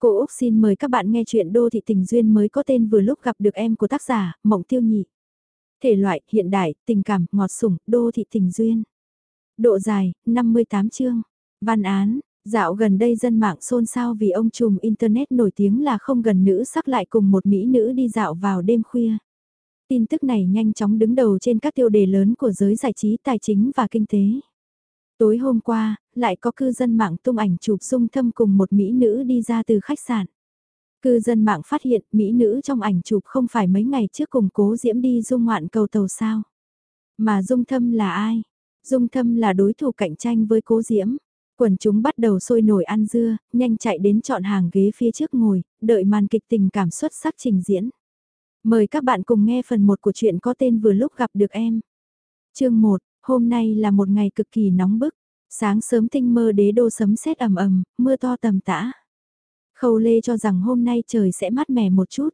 Cô Úc xin mời các bạn nghe chuyện Đô Thị Tình Duyên mới có tên vừa lúc gặp được em của tác giả, Mộng Tiêu Nhị. Thể loại, hiện đại, tình cảm, ngọt sủng, Đô Thị Tình Duyên. Độ dài, 58 chương. Văn án, dạo gần đây dân mạng xôn xao vì ông trùm Internet nổi tiếng là không gần nữ sắc lại cùng một mỹ nữ đi dạo vào đêm khuya. Tin tức này nhanh chóng đứng đầu trên các tiêu đề lớn của giới giải trí tài chính và kinh tế. Tối hôm qua, lại có cư dân mạng tung ảnh chụp dung thâm cùng một mỹ nữ đi ra từ khách sạn. Cư dân mạng phát hiện mỹ nữ trong ảnh chụp không phải mấy ngày trước cùng cố diễm đi dung ngoạn cầu tàu sao. Mà dung thâm là ai? Dung thâm là đối thủ cạnh tranh với cố diễm. Quần chúng bắt đầu sôi nổi ăn dưa, nhanh chạy đến chọn hàng ghế phía trước ngồi, đợi màn kịch tình cảm xuất sắc trình diễn. Mời các bạn cùng nghe phần 1 của chuyện có tên vừa lúc gặp được em. Chương 1, hôm nay là một ngày cực kỳ nóng bức. Sáng sớm tinh mơ đế đô sấm sét ầm ầm, mưa to tầm tã. Khâu Lê cho rằng hôm nay trời sẽ mát mẻ một chút.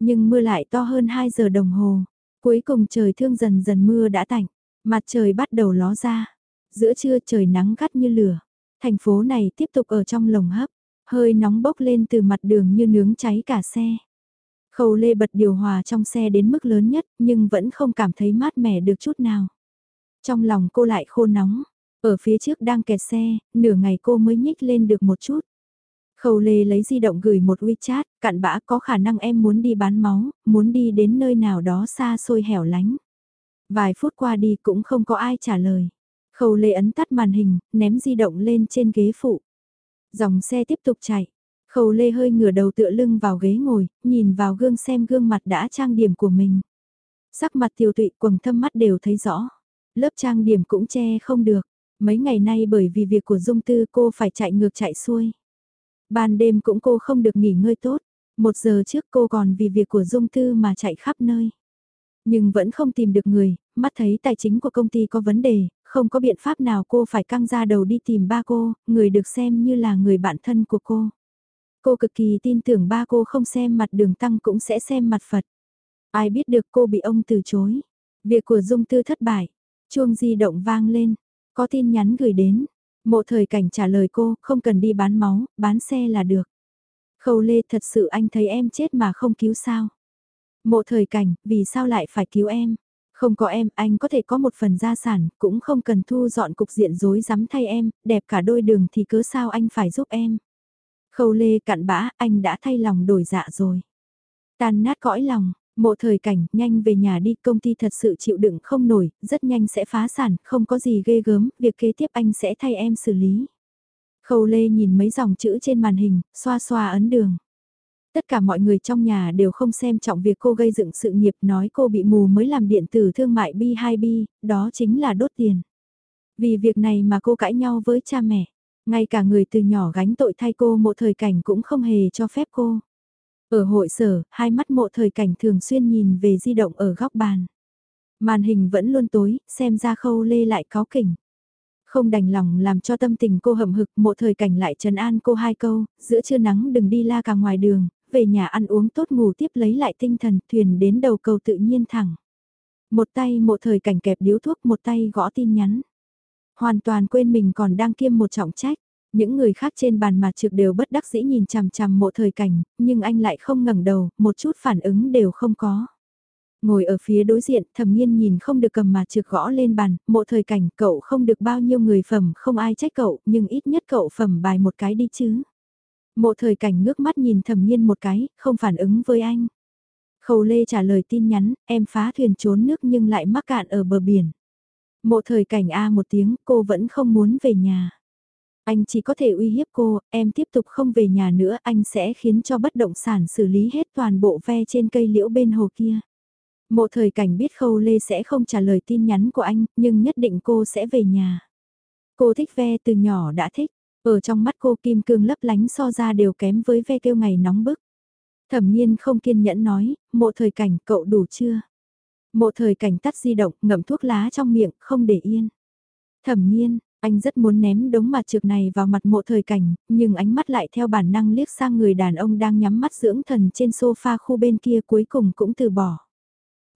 Nhưng mưa lại to hơn 2 giờ đồng hồ. Cuối cùng trời thương dần dần mưa đã tạnh. Mặt trời bắt đầu ló ra. Giữa trưa trời nắng gắt như lửa. Thành phố này tiếp tục ở trong lồng hấp. Hơi nóng bốc lên từ mặt đường như nướng cháy cả xe. Khâu Lê bật điều hòa trong xe đến mức lớn nhất nhưng vẫn không cảm thấy mát mẻ được chút nào. Trong lòng cô lại khô nóng. Ở phía trước đang kẹt xe, nửa ngày cô mới nhích lên được một chút. Khâu Lê lấy di động gửi một WeChat, cặn bã có khả năng em muốn đi bán máu, muốn đi đến nơi nào đó xa xôi hẻo lánh. Vài phút qua đi cũng không có ai trả lời. Khâu Lê ấn tắt màn hình, ném di động lên trên ghế phụ. Dòng xe tiếp tục chạy. Khâu Lê hơi ngửa đầu tựa lưng vào ghế ngồi, nhìn vào gương xem gương mặt đã trang điểm của mình. Sắc mặt tiêu tụy quầng thâm mắt đều thấy rõ. Lớp trang điểm cũng che không được. Mấy ngày nay bởi vì việc của Dung Tư cô phải chạy ngược chạy xuôi. Ban đêm cũng cô không được nghỉ ngơi tốt. Một giờ trước cô còn vì việc của Dung Tư mà chạy khắp nơi. Nhưng vẫn không tìm được người, mắt thấy tài chính của công ty có vấn đề, không có biện pháp nào cô phải căng ra đầu đi tìm ba cô, người được xem như là người bạn thân của cô. Cô cực kỳ tin tưởng ba cô không xem mặt đường tăng cũng sẽ xem mặt Phật. Ai biết được cô bị ông từ chối. Việc của Dung Tư thất bại. Chuông di động vang lên. Có tin nhắn gửi đến. Mộ thời cảnh trả lời cô, không cần đi bán máu, bán xe là được. Khâu Lê thật sự anh thấy em chết mà không cứu sao. Mộ thời cảnh, vì sao lại phải cứu em? Không có em, anh có thể có một phần gia sản, cũng không cần thu dọn cục diện rối rắm thay em, đẹp cả đôi đường thì cớ sao anh phải giúp em. Khâu Lê cặn bã, anh đã thay lòng đổi dạ rồi. Tan nát cõi lòng, Mộ thời cảnh, nhanh về nhà đi, công ty thật sự chịu đựng không nổi, rất nhanh sẽ phá sản, không có gì ghê gớm, việc kế tiếp anh sẽ thay em xử lý. Khâu Lê nhìn mấy dòng chữ trên màn hình, xoa xoa ấn đường. Tất cả mọi người trong nhà đều không xem trọng việc cô gây dựng sự nghiệp nói cô bị mù mới làm điện tử thương mại B2B, đó chính là đốt tiền. Vì việc này mà cô cãi nhau với cha mẹ, ngay cả người từ nhỏ gánh tội thay cô một thời cảnh cũng không hề cho phép cô. Ở hội sở, hai mắt mộ thời cảnh thường xuyên nhìn về di động ở góc bàn. Màn hình vẫn luôn tối, xem ra khâu lê lại có kỉnh. Không đành lòng làm cho tâm tình cô hậm hực, mộ thời cảnh lại trấn an cô hai câu, giữa trưa nắng đừng đi la cả ngoài đường, về nhà ăn uống tốt ngủ tiếp lấy lại tinh thần, thuyền đến đầu cầu tự nhiên thẳng. Một tay mộ thời cảnh kẹp điếu thuốc, một tay gõ tin nhắn. Hoàn toàn quên mình còn đang kiêm một trọng trách. Những người khác trên bàn mặt trực đều bất đắc dĩ nhìn chằm chằm mộ thời cảnh, nhưng anh lại không ngẩng đầu, một chút phản ứng đều không có. Ngồi ở phía đối diện, thầm nghiên nhìn không được cầm mà trực gõ lên bàn, mộ thời cảnh cậu không được bao nhiêu người phẩm, không ai trách cậu, nhưng ít nhất cậu phẩm bài một cái đi chứ. Mộ thời cảnh ngước mắt nhìn thầm nghiên một cái, không phản ứng với anh. Khâu Lê trả lời tin nhắn, em phá thuyền trốn nước nhưng lại mắc cạn ở bờ biển. Mộ thời cảnh A một tiếng, cô vẫn không muốn về nhà. Anh chỉ có thể uy hiếp cô, em tiếp tục không về nhà nữa anh sẽ khiến cho bất động sản xử lý hết toàn bộ ve trên cây liễu bên hồ kia. Mộ thời cảnh biết Khâu Lê sẽ không trả lời tin nhắn của anh, nhưng nhất định cô sẽ về nhà. Cô thích ve từ nhỏ đã thích, ở trong mắt cô kim cương lấp lánh so ra đều kém với ve kêu ngày nóng bức. Thẩm nhiên không kiên nhẫn nói, mộ thời cảnh cậu đủ chưa? Mộ thời cảnh tắt di động, ngậm thuốc lá trong miệng, không để yên. Thẩm nhiên, anh rất muốn ném đống mặt trược này vào mặt mộ thời cảnh, nhưng ánh mắt lại theo bản năng liếc sang người đàn ông đang nhắm mắt dưỡng thần trên sofa khu bên kia cuối cùng cũng từ bỏ.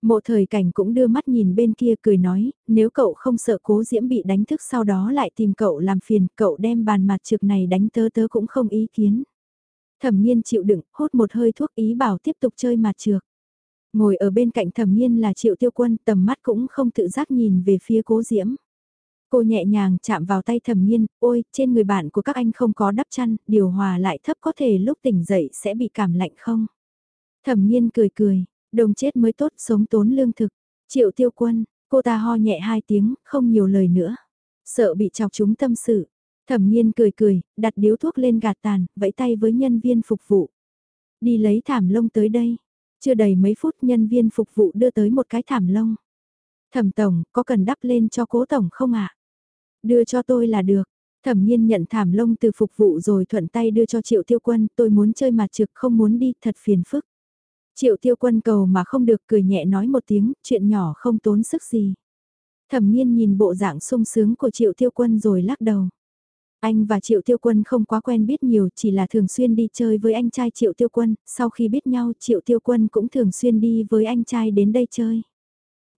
Mộ thời cảnh cũng đưa mắt nhìn bên kia cười nói, nếu cậu không sợ cố diễm bị đánh thức sau đó lại tìm cậu làm phiền, cậu đem bàn mặt trược này đánh tớ tớ cũng không ý kiến. Thẩm nghiên chịu đựng, hốt một hơi thuốc ý bảo tiếp tục chơi mặt trược. Ngồi ở bên cạnh thẩm nghiên là triệu tiêu quân tầm mắt cũng không tự giác nhìn về phía cố diễm. Cô nhẹ nhàng chạm vào tay thẩm nghiên, ôi, trên người bạn của các anh không có đắp chăn, điều hòa lại thấp có thể lúc tỉnh dậy sẽ bị cảm lạnh không? Thẩm nghiên cười cười, đồng chết mới tốt, sống tốn lương thực. Triệu tiêu quân, cô ta ho nhẹ hai tiếng, không nhiều lời nữa. Sợ bị chọc chúng tâm sự. Thẩm nghiên cười cười, đặt điếu thuốc lên gạt tàn, vẫy tay với nhân viên phục vụ. Đi lấy thảm lông tới đây. Chưa đầy mấy phút nhân viên phục vụ đưa tới một cái thảm lông. Thẩm tổng, có cần đắp lên cho cố tổng không ạ? Đưa cho tôi là được. Thẩm nhiên nhận thảm lông từ phục vụ rồi thuận tay đưa cho triệu tiêu quân, tôi muốn chơi mặt trực không muốn đi, thật phiền phức. Triệu tiêu quân cầu mà không được cười nhẹ nói một tiếng, chuyện nhỏ không tốn sức gì. Thẩm nhiên nhìn bộ dạng sung sướng của triệu tiêu quân rồi lắc đầu. Anh và Triệu Tiêu Quân không quá quen biết nhiều, chỉ là thường xuyên đi chơi với anh trai Triệu Tiêu Quân, sau khi biết nhau Triệu Tiêu Quân cũng thường xuyên đi với anh trai đến đây chơi.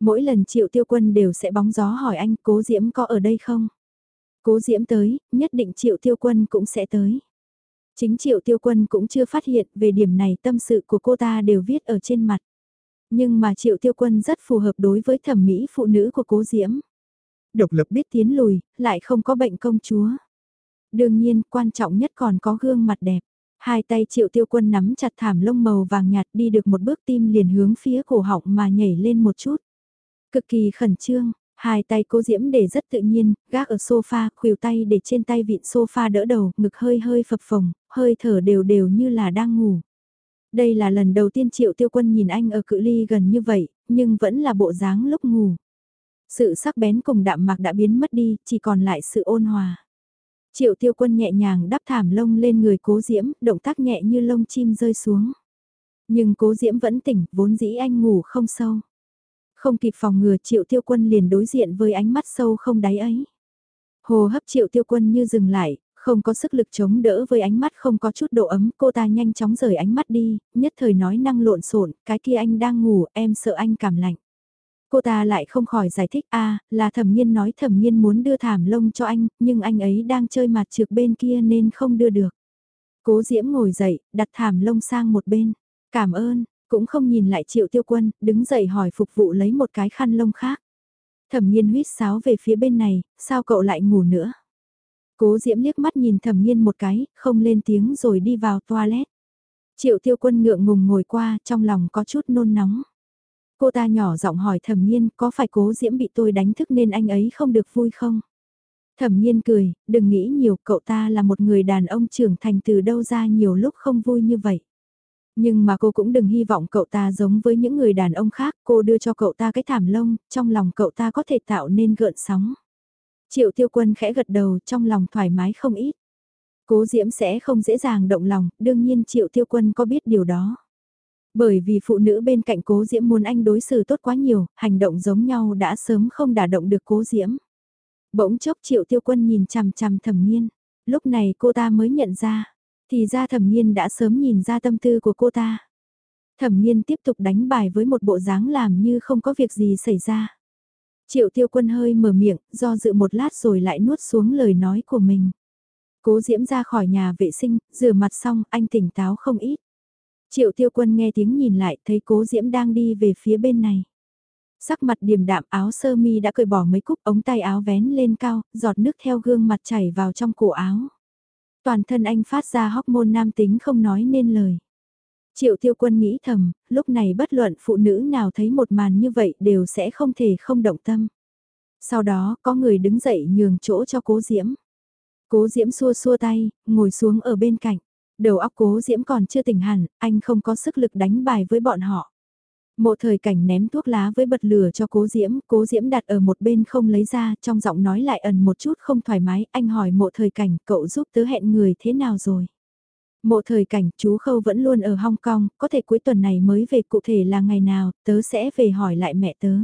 Mỗi lần Triệu Tiêu Quân đều sẽ bóng gió hỏi anh Cố Diễm có ở đây không? Cố Diễm tới, nhất định Triệu Tiêu Quân cũng sẽ tới. Chính Triệu Tiêu Quân cũng chưa phát hiện về điểm này tâm sự của cô ta đều viết ở trên mặt. Nhưng mà Triệu Tiêu Quân rất phù hợp đối với thẩm mỹ phụ nữ của Cố Diễm. Độc lập biết tiến lùi, lại không có bệnh công chúa. Đương nhiên, quan trọng nhất còn có gương mặt đẹp. Hai tay triệu tiêu quân nắm chặt thảm lông màu vàng nhạt đi được một bước tim liền hướng phía cổ họng mà nhảy lên một chút. Cực kỳ khẩn trương, hai tay cô Diễm để rất tự nhiên, gác ở sofa, khuỷu tay để trên tay vịn sofa đỡ đầu, ngực hơi hơi phập phồng, hơi thở đều đều như là đang ngủ. Đây là lần đầu tiên triệu tiêu quân nhìn anh ở cự ly gần như vậy, nhưng vẫn là bộ dáng lúc ngủ. Sự sắc bén cùng đạm mạc đã biến mất đi, chỉ còn lại sự ôn hòa. Triệu tiêu quân nhẹ nhàng đắp thảm lông lên người cố diễm, động tác nhẹ như lông chim rơi xuống. Nhưng cố diễm vẫn tỉnh, vốn dĩ anh ngủ không sâu. Không kịp phòng ngừa triệu tiêu quân liền đối diện với ánh mắt sâu không đáy ấy. Hồ hấp triệu tiêu quân như dừng lại, không có sức lực chống đỡ với ánh mắt không có chút độ ấm, cô ta nhanh chóng rời ánh mắt đi, nhất thời nói năng lộn xộn, cái kia anh đang ngủ, em sợ anh cảm lạnh. Cô ta lại không khỏi giải thích a là thẩm nhiên nói thẩm nhiên muốn đưa thảm lông cho anh, nhưng anh ấy đang chơi mặt trượt bên kia nên không đưa được. Cố Diễm ngồi dậy, đặt thảm lông sang một bên. Cảm ơn, cũng không nhìn lại triệu tiêu quân, đứng dậy hỏi phục vụ lấy một cái khăn lông khác. Thẩm nhiên huyết sáo về phía bên này, sao cậu lại ngủ nữa? Cố Diễm liếc mắt nhìn thẩm nhiên một cái, không lên tiếng rồi đi vào toilet. Triệu tiêu quân ngượng ngùng ngồi qua, trong lòng có chút nôn nóng. Cô ta nhỏ giọng hỏi thẩm nhiên có phải cố diễm bị tôi đánh thức nên anh ấy không được vui không? Thẩm nhiên cười, đừng nghĩ nhiều cậu ta là một người đàn ông trưởng thành từ đâu ra nhiều lúc không vui như vậy. Nhưng mà cô cũng đừng hy vọng cậu ta giống với những người đàn ông khác, cô đưa cho cậu ta cái thảm lông, trong lòng cậu ta có thể tạo nên gợn sóng. Triệu tiêu quân khẽ gật đầu trong lòng thoải mái không ít. Cố diễm sẽ không dễ dàng động lòng, đương nhiên triệu tiêu quân có biết điều đó. Bởi vì phụ nữ bên cạnh cố diễm muốn anh đối xử tốt quá nhiều, hành động giống nhau đã sớm không đả động được cố diễm. Bỗng chốc triệu tiêu quân nhìn chằm chằm thầm nghiên, lúc này cô ta mới nhận ra, thì ra thẩm nghiên đã sớm nhìn ra tâm tư của cô ta. Thẩm nghiên tiếp tục đánh bài với một bộ dáng làm như không có việc gì xảy ra. Triệu tiêu quân hơi mở miệng, do dự một lát rồi lại nuốt xuống lời nói của mình. Cố diễm ra khỏi nhà vệ sinh, rửa mặt xong, anh tỉnh táo không ít. Triệu tiêu quân nghe tiếng nhìn lại thấy cố diễm đang đi về phía bên này. Sắc mặt điềm đạm áo sơ mi đã cởi bỏ mấy cúc ống tay áo vén lên cao, giọt nước theo gương mặt chảy vào trong cổ áo. Toàn thân anh phát ra hormone nam tính không nói nên lời. Triệu tiêu quân nghĩ thầm, lúc này bất luận phụ nữ nào thấy một màn như vậy đều sẽ không thể không động tâm. Sau đó có người đứng dậy nhường chỗ cho cố diễm. Cố diễm xua xua tay, ngồi xuống ở bên cạnh. Đầu óc cố diễm còn chưa tỉnh hẳn, anh không có sức lực đánh bài với bọn họ. Mộ thời cảnh ném thuốc lá với bật lửa cho cố diễm, cố diễm đặt ở một bên không lấy ra, trong giọng nói lại ẩn một chút không thoải mái, anh hỏi mộ thời cảnh, cậu giúp tớ hẹn người thế nào rồi? Mộ thời cảnh, chú Khâu vẫn luôn ở Hong Kong, có thể cuối tuần này mới về cụ thể là ngày nào, tớ sẽ về hỏi lại mẹ tớ.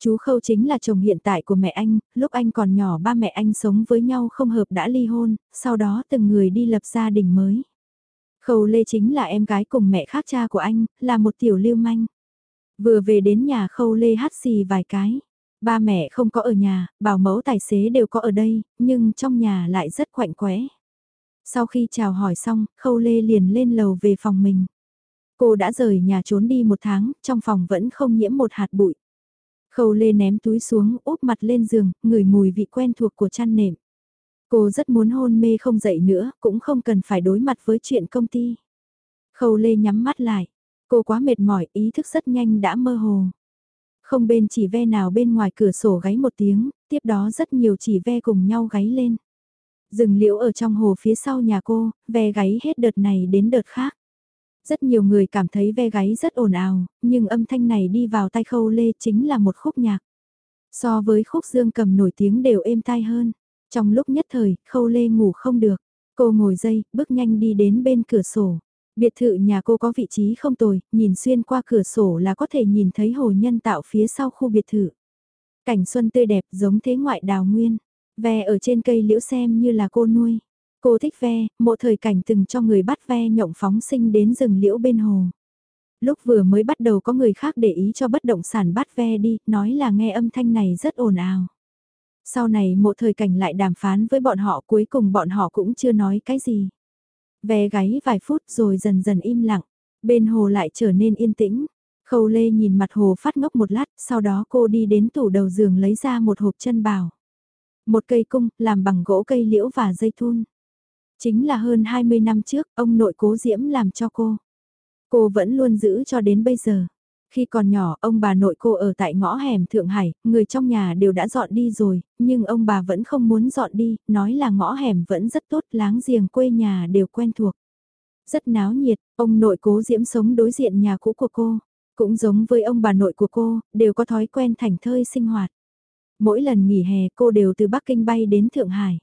Chú Khâu chính là chồng hiện tại của mẹ anh, lúc anh còn nhỏ ba mẹ anh sống với nhau không hợp đã ly hôn, sau đó từng người đi lập gia đình mới. Khâu Lê chính là em gái cùng mẹ khác cha của anh, là một tiểu lưu manh. Vừa về đến nhà Khâu Lê hát xì vài cái. Ba mẹ không có ở nhà, bảo mẫu tài xế đều có ở đây, nhưng trong nhà lại rất quạnh quẽ. Sau khi chào hỏi xong, Khâu Lê liền lên lầu về phòng mình. Cô đã rời nhà trốn đi một tháng, trong phòng vẫn không nhiễm một hạt bụi. Khâu Lê ném túi xuống, úp mặt lên giường, ngửi mùi vị quen thuộc của chăn nệm. Cô rất muốn hôn mê không dậy nữa, cũng không cần phải đối mặt với chuyện công ty. Khâu Lê nhắm mắt lại. Cô quá mệt mỏi, ý thức rất nhanh đã mơ hồ. Không bên chỉ ve nào bên ngoài cửa sổ gáy một tiếng, tiếp đó rất nhiều chỉ ve cùng nhau gáy lên. Rừng liễu ở trong hồ phía sau nhà cô, ve gáy hết đợt này đến đợt khác. Rất nhiều người cảm thấy ve gáy rất ồn ào, nhưng âm thanh này đi vào tay khâu lê chính là một khúc nhạc. So với khúc dương cầm nổi tiếng đều êm tai hơn. Trong lúc nhất thời, khâu lê ngủ không được. Cô ngồi dây, bước nhanh đi đến bên cửa sổ. Biệt thự nhà cô có vị trí không tồi, nhìn xuyên qua cửa sổ là có thể nhìn thấy hồ nhân tạo phía sau khu biệt thự. Cảnh xuân tươi đẹp giống thế ngoại đào nguyên. Ve ở trên cây liễu xem như là cô nuôi. Cô thích ve, mộ thời cảnh từng cho người bắt ve nhộng phóng sinh đến rừng liễu bên hồ. Lúc vừa mới bắt đầu có người khác để ý cho bất động sản bắt ve đi, nói là nghe âm thanh này rất ồn ào. Sau này mộ thời cảnh lại đàm phán với bọn họ cuối cùng bọn họ cũng chưa nói cái gì. Ve gáy vài phút rồi dần dần im lặng, bên hồ lại trở nên yên tĩnh. Khâu Lê nhìn mặt hồ phát ngốc một lát, sau đó cô đi đến tủ đầu giường lấy ra một hộp chân bào. Một cây cung, làm bằng gỗ cây liễu và dây thun. Chính là hơn 20 năm trước, ông nội cố diễm làm cho cô. Cô vẫn luôn giữ cho đến bây giờ. Khi còn nhỏ, ông bà nội cô ở tại ngõ hẻm Thượng Hải, người trong nhà đều đã dọn đi rồi, nhưng ông bà vẫn không muốn dọn đi, nói là ngõ hẻm vẫn rất tốt, láng giềng quê nhà đều quen thuộc. Rất náo nhiệt, ông nội cố diễm sống đối diện nhà cũ của cô, cũng giống với ông bà nội của cô, đều có thói quen thành thơi sinh hoạt. Mỗi lần nghỉ hè cô đều từ Bắc Kinh bay đến Thượng Hải.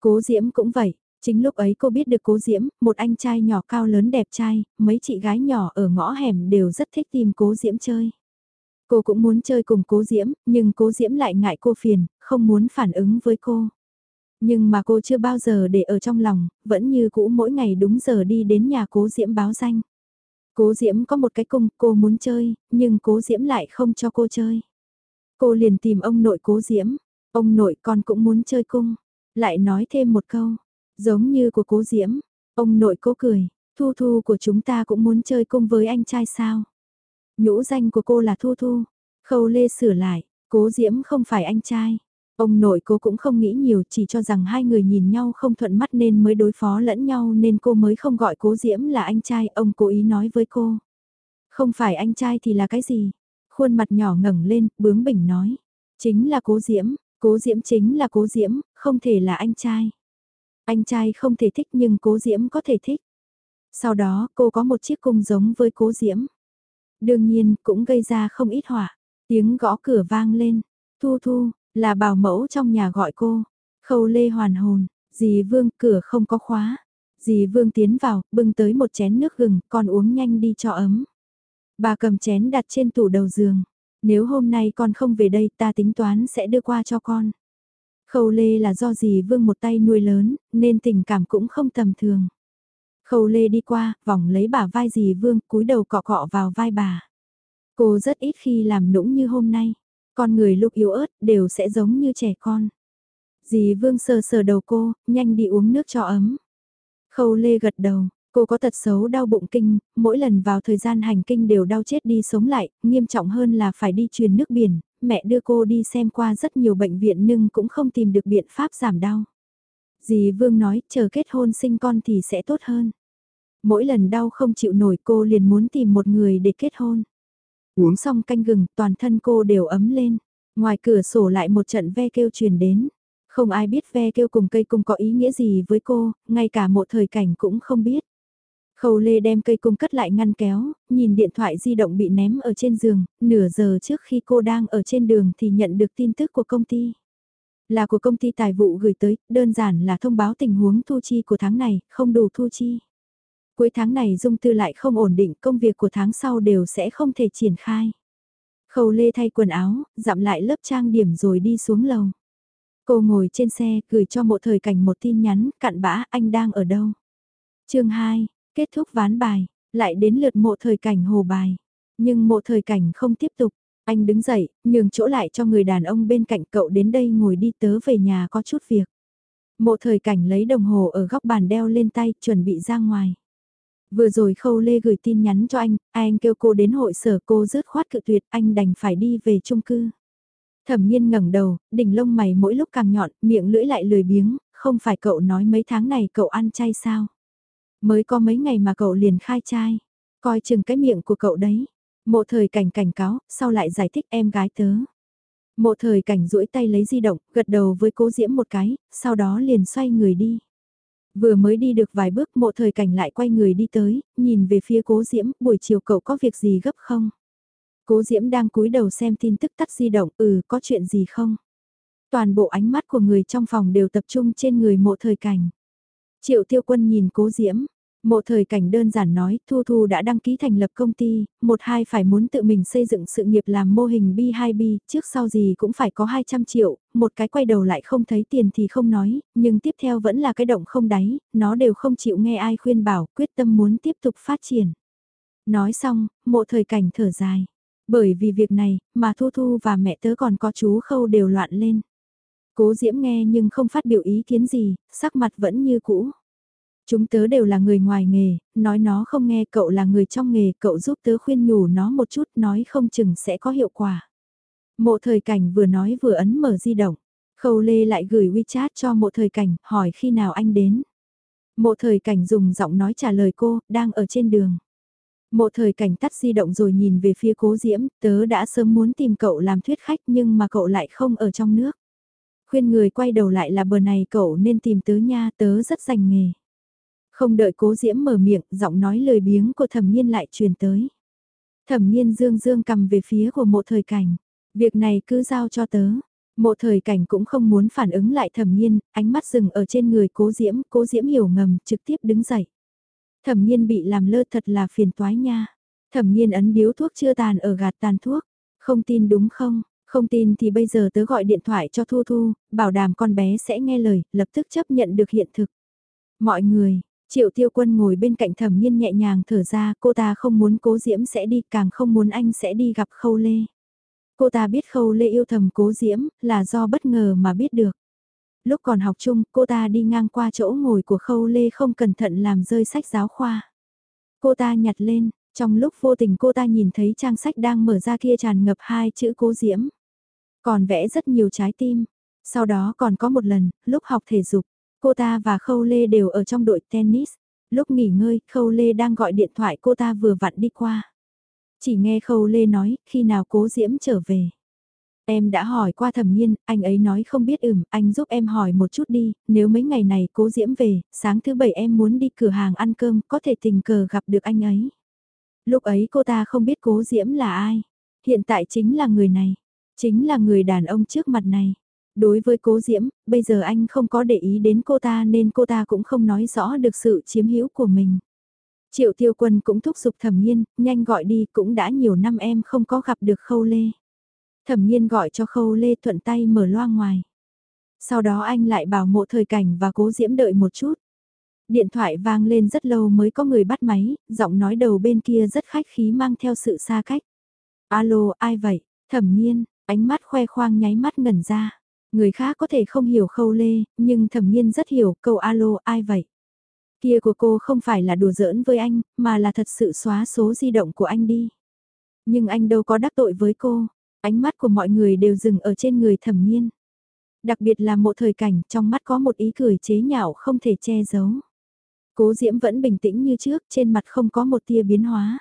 Cố diễm cũng vậy, Chính lúc ấy cô biết được cố diễm, một anh trai nhỏ cao lớn đẹp trai, mấy chị gái nhỏ ở ngõ hẻm đều rất thích tìm cố diễm chơi. Cô cũng muốn chơi cùng cố diễm, nhưng cố diễm lại ngại cô phiền, không muốn phản ứng với cô. Nhưng mà cô chưa bao giờ để ở trong lòng, vẫn như cũ mỗi ngày đúng giờ đi đến nhà cố diễm báo danh. Cố diễm có một cái cung, cô muốn chơi, nhưng cố diễm lại không cho cô chơi. Cô liền tìm ông nội cố diễm, ông nội con cũng muốn chơi cung. Lại nói thêm một câu, Giống như của cố Diễm, ông nội cố cười, Thu Thu của chúng ta cũng muốn chơi cung với anh trai sao? Nhũ danh của cô là Thu Thu. Khâu Lê sửa lại, cố Diễm không phải anh trai. Ông nội cô cũng không nghĩ nhiều chỉ cho rằng hai người nhìn nhau không thuận mắt nên mới đối phó lẫn nhau nên cô mới không gọi cố Diễm là anh trai, ông cố ý nói với cô. Không phải anh trai thì là cái gì? Khuôn mặt nhỏ ngẩng lên, bướng bỉnh nói. Chính là cố Diễm, cố Diễm chính là cố Diễm, không thể là anh trai. Anh trai không thể thích nhưng cố diễm có thể thích. Sau đó cô có một chiếc cung giống với cố diễm. Đương nhiên cũng gây ra không ít hỏa. Tiếng gõ cửa vang lên. Thu thu, là bảo mẫu trong nhà gọi cô. Khâu lê hoàn hồn, dì vương cửa không có khóa. Dì vương tiến vào, bưng tới một chén nước gừng, con uống nhanh đi cho ấm. Bà cầm chén đặt trên tủ đầu giường. Nếu hôm nay con không về đây ta tính toán sẽ đưa qua cho con. Khâu Lê là do dì Vương một tay nuôi lớn, nên tình cảm cũng không tầm thường. Khâu Lê đi qua, vòng lấy bả vai dì Vương, cúi đầu cọ cọ vào vai bà. Cô rất ít khi làm nũng như hôm nay. Con người lúc yếu ớt đều sẽ giống như trẻ con. Dì Vương sờ sờ đầu cô, nhanh đi uống nước cho ấm. Khâu Lê gật đầu, cô có tật xấu đau bụng kinh, mỗi lần vào thời gian hành kinh đều đau chết đi sống lại, nghiêm trọng hơn là phải đi truyền nước biển, mẹ đưa cô đi xem qua rất nhiều bệnh viện nhưng cũng không tìm được biện pháp giảm đau. Dì Vương nói chờ kết hôn sinh con thì sẽ tốt hơn. Mỗi lần đau không chịu nổi cô liền muốn tìm một người để kết hôn. Uống xong canh gừng toàn thân cô đều ấm lên. Ngoài cửa sổ lại một trận ve kêu truyền đến. Không ai biết ve kêu cùng cây cùng có ý nghĩa gì với cô, ngay cả một thời cảnh cũng không biết. Khâu Lê đem cây cung cất lại ngăn kéo, nhìn điện thoại di động bị ném ở trên giường, nửa giờ trước khi cô đang ở trên đường thì nhận được tin tức của công ty. Là của công ty tài vụ gửi tới, đơn giản là thông báo tình huống thu chi của tháng này, không đủ thu chi. Cuối tháng này dung tư lại không ổn định, công việc của tháng sau đều sẽ không thể triển khai. Khâu Lê thay quần áo, dặm lại lớp trang điểm rồi đi xuống lầu. Cô ngồi trên xe, gửi cho một thời cảnh một tin nhắn, cặn bã, anh đang ở đâu? chương 2, Kết thúc ván bài, lại đến lượt mộ thời cảnh hồ bài. Nhưng mộ thời cảnh không tiếp tục. Anh đứng dậy, nhường chỗ lại cho người đàn ông bên cạnh cậu đến đây ngồi đi tớ về nhà có chút việc. Mộ thời cảnh lấy đồng hồ ở góc bàn đeo lên tay, chuẩn bị ra ngoài. Vừa rồi Khâu Lê gửi tin nhắn cho anh, anh kêu cô đến hội sở cô rớt khoát cự tuyệt, anh đành phải đi về chung cư. Thẩm nhiên ngẩng đầu, đỉnh lông mày mỗi lúc càng nhọn, miệng lưỡi lại lười biếng, không phải cậu nói mấy tháng này cậu ăn chay sao? Mới có mấy ngày mà cậu liền khai trai, coi chừng cái miệng của cậu đấy. Mộ thời cảnh cảnh cáo, sau lại giải thích em gái tớ. Mộ thời cảnh duỗi tay lấy di động, gật đầu với cố diễm một cái, sau đó liền xoay người đi. Vừa mới đi được vài bước mộ thời cảnh lại quay người đi tới, nhìn về phía cố diễm, buổi chiều cậu có việc gì gấp không? Cố diễm đang cúi đầu xem tin tức tắt di động, ừ, có chuyện gì không? Toàn bộ ánh mắt của người trong phòng đều tập trung trên người mộ thời cảnh. Triệu tiêu quân nhìn cố diễm, Mộ thời cảnh đơn giản nói, Thu Thu đã đăng ký thành lập công ty, một hai phải muốn tự mình xây dựng sự nghiệp làm mô hình B2B, trước sau gì cũng phải có 200 triệu, một cái quay đầu lại không thấy tiền thì không nói, nhưng tiếp theo vẫn là cái động không đáy, nó đều không chịu nghe ai khuyên bảo, quyết tâm muốn tiếp tục phát triển. Nói xong, mộ thời cảnh thở dài. Bởi vì việc này, mà Thu Thu và mẹ tớ còn có chú Khâu đều loạn lên. Cố Diễm nghe nhưng không phát biểu ý kiến gì, sắc mặt vẫn như cũ. Chúng tớ đều là người ngoài nghề, nói nó không nghe cậu là người trong nghề, cậu giúp tớ khuyên nhủ nó một chút nói không chừng sẽ có hiệu quả. Mộ thời cảnh vừa nói vừa ấn mở di động, khâu lê lại gửi WeChat cho mộ thời cảnh, hỏi khi nào anh đến. Mộ thời cảnh dùng giọng nói trả lời cô, đang ở trên đường. Mộ thời cảnh tắt di động rồi nhìn về phía cố diễm, tớ đã sớm muốn tìm cậu làm thuyết khách nhưng mà cậu lại không ở trong nước. Khuyên người quay đầu lại là bờ này cậu nên tìm tớ nha, tớ rất dành nghề. Không đợi cố diễm mở miệng, giọng nói lời biếng của thẩm nhiên lại truyền tới. Thẩm nhiên dương dương cầm về phía của mộ thời cảnh. Việc này cứ giao cho tớ. Mộ thời cảnh cũng không muốn phản ứng lại thẩm nhiên, ánh mắt dừng ở trên người cố diễm, cố diễm hiểu ngầm, trực tiếp đứng dậy. Thẩm nhiên bị làm lơ thật là phiền toái nha. Thẩm nhiên ấn điếu thuốc chưa tàn ở gạt tàn thuốc. Không tin đúng không? Không tin thì bây giờ tớ gọi điện thoại cho Thu Thu, bảo đảm con bé sẽ nghe lời, lập tức chấp nhận được hiện thực. Mọi người, Triệu tiêu quân ngồi bên cạnh thẩm nhiên nhẹ nhàng thở ra, cô ta không muốn cố diễm sẽ đi, càng không muốn anh sẽ đi gặp khâu lê. Cô ta biết khâu lê yêu thầm cố diễm, là do bất ngờ mà biết được. Lúc còn học chung, cô ta đi ngang qua chỗ ngồi của khâu lê không cẩn thận làm rơi sách giáo khoa. Cô ta nhặt lên, trong lúc vô tình cô ta nhìn thấy trang sách đang mở ra kia tràn ngập hai chữ cố diễm. Còn vẽ rất nhiều trái tim. Sau đó còn có một lần, lúc học thể dục, Cô ta và Khâu Lê đều ở trong đội tennis. Lúc nghỉ ngơi, Khâu Lê đang gọi điện thoại cô ta vừa vặn đi qua. Chỉ nghe Khâu Lê nói, khi nào cố Diễm trở về. Em đã hỏi qua thẩm nhiên, anh ấy nói không biết ửm, anh giúp em hỏi một chút đi, nếu mấy ngày này cố Diễm về, sáng thứ bảy em muốn đi cửa hàng ăn cơm, có thể tình cờ gặp được anh ấy. Lúc ấy cô ta không biết cố Diễm là ai, hiện tại chính là người này, chính là người đàn ông trước mặt này. Đối với cố diễm, bây giờ anh không có để ý đến cô ta nên cô ta cũng không nói rõ được sự chiếm hữu của mình. Triệu tiêu quân cũng thúc giục thẩm nhiên, nhanh gọi đi cũng đã nhiều năm em không có gặp được khâu lê. Thẩm nhiên gọi cho khâu lê thuận tay mở loa ngoài. Sau đó anh lại bảo mộ thời cảnh và cố diễm đợi một chút. Điện thoại vang lên rất lâu mới có người bắt máy, giọng nói đầu bên kia rất khách khí mang theo sự xa cách. Alo, ai vậy? Thẩm nhiên, ánh mắt khoe khoang nháy mắt ngẩn ra. Người khác có thể không hiểu khâu lê, nhưng thẩm nhiên rất hiểu câu alo ai vậy. Kia của cô không phải là đùa giỡn với anh, mà là thật sự xóa số di động của anh đi. Nhưng anh đâu có đắc tội với cô, ánh mắt của mọi người đều dừng ở trên người thẩm nhiên. Đặc biệt là một thời cảnh trong mắt có một ý cười chế nhạo không thể che giấu. Cố Diễm vẫn bình tĩnh như trước, trên mặt không có một tia biến hóa.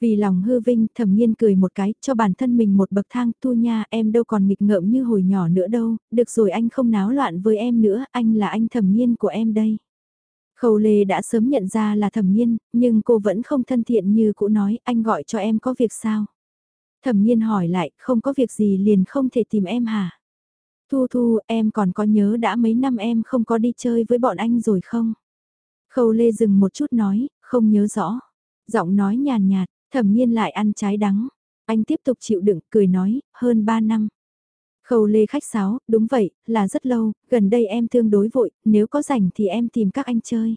Vì lòng hư vinh, thẩm nhiên cười một cái, cho bản thân mình một bậc thang, tu nha, em đâu còn nghịch ngợm như hồi nhỏ nữa đâu, được rồi anh không náo loạn với em nữa, anh là anh thẩm nhiên của em đây. Khâu Lê đã sớm nhận ra là thẩm nhiên, nhưng cô vẫn không thân thiện như cũ nói, anh gọi cho em có việc sao? Thẩm nhiên hỏi lại, không có việc gì liền không thể tìm em hả? Thu Thu, em còn có nhớ đã mấy năm em không có đi chơi với bọn anh rồi không? Khâu Lê dừng một chút nói, không nhớ rõ. Giọng nói nhàn nhạt, Thẩm nhiên lại ăn trái đắng. Anh tiếp tục chịu đựng, cười nói, hơn 3 năm. Khâu lê khách sáo, đúng vậy, là rất lâu, gần đây em tương đối vội, nếu có rảnh thì em tìm các anh chơi.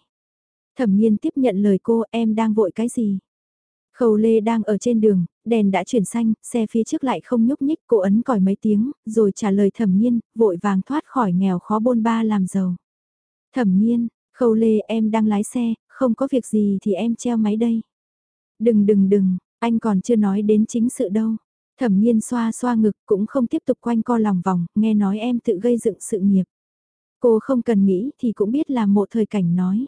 Thẩm nhiên tiếp nhận lời cô, em đang vội cái gì? Khâu lê đang ở trên đường, đèn đã chuyển xanh, xe phía trước lại không nhúc nhích, cô ấn còi mấy tiếng, rồi trả lời thẩm nhiên, vội vàng thoát khỏi nghèo khó bôn ba làm giàu. Thẩm nhiên, khâu lê em đang lái xe, không có việc gì thì em treo máy đây. Đừng đừng đừng, anh còn chưa nói đến chính sự đâu. Thẩm nhiên xoa xoa ngực cũng không tiếp tục quanh co lòng vòng, nghe nói em tự gây dựng sự nghiệp. Cô không cần nghĩ thì cũng biết là một thời cảnh nói.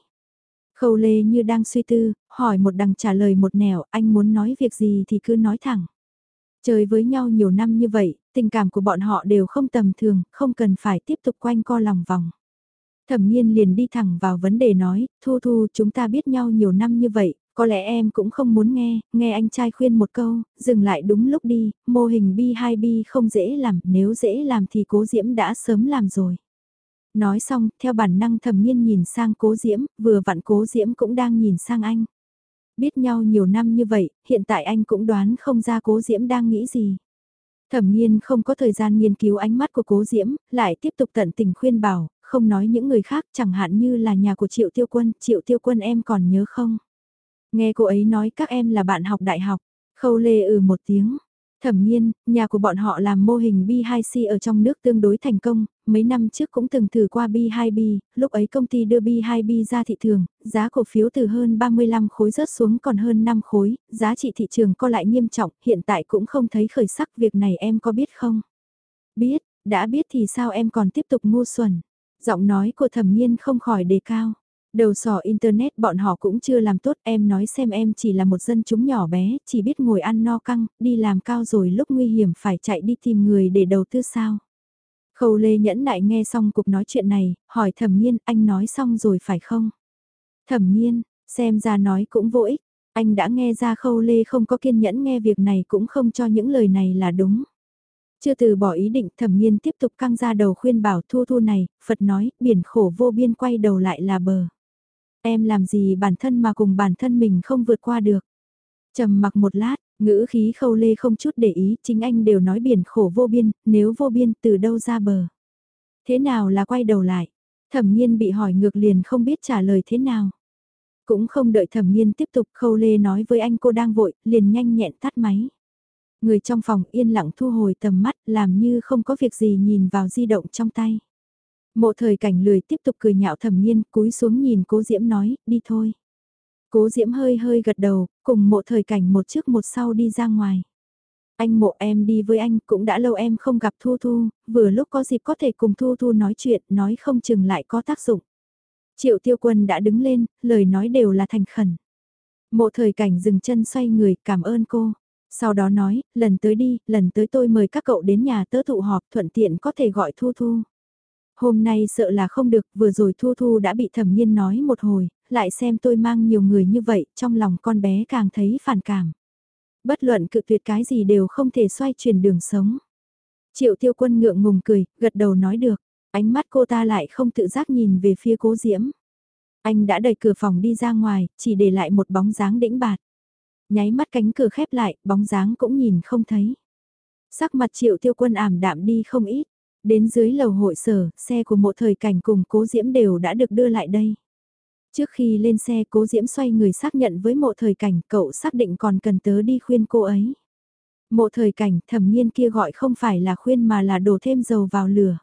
Khâu lê như đang suy tư, hỏi một đằng trả lời một nẻo, anh muốn nói việc gì thì cứ nói thẳng. Chơi với nhau nhiều năm như vậy, tình cảm của bọn họ đều không tầm thường, không cần phải tiếp tục quanh co lòng vòng. Thẩm nhiên liền đi thẳng vào vấn đề nói, Thu Thu chúng ta biết nhau nhiều năm như vậy, có lẽ em cũng không muốn nghe, nghe anh trai khuyên một câu, dừng lại đúng lúc đi, mô hình B2B không dễ làm, nếu dễ làm thì cố diễm đã sớm làm rồi. Nói xong, theo bản năng thẩm nhiên nhìn sang cố diễm, vừa vặn cố diễm cũng đang nhìn sang anh. Biết nhau nhiều năm như vậy, hiện tại anh cũng đoán không ra cố diễm đang nghĩ gì. Thẩm nhiên không có thời gian nghiên cứu ánh mắt của cố diễm, lại tiếp tục tận tình khuyên bảo, không nói những người khác chẳng hạn như là nhà của Triệu Tiêu Quân, Triệu Tiêu Quân em còn nhớ không? Nghe cô ấy nói các em là bạn học đại học, khâu lê ừ một tiếng. Thẩm nhiên, nhà của bọn họ làm mô hình B2C ở trong nước tương đối thành công, mấy năm trước cũng từng thử qua B2B, lúc ấy công ty đưa B2B ra thị trường, giá cổ phiếu từ hơn 35 khối rớt xuống còn hơn 5 khối, giá trị thị trường co lại nghiêm trọng, hiện tại cũng không thấy khởi sắc việc này em có biết không? Biết, đã biết thì sao em còn tiếp tục ngu xuẩn? Giọng nói của thẩm nhiên không khỏi đề cao. Đầu sò Internet bọn họ cũng chưa làm tốt em nói xem em chỉ là một dân chúng nhỏ bé, chỉ biết ngồi ăn no căng, đi làm cao rồi lúc nguy hiểm phải chạy đi tìm người để đầu tư sao. Khâu Lê nhẫn nại nghe xong cuộc nói chuyện này, hỏi thẩm nhiên anh nói xong rồi phải không? Thẩm nhiên, xem ra nói cũng vô ích, anh đã nghe ra khâu Lê không có kiên nhẫn nghe việc này cũng không cho những lời này là đúng. Chưa từ bỏ ý định thẩm nhiên tiếp tục căng ra đầu khuyên bảo thu thu này, Phật nói, biển khổ vô biên quay đầu lại là bờ. Em làm gì bản thân mà cùng bản thân mình không vượt qua được. trầm mặc một lát, ngữ khí khâu lê không chút để ý, chính anh đều nói biển khổ vô biên, nếu vô biên từ đâu ra bờ. Thế nào là quay đầu lại? Thẩm nhiên bị hỏi ngược liền không biết trả lời thế nào. Cũng không đợi thẩm nhiên tiếp tục khâu lê nói với anh cô đang vội, liền nhanh nhẹn tắt máy. Người trong phòng yên lặng thu hồi tầm mắt làm như không có việc gì nhìn vào di động trong tay. Mộ thời cảnh lười tiếp tục cười nhạo thẩm nhiên cúi xuống nhìn cố diễm nói, đi thôi. Cố diễm hơi hơi gật đầu, cùng mộ thời cảnh một trước một sau đi ra ngoài. Anh mộ em đi với anh cũng đã lâu em không gặp Thu Thu, vừa lúc có dịp có thể cùng Thu Thu nói chuyện, nói không chừng lại có tác dụng. Triệu tiêu quân đã đứng lên, lời nói đều là thành khẩn. Mộ thời cảnh dừng chân xoay người, cảm ơn cô. Sau đó nói, lần tới đi, lần tới tôi mời các cậu đến nhà tớ tụ họp thuận tiện có thể gọi Thu Thu. Hôm nay sợ là không được, vừa rồi Thu Thu đã bị thẩm nhiên nói một hồi, lại xem tôi mang nhiều người như vậy, trong lòng con bé càng thấy phản cảm. Bất luận cự tuyệt cái gì đều không thể xoay chuyển đường sống. Triệu tiêu quân ngượng ngùng cười, gật đầu nói được, ánh mắt cô ta lại không tự giác nhìn về phía cố diễm. Anh đã đẩy cửa phòng đi ra ngoài, chỉ để lại một bóng dáng đĩnh bạt. Nháy mắt cánh cửa khép lại, bóng dáng cũng nhìn không thấy. Sắc mặt triệu tiêu quân ảm đạm đi không ít. Đến dưới lầu hội sở, xe của mộ thời cảnh cùng cố diễm đều đã được đưa lại đây. Trước khi lên xe cố diễm xoay người xác nhận với mộ thời cảnh cậu xác định còn cần tớ đi khuyên cô ấy. Mộ thời cảnh thẩm nhiên kia gọi không phải là khuyên mà là đổ thêm dầu vào lửa.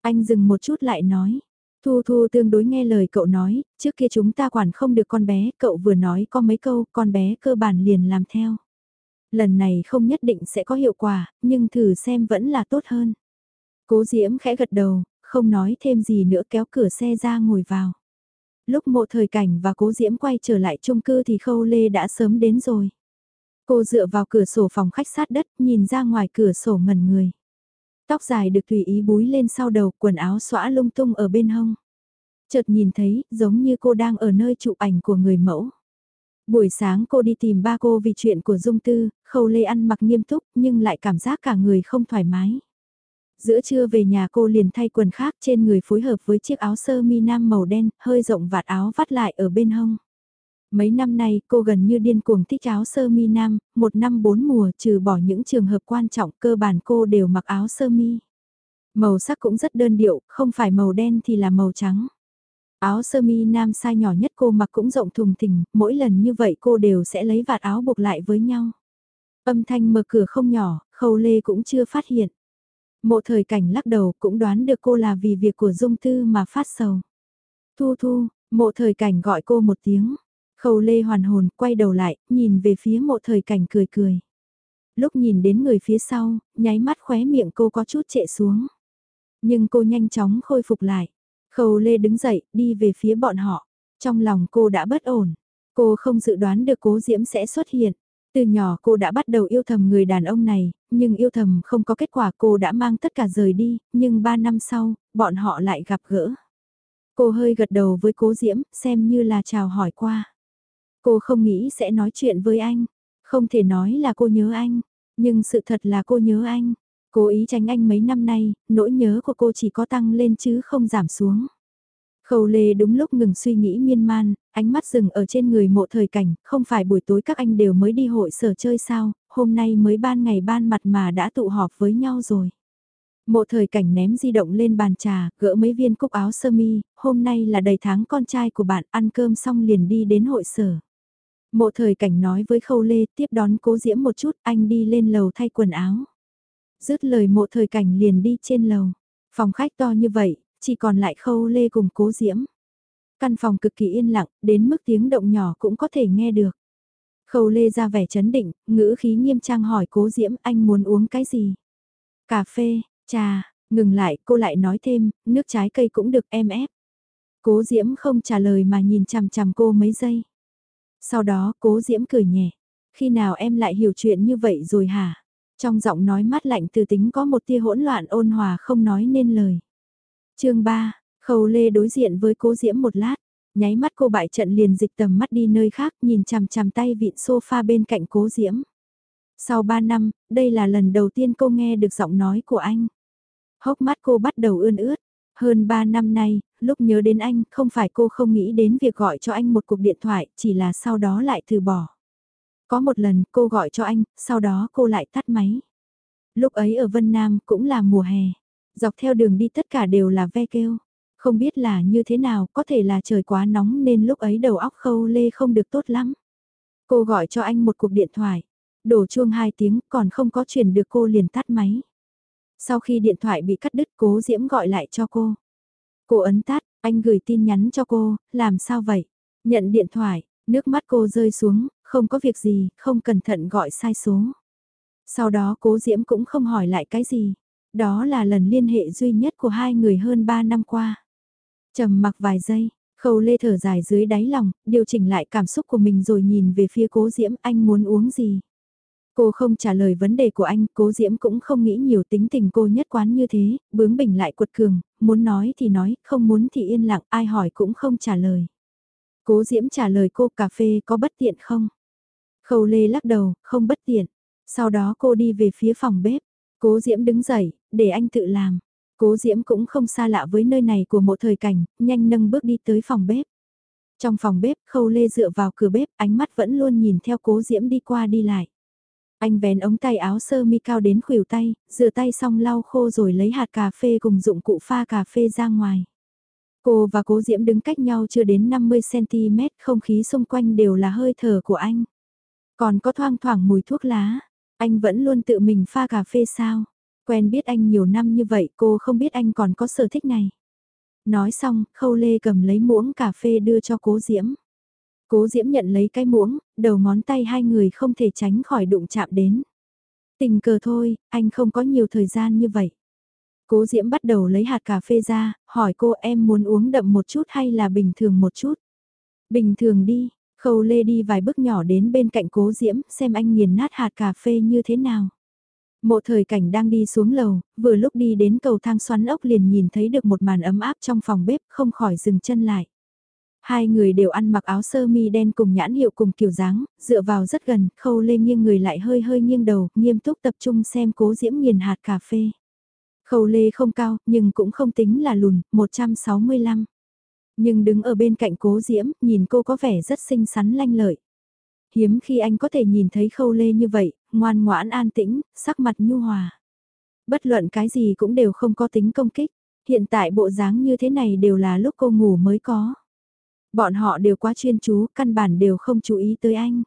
Anh dừng một chút lại nói. Thu Thu tương đối nghe lời cậu nói, trước kia chúng ta quản không được con bé, cậu vừa nói có mấy câu, con bé cơ bản liền làm theo. Lần này không nhất định sẽ có hiệu quả, nhưng thử xem vẫn là tốt hơn. Cố Diễm khẽ gật đầu, không nói thêm gì nữa kéo cửa xe ra ngồi vào. Lúc mộ thời cảnh và cố Diễm quay trở lại chung cư thì Khâu Lê đã sớm đến rồi. Cô dựa vào cửa sổ phòng khách sát đất, nhìn ra ngoài cửa sổ ngẩn người. Tóc dài được tùy ý búi lên sau đầu, quần áo xõa lung tung ở bên hông. Chợt nhìn thấy, giống như cô đang ở nơi chụp ảnh của người mẫu. Buổi sáng cô đi tìm ba cô vì chuyện của Dung Tư, Khâu Lê ăn mặc nghiêm túc nhưng lại cảm giác cả người không thoải mái giữa trưa về nhà cô liền thay quần khác trên người phối hợp với chiếc áo sơ mi nam màu đen, hơi rộng vạt áo vắt lại ở bên hông. Mấy năm nay cô gần như điên cuồng thích áo sơ mi nam, một năm bốn mùa trừ bỏ những trường hợp quan trọng cơ bản cô đều mặc áo sơ mi. Màu sắc cũng rất đơn điệu, không phải màu đen thì là màu trắng. Áo sơ mi nam size nhỏ nhất cô mặc cũng rộng thùng thình, mỗi lần như vậy cô đều sẽ lấy vạt áo buộc lại với nhau. Âm thanh mở cửa không nhỏ, khâu lê cũng chưa phát hiện. Mộ thời cảnh lắc đầu cũng đoán được cô là vì việc của Dung Tư mà phát sầu. Thu thu, mộ thời cảnh gọi cô một tiếng. Khâu lê hoàn hồn, quay đầu lại, nhìn về phía mộ thời cảnh cười cười. Lúc nhìn đến người phía sau, nháy mắt khóe miệng cô có chút trệ xuống. Nhưng cô nhanh chóng khôi phục lại. Khâu lê đứng dậy, đi về phía bọn họ. Trong lòng cô đã bất ổn. Cô không dự đoán được cố diễm sẽ xuất hiện. Từ nhỏ cô đã bắt đầu yêu thầm người đàn ông này, nhưng yêu thầm không có kết quả cô đã mang tất cả rời đi, nhưng ba năm sau, bọn họ lại gặp gỡ. Cô hơi gật đầu với cố diễm, xem như là chào hỏi qua. Cô không nghĩ sẽ nói chuyện với anh, không thể nói là cô nhớ anh, nhưng sự thật là cô nhớ anh. Cố ý tránh anh mấy năm nay, nỗi nhớ của cô chỉ có tăng lên chứ không giảm xuống. Khâu Lê đúng lúc ngừng suy nghĩ miên man, ánh mắt dừng ở trên người mộ thời cảnh, không phải buổi tối các anh đều mới đi hội sở chơi sao, hôm nay mới ban ngày ban mặt mà đã tụ họp với nhau rồi. Mộ thời cảnh ném di động lên bàn trà, gỡ mấy viên cúc áo sơ mi, hôm nay là đầy tháng con trai của bạn ăn cơm xong liền đi đến hội sở. Mộ thời cảnh nói với Khâu Lê tiếp đón cố diễm một chút, anh đi lên lầu thay quần áo. Dứt lời mộ thời cảnh liền đi trên lầu. Phòng khách to như vậy, chỉ còn lại Khâu Lê cùng cố diễm. Căn phòng cực kỳ yên lặng, đến mức tiếng động nhỏ cũng có thể nghe được. Khâu Lê ra vẻ chấn định, ngữ khí nghiêm trang hỏi cố diễm anh muốn uống cái gì? Cà phê, trà, ngừng lại cô lại nói thêm, nước trái cây cũng được em ép. Cố diễm không trả lời mà nhìn chằm chằm cô mấy giây. Sau đó cố diễm cười nhẹ. Khi nào em lại hiểu chuyện như vậy rồi hả? Trong giọng nói mát lạnh từ tính có một tia hỗn loạn ôn hòa không nói nên lời chương 3, khâu lê đối diện với cố diễm một lát. Nháy mắt cô bại trận liền dịch tầm mắt đi nơi khác nhìn chằm chằm tay vịn sofa bên cạnh cố diễm. Sau 3 năm, đây là lần đầu tiên cô nghe được giọng nói của anh. Hốc mắt cô bắt đầu ươn ướt. Hơn 3 năm nay, lúc nhớ đến anh, không phải cô không nghĩ đến việc gọi cho anh một cuộc điện thoại, chỉ là sau đó lại từ bỏ. Có một lần cô gọi cho anh, sau đó cô lại tắt máy. Lúc ấy ở Vân Nam cũng là mùa hè. Dọc theo đường đi tất cả đều là ve kêu. Không biết là như thế nào, có thể là trời quá nóng nên lúc ấy đầu óc khâu lê không được tốt lắm. Cô gọi cho anh một cuộc điện thoại. Đổ chuông hai tiếng còn không có chuyển được cô liền tắt máy. Sau khi điện thoại bị cắt đứt cố Diễm gọi lại cho cô. Cô ấn tắt, anh gửi tin nhắn cho cô, làm sao vậy? Nhận điện thoại, nước mắt cô rơi xuống, không có việc gì, không cẩn thận gọi sai số. Sau đó cố Diễm cũng không hỏi lại cái gì. Đó là lần liên hệ duy nhất của hai người hơn 3 năm qua. trầm mặc vài giây, khâu lê thở dài dưới đáy lòng, điều chỉnh lại cảm xúc của mình rồi nhìn về phía cố Diễm anh muốn uống gì. Cô không trả lời vấn đề của anh, cố Diễm cũng không nghĩ nhiều tính tình cô nhất quán như thế, bướng bỉnh lại quật cường, muốn nói thì nói, không muốn thì yên lặng, ai hỏi cũng không trả lời. Cố Diễm trả lời cô cà phê có bất tiện không? Khâu Lê lắc đầu, không bất tiện. Sau đó cô đi về phía phòng bếp. Cố Diễm đứng dậy, để anh tự làm. Cố Diễm cũng không xa lạ với nơi này của một thời cảnh, nhanh nâng bước đi tới phòng bếp. Trong phòng bếp, Khâu Lê dựa vào cửa bếp, ánh mắt vẫn luôn nhìn theo Cố Diễm đi qua đi lại. Anh vén ống tay áo sơ mi cao đến khuỷu tay, rửa tay xong lau khô rồi lấy hạt cà phê cùng dụng cụ pha cà phê ra ngoài. Cô và cố Diễm đứng cách nhau chưa đến 50cm, không khí xung quanh đều là hơi thở của anh. Còn có thoang thoảng mùi thuốc lá, anh vẫn luôn tự mình pha cà phê sao? Quen biết anh nhiều năm như vậy cô không biết anh còn có sở thích này. Nói xong, Khâu Lê cầm lấy muỗng cà phê đưa cho cố Diễm. Cố Diễm nhận lấy cái muỗng, đầu ngón tay hai người không thể tránh khỏi đụng chạm đến. Tình cờ thôi, anh không có nhiều thời gian như vậy. Cố Diễm bắt đầu lấy hạt cà phê ra, hỏi cô em muốn uống đậm một chút hay là bình thường một chút. Bình thường đi, Khâu Lê đi vài bước nhỏ đến bên cạnh Cố Diễm xem anh nghiền nát hạt cà phê như thế nào. Mộ thời cảnh đang đi xuống lầu, vừa lúc đi đến cầu thang xoắn ốc liền nhìn thấy được một màn ấm áp trong phòng bếp không khỏi dừng chân lại. Hai người đều ăn mặc áo sơ mi đen cùng nhãn hiệu cùng kiểu dáng, dựa vào rất gần, khâu lê nghiêng người lại hơi hơi nghiêng đầu, nghiêm túc tập trung xem cố diễm nghiền hạt cà phê. Khâu lê không cao, nhưng cũng không tính là lùn, 165. Nhưng đứng ở bên cạnh cố diễm, nhìn cô có vẻ rất xinh xắn lanh lợi. Hiếm khi anh có thể nhìn thấy khâu lê như vậy, ngoan ngoãn an tĩnh, sắc mặt nhu hòa. Bất luận cái gì cũng đều không có tính công kích. Hiện tại bộ dáng như thế này đều là lúc cô ngủ mới có. Bọn họ đều quá chuyên chú, căn bản đều không chú ý tới anh.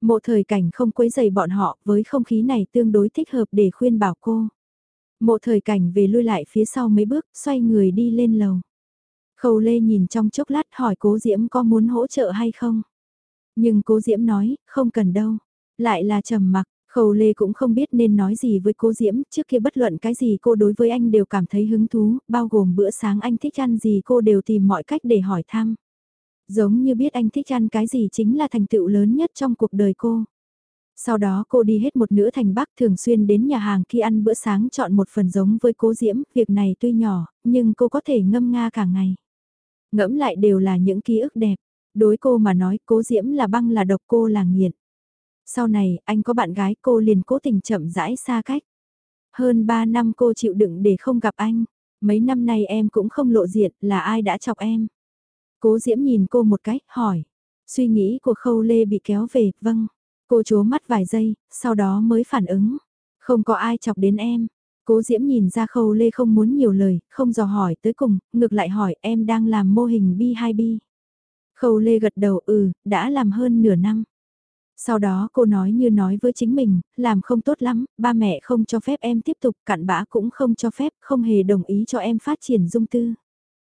Mộ thời cảnh không quấy dày bọn họ với không khí này tương đối thích hợp để khuyên bảo cô. Mộ thời cảnh về lui lại phía sau mấy bước, xoay người đi lên lầu. Khâu Lê nhìn trong chốc lát hỏi cố Diễm có muốn hỗ trợ hay không. Nhưng cố Diễm nói, không cần đâu. Lại là trầm mặc, Khâu Lê cũng không biết nên nói gì với cô Diễm, trước kia bất luận cái gì cô đối với anh đều cảm thấy hứng thú, bao gồm bữa sáng anh thích ăn gì cô đều tìm mọi cách để hỏi thăm. Giống như biết anh thích ăn cái gì chính là thành tựu lớn nhất trong cuộc đời cô. Sau đó cô đi hết một nửa thành Bắc thường xuyên đến nhà hàng khi ăn bữa sáng chọn một phần giống với cố Diễm, việc này tuy nhỏ, nhưng cô có thể ngâm nga cả ngày. Ngẫm lại đều là những ký ức đẹp. Đối cô mà nói cố Diễm là băng là độc cô là nghiện. Sau này, anh có bạn gái cô liền cố tình chậm rãi xa cách. Hơn 3 năm cô chịu đựng để không gặp anh. Mấy năm nay em cũng không lộ diện là ai đã chọc em. Cố Diễm nhìn cô một cách, hỏi. Suy nghĩ của Khâu Lê bị kéo về, vâng. Cô chố mắt vài giây, sau đó mới phản ứng. Không có ai chọc đến em. Cố Diễm nhìn ra Khâu Lê không muốn nhiều lời, không dò hỏi tới cùng, ngược lại hỏi em đang làm mô hình bi 2 bi. Khâu Lê gật đầu ừ, đã làm hơn nửa năm. Sau đó cô nói như nói với chính mình, làm không tốt lắm, ba mẹ không cho phép em tiếp tục, cặn bã cũng không cho phép, không hề đồng ý cho em phát triển dung tư.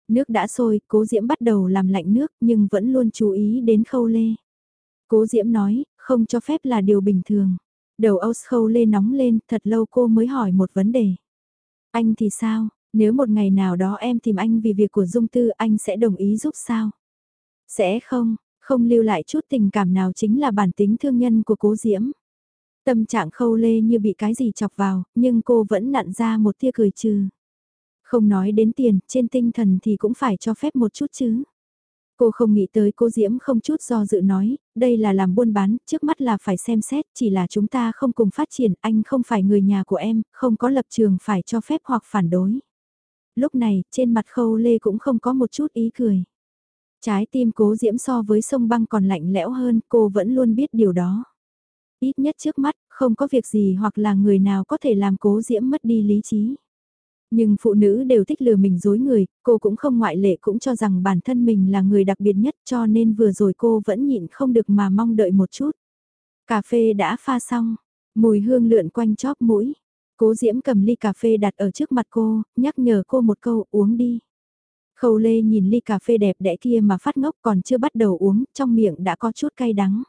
Nước đã sôi, cố diễm bắt đầu làm lạnh nước nhưng vẫn luôn chú ý đến khâu lê. Cố diễm nói, không cho phép là điều bình thường. Đầu âu khâu lê nóng lên, thật lâu cô mới hỏi một vấn đề. Anh thì sao, nếu một ngày nào đó em tìm anh vì việc của dung tư anh sẽ đồng ý giúp sao? Sẽ không, không lưu lại chút tình cảm nào chính là bản tính thương nhân của cố diễm. Tâm trạng khâu lê như bị cái gì chọc vào, nhưng cô vẫn nặn ra một tia cười trừ. Không nói đến tiền, trên tinh thần thì cũng phải cho phép một chút chứ. Cô không nghĩ tới cô Diễm không chút do dự nói, đây là làm buôn bán, trước mắt là phải xem xét, chỉ là chúng ta không cùng phát triển, anh không phải người nhà của em, không có lập trường phải cho phép hoặc phản đối. Lúc này, trên mặt khâu lê cũng không có một chút ý cười. Trái tim cố diễm so với sông băng còn lạnh lẽo hơn, cô vẫn luôn biết điều đó. Ít nhất trước mắt, không có việc gì hoặc là người nào có thể làm cố diễm mất đi lý trí. Nhưng phụ nữ đều thích lừa mình dối người, cô cũng không ngoại lệ cũng cho rằng bản thân mình là người đặc biệt nhất cho nên vừa rồi cô vẫn nhịn không được mà mong đợi một chút. Cà phê đã pha xong, mùi hương lượn quanh chóp mũi. Cố Diễm cầm ly cà phê đặt ở trước mặt cô, nhắc nhở cô một câu uống đi. Khâu Lê nhìn ly cà phê đẹp đẽ kia mà phát ngốc còn chưa bắt đầu uống, trong miệng đã có chút cay đắng.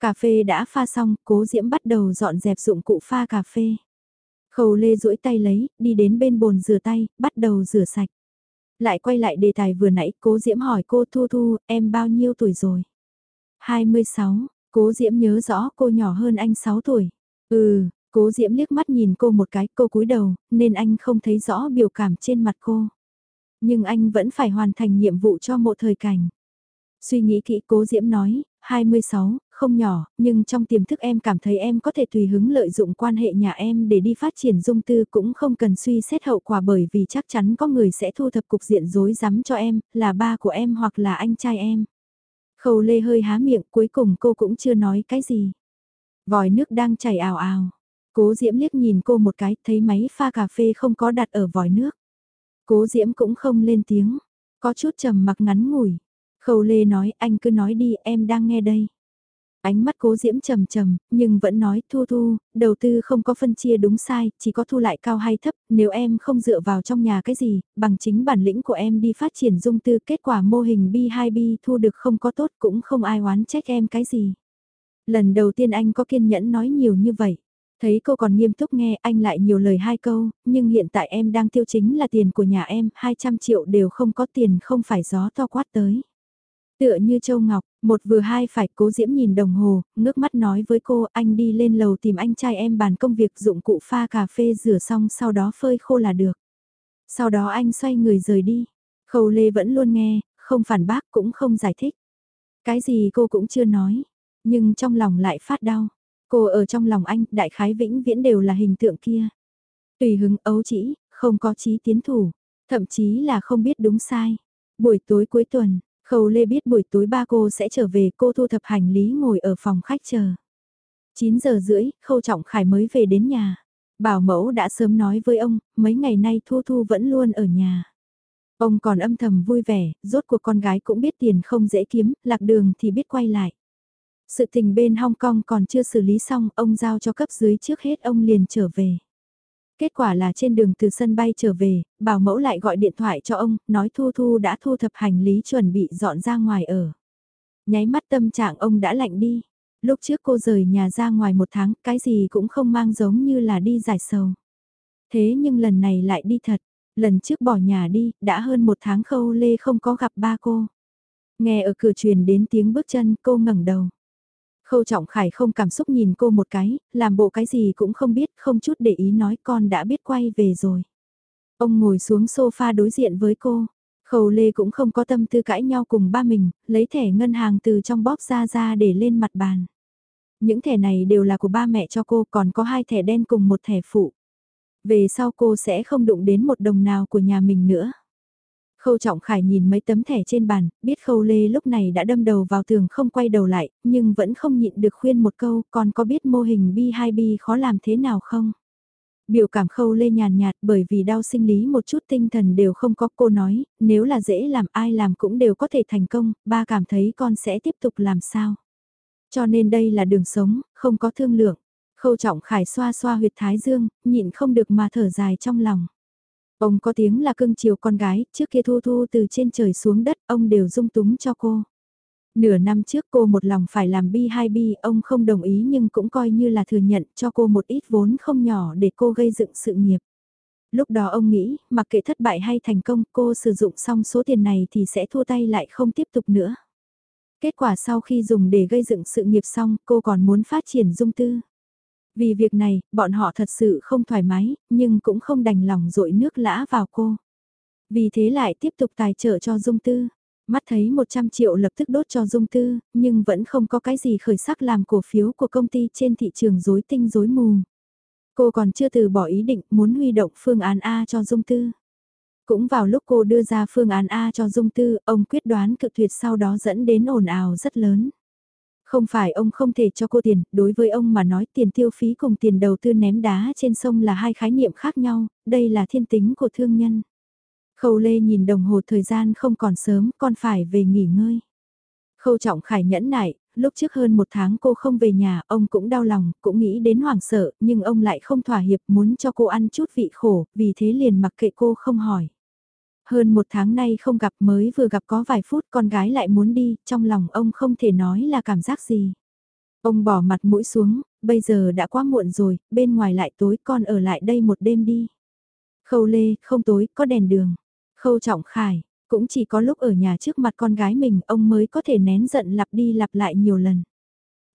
Cà phê đã pha xong, cố Diễm bắt đầu dọn dẹp dụng cụ pha cà phê. Khâu Lê duỗi tay lấy, đi đến bên bồn rửa tay, bắt đầu rửa sạch. Lại quay lại đề tài vừa nãy, cố Diễm hỏi cô Thu Thu, em bao nhiêu tuổi rồi? 26, cố Diễm nhớ rõ cô nhỏ hơn anh 6 tuổi. Ừ, cố Diễm liếc mắt nhìn cô một cái, cô cúi đầu, nên anh không thấy rõ biểu cảm trên mặt cô. Nhưng anh vẫn phải hoàn thành nhiệm vụ cho một thời cảnh. Suy nghĩ kỹ cố Diễm nói, 26, không nhỏ, nhưng trong tiềm thức em cảm thấy em có thể tùy hứng lợi dụng quan hệ nhà em để đi phát triển dung tư cũng không cần suy xét hậu quả bởi vì chắc chắn có người sẽ thu thập cục diện rối rắm cho em, là ba của em hoặc là anh trai em. Khâu lê hơi há miệng cuối cùng cô cũng chưa nói cái gì. Vòi nước đang chảy ào ào. Cố Diễm liếc nhìn cô một cái thấy máy pha cà phê không có đặt ở vòi nước. Cố Diễm cũng không lên tiếng, có chút trầm mặc ngắn ngủi. Khâu Lê nói anh cứ nói đi em đang nghe đây. Ánh mắt cố diễm trầm trầm, nhưng vẫn nói thu thu, đầu tư không có phân chia đúng sai, chỉ có thu lại cao hay thấp, nếu em không dựa vào trong nhà cái gì, bằng chính bản lĩnh của em đi phát triển dung tư kết quả mô hình B2B thu được không có tốt cũng không ai oán trách em cái gì. Lần đầu tiên anh có kiên nhẫn nói nhiều như vậy. Thấy cô còn nghiêm túc nghe anh lại nhiều lời hai câu, nhưng hiện tại em đang tiêu chính là tiền của nhà em, 200 triệu đều không có tiền không phải gió to quát tới. Tựa như Châu Ngọc, một vừa hai phải cố diễm nhìn đồng hồ, ngước mắt nói với cô anh đi lên lầu tìm anh trai em bàn công việc dụng cụ pha cà phê rửa xong sau đó phơi khô là được. Sau đó anh xoay người rời đi. Khâu Lê vẫn luôn nghe, không phản bác cũng không giải thích. Cái gì cô cũng chưa nói, nhưng trong lòng lại phát đau. Cô ở trong lòng anh, đại khái vĩnh viễn đều là hình tượng kia. Tùy hứng ấu chỉ, không có chí tiến thủ, thậm chí là không biết đúng sai. Buổi tối cuối tuần, Khâu Lê biết buổi tối ba cô sẽ trở về cô thu thập hành lý ngồi ở phòng khách chờ. 9 giờ rưỡi, Khâu Trọng Khải mới về đến nhà. Bảo mẫu đã sớm nói với ông, mấy ngày nay Thu Thu vẫn luôn ở nhà. Ông còn âm thầm vui vẻ, rốt cuộc con gái cũng biết tiền không dễ kiếm, lạc đường thì biết quay lại. Sự tình bên Hong Kong còn chưa xử lý xong, ông giao cho cấp dưới trước hết ông liền trở về. Kết quả là trên đường từ sân bay trở về, bảo mẫu lại gọi điện thoại cho ông, nói Thu Thu đã thu thập hành lý chuẩn bị dọn ra ngoài ở. Nháy mắt tâm trạng ông đã lạnh đi. Lúc trước cô rời nhà ra ngoài một tháng, cái gì cũng không mang giống như là đi giải sầu. Thế nhưng lần này lại đi thật, lần trước bỏ nhà đi, đã hơn một tháng khâu lê không có gặp ba cô. Nghe ở cửa truyền đến tiếng bước chân, cô ngẩng đầu. Khâu Trọng Khải không cảm xúc nhìn cô một cái, làm bộ cái gì cũng không biết, không chút để ý nói con đã biết quay về rồi. Ông ngồi xuống sofa đối diện với cô. Khâu Lê cũng không có tâm tư cãi nhau cùng ba mình, lấy thẻ ngân hàng từ trong bóp ra ra để lên mặt bàn. Những thẻ này đều là của ba mẹ cho cô, còn có hai thẻ đen cùng một thẻ phụ. Về sau cô sẽ không đụng đến một đồng nào của nhà mình nữa. Khâu Trọng Khải nhìn mấy tấm thẻ trên bàn, biết Khâu Lê lúc này đã đâm đầu vào tường không quay đầu lại, nhưng vẫn không nhịn được khuyên một câu, còn có biết mô hình B2B khó làm thế nào không? Biểu cảm Khâu Lê nhàn nhạt bởi vì đau sinh lý một chút tinh thần đều không có cô nói, nếu là dễ làm ai làm cũng đều có thể thành công, ba cảm thấy con sẽ tiếp tục làm sao? Cho nên đây là đường sống, không có thương lượng. Khâu Trọng Khải xoa xoa huyệt thái dương, nhịn không được mà thở dài trong lòng. Ông có tiếng là cưng chiều con gái, trước kia thu thu từ trên trời xuống đất, ông đều dung túng cho cô. Nửa năm trước cô một lòng phải làm bi hai bi, ông không đồng ý nhưng cũng coi như là thừa nhận cho cô một ít vốn không nhỏ để cô gây dựng sự nghiệp. Lúc đó ông nghĩ, mặc kệ thất bại hay thành công, cô sử dụng xong số tiền này thì sẽ thua tay lại không tiếp tục nữa. Kết quả sau khi dùng để gây dựng sự nghiệp xong, cô còn muốn phát triển dung tư. Vì việc này, bọn họ thật sự không thoải mái, nhưng cũng không đành lòng dội nước lã vào cô. Vì thế lại tiếp tục tài trợ cho Dung Tư. Mắt thấy 100 triệu lập tức đốt cho Dung Tư, nhưng vẫn không có cái gì khởi sắc làm cổ phiếu của công ty trên thị trường rối tinh rối mù. Cô còn chưa từ bỏ ý định muốn huy động phương án A cho Dung Tư. Cũng vào lúc cô đưa ra phương án A cho Dung Tư, ông quyết đoán cực tuyệt sau đó dẫn đến ồn ào rất lớn. Không phải ông không thể cho cô tiền, đối với ông mà nói tiền tiêu phí cùng tiền đầu tư ném đá trên sông là hai khái niệm khác nhau, đây là thiên tính của thương nhân. Khâu Lê nhìn đồng hồ thời gian không còn sớm, con phải về nghỉ ngơi. Khâu Trọng Khải nhẫn nại, lúc trước hơn một tháng cô không về nhà, ông cũng đau lòng, cũng nghĩ đến hoảng sợ, nhưng ông lại không thỏa hiệp muốn cho cô ăn chút vị khổ, vì thế liền mặc kệ cô không hỏi. Hơn một tháng nay không gặp mới vừa gặp có vài phút con gái lại muốn đi, trong lòng ông không thể nói là cảm giác gì. Ông bỏ mặt mũi xuống, bây giờ đã quá muộn rồi, bên ngoài lại tối con ở lại đây một đêm đi. Khâu lê, không tối, có đèn đường. Khâu trọng khải, cũng chỉ có lúc ở nhà trước mặt con gái mình ông mới có thể nén giận lặp đi lặp lại nhiều lần.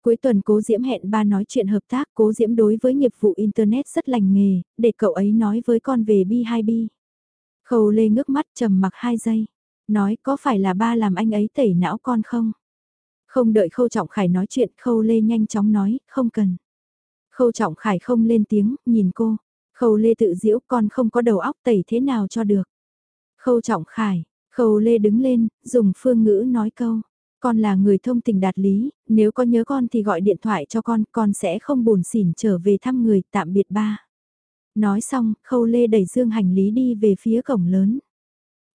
Cuối tuần cố Diễm hẹn ba nói chuyện hợp tác, cố Diễm đối với nghiệp vụ Internet rất lành nghề, để cậu ấy nói với con về B2B. Khâu lê ngước mắt trầm mặc hai giây. Nói có phải là ba làm anh ấy tẩy não con không? Không đợi khâu trọng khải nói chuyện khâu lê nhanh chóng nói, không cần. Khâu trọng khải không lên tiếng, nhìn cô. Khâu lê tự diễu con không có đầu óc tẩy thế nào cho được. Khâu trọng khải, khâu lê đứng lên, dùng phương ngữ nói câu. Con là người thông tình đạt lý, nếu có nhớ con thì gọi điện thoại cho con, con sẽ không buồn xỉn trở về thăm người, tạm biệt ba. Nói xong, khâu lê đẩy dương hành lý đi về phía cổng lớn.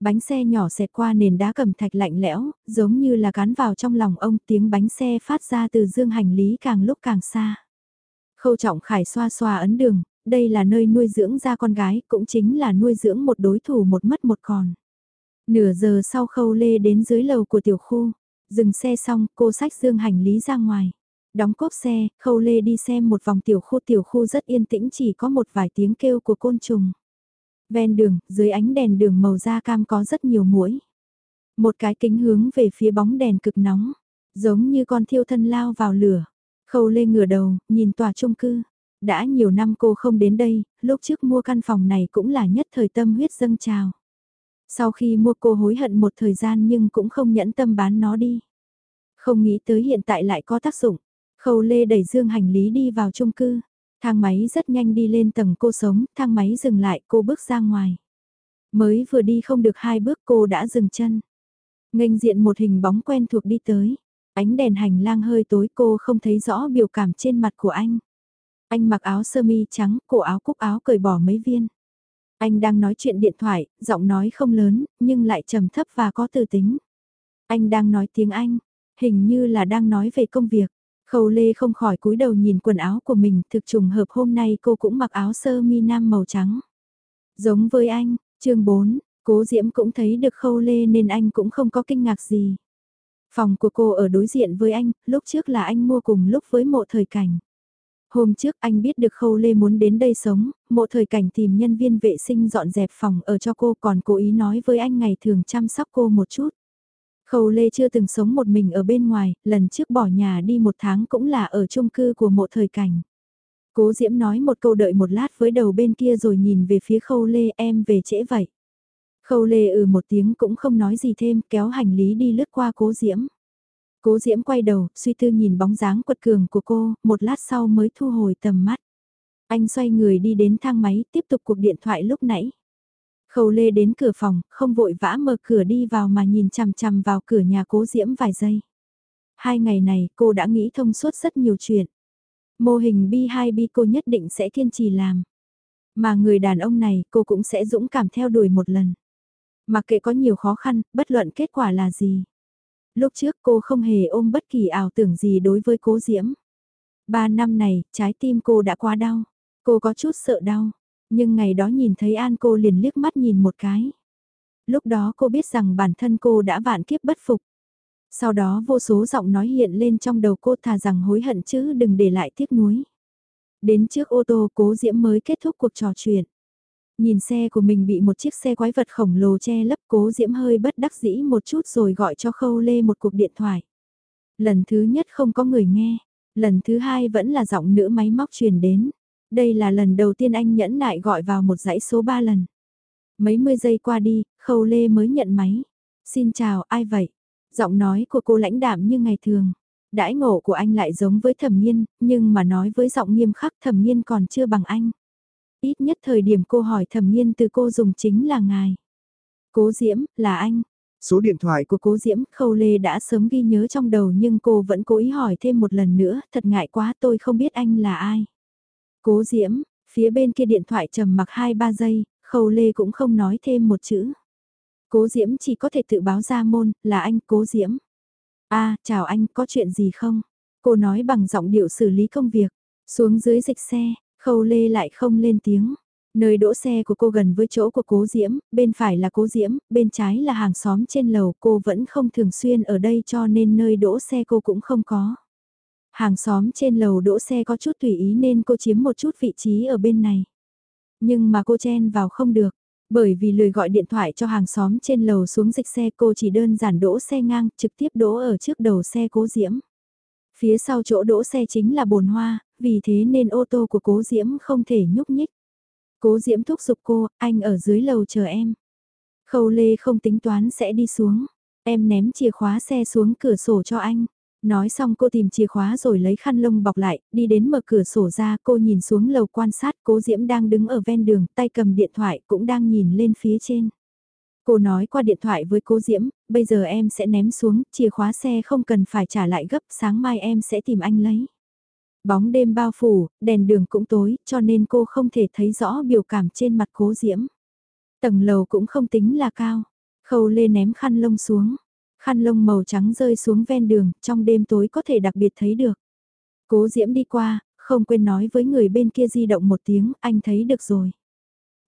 Bánh xe nhỏ xẹt qua nền đá cầm thạch lạnh lẽo, giống như là cán vào trong lòng ông tiếng bánh xe phát ra từ dương hành lý càng lúc càng xa. Khâu trọng khải xoa xoa ấn đường, đây là nơi nuôi dưỡng ra con gái, cũng chính là nuôi dưỡng một đối thủ một mất một còn. Nửa giờ sau khâu lê đến dưới lầu của tiểu khu, dừng xe xong cô sách dương hành lý ra ngoài. Đóng cốp xe, khâu lê đi xem một vòng tiểu khu tiểu khu rất yên tĩnh chỉ có một vài tiếng kêu của côn trùng. Ven đường, dưới ánh đèn đường màu da cam có rất nhiều muỗi. Một cái kính hướng về phía bóng đèn cực nóng, giống như con thiêu thân lao vào lửa. Khâu lê ngửa đầu, nhìn tòa chung cư. Đã nhiều năm cô không đến đây, lúc trước mua căn phòng này cũng là nhất thời tâm huyết dâng trào. Sau khi mua cô hối hận một thời gian nhưng cũng không nhẫn tâm bán nó đi. Không nghĩ tới hiện tại lại có tác dụng. Khâu Lê đẩy dương hành lý đi vào chung cư. Thang máy rất nhanh đi lên tầng cô sống, thang máy dừng lại cô bước ra ngoài. Mới vừa đi không được hai bước cô đã dừng chân. nghênh diện một hình bóng quen thuộc đi tới. Ánh đèn hành lang hơi tối cô không thấy rõ biểu cảm trên mặt của anh. Anh mặc áo sơ mi trắng, cổ áo cúc áo cởi bỏ mấy viên. Anh đang nói chuyện điện thoại, giọng nói không lớn, nhưng lại trầm thấp và có tư tính. Anh đang nói tiếng Anh, hình như là đang nói về công việc. Khâu Lê không khỏi cúi đầu nhìn quần áo của mình, thực trùng hợp hôm nay cô cũng mặc áo sơ mi nam màu trắng. Giống với anh, chương 4, cố Diễm cũng thấy được Khâu Lê nên anh cũng không có kinh ngạc gì. Phòng của cô ở đối diện với anh, lúc trước là anh mua cùng lúc với mộ thời cảnh. Hôm trước anh biết được Khâu Lê muốn đến đây sống, mộ thời cảnh tìm nhân viên vệ sinh dọn dẹp phòng ở cho cô còn cố ý nói với anh ngày thường chăm sóc cô một chút. Khâu Lê chưa từng sống một mình ở bên ngoài, lần trước bỏ nhà đi một tháng cũng là ở chung cư của mộ thời cảnh. Cố Diễm nói một câu đợi một lát với đầu bên kia rồi nhìn về phía Khâu Lê em về trễ vậy. Khâu Lê ừ một tiếng cũng không nói gì thêm kéo hành lý đi lướt qua Cố Diễm. Cố Diễm quay đầu, suy tư nhìn bóng dáng quật cường của cô, một lát sau mới thu hồi tầm mắt. Anh xoay người đi đến thang máy, tiếp tục cuộc điện thoại lúc nãy. Khâu Lê đến cửa phòng, không vội vã mở cửa đi vào mà nhìn chằm chằm vào cửa nhà Cố Diễm vài giây. Hai ngày này cô đã nghĩ thông suốt rất nhiều chuyện. Mô hình B2B cô nhất định sẽ kiên trì làm. Mà người đàn ông này cô cũng sẽ dũng cảm theo đuổi một lần. Mặc kệ có nhiều khó khăn, bất luận kết quả là gì. Lúc trước cô không hề ôm bất kỳ ảo tưởng gì đối với cố diễm. Ba năm này, trái tim cô đã quá đau. Cô có chút sợ đau. Nhưng ngày đó nhìn thấy An cô liền liếc mắt nhìn một cái. Lúc đó cô biết rằng bản thân cô đã vạn kiếp bất phục. Sau đó vô số giọng nói hiện lên trong đầu cô thà rằng hối hận chứ đừng để lại tiếc nuối. Đến trước ô tô cố diễm mới kết thúc cuộc trò chuyện. Nhìn xe của mình bị một chiếc xe quái vật khổng lồ che lấp cố diễm hơi bất đắc dĩ một chút rồi gọi cho khâu lê một cuộc điện thoại. Lần thứ nhất không có người nghe, lần thứ hai vẫn là giọng nữ máy móc truyền đến. Đây là lần đầu tiên anh nhẫn nại gọi vào một dãy số 3 lần. Mấy mươi giây qua đi, khâu lê mới nhận máy. Xin chào, ai vậy? Giọng nói của cô lãnh đạm như ngày thường. Đãi ngộ của anh lại giống với thẩm nghiên, nhưng mà nói với giọng nghiêm khắc thẩm nghiên còn chưa bằng anh. Ít nhất thời điểm cô hỏi thẩm nghiên từ cô dùng chính là ngài. Cố Diễm, là anh. Số điện thoại của cố Diễm Khâu Lê đã sớm ghi nhớ trong đầu nhưng cô vẫn cố ý hỏi thêm một lần nữa, thật ngại quá tôi không biết anh là ai. Cố Diễm, phía bên kia điện thoại trầm mặc 2-3 giây, Khâu Lê cũng không nói thêm một chữ. Cố Diễm chỉ có thể tự báo ra môn, là anh Cố Diễm. a à, chào anh, có chuyện gì không? Cô nói bằng giọng điệu xử lý công việc. Xuống dưới dịch xe, Khâu Lê lại không lên tiếng. Nơi đỗ xe của cô gần với chỗ của cố Diễm, bên phải là cố Diễm, bên trái là hàng xóm trên lầu cô vẫn không thường xuyên ở đây cho nên nơi đỗ xe cô cũng không có. Hàng xóm trên lầu đỗ xe có chút tùy ý nên cô chiếm một chút vị trí ở bên này. Nhưng mà cô chen vào không được, bởi vì lười gọi điện thoại cho hàng xóm trên lầu xuống dịch xe cô chỉ đơn giản đỗ xe ngang trực tiếp đỗ ở trước đầu xe cố Diễm. Phía sau chỗ đỗ xe chính là bồn hoa, vì thế nên ô tô của cố Diễm không thể nhúc nhích. Cố Diễm thúc giục cô, anh ở dưới lầu chờ em. Khâu Lê không tính toán sẽ đi xuống. Em ném chìa khóa xe xuống cửa sổ cho anh. Nói xong cô tìm chìa khóa rồi lấy khăn lông bọc lại, đi đến mở cửa sổ ra cô nhìn xuống lầu quan sát cố Diễm đang đứng ở ven đường, tay cầm điện thoại cũng đang nhìn lên phía trên. Cô nói qua điện thoại với cô Diễm, bây giờ em sẽ ném xuống, chìa khóa xe không cần phải trả lại gấp, sáng mai em sẽ tìm anh lấy. Bóng đêm bao phủ, đèn đường cũng tối, cho nên cô không thể thấy rõ biểu cảm trên mặt cố Diễm. Tầng lầu cũng không tính là cao. Khâu lê ném khăn lông xuống. Khăn lông màu trắng rơi xuống ven đường, trong đêm tối có thể đặc biệt thấy được. Cố Diễm đi qua, không quên nói với người bên kia di động một tiếng, anh thấy được rồi.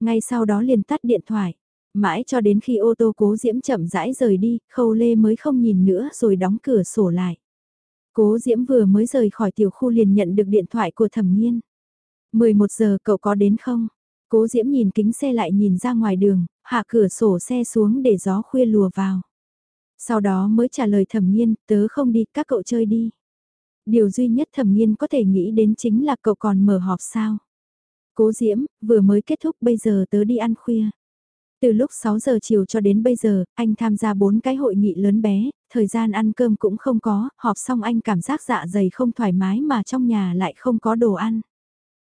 Ngay sau đó liền tắt điện thoại. Mãi cho đến khi ô tô cố Diễm chậm rãi rời đi, khâu lê mới không nhìn nữa rồi đóng cửa sổ lại. Cố Diễm vừa mới rời khỏi tiểu khu liền nhận được điện thoại của thẩm nghiên. 11 giờ cậu có đến không? Cố Diễm nhìn kính xe lại nhìn ra ngoài đường, hạ cửa sổ xe xuống để gió khuya lùa vào. Sau đó mới trả lời thẩm nghiên, tớ không đi, các cậu chơi đi. Điều duy nhất thẩm nghiên có thể nghĩ đến chính là cậu còn mở họp sao. Cố Diễm, vừa mới kết thúc bây giờ tớ đi ăn khuya. Từ lúc 6 giờ chiều cho đến bây giờ, anh tham gia 4 cái hội nghị lớn bé, thời gian ăn cơm cũng không có, họp xong anh cảm giác dạ dày không thoải mái mà trong nhà lại không có đồ ăn.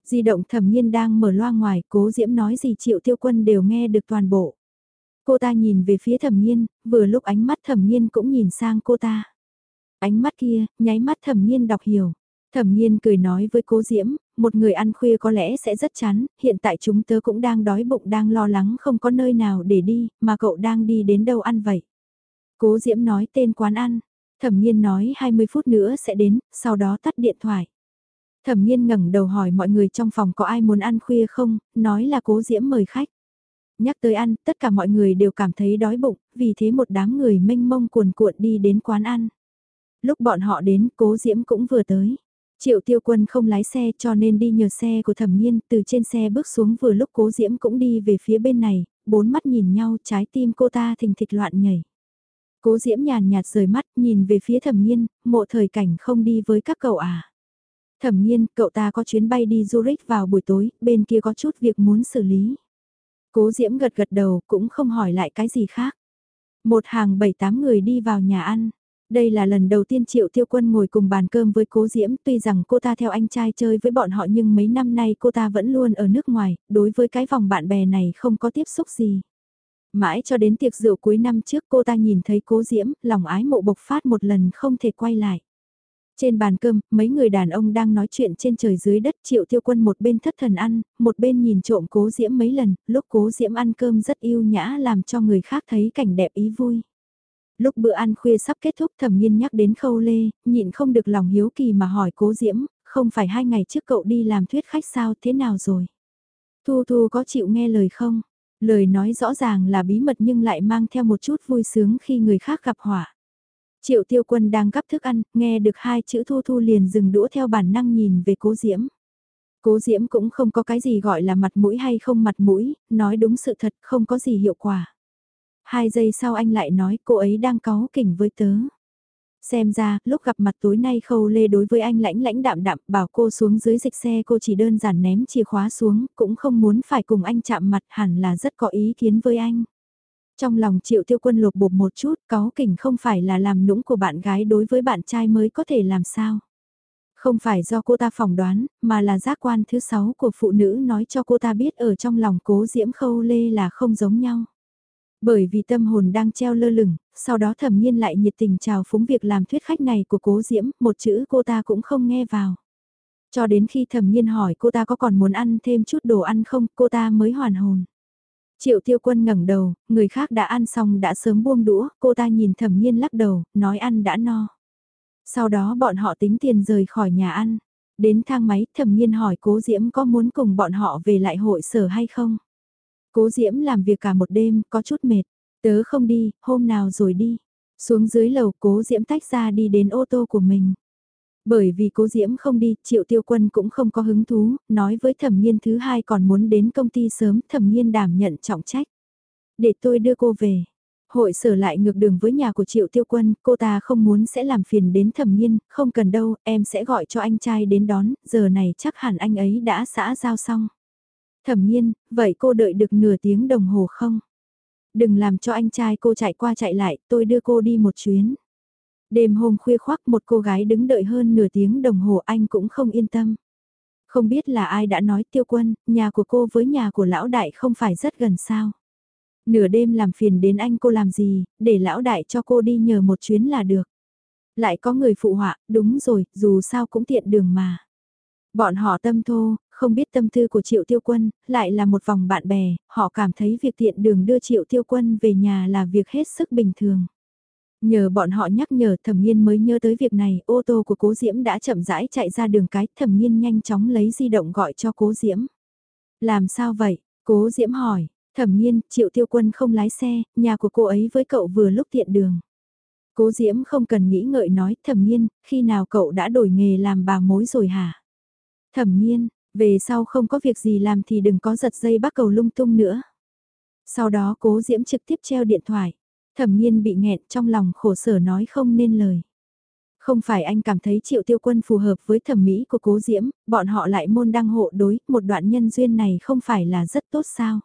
Di động thẩm nhiên đang mở loa ngoài, cố diễm nói gì triệu tiêu quân đều nghe được toàn bộ. Cô ta nhìn về phía thẩm nghiên vừa lúc ánh mắt thẩm nghiên cũng nhìn sang cô ta. Ánh mắt kia, nháy mắt thẩm nghiên đọc hiểu. Thẩm nghiên cười nói với cố Diễm, một người ăn khuya có lẽ sẽ rất chán, hiện tại chúng tớ cũng đang đói bụng đang lo lắng không có nơi nào để đi, mà cậu đang đi đến đâu ăn vậy. Cố Diễm nói tên quán ăn. Thẩm nghiên nói 20 phút nữa sẽ đến, sau đó tắt điện thoại. Thẩm nghiên ngẩng đầu hỏi mọi người trong phòng có ai muốn ăn khuya không, nói là cố diễm mời khách. Nhắc tới ăn, tất cả mọi người đều cảm thấy đói bụng, vì thế một đám người mênh mông cuồn cuộn đi đến quán ăn. Lúc bọn họ đến, cố diễm cũng vừa tới. Triệu tiêu quân không lái xe cho nên đi nhờ xe của thẩm nghiên, từ trên xe bước xuống vừa lúc cố diễm cũng đi về phía bên này, bốn mắt nhìn nhau trái tim cô ta thình thịch loạn nhảy. Cố diễm nhàn nhạt rời mắt nhìn về phía thẩm nghiên, mộ thời cảnh không đi với các cậu à. Thẩm nhiên, cậu ta có chuyến bay đi Zurich vào buổi tối, bên kia có chút việc muốn xử lý. Cố Diễm gật gật đầu, cũng không hỏi lại cái gì khác. Một hàng bảy tám người đi vào nhà ăn. Đây là lần đầu tiên Triệu Tiêu Quân ngồi cùng bàn cơm với Cố Diễm, tuy rằng cô ta theo anh trai chơi với bọn họ nhưng mấy năm nay cô ta vẫn luôn ở nước ngoài, đối với cái vòng bạn bè này không có tiếp xúc gì. Mãi cho đến tiệc rượu cuối năm trước cô ta nhìn thấy Cố Diễm, lòng ái mộ bộc phát một lần không thể quay lại. Trên bàn cơm, mấy người đàn ông đang nói chuyện trên trời dưới đất triệu tiêu quân một bên thất thần ăn, một bên nhìn trộm cố diễm mấy lần, lúc cố diễm ăn cơm rất yêu nhã làm cho người khác thấy cảnh đẹp ý vui. Lúc bữa ăn khuya sắp kết thúc thẩm nhiên nhắc đến khâu lê, nhịn không được lòng hiếu kỳ mà hỏi cố diễm, không phải hai ngày trước cậu đi làm thuyết khách sao thế nào rồi? Thu Thu có chịu nghe lời không? Lời nói rõ ràng là bí mật nhưng lại mang theo một chút vui sướng khi người khác gặp họa. Triệu tiêu quân đang gắp thức ăn, nghe được hai chữ thu thu liền dừng đũa theo bản năng nhìn về cố diễm. Cố diễm cũng không có cái gì gọi là mặt mũi hay không mặt mũi, nói đúng sự thật không có gì hiệu quả. Hai giây sau anh lại nói cô ấy đang cáu kỉnh với tớ. Xem ra, lúc gặp mặt tối nay khâu lê đối với anh lãnh lãnh đạm đạm bảo cô xuống dưới dịch xe cô chỉ đơn giản ném chìa khóa xuống, cũng không muốn phải cùng anh chạm mặt hẳn là rất có ý kiến với anh. Trong lòng triệu tiêu quân lột bột một chút, có kỉnh không phải là làm nũng của bạn gái đối với bạn trai mới có thể làm sao. Không phải do cô ta phỏng đoán, mà là giác quan thứ sáu của phụ nữ nói cho cô ta biết ở trong lòng cố diễm khâu lê là không giống nhau. Bởi vì tâm hồn đang treo lơ lửng, sau đó thẩm nhiên lại nhiệt tình chào phúng việc làm thuyết khách này của cố diễm, một chữ cô ta cũng không nghe vào. Cho đến khi thẩm nhiên hỏi cô ta có còn muốn ăn thêm chút đồ ăn không, cô ta mới hoàn hồn. Triệu tiêu quân ngẩng đầu, người khác đã ăn xong đã sớm buông đũa, cô ta nhìn thẩm nhiên lắc đầu, nói ăn đã no. Sau đó bọn họ tính tiền rời khỏi nhà ăn. Đến thang máy thẩm nhiên hỏi cố Diễm có muốn cùng bọn họ về lại hội sở hay không. Cố Diễm làm việc cả một đêm, có chút mệt. Tớ không đi, hôm nào rồi đi. Xuống dưới lầu cố Diễm tách ra đi đến ô tô của mình. Bởi vì cố diễm không đi, triệu tiêu quân cũng không có hứng thú, nói với thẩm nghiên thứ hai còn muốn đến công ty sớm, thẩm nghiên đảm nhận trọng trách. Để tôi đưa cô về. Hội sở lại ngược đường với nhà của triệu tiêu quân, cô ta không muốn sẽ làm phiền đến thẩm nghiên, không cần đâu, em sẽ gọi cho anh trai đến đón, giờ này chắc hẳn anh ấy đã xã giao xong. Thẩm nghiên, vậy cô đợi được nửa tiếng đồng hồ không? Đừng làm cho anh trai cô chạy qua chạy lại, tôi đưa cô đi một chuyến. Đêm hôm khuya khoác một cô gái đứng đợi hơn nửa tiếng đồng hồ anh cũng không yên tâm. Không biết là ai đã nói tiêu quân, nhà của cô với nhà của lão đại không phải rất gần sao. Nửa đêm làm phiền đến anh cô làm gì, để lão đại cho cô đi nhờ một chuyến là được. Lại có người phụ họa, đúng rồi, dù sao cũng tiện đường mà. Bọn họ tâm thô, không biết tâm tư của Triệu Tiêu Quân, lại là một vòng bạn bè, họ cảm thấy việc tiện đường đưa Triệu Tiêu Quân về nhà là việc hết sức bình thường. Nhờ bọn họ nhắc nhở thẩm nghiên mới nhớ tới việc này, ô tô của cố Diễm đã chậm rãi chạy ra đường cái, thẩm nghiên nhanh chóng lấy di động gọi cho cố Diễm. Làm sao vậy? Cố Diễm hỏi, thẩm nghiên, triệu tiêu quân không lái xe, nhà của cô ấy với cậu vừa lúc tiện đường. Cố Diễm không cần nghĩ ngợi nói, thẩm nghiên, khi nào cậu đã đổi nghề làm bà mối rồi hả? Thẩm nghiên, về sau không có việc gì làm thì đừng có giật dây bắt cầu lung tung nữa. Sau đó cố Diễm trực tiếp treo điện thoại. Thẩm nhiên bị nghẹn trong lòng khổ sở nói không nên lời. Không phải anh cảm thấy triệu tiêu quân phù hợp với thẩm mỹ của cố diễm, bọn họ lại môn đăng hộ đối, một đoạn nhân duyên này không phải là rất tốt sao.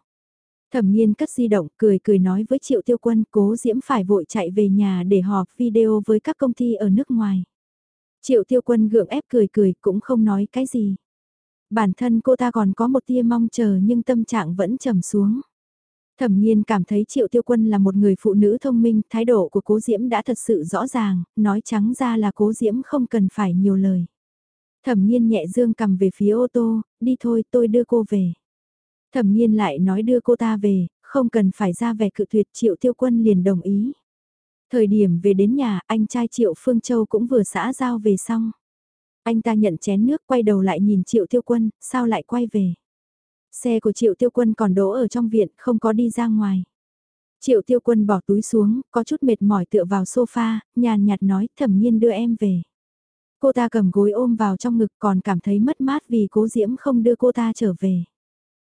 Thẩm nhiên cất di động cười cười nói với triệu tiêu quân cố diễm phải vội chạy về nhà để họp video với các công ty ở nước ngoài. Triệu tiêu quân gượng ép cười cười cũng không nói cái gì. Bản thân cô ta còn có một tia mong chờ nhưng tâm trạng vẫn trầm xuống. Thẩm nhiên cảm thấy Triệu Tiêu Quân là một người phụ nữ thông minh, thái độ của Cố Diễm đã thật sự rõ ràng, nói trắng ra là Cố Diễm không cần phải nhiều lời. Thẩm nhiên nhẹ dương cầm về phía ô tô, đi thôi tôi đưa cô về. Thẩm nhiên lại nói đưa cô ta về, không cần phải ra vẻ cự tuyệt Triệu Tiêu Quân liền đồng ý. Thời điểm về đến nhà, anh trai Triệu Phương Châu cũng vừa xã giao về xong. Anh ta nhận chén nước quay đầu lại nhìn Triệu Tiêu Quân, sao lại quay về. Xe của Triệu Tiêu Quân còn đỗ ở trong viện, không có đi ra ngoài. Triệu Tiêu Quân bỏ túi xuống, có chút mệt mỏi tựa vào sofa, nhàn nhạt nói thẩm nhiên đưa em về. Cô ta cầm gối ôm vào trong ngực còn cảm thấy mất mát vì cố diễm không đưa cô ta trở về.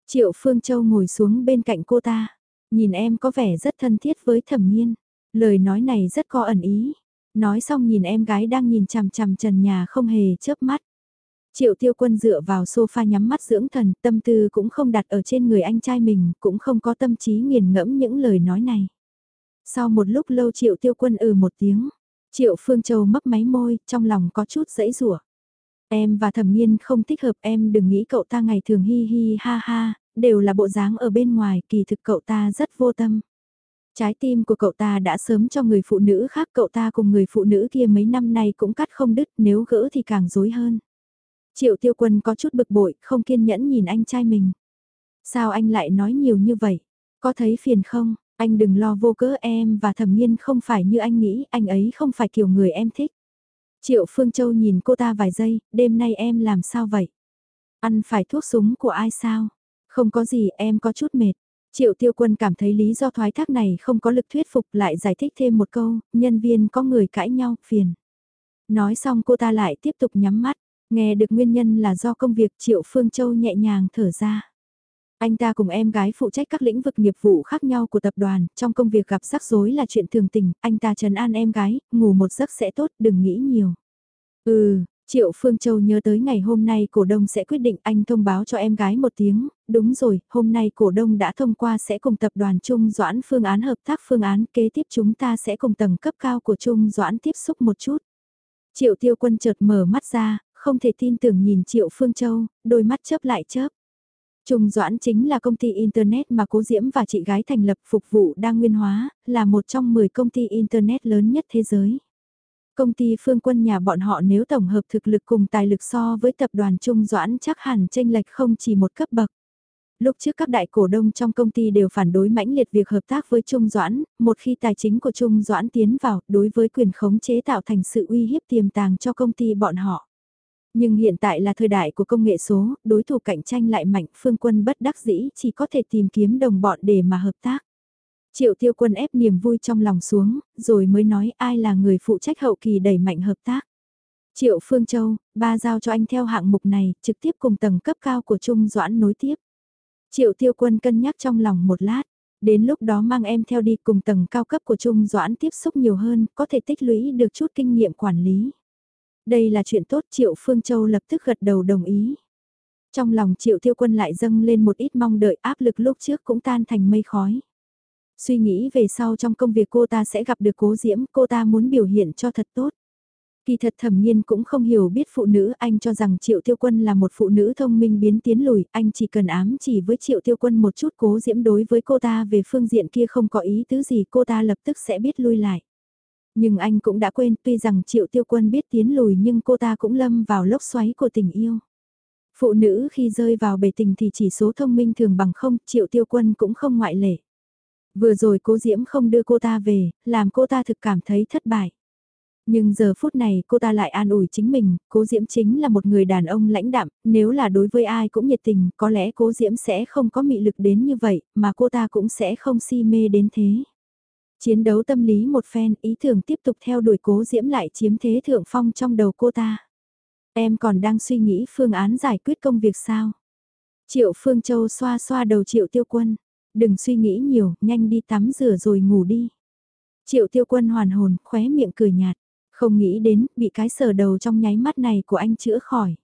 Triệu Phương Châu ngồi xuống bên cạnh cô ta, nhìn em có vẻ rất thân thiết với thẩm nhiên. Lời nói này rất có ẩn ý. Nói xong nhìn em gái đang nhìn chằm chằm trần nhà không hề chớp mắt. Triệu tiêu quân dựa vào sofa nhắm mắt dưỡng thần, tâm tư cũng không đặt ở trên người anh trai mình, cũng không có tâm trí nghiền ngẫm những lời nói này. Sau một lúc lâu triệu tiêu quân ừ một tiếng, triệu phương châu mấp máy môi, trong lòng có chút dãy rủa Em và thẩm nhiên không thích hợp em đừng nghĩ cậu ta ngày thường hi hi ha ha, đều là bộ dáng ở bên ngoài, kỳ thực cậu ta rất vô tâm. Trái tim của cậu ta đã sớm cho người phụ nữ khác cậu ta cùng người phụ nữ kia mấy năm nay cũng cắt không đứt nếu gỡ thì càng dối hơn. Triệu tiêu quân có chút bực bội, không kiên nhẫn nhìn anh trai mình. Sao anh lại nói nhiều như vậy? Có thấy phiền không? Anh đừng lo vô cớ em và thẩm nhiên không phải như anh nghĩ, anh ấy không phải kiểu người em thích. Triệu Phương Châu nhìn cô ta vài giây, đêm nay em làm sao vậy? Ăn phải thuốc súng của ai sao? Không có gì, em có chút mệt. Triệu tiêu quân cảm thấy lý do thoái thác này không có lực thuyết phục lại giải thích thêm một câu, nhân viên có người cãi nhau, phiền. Nói xong cô ta lại tiếp tục nhắm mắt, nghe được nguyên nhân là do công việc Triệu Phương Châu nhẹ nhàng thở ra. Anh ta cùng em gái phụ trách các lĩnh vực nghiệp vụ khác nhau của tập đoàn, trong công việc gặp rắc rối là chuyện thường tình, anh ta trấn an em gái, ngủ một giấc sẽ tốt, đừng nghĩ nhiều. Ừ, Triệu Phương Châu nhớ tới ngày hôm nay cổ đông sẽ quyết định anh thông báo cho em gái một tiếng, đúng rồi, hôm nay cổ đông đã thông qua sẽ cùng tập đoàn Trung Doãn phương án hợp tác phương án kế tiếp chúng ta sẽ cùng tầng cấp cao của Trung Doãn tiếp xúc một chút. Triệu Tiêu Quân chợt mở mắt ra, không thể tin tưởng nhìn Triệu Phương Châu, đôi mắt chớp lại chớp. Trung Doãn chính là công ty Internet mà Cố Diễm và chị gái thành lập phục vụ đa nguyên hóa, là một trong 10 công ty Internet lớn nhất thế giới. Công ty phương quân nhà bọn họ nếu tổng hợp thực lực cùng tài lực so với tập đoàn Trung Doãn chắc hẳn tranh lệch không chỉ một cấp bậc. Lúc trước các đại cổ đông trong công ty đều phản đối mãnh liệt việc hợp tác với Trung Doãn, một khi tài chính của Trung Doãn tiến vào, đối với quyền khống chế tạo thành sự uy hiếp tiềm tàng cho công ty bọn họ. Nhưng hiện tại là thời đại của công nghệ số, đối thủ cạnh tranh lại mạnh, phương quân bất đắc dĩ chỉ có thể tìm kiếm đồng bọn để mà hợp tác. Triệu tiêu quân ép niềm vui trong lòng xuống, rồi mới nói ai là người phụ trách hậu kỳ đẩy mạnh hợp tác. Triệu Phương Châu, ba giao cho anh theo hạng mục này, trực tiếp cùng tầng cấp cao của Trung Doãn nối tiếp. Triệu tiêu quân cân nhắc trong lòng một lát, đến lúc đó mang em theo đi cùng tầng cao cấp của Trung Doãn tiếp xúc nhiều hơn, có thể tích lũy được chút kinh nghiệm quản lý. Đây là chuyện tốt Triệu Phương Châu lập tức gật đầu đồng ý. Trong lòng Triệu Tiêu Quân lại dâng lên một ít mong đợi áp lực lúc trước cũng tan thành mây khói. Suy nghĩ về sau trong công việc cô ta sẽ gặp được cố diễm, cô ta muốn biểu hiện cho thật tốt. Kỳ thật thẩm nhiên cũng không hiểu biết phụ nữ, anh cho rằng Triệu Tiêu Quân là một phụ nữ thông minh biến tiến lùi, anh chỉ cần ám chỉ với Triệu Tiêu Quân một chút cố diễm đối với cô ta về phương diện kia không có ý tứ gì cô ta lập tức sẽ biết lui lại. Nhưng anh cũng đã quên tuy rằng Triệu Tiêu Quân biết tiến lùi nhưng cô ta cũng lâm vào lốc xoáy của tình yêu. Phụ nữ khi rơi vào bể tình thì chỉ số thông minh thường bằng không, Triệu Tiêu Quân cũng không ngoại lệ. Vừa rồi cố Diễm không đưa cô ta về, làm cô ta thực cảm thấy thất bại. Nhưng giờ phút này cô ta lại an ủi chính mình, cố Diễm chính là một người đàn ông lãnh đạm, nếu là đối với ai cũng nhiệt tình, có lẽ cố Diễm sẽ không có mị lực đến như vậy, mà cô ta cũng sẽ không si mê đến thế. Chiến đấu tâm lý một phen, ý tưởng tiếp tục theo đuổi cố Diễm lại chiếm thế thượng phong trong đầu cô ta. Em còn đang suy nghĩ phương án giải quyết công việc sao? Triệu Phương Châu xoa xoa đầu Triệu Tiêu Quân. Đừng suy nghĩ nhiều, nhanh đi tắm rửa rồi ngủ đi. Triệu tiêu quân hoàn hồn, khóe miệng cười nhạt. Không nghĩ đến, bị cái sờ đầu trong nháy mắt này của anh chữa khỏi.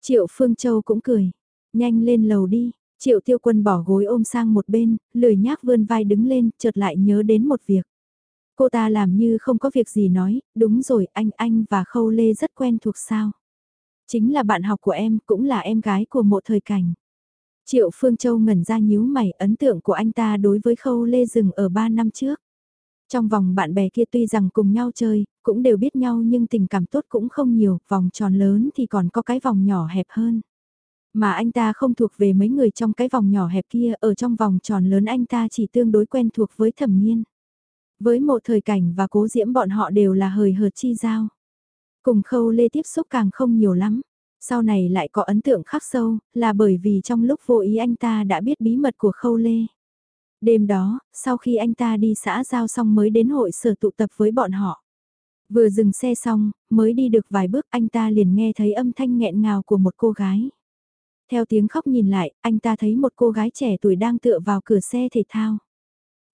Triệu Phương Châu cũng cười. Nhanh lên lầu đi. Triệu tiêu quân bỏ gối ôm sang một bên, lười nhác vươn vai đứng lên, chợt lại nhớ đến một việc. Cô ta làm như không có việc gì nói, đúng rồi, anh anh và Khâu Lê rất quen thuộc sao. Chính là bạn học của em, cũng là em gái của một thời cảnh. Triệu Phương Châu ngẩn ra nhíu mày ấn tượng của anh ta đối với khâu lê rừng ở 3 năm trước. Trong vòng bạn bè kia tuy rằng cùng nhau chơi, cũng đều biết nhau nhưng tình cảm tốt cũng không nhiều, vòng tròn lớn thì còn có cái vòng nhỏ hẹp hơn. Mà anh ta không thuộc về mấy người trong cái vòng nhỏ hẹp kia, ở trong vòng tròn lớn anh ta chỉ tương đối quen thuộc với thẩm nghiên Với một thời cảnh và cố diễm bọn họ đều là hời hợt chi giao. Cùng khâu lê tiếp xúc càng không nhiều lắm. Sau này lại có ấn tượng khắc sâu, là bởi vì trong lúc vô ý anh ta đã biết bí mật của khâu lê. Đêm đó, sau khi anh ta đi xã giao xong mới đến hội sở tụ tập với bọn họ. Vừa dừng xe xong, mới đi được vài bước anh ta liền nghe thấy âm thanh nghẹn ngào của một cô gái. Theo tiếng khóc nhìn lại, anh ta thấy một cô gái trẻ tuổi đang tựa vào cửa xe thể thao.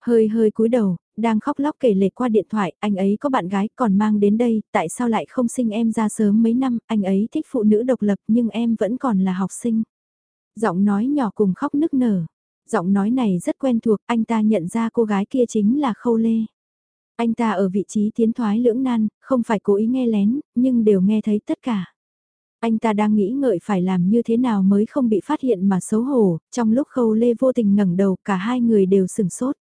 Hơi hơi cúi đầu, đang khóc lóc kể lệ qua điện thoại, anh ấy có bạn gái còn mang đến đây, tại sao lại không sinh em ra sớm mấy năm, anh ấy thích phụ nữ độc lập nhưng em vẫn còn là học sinh. Giọng nói nhỏ cùng khóc nức nở. Giọng nói này rất quen thuộc, anh ta nhận ra cô gái kia chính là Khâu Lê. Anh ta ở vị trí tiến thoái lưỡng nan, không phải cố ý nghe lén, nhưng đều nghe thấy tất cả. Anh ta đang nghĩ ngợi phải làm như thế nào mới không bị phát hiện mà xấu hổ, trong lúc Khâu Lê vô tình ngẩng đầu cả hai người đều sừng sốt.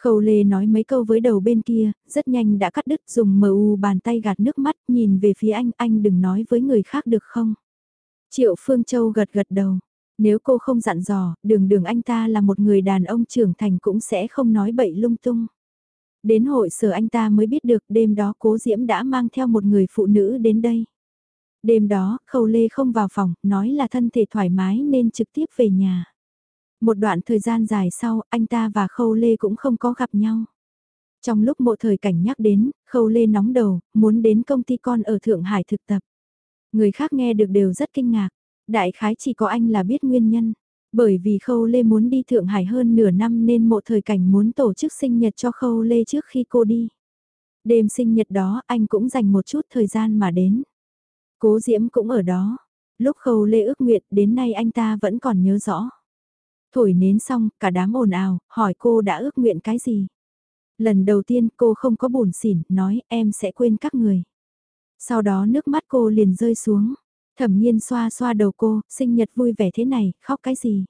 Khâu Lê nói mấy câu với đầu bên kia, rất nhanh đã cắt đứt dùng mờ u bàn tay gạt nước mắt nhìn về phía anh, anh đừng nói với người khác được không? Triệu Phương Châu gật gật đầu, nếu cô không dặn dò, đường đường anh ta là một người đàn ông trưởng thành cũng sẽ không nói bậy lung tung. Đến hội sở anh ta mới biết được đêm đó cố Diễm đã mang theo một người phụ nữ đến đây. Đêm đó, Khâu Lê không vào phòng, nói là thân thể thoải mái nên trực tiếp về nhà. Một đoạn thời gian dài sau, anh ta và Khâu Lê cũng không có gặp nhau. Trong lúc mộ thời cảnh nhắc đến, Khâu Lê nóng đầu, muốn đến công ty con ở Thượng Hải thực tập. Người khác nghe được đều rất kinh ngạc. Đại khái chỉ có anh là biết nguyên nhân. Bởi vì Khâu Lê muốn đi Thượng Hải hơn nửa năm nên mộ thời cảnh muốn tổ chức sinh nhật cho Khâu Lê trước khi cô đi. Đêm sinh nhật đó anh cũng dành một chút thời gian mà đến. Cố Diễm cũng ở đó. Lúc Khâu Lê ước nguyện đến nay anh ta vẫn còn nhớ rõ. Thổi nến xong, cả đám ồn ào, hỏi cô đã ước nguyện cái gì. Lần đầu tiên cô không có buồn xỉn, nói em sẽ quên các người. Sau đó nước mắt cô liền rơi xuống. Thẩm nhiên xoa xoa đầu cô, sinh nhật vui vẻ thế này, khóc cái gì.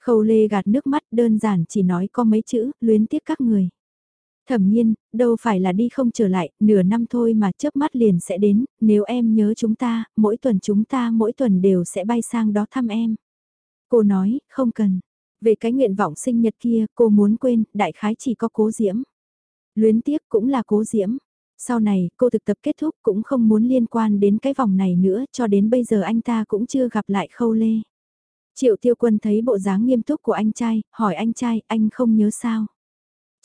Khâu lê gạt nước mắt đơn giản chỉ nói có mấy chữ, luyến tiếc các người. Thẩm nhiên, đâu phải là đi không trở lại, nửa năm thôi mà chớp mắt liền sẽ đến, nếu em nhớ chúng ta, mỗi tuần chúng ta mỗi tuần đều sẽ bay sang đó thăm em. Cô nói, không cần. Về cái nguyện vọng sinh nhật kia, cô muốn quên, đại khái chỉ có cố diễm. Luyến tiếc cũng là cố diễm. Sau này, cô thực tập kết thúc cũng không muốn liên quan đến cái vòng này nữa cho đến bây giờ anh ta cũng chưa gặp lại khâu lê. Triệu tiêu quân thấy bộ dáng nghiêm túc của anh trai, hỏi anh trai, anh không nhớ sao.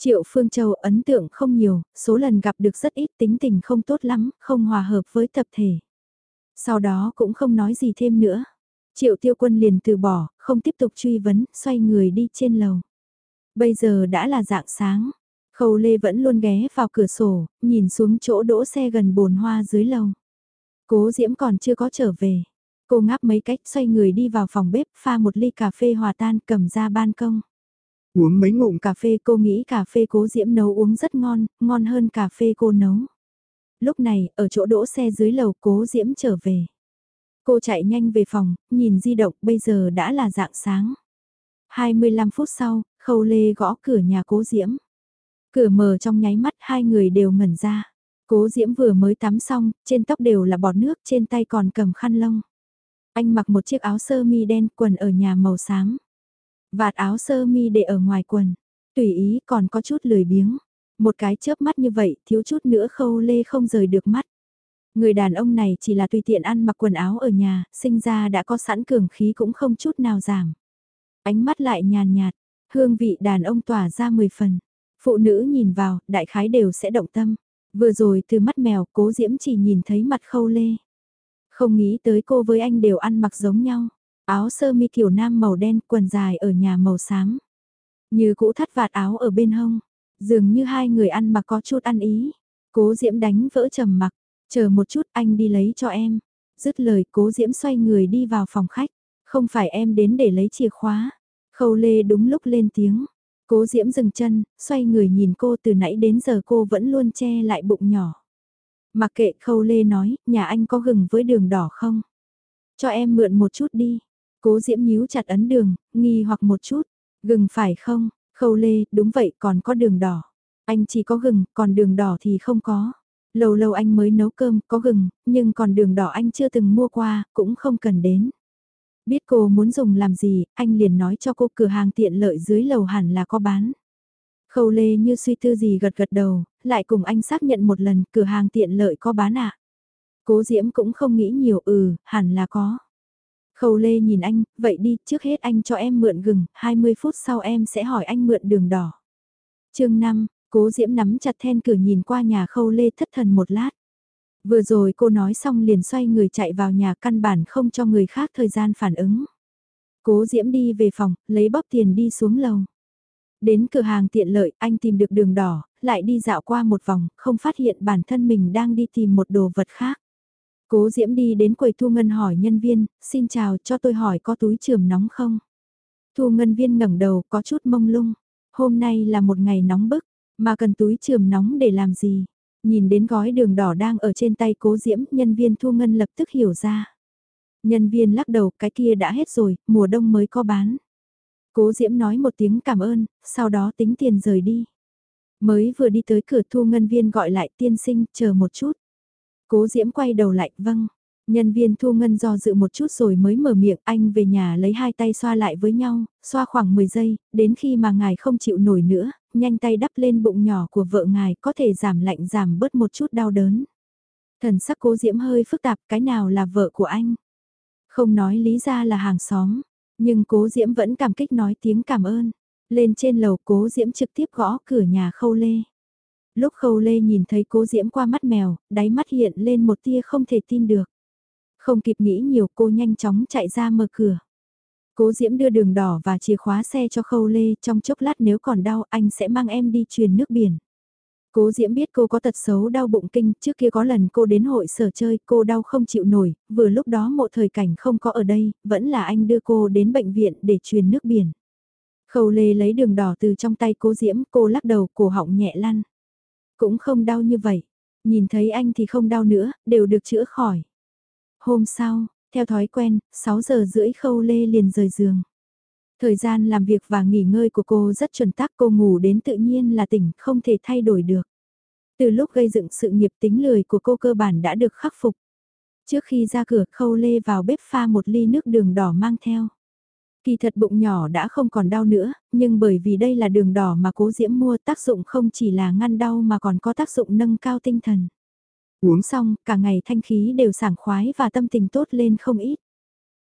Triệu Phương Châu ấn tượng không nhiều, số lần gặp được rất ít tính tình không tốt lắm, không hòa hợp với tập thể. Sau đó cũng không nói gì thêm nữa. Triệu tiêu quân liền từ bỏ, không tiếp tục truy vấn, xoay người đi trên lầu. Bây giờ đã là dạng sáng, Khâu Lê vẫn luôn ghé vào cửa sổ, nhìn xuống chỗ đỗ xe gần bồn hoa dưới lầu. Cố Diễm còn chưa có trở về. Cô ngáp mấy cách xoay người đi vào phòng bếp pha một ly cà phê hòa tan cầm ra ban công. Uống mấy ngụm cà phê cô nghĩ cà phê cố Diễm nấu uống rất ngon, ngon hơn cà phê cô nấu. Lúc này, ở chỗ đỗ xe dưới lầu cố Diễm trở về. Cô chạy nhanh về phòng, nhìn di động bây giờ đã là dạng sáng. 25 phút sau, Khâu Lê gõ cửa nhà cố Diễm. Cửa mở trong nháy mắt hai người đều ngẩn ra. Cố Diễm vừa mới tắm xong, trên tóc đều là bọt nước, trên tay còn cầm khăn lông. Anh mặc một chiếc áo sơ mi đen, quần ở nhà màu xám. Vạt áo sơ mi để ở ngoài quần. Tùy ý còn có chút lười biếng. Một cái chớp mắt như vậy, thiếu chút nữa khâu lê không rời được mắt. Người đàn ông này chỉ là tùy tiện ăn mặc quần áo ở nhà, sinh ra đã có sẵn cường khí cũng không chút nào giảm. Ánh mắt lại nhàn nhạt, hương vị đàn ông tỏa ra mười phần. Phụ nữ nhìn vào, đại khái đều sẽ động tâm. Vừa rồi từ mắt mèo, cố diễm chỉ nhìn thấy mặt khâu lê. Không nghĩ tới cô với anh đều ăn mặc giống nhau. Áo sơ mi kiểu nam màu đen, quần dài ở nhà màu xám. Như cũ thắt vạt áo ở bên hông. Dường như hai người ăn mặc có chút ăn ý. Cố diễm đánh vỡ trầm mặc. Chờ một chút anh đi lấy cho em. Dứt lời cố diễm xoay người đi vào phòng khách. Không phải em đến để lấy chìa khóa. Khâu lê đúng lúc lên tiếng. Cố Diễm dừng chân, xoay người nhìn cô từ nãy đến giờ cô vẫn luôn che lại bụng nhỏ. Mặc kệ Khâu Lê nói, nhà anh có gừng với đường đỏ không? Cho em mượn một chút đi. Cố Diễm nhíu chặt ấn đường, nghi hoặc một chút. Gừng phải không? Khâu Lê, đúng vậy còn có đường đỏ. Anh chỉ có gừng, còn đường đỏ thì không có. Lâu lâu anh mới nấu cơm, có gừng, nhưng còn đường đỏ anh chưa từng mua qua, cũng không cần đến. Biết cô muốn dùng làm gì, anh liền nói cho cô cửa hàng tiện lợi dưới lầu hẳn là có bán. Khâu lê như suy tư gì gật gật đầu, lại cùng anh xác nhận một lần cửa hàng tiện lợi có bán ạ. Cố Diễm cũng không nghĩ nhiều ừ, hẳn là có. Khâu lê nhìn anh, vậy đi, trước hết anh cho em mượn gừng, 20 phút sau em sẽ hỏi anh mượn đường đỏ. chương 5, cố Diễm nắm chặt then cửa nhìn qua nhà khâu lê thất thần một lát. Vừa rồi cô nói xong liền xoay người chạy vào nhà căn bản không cho người khác thời gian phản ứng. Cố Diễm đi về phòng, lấy bóp tiền đi xuống lầu. Đến cửa hàng tiện lợi, anh tìm được đường đỏ, lại đi dạo qua một vòng, không phát hiện bản thân mình đang đi tìm một đồ vật khác. Cố Diễm đi đến quầy thu ngân hỏi nhân viên, xin chào cho tôi hỏi có túi trường nóng không? Thu ngân viên ngẩng đầu có chút mông lung. Hôm nay là một ngày nóng bức, mà cần túi trường nóng để làm gì? Nhìn đến gói đường đỏ đang ở trên tay cố Diễm, nhân viên thu ngân lập tức hiểu ra. Nhân viên lắc đầu cái kia đã hết rồi, mùa đông mới có bán. Cố Diễm nói một tiếng cảm ơn, sau đó tính tiền rời đi. Mới vừa đi tới cửa thu ngân viên gọi lại tiên sinh, chờ một chút. Cố Diễm quay đầu lại, vâng. Nhân viên thu ngân do dự một chút rồi mới mở miệng anh về nhà lấy hai tay xoa lại với nhau, xoa khoảng 10 giây, đến khi mà ngài không chịu nổi nữa, nhanh tay đắp lên bụng nhỏ của vợ ngài có thể giảm lạnh giảm bớt một chút đau đớn. Thần sắc cố diễm hơi phức tạp cái nào là vợ của anh. Không nói lý ra là hàng xóm, nhưng cố diễm vẫn cảm kích nói tiếng cảm ơn. Lên trên lầu cố diễm trực tiếp gõ cửa nhà khâu lê. Lúc khâu lê nhìn thấy cố diễm qua mắt mèo, đáy mắt hiện lên một tia không thể tin được. Không kịp nghĩ nhiều cô nhanh chóng chạy ra mở cửa. Cố Diễm đưa đường đỏ và chìa khóa xe cho Khâu Lê, trong chốc lát nếu còn đau anh sẽ mang em đi truyền nước biển. Cố Diễm biết cô có tật xấu đau bụng kinh, trước kia có lần cô đến hội sở chơi, cô đau không chịu nổi, vừa lúc đó mộ thời cảnh không có ở đây, vẫn là anh đưa cô đến bệnh viện để truyền nước biển. Khâu Lê lấy đường đỏ từ trong tay cố Diễm, cô lắc đầu, cổ họng nhẹ lăn. Cũng không đau như vậy, nhìn thấy anh thì không đau nữa, đều được chữa khỏi. Hôm sau, theo thói quen, 6 giờ rưỡi khâu lê liền rời giường. Thời gian làm việc và nghỉ ngơi của cô rất chuẩn tắc cô ngủ đến tự nhiên là tỉnh, không thể thay đổi được. Từ lúc gây dựng sự nghiệp tính lười của cô cơ bản đã được khắc phục. Trước khi ra cửa khâu lê vào bếp pha một ly nước đường đỏ mang theo. Kỳ thật bụng nhỏ đã không còn đau nữa, nhưng bởi vì đây là đường đỏ mà cố diễm mua tác dụng không chỉ là ngăn đau mà còn có tác dụng nâng cao tinh thần. Uống xong, cả ngày thanh khí đều sảng khoái và tâm tình tốt lên không ít.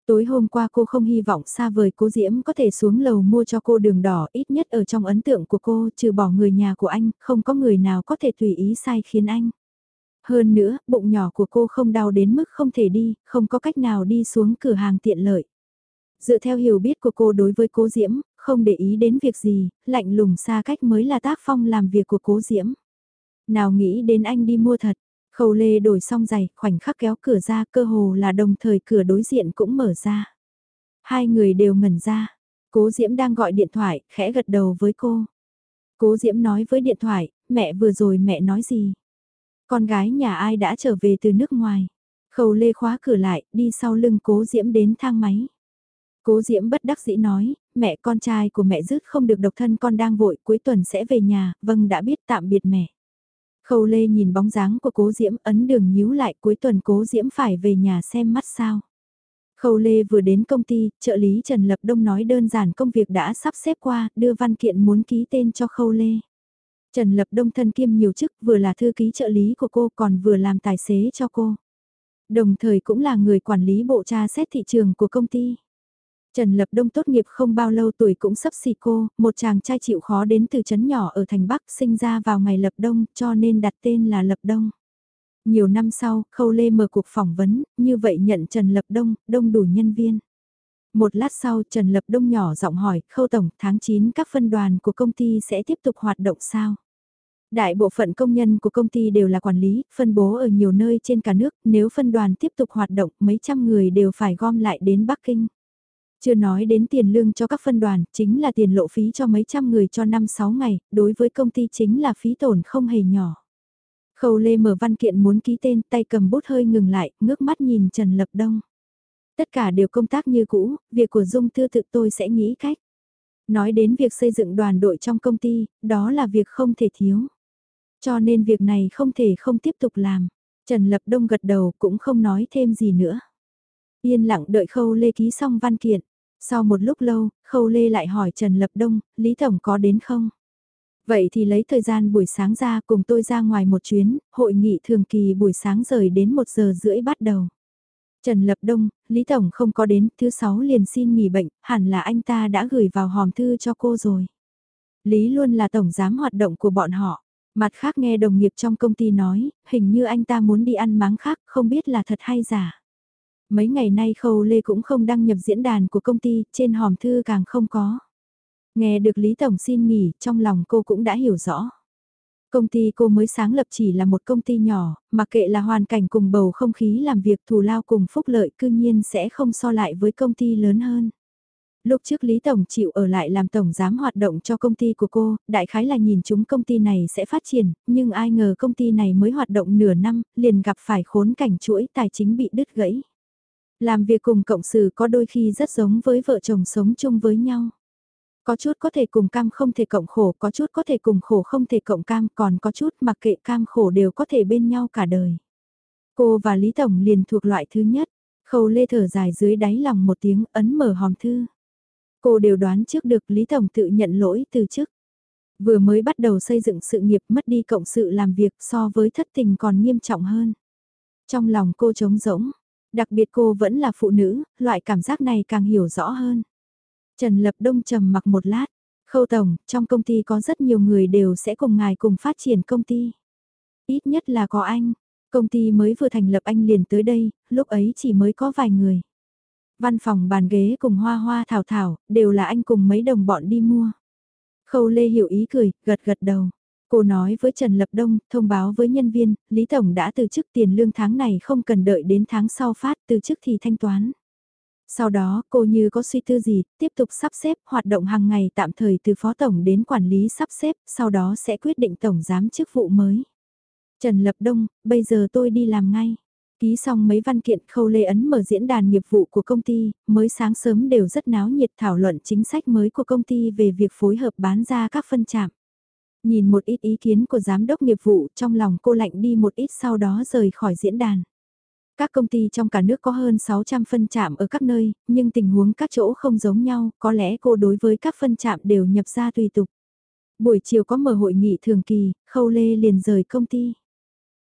Tối hôm qua cô không hy vọng xa vời cố Diễm có thể xuống lầu mua cho cô đường đỏ ít nhất ở trong ấn tượng của cô trừ bỏ người nhà của anh, không có người nào có thể tùy ý sai khiến anh. Hơn nữa, bụng nhỏ của cô không đau đến mức không thể đi, không có cách nào đi xuống cửa hàng tiện lợi. Dựa theo hiểu biết của cô đối với cố Diễm, không để ý đến việc gì, lạnh lùng xa cách mới là tác phong làm việc của cố Diễm. Nào nghĩ đến anh đi mua thật, Khâu lê đổi xong giày, khoảnh khắc kéo cửa ra cơ hồ là đồng thời cửa đối diện cũng mở ra. Hai người đều ngẩn ra. Cố Diễm đang gọi điện thoại, khẽ gật đầu với cô. Cố Diễm nói với điện thoại, mẹ vừa rồi mẹ nói gì? Con gái nhà ai đã trở về từ nước ngoài? Khâu lê khóa cửa lại, đi sau lưng cố Diễm đến thang máy. Cố Diễm bất đắc dĩ nói, mẹ con trai của mẹ dứt không được độc thân con đang vội, cuối tuần sẽ về nhà, vâng đã biết tạm biệt mẹ. Khâu Lê nhìn bóng dáng của cố Diễm ấn đường nhíu lại cuối tuần cố Diễm phải về nhà xem mắt sao. Khâu Lê vừa đến công ty, trợ lý Trần Lập Đông nói đơn giản công việc đã sắp xếp qua, đưa văn kiện muốn ký tên cho Khâu Lê. Trần Lập Đông thân kiêm nhiều chức vừa là thư ký trợ lý của cô còn vừa làm tài xế cho cô. Đồng thời cũng là người quản lý bộ tra xét thị trường của công ty. Trần Lập Đông tốt nghiệp không bao lâu tuổi cũng sắp xì cô, một chàng trai chịu khó đến từ trấn nhỏ ở thành Bắc sinh ra vào ngày Lập Đông cho nên đặt tên là Lập Đông. Nhiều năm sau, Khâu Lê mở cuộc phỏng vấn, như vậy nhận Trần Lập Đông, đông đủ nhân viên. Một lát sau Trần Lập Đông nhỏ giọng hỏi, Khâu Tổng, tháng 9 các phân đoàn của công ty sẽ tiếp tục hoạt động sao? Đại bộ phận công nhân của công ty đều là quản lý, phân bố ở nhiều nơi trên cả nước, nếu phân đoàn tiếp tục hoạt động mấy trăm người đều phải gom lại đến Bắc Kinh. Chưa nói đến tiền lương cho các phân đoàn, chính là tiền lộ phí cho mấy trăm người cho năm sáu ngày, đối với công ty chính là phí tổn không hề nhỏ. Khâu Lê mở văn kiện muốn ký tên, tay cầm bút hơi ngừng lại, ngước mắt nhìn Trần Lập Đông. Tất cả đều công tác như cũ, việc của Dung Thư thực tôi sẽ nghĩ cách. Nói đến việc xây dựng đoàn đội trong công ty, đó là việc không thể thiếu. Cho nên việc này không thể không tiếp tục làm. Trần Lập Đông gật đầu cũng không nói thêm gì nữa. Yên lặng đợi Khâu Lê ký xong văn kiện. Sau một lúc lâu, Khâu Lê lại hỏi Trần Lập Đông, Lý Tổng có đến không? Vậy thì lấy thời gian buổi sáng ra cùng tôi ra ngoài một chuyến, hội nghị thường kỳ buổi sáng rời đến 1 giờ rưỡi bắt đầu. Trần Lập Đông, Lý Tổng không có đến, thứ sáu liền xin nghỉ bệnh, hẳn là anh ta đã gửi vào hòm thư cho cô rồi. Lý luôn là tổng giám hoạt động của bọn họ. Mặt khác nghe đồng nghiệp trong công ty nói, hình như anh ta muốn đi ăn máng khác, không biết là thật hay giả. Mấy ngày nay Khâu Lê cũng không đăng nhập diễn đàn của công ty, trên hòm thư càng không có. Nghe được Lý Tổng xin nghỉ, trong lòng cô cũng đã hiểu rõ. Công ty cô mới sáng lập chỉ là một công ty nhỏ, mà kệ là hoàn cảnh cùng bầu không khí làm việc thù lao cùng phúc lợi cư nhiên sẽ không so lại với công ty lớn hơn. Lúc trước Lý Tổng chịu ở lại làm tổng giám hoạt động cho công ty của cô, đại khái là nhìn chúng công ty này sẽ phát triển, nhưng ai ngờ công ty này mới hoạt động nửa năm, liền gặp phải khốn cảnh chuỗi tài chính bị đứt gãy. Làm việc cùng cộng sự có đôi khi rất giống với vợ chồng sống chung với nhau. Có chút có thể cùng cam không thể cộng khổ, có chút có thể cùng khổ không thể cộng cam, còn có chút mặc kệ cam khổ đều có thể bên nhau cả đời. Cô và Lý Tổng liền thuộc loại thứ nhất, khâu lê thở dài dưới đáy lòng một tiếng ấn mở hòm thư. Cô đều đoán trước được Lý Tổng tự nhận lỗi từ chức. Vừa mới bắt đầu xây dựng sự nghiệp mất đi cộng sự làm việc so với thất tình còn nghiêm trọng hơn. Trong lòng cô trống rỗng, đặc biệt cô vẫn là phụ nữ, loại cảm giác này càng hiểu rõ hơn. Trần Lập Đông trầm mặc một lát, khâu tổng, trong công ty có rất nhiều người đều sẽ cùng ngài cùng phát triển công ty. Ít nhất là có anh, công ty mới vừa thành lập anh liền tới đây, lúc ấy chỉ mới có vài người. Văn phòng bàn ghế cùng hoa hoa thảo thảo, đều là anh cùng mấy đồng bọn đi mua. Khâu Lê hiểu ý cười, gật gật đầu. Cô nói với Trần Lập Đông, thông báo với nhân viên, Lý Tổng đã từ chức tiền lương tháng này không cần đợi đến tháng sau phát, từ chức thì thanh toán. Sau đó, cô như có suy tư gì, tiếp tục sắp xếp hoạt động hàng ngày tạm thời từ phó tổng đến quản lý sắp xếp, sau đó sẽ quyết định tổng giám chức vụ mới. Trần Lập Đông, bây giờ tôi đi làm ngay. Ký xong mấy văn kiện khâu lê ấn mở diễn đàn nghiệp vụ của công ty, mới sáng sớm đều rất náo nhiệt thảo luận chính sách mới của công ty về việc phối hợp bán ra các phân trạm. Nhìn một ít ý kiến của giám đốc nghiệp vụ trong lòng cô lạnh đi một ít sau đó rời khỏi diễn đàn. Các công ty trong cả nước có hơn 600 phân trạm ở các nơi, nhưng tình huống các chỗ không giống nhau, có lẽ cô đối với các phân trạm đều nhập ra tùy tục. Buổi chiều có mở hội nghị thường kỳ, Khâu Lê liền rời công ty.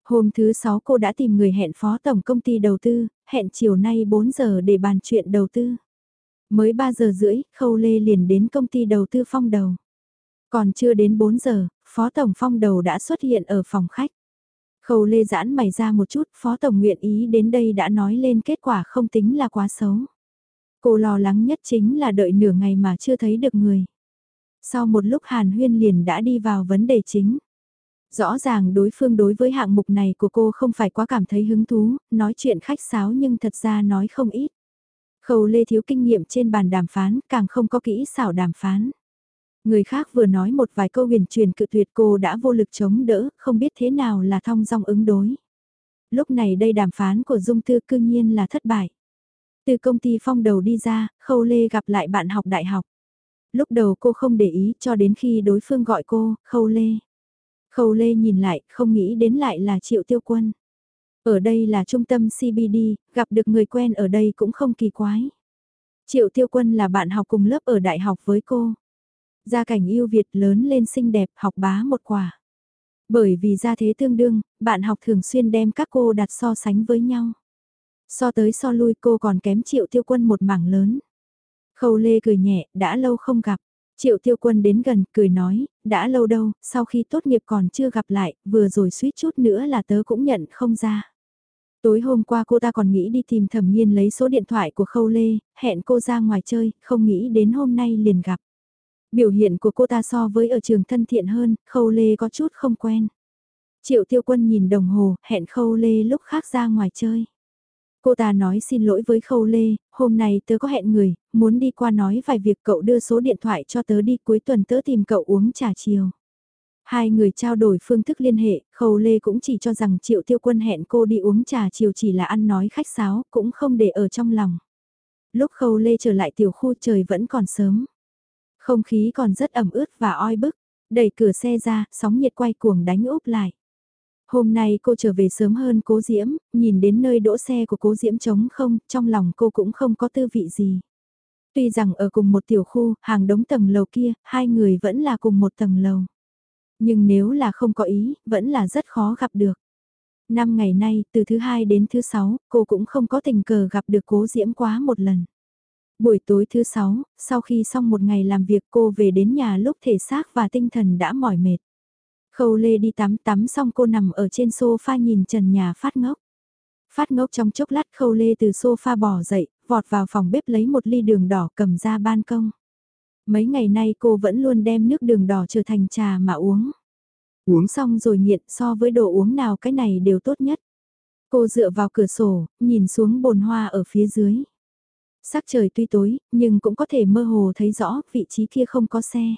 Hôm thứ 6 cô đã tìm người hẹn phó tổng công ty đầu tư, hẹn chiều nay 4 giờ để bàn chuyện đầu tư. Mới 3 giờ rưỡi, Khâu Lê liền đến công ty đầu tư phong đầu. Còn chưa đến 4 giờ, phó tổng phong đầu đã xuất hiện ở phòng khách. Khâu Lê giãn mày ra một chút, phó tổng nguyện ý đến đây đã nói lên kết quả không tính là quá xấu. Cô lo lắng nhất chính là đợi nửa ngày mà chưa thấy được người. Sau một lúc Hàn Huyên liền đã đi vào vấn đề chính. Rõ ràng đối phương đối với hạng mục này của cô không phải quá cảm thấy hứng thú, nói chuyện khách sáo nhưng thật ra nói không ít. Khâu Lê thiếu kinh nghiệm trên bàn đàm phán, càng không có kỹ xảo đàm phán. Người khác vừa nói một vài câu huyền truyền cự tuyệt cô đã vô lực chống đỡ, không biết thế nào là thong dong ứng đối. Lúc này đây đàm phán của Dung Tư cư nhiên là thất bại. Từ công ty phong đầu đi ra, Khâu Lê gặp lại bạn học đại học. Lúc đầu cô không để ý cho đến khi đối phương gọi cô, Khâu Lê. Khâu Lê nhìn lại, không nghĩ đến lại là Triệu Tiêu Quân. Ở đây là trung tâm CBD, gặp được người quen ở đây cũng không kỳ quái. Triệu Tiêu Quân là bạn học cùng lớp ở đại học với cô. Gia cảnh yêu Việt lớn lên xinh đẹp học bá một quả. Bởi vì gia thế tương đương, bạn học thường xuyên đem các cô đặt so sánh với nhau. So tới so lui cô còn kém Triệu Tiêu Quân một mảng lớn. Khâu Lê cười nhẹ, đã lâu không gặp. Triệu tiêu quân đến gần, cười nói, đã lâu đâu, sau khi tốt nghiệp còn chưa gặp lại, vừa rồi suýt chút nữa là tớ cũng nhận không ra. Tối hôm qua cô ta còn nghĩ đi tìm thẩm nhiên lấy số điện thoại của Khâu Lê, hẹn cô ra ngoài chơi, không nghĩ đến hôm nay liền gặp. Biểu hiện của cô ta so với ở trường thân thiện hơn, Khâu Lê có chút không quen. Triệu tiêu quân nhìn đồng hồ, hẹn Khâu Lê lúc khác ra ngoài chơi. Cô ta nói xin lỗi với Khâu Lê, hôm nay tớ có hẹn người, muốn đi qua nói vài việc cậu đưa số điện thoại cho tớ đi cuối tuần tớ tìm cậu uống trà chiều. Hai người trao đổi phương thức liên hệ, Khâu Lê cũng chỉ cho rằng Triệu Tiêu Quân hẹn cô đi uống trà chiều chỉ là ăn nói khách sáo, cũng không để ở trong lòng. Lúc Khâu Lê trở lại tiểu khu trời vẫn còn sớm. Không khí còn rất ẩm ướt và oi bức, đẩy cửa xe ra, sóng nhiệt quay cuồng đánh úp lại. Hôm nay cô trở về sớm hơn cố Diễm, nhìn đến nơi đỗ xe của cố Diễm trống không, trong lòng cô cũng không có tư vị gì. Tuy rằng ở cùng một tiểu khu, hàng đống tầng lầu kia, hai người vẫn là cùng một tầng lầu. Nhưng nếu là không có ý, vẫn là rất khó gặp được. Năm ngày nay, từ thứ hai đến thứ sáu, cô cũng không có tình cờ gặp được cố diễm quá một lần. Buổi tối thứ sáu, sau khi xong một ngày làm việc cô về đến nhà lúc thể xác và tinh thần đã mỏi mệt. Khâu Lê đi tắm tắm xong cô nằm ở trên sofa nhìn trần nhà phát ngốc. Phát ngốc trong chốc lát Khâu Lê từ sofa bỏ dậy, vọt vào phòng bếp lấy một ly đường đỏ cầm ra ban công. Mấy ngày nay cô vẫn luôn đem nước đường đỏ trở thành trà mà uống. Uống xong rồi nghiện so với đồ uống nào cái này đều tốt nhất. Cô dựa vào cửa sổ, nhìn xuống bồn hoa ở phía dưới. Sắc trời tuy tối, nhưng cũng có thể mơ hồ thấy rõ vị trí kia không có xe.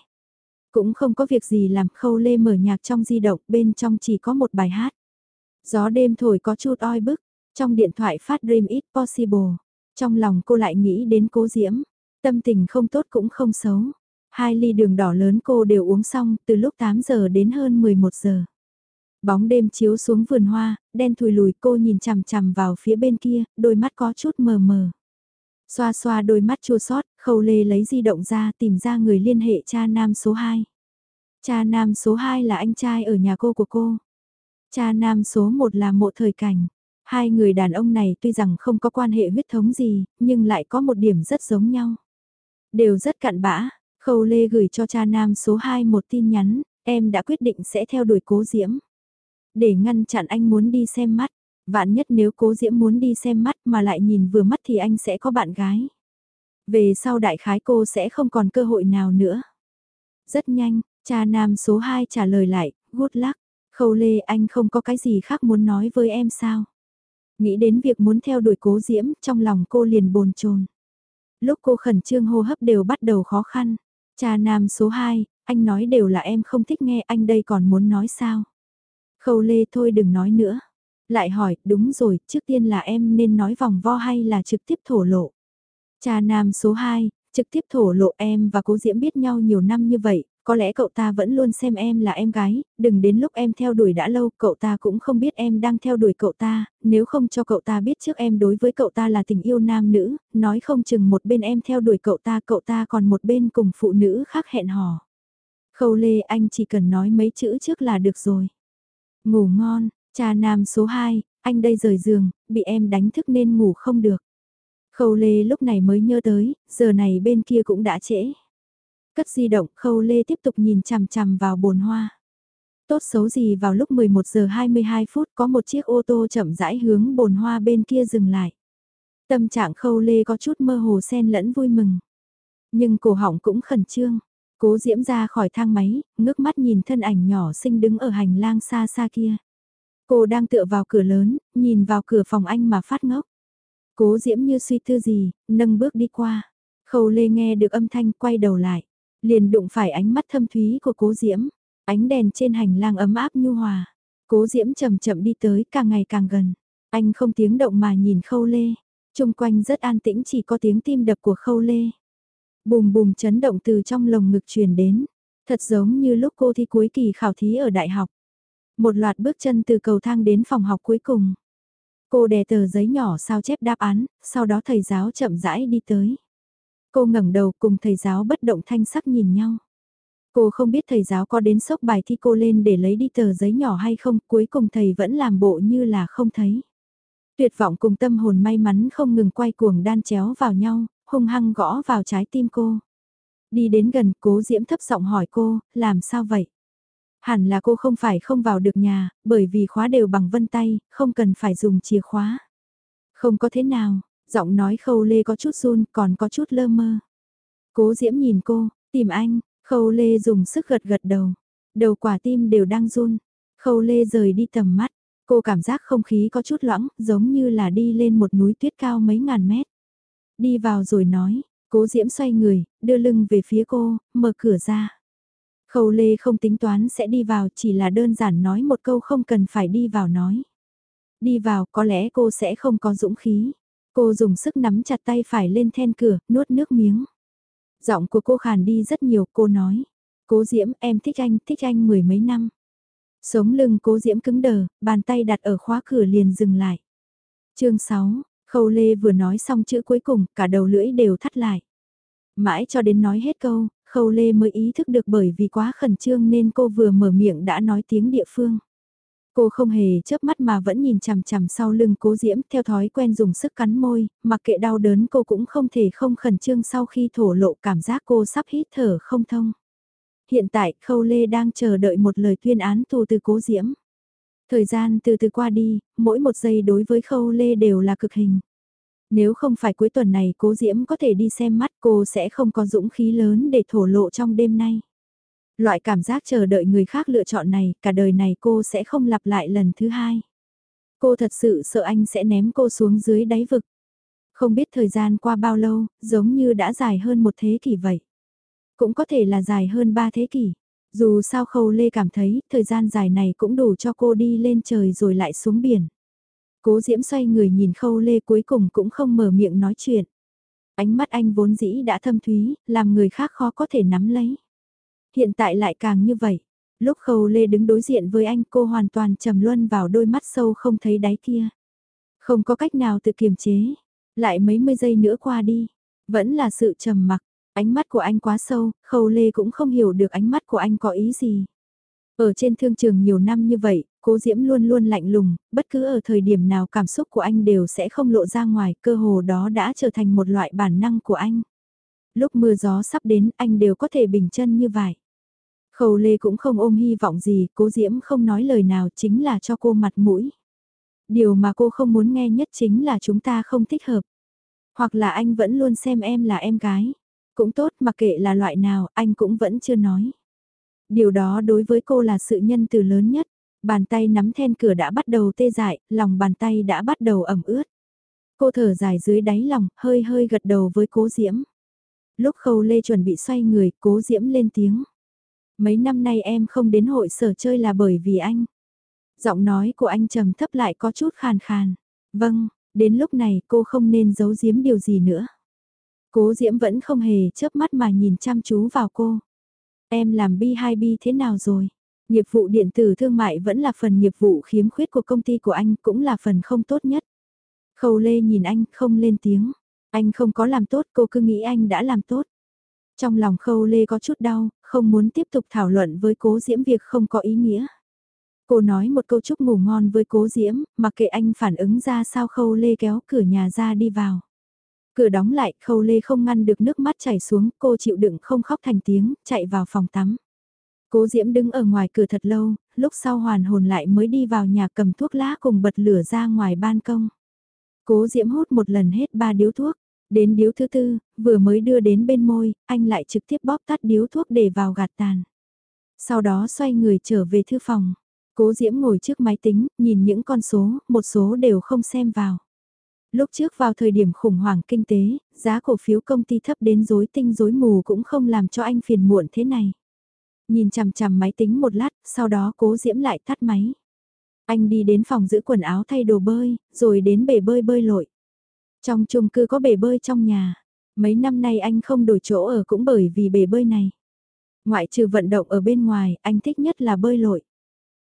Cũng không có việc gì làm khâu lê mở nhạc trong di động bên trong chỉ có một bài hát. Gió đêm thổi có chút oi bức, trong điện thoại phát Dream It Possible. Trong lòng cô lại nghĩ đến cố diễm, tâm tình không tốt cũng không xấu. Hai ly đường đỏ lớn cô đều uống xong từ lúc 8 giờ đến hơn 11 giờ. Bóng đêm chiếu xuống vườn hoa, đen thùi lùi cô nhìn chằm chằm vào phía bên kia, đôi mắt có chút mờ mờ. Xoa xoa đôi mắt chua sót, khâu lê lấy di động ra tìm ra người liên hệ cha nam số 2. Cha nam số 2 là anh trai ở nhà cô của cô. Cha nam số 1 là mộ thời cảnh. Hai người đàn ông này tuy rằng không có quan hệ huyết thống gì, nhưng lại có một điểm rất giống nhau. Đều rất cặn bã, Khâu Lê gửi cho cha nam số 2 một tin nhắn, em đã quyết định sẽ theo đuổi cố diễm. Để ngăn chặn anh muốn đi xem mắt, vạn nhất nếu cố diễm muốn đi xem mắt mà lại nhìn vừa mắt thì anh sẽ có bạn gái. Về sau đại khái cô sẽ không còn cơ hội nào nữa. Rất nhanh, cha nam số 2 trả lời lại, good luck, khâu lê anh không có cái gì khác muốn nói với em sao. Nghĩ đến việc muốn theo đuổi cố diễm, trong lòng cô liền bồn chồn. Lúc cô khẩn trương hô hấp đều bắt đầu khó khăn. Cha nam số 2, anh nói đều là em không thích nghe anh đây còn muốn nói sao. Khâu lê thôi đừng nói nữa. Lại hỏi, đúng rồi, trước tiên là em nên nói vòng vo hay là trực tiếp thổ lộ. Cha nam số 2, trực tiếp thổ lộ em và cố diễm biết nhau nhiều năm như vậy, có lẽ cậu ta vẫn luôn xem em là em gái, đừng đến lúc em theo đuổi đã lâu, cậu ta cũng không biết em đang theo đuổi cậu ta, nếu không cho cậu ta biết trước em đối với cậu ta là tình yêu nam nữ, nói không chừng một bên em theo đuổi cậu ta, cậu ta còn một bên cùng phụ nữ khác hẹn hò. Khâu Lê anh chỉ cần nói mấy chữ trước là được rồi. Ngủ ngon, cha nam số 2, anh đây rời giường, bị em đánh thức nên ngủ không được. Khâu Lê lúc này mới nhớ tới, giờ này bên kia cũng đã trễ. Cất di động, khâu lê tiếp tục nhìn chằm chằm vào bồn hoa. Tốt xấu gì vào lúc 11 giờ 22 phút có một chiếc ô tô chậm rãi hướng bồn hoa bên kia dừng lại. Tâm trạng khâu lê có chút mơ hồ xen lẫn vui mừng. Nhưng cổ họng cũng khẩn trương. Cố diễm ra khỏi thang máy, ngước mắt nhìn thân ảnh nhỏ xinh đứng ở hành lang xa xa kia. Cô đang tựa vào cửa lớn, nhìn vào cửa phòng anh mà phát ngốc. Cố diễm như suy tư gì, nâng bước đi qua. Khâu lê nghe được âm thanh quay đầu lại liền đụng phải ánh mắt thâm thúy của cố diễm, ánh đèn trên hành lang ấm áp nhu hòa. Cố diễm chậm chậm đi tới càng ngày càng gần, anh không tiếng động mà nhìn khâu lê, trung quanh rất an tĩnh chỉ có tiếng tim đập của khâu lê. Bùm bùm chấn động từ trong lồng ngực truyền đến, thật giống như lúc cô thi cuối kỳ khảo thí ở đại học. Một loạt bước chân từ cầu thang đến phòng học cuối cùng. Cô đè tờ giấy nhỏ sao chép đáp án, sau đó thầy giáo chậm rãi đi tới. Cô ngẩng đầu cùng thầy giáo bất động thanh sắc nhìn nhau. Cô không biết thầy giáo có đến sốc bài thi cô lên để lấy đi tờ giấy nhỏ hay không, cuối cùng thầy vẫn làm bộ như là không thấy. Tuyệt vọng cùng tâm hồn may mắn không ngừng quay cuồng đan chéo vào nhau, hung hăng gõ vào trái tim cô. Đi đến gần cố diễm thấp giọng hỏi cô, làm sao vậy? Hẳn là cô không phải không vào được nhà, bởi vì khóa đều bằng vân tay, không cần phải dùng chìa khóa. Không có thế nào, Giọng nói khâu lê có chút run còn có chút lơ mơ. Cố diễm nhìn cô, tìm anh, khâu lê dùng sức gật gật đầu. Đầu quả tim đều đang run. Khâu lê rời đi tầm mắt. Cô cảm giác không khí có chút loãng, giống như là đi lên một núi tuyết cao mấy ngàn mét. Đi vào rồi nói, cố diễm xoay người, đưa lưng về phía cô, mở cửa ra. Khâu lê không tính toán sẽ đi vào chỉ là đơn giản nói một câu không cần phải đi vào nói. Đi vào có lẽ cô sẽ không có dũng khí. Cô dùng sức nắm chặt tay phải lên then cửa, nuốt nước miếng. Giọng của cô khàn đi rất nhiều, cô nói. Cố Diễm, em thích anh, thích anh mười mấy năm. Sống lưng cố Diễm cứng đờ, bàn tay đặt ở khóa cửa liền dừng lại. chương 6, Khâu Lê vừa nói xong chữ cuối cùng, cả đầu lưỡi đều thắt lại. Mãi cho đến nói hết câu, Khâu Lê mới ý thức được bởi vì quá khẩn trương nên cô vừa mở miệng đã nói tiếng địa phương. Cô không hề chớp mắt mà vẫn nhìn chằm chằm sau lưng cố diễm theo thói quen dùng sức cắn môi, mặc kệ đau đớn cô cũng không thể không khẩn trương sau khi thổ lộ cảm giác cô sắp hít thở không thông. Hiện tại Khâu Lê đang chờ đợi một lời tuyên án tù từ cố diễm. Thời gian từ từ qua đi, mỗi một giây đối với Khâu Lê đều là cực hình. Nếu không phải cuối tuần này cố diễm có thể đi xem mắt cô sẽ không có dũng khí lớn để thổ lộ trong đêm nay. Loại cảm giác chờ đợi người khác lựa chọn này, cả đời này cô sẽ không lặp lại lần thứ hai. Cô thật sự sợ anh sẽ ném cô xuống dưới đáy vực. Không biết thời gian qua bao lâu, giống như đã dài hơn một thế kỷ vậy. Cũng có thể là dài hơn ba thế kỷ. Dù sao Khâu Lê cảm thấy thời gian dài này cũng đủ cho cô đi lên trời rồi lại xuống biển. Cố Diễm xoay người nhìn Khâu Lê cuối cùng cũng không mở miệng nói chuyện. Ánh mắt anh vốn dĩ đã thâm thúy, làm người khác khó có thể nắm lấy. Hiện tại lại càng như vậy. Lúc Khâu Lê đứng đối diện với anh cô hoàn toàn trầm luân vào đôi mắt sâu không thấy đáy kia. Không có cách nào tự kiềm chế. Lại mấy mươi giây nữa qua đi. Vẫn là sự trầm mặc. Ánh mắt của anh quá sâu, Khâu Lê cũng không hiểu được ánh mắt của anh có ý gì. Ở trên thương trường nhiều năm như vậy, cố Diễm luôn luôn lạnh lùng, bất cứ ở thời điểm nào cảm xúc của anh đều sẽ không lộ ra ngoài, cơ hồ đó đã trở thành một loại bản năng của anh. Lúc mưa gió sắp đến anh đều có thể bình chân như vậy. Khâu Lê cũng không ôm hy vọng gì, cố Diễm không nói lời nào chính là cho cô mặt mũi. Điều mà cô không muốn nghe nhất chính là chúng ta không thích hợp. Hoặc là anh vẫn luôn xem em là em gái. Cũng tốt mà kệ là loại nào, anh cũng vẫn chưa nói. Điều đó đối với cô là sự nhân từ lớn nhất. Bàn tay nắm then cửa đã bắt đầu tê dại, lòng bàn tay đã bắt đầu ẩm ướt. Cô thở dài dưới đáy lòng, hơi hơi gật đầu với cố diễm. Lúc khâu lê chuẩn bị xoay người, cố diễm lên tiếng. Mấy năm nay em không đến hội sở chơi là bởi vì anh. Giọng nói của anh trầm thấp lại có chút khàn khàn. Vâng, đến lúc này cô không nên giấu giếm điều gì nữa. Cố Diễm vẫn không hề chớp mắt mà nhìn chăm chú vào cô. Em làm bi hai bi thế nào rồi? Nghiệp vụ điện tử thương mại vẫn là phần nghiệp vụ khiếm khuyết của công ty của anh cũng là phần không tốt nhất. Khâu Lê nhìn anh không lên tiếng. Anh không có làm tốt cô cứ nghĩ anh đã làm tốt. Trong lòng Khâu Lê có chút đau, không muốn tiếp tục thảo luận với cố Diễm việc không có ý nghĩa. Cô nói một câu chúc ngủ ngon với cố Diễm, mặc kệ anh phản ứng ra sao Khâu Lê kéo cửa nhà ra đi vào. Cửa đóng lại, khâu lê không ngăn được nước mắt chảy xuống, cô chịu đựng không khóc thành tiếng, chạy vào phòng tắm. Cố Diễm đứng ở ngoài cửa thật lâu, lúc sau hoàn hồn lại mới đi vào nhà cầm thuốc lá cùng bật lửa ra ngoài ban công. Cố Diễm hút một lần hết ba điếu thuốc, đến điếu thứ tư, vừa mới đưa đến bên môi, anh lại trực tiếp bóp tắt điếu thuốc để vào gạt tàn. Sau đó xoay người trở về thư phòng. Cố Diễm ngồi trước máy tính, nhìn những con số, một số đều không xem vào. Lúc trước vào thời điểm khủng hoảng kinh tế, giá cổ phiếu công ty thấp đến rối tinh rối mù cũng không làm cho anh phiền muộn thế này. Nhìn chằm chằm máy tính một lát, sau đó cố diễm lại tắt máy. Anh đi đến phòng giữ quần áo thay đồ bơi, rồi đến bể bơi bơi lội. Trong chung cư có bể bơi trong nhà. Mấy năm nay anh không đổi chỗ ở cũng bởi vì bể bơi này. Ngoại trừ vận động ở bên ngoài, anh thích nhất là bơi lội.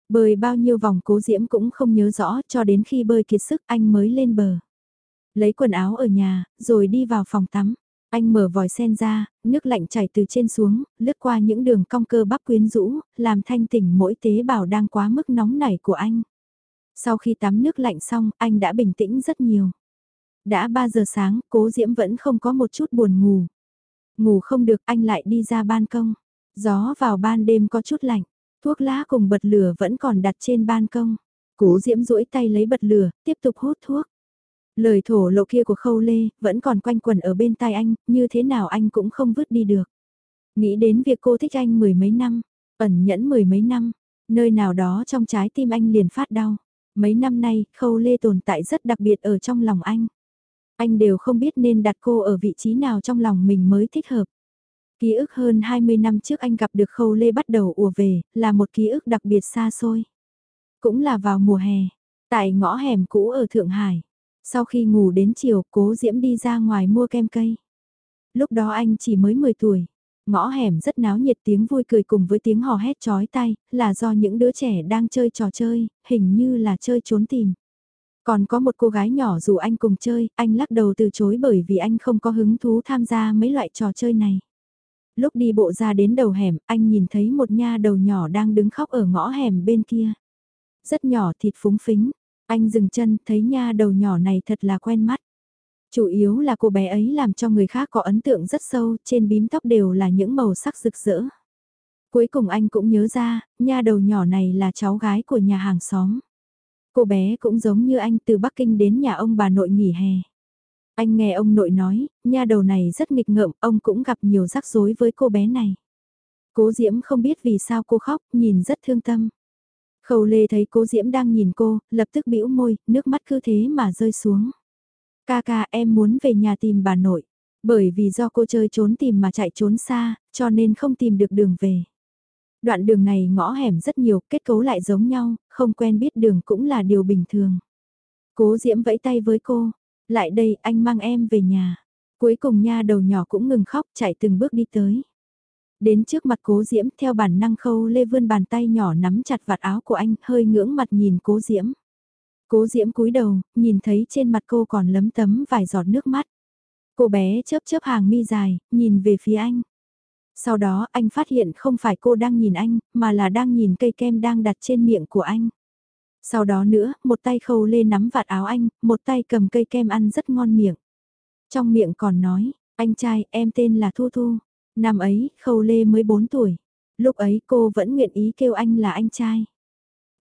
Bơi bao nhiêu vòng cố diễm cũng không nhớ rõ cho đến khi bơi kiệt sức anh mới lên bờ. Lấy quần áo ở nhà, rồi đi vào phòng tắm. Anh mở vòi sen ra, nước lạnh chảy từ trên xuống, lướt qua những đường cong cơ bắp quyến rũ, làm thanh tỉnh mỗi tế bào đang quá mức nóng nảy của anh. Sau khi tắm nước lạnh xong, anh đã bình tĩnh rất nhiều. Đã 3 giờ sáng, cố diễm vẫn không có một chút buồn ngủ. Ngủ không được, anh lại đi ra ban công. Gió vào ban đêm có chút lạnh, thuốc lá cùng bật lửa vẫn còn đặt trên ban công. Cố diễm duỗi tay lấy bật lửa, tiếp tục hút thuốc. Lời thổ lộ kia của khâu lê, vẫn còn quanh quẩn ở bên tai anh, như thế nào anh cũng không vứt đi được. Nghĩ đến việc cô thích anh mười mấy năm, ẩn nhẫn mười mấy năm, nơi nào đó trong trái tim anh liền phát đau. Mấy năm nay, khâu lê tồn tại rất đặc biệt ở trong lòng anh. Anh đều không biết nên đặt cô ở vị trí nào trong lòng mình mới thích hợp. Ký ức hơn 20 năm trước anh gặp được khâu lê bắt đầu ùa về, là một ký ức đặc biệt xa xôi. Cũng là vào mùa hè, tại ngõ hẻm cũ ở Thượng Hải. Sau khi ngủ đến chiều, cố Diễm đi ra ngoài mua kem cây. Lúc đó anh chỉ mới 10 tuổi. Ngõ hẻm rất náo nhiệt tiếng vui cười cùng với tiếng hò hét chói tay, là do những đứa trẻ đang chơi trò chơi, hình như là chơi trốn tìm. Còn có một cô gái nhỏ dù anh cùng chơi, anh lắc đầu từ chối bởi vì anh không có hứng thú tham gia mấy loại trò chơi này. Lúc đi bộ ra đến đầu hẻm, anh nhìn thấy một nha đầu nhỏ đang đứng khóc ở ngõ hẻm bên kia. Rất nhỏ thịt phúng phính, anh dừng chân thấy nha đầu nhỏ này thật là quen mắt. Chủ yếu là cô bé ấy làm cho người khác có ấn tượng rất sâu, trên bím tóc đều là những màu sắc rực rỡ. Cuối cùng anh cũng nhớ ra, nha đầu nhỏ này là cháu gái của nhà hàng xóm. Cô bé cũng giống như anh từ Bắc Kinh đến nhà ông bà nội nghỉ hè. Anh nghe ông nội nói, nha đầu này rất nghịch ngợm, ông cũng gặp nhiều rắc rối với cô bé này. Cố Diễm không biết vì sao cô khóc, nhìn rất thương tâm. Khâu Lê thấy cố Diễm đang nhìn cô, lập tức bĩu môi, nước mắt cứ thế mà rơi xuống. Ca ca em muốn về nhà tìm bà nội, bởi vì do cô chơi trốn tìm mà chạy trốn xa, cho nên không tìm được đường về. Đoạn đường này ngõ hẻm rất nhiều, kết cấu lại giống nhau, không quen biết đường cũng là điều bình thường. Cố Diễm vẫy tay với cô, lại đây anh mang em về nhà. Cuối cùng nha đầu nhỏ cũng ngừng khóc chạy từng bước đi tới. Đến trước mặt cố diễm theo bản năng khâu lê vươn bàn tay nhỏ nắm chặt vạt áo của anh hơi ngưỡng mặt nhìn cố diễm. Cố diễm cúi đầu, nhìn thấy trên mặt cô còn lấm tấm vài giọt nước mắt. Cô bé chớp chớp hàng mi dài, nhìn về phía anh. Sau đó anh phát hiện không phải cô đang nhìn anh, mà là đang nhìn cây kem đang đặt trên miệng của anh. Sau đó nữa, một tay khâu lê nắm vạt áo anh, một tay cầm cây kem ăn rất ngon miệng. Trong miệng còn nói, anh trai, em tên là Thu Thu. Năm ấy, khâu lê mới 4 tuổi. Lúc ấy cô vẫn nguyện ý kêu anh là anh trai.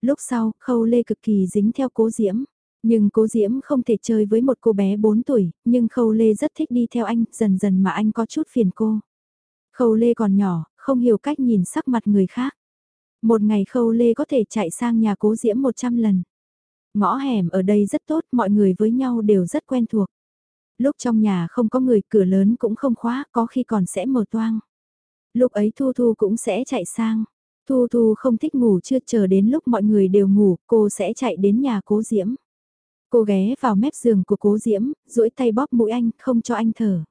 Lúc sau, khâu lê cực kỳ dính theo cố diễm. Nhưng cố diễm không thể chơi với một cô bé 4 tuổi, nhưng khâu lê rất thích đi theo anh, dần dần mà anh có chút phiền cô. Khâu lê còn nhỏ, không hiểu cách nhìn sắc mặt người khác. Một ngày khâu lê có thể chạy sang nhà cố diễm 100 lần. Ngõ hẻm ở đây rất tốt, mọi người với nhau đều rất quen thuộc. Lúc trong nhà không có người, cửa lớn cũng không khóa, có khi còn sẽ mở toang. Lúc ấy Thu Thu cũng sẽ chạy sang. Thu Thu không thích ngủ chưa chờ đến lúc mọi người đều ngủ, cô sẽ chạy đến nhà cố diễm. Cô ghé vào mép giường của cố diễm, duỗi tay bóp mũi anh, không cho anh thở.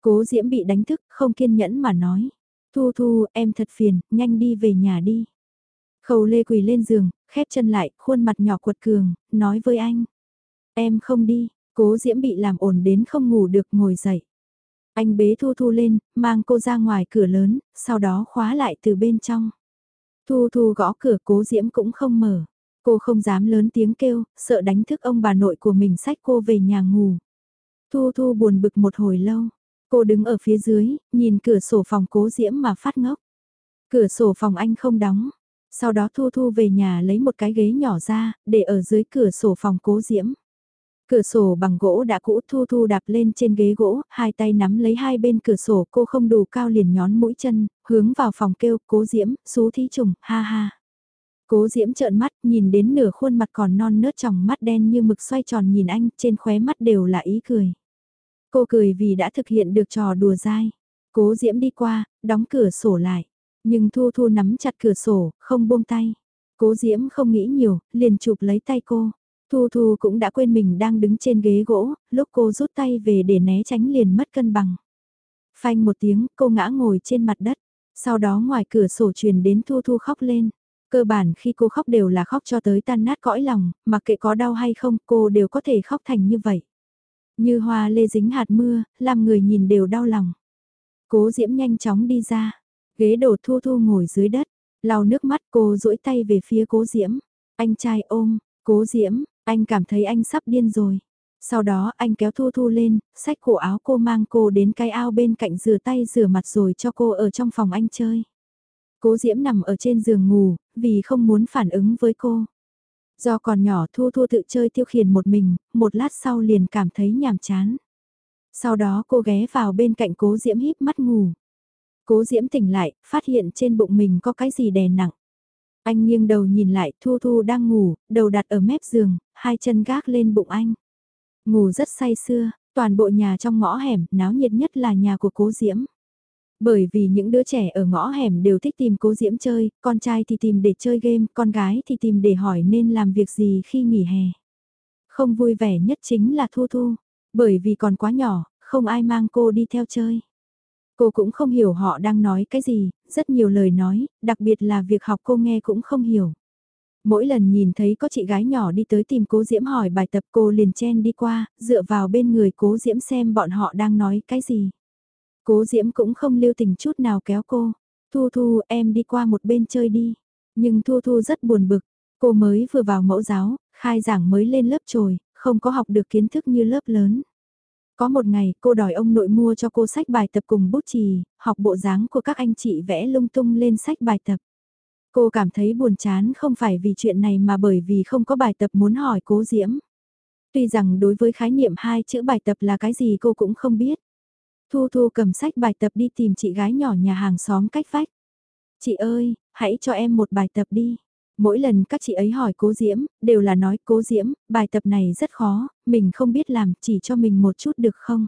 Cố diễm bị đánh thức, không kiên nhẫn mà nói. Thu Thu, em thật phiền, nhanh đi về nhà đi. Khâu lê quỳ lên giường, khép chân lại, khuôn mặt nhỏ quật cường, nói với anh. Em không đi, cố diễm bị làm ổn đến không ngủ được ngồi dậy. Anh bế Thu Thu lên, mang cô ra ngoài cửa lớn, sau đó khóa lại từ bên trong. Thu Thu gõ cửa cố diễm cũng không mở. Cô không dám lớn tiếng kêu, sợ đánh thức ông bà nội của mình xách cô về nhà ngủ. Thu Thu buồn bực một hồi lâu. Cô đứng ở phía dưới, nhìn cửa sổ phòng cố diễm mà phát ngốc. Cửa sổ phòng anh không đóng, sau đó Thu Thu về nhà lấy một cái ghế nhỏ ra, để ở dưới cửa sổ phòng cố diễm. Cửa sổ bằng gỗ đã cũ Thu Thu đạp lên trên ghế gỗ, hai tay nắm lấy hai bên cửa sổ cô không đủ cao liền nhón mũi chân, hướng vào phòng kêu cố diễm, xú thí trùng, ha ha. Cố diễm trợn mắt, nhìn đến nửa khuôn mặt còn non nớt trong mắt đen như mực xoay tròn nhìn anh, trên khóe mắt đều là ý cười. Cô cười vì đã thực hiện được trò đùa dai. Cố diễm đi qua, đóng cửa sổ lại. Nhưng Thu Thu nắm chặt cửa sổ, không buông tay. Cố Diễm không nghĩ nhiều, liền chụp lấy tay cô. Thu Thu cũng đã quên mình đang đứng trên ghế gỗ, lúc cô rút tay về để né tránh liền mất cân bằng. Phanh một tiếng, cô ngã ngồi trên mặt đất. Sau đó ngoài cửa sổ truyền đến Thu Thu khóc lên. Cơ bản khi cô khóc đều là khóc cho tới tan nát cõi lòng, mặc kệ có đau hay không cô đều có thể khóc thành như vậy. Như hoa lê dính hạt mưa, làm người nhìn đều đau lòng. Cố Diễm nhanh chóng đi ra. Ghế đổ thu thu ngồi dưới đất, lau nước mắt cô duỗi tay về phía cố diễm. Anh trai ôm, cố diễm, anh cảm thấy anh sắp điên rồi. Sau đó anh kéo Thu Thu lên, xách cổ áo cô mang cô đến cái ao bên cạnh rửa tay rửa mặt rồi cho cô ở trong phòng anh chơi. Cố Diễm nằm ở trên giường ngủ, vì không muốn phản ứng với cô. Do còn nhỏ Thu Thu tự chơi tiêu khiển một mình, một lát sau liền cảm thấy nhàm chán. Sau đó cô ghé vào bên cạnh cố Diễm híp mắt ngủ. Cố Diễm tỉnh lại, phát hiện trên bụng mình có cái gì đè nặng. Anh nghiêng đầu nhìn lại, Thu Thu đang ngủ, đầu đặt ở mép giường, hai chân gác lên bụng anh. Ngủ rất say sưa, toàn bộ nhà trong ngõ hẻm, náo nhiệt nhất là nhà của Cố Diễm. Bởi vì những đứa trẻ ở ngõ hẻm đều thích tìm Cố Diễm chơi, con trai thì tìm để chơi game, con gái thì tìm để hỏi nên làm việc gì khi nghỉ hè. Không vui vẻ nhất chính là Thu Thu, bởi vì còn quá nhỏ, không ai mang cô đi theo chơi. Cô cũng không hiểu họ đang nói cái gì, rất nhiều lời nói, đặc biệt là việc học cô nghe cũng không hiểu. Mỗi lần nhìn thấy có chị gái nhỏ đi tới tìm cố Diễm hỏi bài tập cô liền chen đi qua, dựa vào bên người cố Diễm xem bọn họ đang nói cái gì. Cố Diễm cũng không lưu tình chút nào kéo cô. Thu Thu em đi qua một bên chơi đi. Nhưng Thu Thu rất buồn bực. Cô mới vừa vào mẫu giáo, khai giảng mới lên lớp trồi, không có học được kiến thức như lớp lớn. Có một ngày cô đòi ông nội mua cho cô sách bài tập cùng bút chì, học bộ dáng của các anh chị vẽ lung tung lên sách bài tập. Cô cảm thấy buồn chán không phải vì chuyện này mà bởi vì không có bài tập muốn hỏi cố diễm. Tuy rằng đối với khái niệm hai chữ bài tập là cái gì cô cũng không biết. Thu Thu cầm sách bài tập đi tìm chị gái nhỏ nhà hàng xóm cách vách. Chị ơi, hãy cho em một bài tập đi. Mỗi lần các chị ấy hỏi cố diễm, đều là nói cố diễm, bài tập này rất khó, mình không biết làm, chỉ cho mình một chút được không?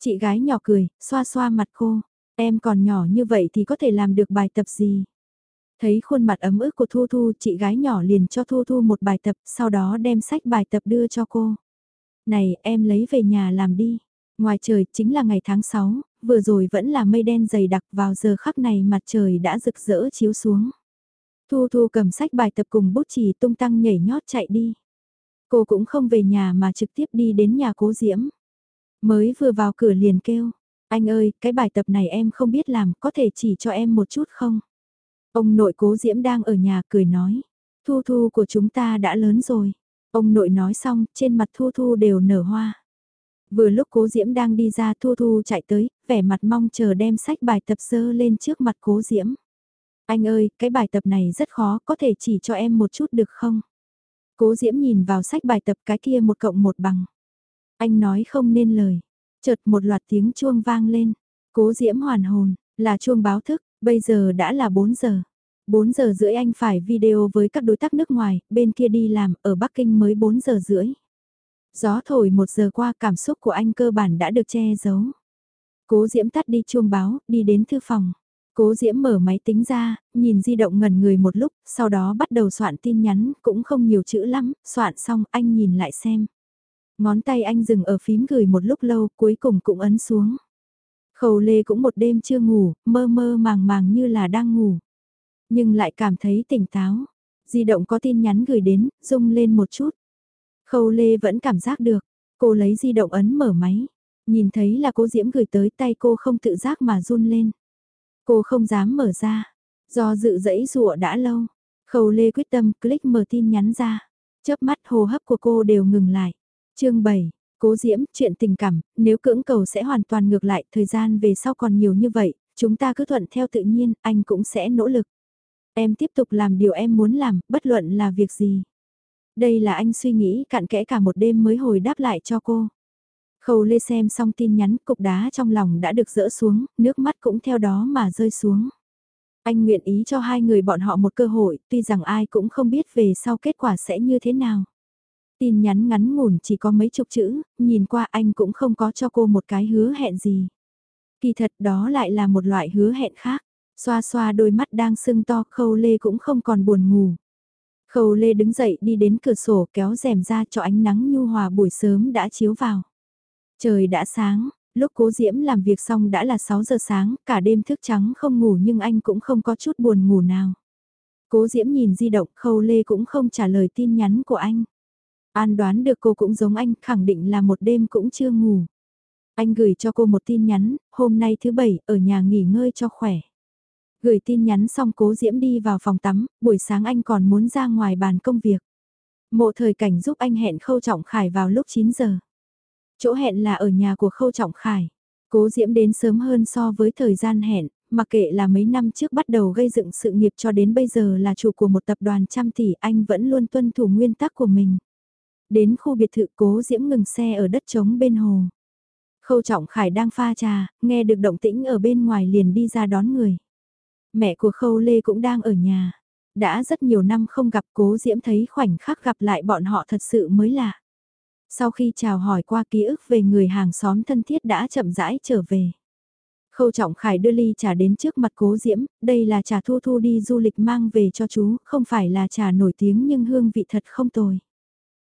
Chị gái nhỏ cười, xoa xoa mặt cô, em còn nhỏ như vậy thì có thể làm được bài tập gì? Thấy khuôn mặt ấm ức của Thu Thu, chị gái nhỏ liền cho Thu Thu một bài tập, sau đó đem sách bài tập đưa cho cô. Này, em lấy về nhà làm đi. Ngoài trời chính là ngày tháng 6, vừa rồi vẫn là mây đen dày đặc vào giờ khắc này mặt trời đã rực rỡ chiếu xuống. Thu Thu cầm sách bài tập cùng bút chì tung tăng nhảy nhót chạy đi. Cô cũng không về nhà mà trực tiếp đi đến nhà cố diễm. Mới vừa vào cửa liền kêu, anh ơi, cái bài tập này em không biết làm, có thể chỉ cho em một chút không? Ông nội cố diễm đang ở nhà cười nói, Thu Thu của chúng ta đã lớn rồi. Ông nội nói xong, trên mặt Thu Thu đều nở hoa. Vừa lúc cố diễm đang đi ra Thu Thu chạy tới, vẻ mặt mong chờ đem sách bài tập sơ lên trước mặt cố diễm. Anh ơi, cái bài tập này rất khó, có thể chỉ cho em một chút được không? Cố Diễm nhìn vào sách bài tập cái kia một cộng một bằng. Anh nói không nên lời. Chợt một loạt tiếng chuông vang lên. Cố Diễm hoàn hồn, là chuông báo thức, bây giờ đã là 4 giờ. 4 giờ rưỡi anh phải video với các đối tác nước ngoài, bên kia đi làm, ở Bắc Kinh mới 4 giờ rưỡi. Gió thổi một giờ qua cảm xúc của anh cơ bản đã được che giấu. Cố Diễm tắt đi chuông báo, đi đến thư phòng. Cố Diễm mở máy tính ra, nhìn di động ngẩn người một lúc, sau đó bắt đầu soạn tin nhắn, cũng không nhiều chữ lắm, soạn xong anh nhìn lại xem. Ngón tay anh dừng ở phím gửi một lúc lâu, cuối cùng cũng ấn xuống. Khâu Lê cũng một đêm chưa ngủ, mơ mơ màng màng như là đang ngủ. Nhưng lại cảm thấy tỉnh táo. Di động có tin nhắn gửi đến, rung lên một chút. Khâu Lê vẫn cảm giác được. Cô lấy di động ấn mở máy. Nhìn thấy là cô Diễm gửi tới tay cô không tự giác mà run lên. Cô không dám mở ra. Do dự dẫy dụa đã lâu. Khâu Lê quyết tâm click mở tin nhắn ra. Chớp mắt hô hấp của cô đều ngừng lại. chương 7. Cố Diễm, chuyện tình cảm, nếu cưỡng cầu sẽ hoàn toàn ngược lại, thời gian về sau còn nhiều như vậy, chúng ta cứ thuận theo tự nhiên, anh cũng sẽ nỗ lực. Em tiếp tục làm điều em muốn làm, bất luận là việc gì. Đây là anh suy nghĩ cặn kẽ cả một đêm mới hồi đáp lại cho cô. Khâu Lê xem xong tin nhắn, cục đá trong lòng đã được dỡ xuống, nước mắt cũng theo đó mà rơi xuống. Anh nguyện ý cho hai người bọn họ một cơ hội, tuy rằng ai cũng không biết về sau kết quả sẽ như thế nào. Tin nhắn ngắn ngủn chỉ có mấy chục chữ, nhìn qua anh cũng không có cho cô một cái hứa hẹn gì. Kỳ thật đó lại là một loại hứa hẹn khác. Xoa xoa đôi mắt đang sưng to, Khâu Lê cũng không còn buồn ngủ. Khâu Lê đứng dậy đi đến cửa sổ kéo rèm ra cho ánh nắng nhu hòa buổi sớm đã chiếu vào. Trời đã sáng, lúc cố diễm làm việc xong đã là 6 giờ sáng, cả đêm thức trắng không ngủ nhưng anh cũng không có chút buồn ngủ nào. Cố diễm nhìn di động khâu lê cũng không trả lời tin nhắn của anh. An đoán được cô cũng giống anh, khẳng định là một đêm cũng chưa ngủ. Anh gửi cho cô một tin nhắn, hôm nay thứ bảy, ở nhà nghỉ ngơi cho khỏe. Gửi tin nhắn xong cố diễm đi vào phòng tắm, buổi sáng anh còn muốn ra ngoài bàn công việc. Mộ thời cảnh giúp anh hẹn khâu trọng khải vào lúc 9 giờ. Chỗ hẹn là ở nhà của Khâu Trọng Khải. Cố Diễm đến sớm hơn so với thời gian hẹn, mặc kệ là mấy năm trước bắt đầu gây dựng sự nghiệp cho đến bây giờ là chủ của một tập đoàn trăm tỷ anh vẫn luôn tuân thủ nguyên tắc của mình. Đến khu biệt thự Cố Diễm ngừng xe ở đất trống bên hồ. Khâu Trọng Khải đang pha trà, nghe được động tĩnh ở bên ngoài liền đi ra đón người. Mẹ của Khâu Lê cũng đang ở nhà. Đã rất nhiều năm không gặp Cố Diễm thấy khoảnh khắc gặp lại bọn họ thật sự mới lạ. Sau khi chào hỏi qua ký ức về người hàng xóm thân thiết đã chậm rãi trở về. Khâu Trọng Khải đưa ly trà đến trước mặt cố diễm, đây là trà thu thu đi du lịch mang về cho chú, không phải là trà nổi tiếng nhưng hương vị thật không tồi.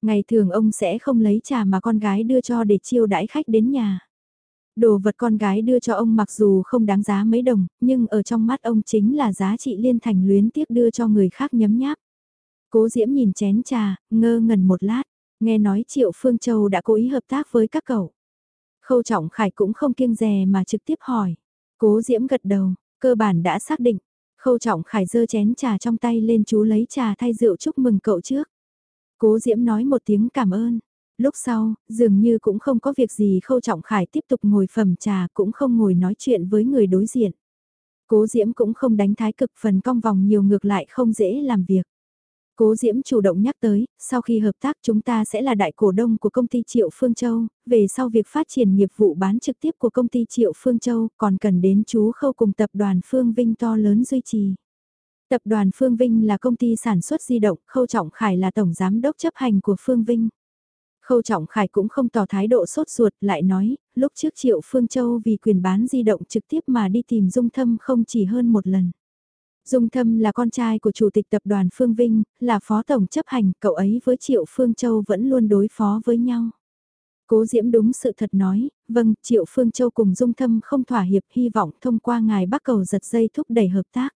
Ngày thường ông sẽ không lấy trà mà con gái đưa cho để chiêu đãi khách đến nhà. Đồ vật con gái đưa cho ông mặc dù không đáng giá mấy đồng, nhưng ở trong mắt ông chính là giá trị liên thành luyến tiếc đưa cho người khác nhấm nháp. Cố Diễm nhìn chén trà, ngơ ngẩn một lát. Nghe nói Triệu Phương Châu đã cố ý hợp tác với các cậu. Khâu Trọng Khải cũng không kiêng dè mà trực tiếp hỏi. Cố Diễm gật đầu, cơ bản đã xác định. Khâu Trọng Khải giơ chén trà trong tay lên chú lấy trà thay rượu chúc mừng cậu trước. Cố Diễm nói một tiếng cảm ơn. Lúc sau, dường như cũng không có việc gì Khâu Trọng Khải tiếp tục ngồi phẩm trà cũng không ngồi nói chuyện với người đối diện. Cố Diễm cũng không đánh thái cực phần cong vòng nhiều ngược lại không dễ làm việc. Cố Diễm chủ động nhắc tới, sau khi hợp tác chúng ta sẽ là đại cổ đông của công ty Triệu Phương Châu, về sau việc phát triển nghiệp vụ bán trực tiếp của công ty Triệu Phương Châu còn cần đến chú khâu cùng tập đoàn Phương Vinh to lớn duy trì. Tập đoàn Phương Vinh là công ty sản xuất di động, Khâu Trọng Khải là tổng giám đốc chấp hành của Phương Vinh. Khâu Trọng Khải cũng không tỏ thái độ sốt ruột lại nói, lúc trước Triệu Phương Châu vì quyền bán di động trực tiếp mà đi tìm Dung Thâm không chỉ hơn một lần. Dung Thâm là con trai của Chủ tịch Tập đoàn Phương Vinh, là Phó Tổng chấp hành, cậu ấy với Triệu Phương Châu vẫn luôn đối phó với nhau. Cố Diễm đúng sự thật nói, vâng, Triệu Phương Châu cùng Dung Thâm không thỏa hiệp hy vọng thông qua ngài bắt cầu giật dây thúc đẩy hợp tác.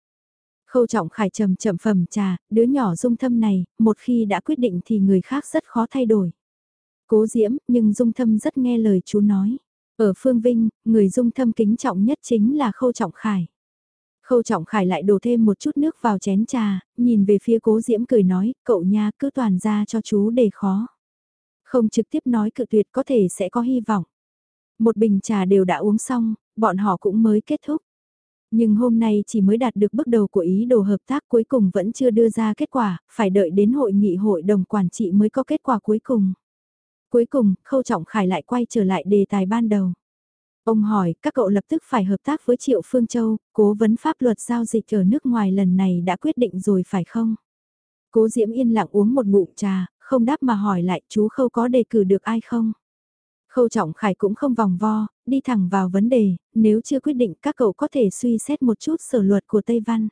Khâu trọng khải trầm chậm phẩm trà, đứa nhỏ Dung Thâm này, một khi đã quyết định thì người khác rất khó thay đổi. Cố Diễm, nhưng Dung Thâm rất nghe lời chú nói. Ở Phương Vinh, người Dung Thâm kính trọng nhất chính là Khâu Trọng Khải. Khâu Trọng Khải lại đổ thêm một chút nước vào chén trà, nhìn về phía Cố Diễm cười nói, cậu nha cứ toàn ra cho chú để khó. Không trực tiếp nói cự tuyệt có thể sẽ có hy vọng. Một bình trà đều đã uống xong, bọn họ cũng mới kết thúc. Nhưng hôm nay chỉ mới đạt được bước đầu của ý đồ hợp tác cuối cùng vẫn chưa đưa ra kết quả, phải đợi đến hội nghị hội đồng quản trị mới có kết quả cuối cùng. Cuối cùng, Khâu Trọng Khải lại quay trở lại đề tài ban đầu. Ông hỏi, các cậu lập tức phải hợp tác với Triệu Phương Châu, cố vấn pháp luật giao dịch ở nước ngoài lần này đã quyết định rồi phải không? Cố Diễm yên lặng uống một ngụm trà, không đáp mà hỏi lại chú Khâu có đề cử được ai không? Khâu Trọng Khải cũng không vòng vo, đi thẳng vào vấn đề, nếu chưa quyết định các cậu có thể suy xét một chút sở luật của Tây Văn.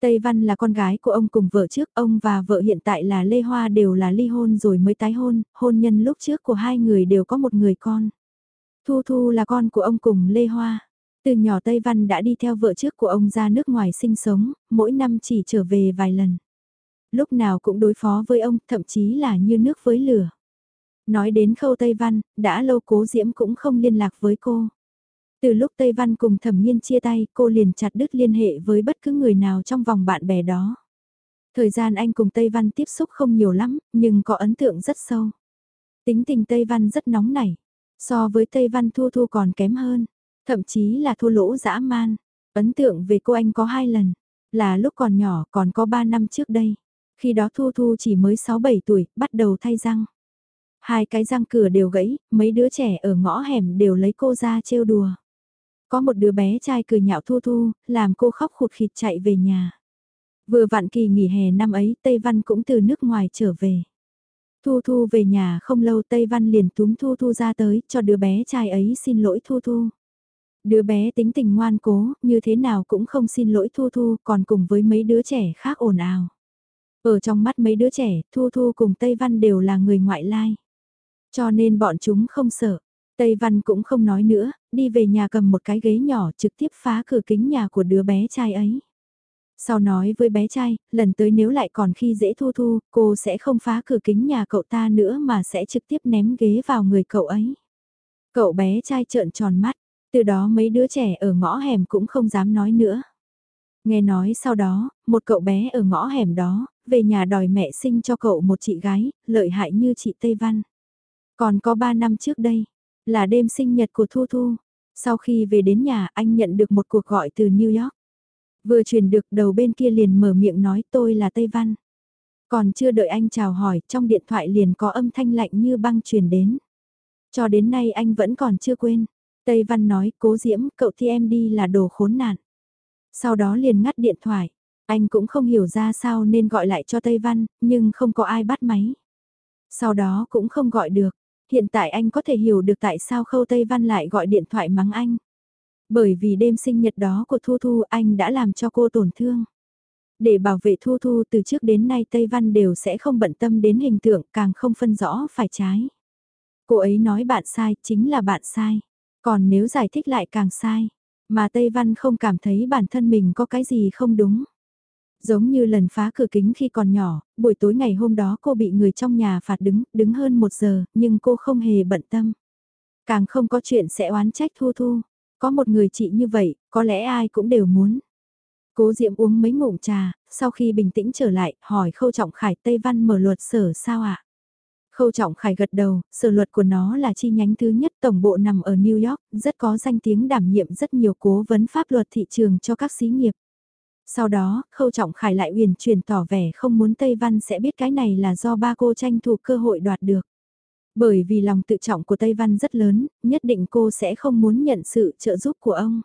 Tây Văn là con gái của ông cùng vợ trước, ông và vợ hiện tại là Lê Hoa đều là ly hôn rồi mới tái hôn, hôn nhân lúc trước của hai người đều có một người con. Thu Thu là con của ông cùng Lê Hoa. Từ nhỏ Tây Văn đã đi theo vợ trước của ông ra nước ngoài sinh sống, mỗi năm chỉ trở về vài lần. Lúc nào cũng đối phó với ông, thậm chí là như nước với lửa. Nói đến khâu Tây Văn, đã lâu cố Diễm cũng không liên lạc với cô. Từ lúc Tây Văn cùng thẩm nhiên chia tay, cô liền chặt đứt liên hệ với bất cứ người nào trong vòng bạn bè đó. Thời gian anh cùng Tây Văn tiếp xúc không nhiều lắm, nhưng có ấn tượng rất sâu. Tính tình Tây Văn rất nóng nảy, so với Tây Văn Thu Thu còn kém hơn, thậm chí là thua lỗ dã man. Ấn tượng về cô anh có hai lần, là lúc còn nhỏ còn có ba năm trước đây. Khi đó Thu Thu chỉ mới 6-7 tuổi, bắt đầu thay răng. Hai cái răng cửa đều gãy, mấy đứa trẻ ở ngõ hẻm đều lấy cô ra trêu đùa. Có một đứa bé trai cười nhạo Thu Thu, làm cô khóc khụt khịt chạy về nhà. Vừa vạn kỳ nghỉ hè năm ấy Tây Văn cũng từ nước ngoài trở về. Thu Thu về nhà không lâu Tây Văn liền túm Thu Thu ra tới cho đứa bé trai ấy xin lỗi Thu Thu. Đứa bé tính tình ngoan cố, như thế nào cũng không xin lỗi Thu Thu còn cùng với mấy đứa trẻ khác ồn ào. Ở trong mắt mấy đứa trẻ, Thu Thu cùng Tây Văn đều là người ngoại lai. Cho nên bọn chúng không sợ. Tây Văn cũng không nói nữa, đi về nhà cầm một cái ghế nhỏ trực tiếp phá cửa kính nhà của đứa bé trai ấy. Sau nói với bé trai, lần tới nếu lại còn khi dễ thu thu, cô sẽ không phá cửa kính nhà cậu ta nữa mà sẽ trực tiếp ném ghế vào người cậu ấy. Cậu bé trai trợn tròn mắt, từ đó mấy đứa trẻ ở ngõ hẻm cũng không dám nói nữa. Nghe nói sau đó, một cậu bé ở ngõ hẻm đó, về nhà đòi mẹ sinh cho cậu một chị gái, lợi hại như chị Tây Văn. Còn có 3 năm trước đây, là đêm sinh nhật của Thu Thu. Sau khi về đến nhà anh nhận được một cuộc gọi từ New York. Vừa truyền được đầu bên kia liền mở miệng nói tôi là Tây Văn. Còn chưa đợi anh chào hỏi trong điện thoại liền có âm thanh lạnh như băng truyền đến. Cho đến nay anh vẫn còn chưa quên. Tây Văn nói cố diễm cậu thi em đi là đồ khốn nạn. Sau đó liền ngắt điện thoại. Anh cũng không hiểu ra sao nên gọi lại cho Tây Văn, nhưng không có ai bắt máy. Sau đó cũng không gọi được. Hiện tại anh có thể hiểu được tại sao Khâu Tây Văn lại gọi điện thoại mắng anh. Bởi vì đêm sinh nhật đó của Thu Thu anh đã làm cho cô tổn thương. Để bảo vệ Thu Thu từ trước đến nay Tây Văn đều sẽ không bận tâm đến hình tượng càng không phân rõ phải trái. Cô ấy nói bạn sai chính là bạn sai. Còn nếu giải thích lại càng sai. Mà Tây Văn không cảm thấy bản thân mình có cái gì không đúng. Giống như lần phá cửa kính khi còn nhỏ, buổi tối ngày hôm đó cô bị người trong nhà phạt đứng, đứng hơn một giờ, nhưng cô không hề bận tâm. Càng không có chuyện sẽ oán trách Thu Thu. Có một người chị như vậy, có lẽ ai cũng đều muốn. Cố Diệm uống mấy ngụm trà, sau khi bình tĩnh trở lại, hỏi Khâu Trọng Khải Tây Văn mở luật sở sao ạ? À? Khâu Trọng Khải gật đầu, sở luật của nó là chi nhánh thứ nhất tổng bộ nằm ở New York, rất có danh tiếng đảm nhiệm rất nhiều cố vấn pháp luật thị trường cho các xí nghiệp. Sau đó, Khâu Trọng Khải lại uyển chuyển tỏ vẻ không muốn Tây Văn sẽ biết cái này là do ba cô tranh thủ cơ hội đoạt được. Bởi vì lòng tự trọng của Tây Văn rất lớn, nhất định cô sẽ không muốn nhận sự trợ giúp của ông.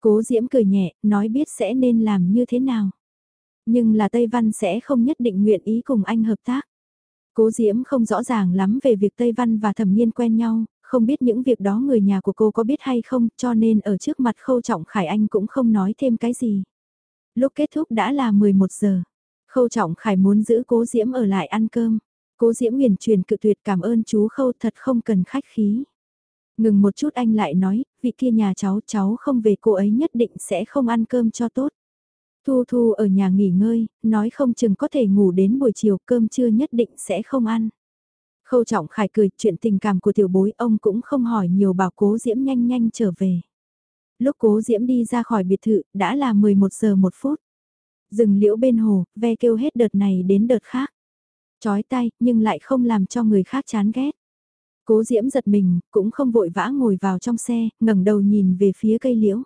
Cố Diễm cười nhẹ, nói biết sẽ nên làm như thế nào. Nhưng là Tây Văn sẽ không nhất định nguyện ý cùng anh hợp tác. Cố Diễm không rõ ràng lắm về việc Tây Văn và Thẩm Nghiên quen nhau, không biết những việc đó người nhà của cô có biết hay không, cho nên ở trước mặt Khâu Trọng Khải Anh cũng không nói thêm cái gì. Lúc kết thúc đã là 11 giờ. Khâu Trọng Khải muốn giữ Cố Diễm ở lại ăn cơm. Cố Diễm huyền truyền cự tuyệt cảm ơn chú Khâu thật không cần khách khí. Ngừng một chút anh lại nói, vị kia nhà cháu cháu không về cô ấy nhất định sẽ không ăn cơm cho tốt. Thu Thu ở nhà nghỉ ngơi, nói không chừng có thể ngủ đến buổi chiều cơm trưa nhất định sẽ không ăn. Khâu trọng khải cười chuyện tình cảm của tiểu bối ông cũng không hỏi nhiều bảo cố Diễm nhanh nhanh trở về. Lúc cố Diễm đi ra khỏi biệt thự đã là 11 giờ 1 phút. Dừng liễu bên hồ, ve kêu hết đợt này đến đợt khác. Chói tay nhưng lại không làm cho người khác chán ghét. Cố Diễm giật mình, cũng không vội vã ngồi vào trong xe, ngẩng đầu nhìn về phía cây liễu.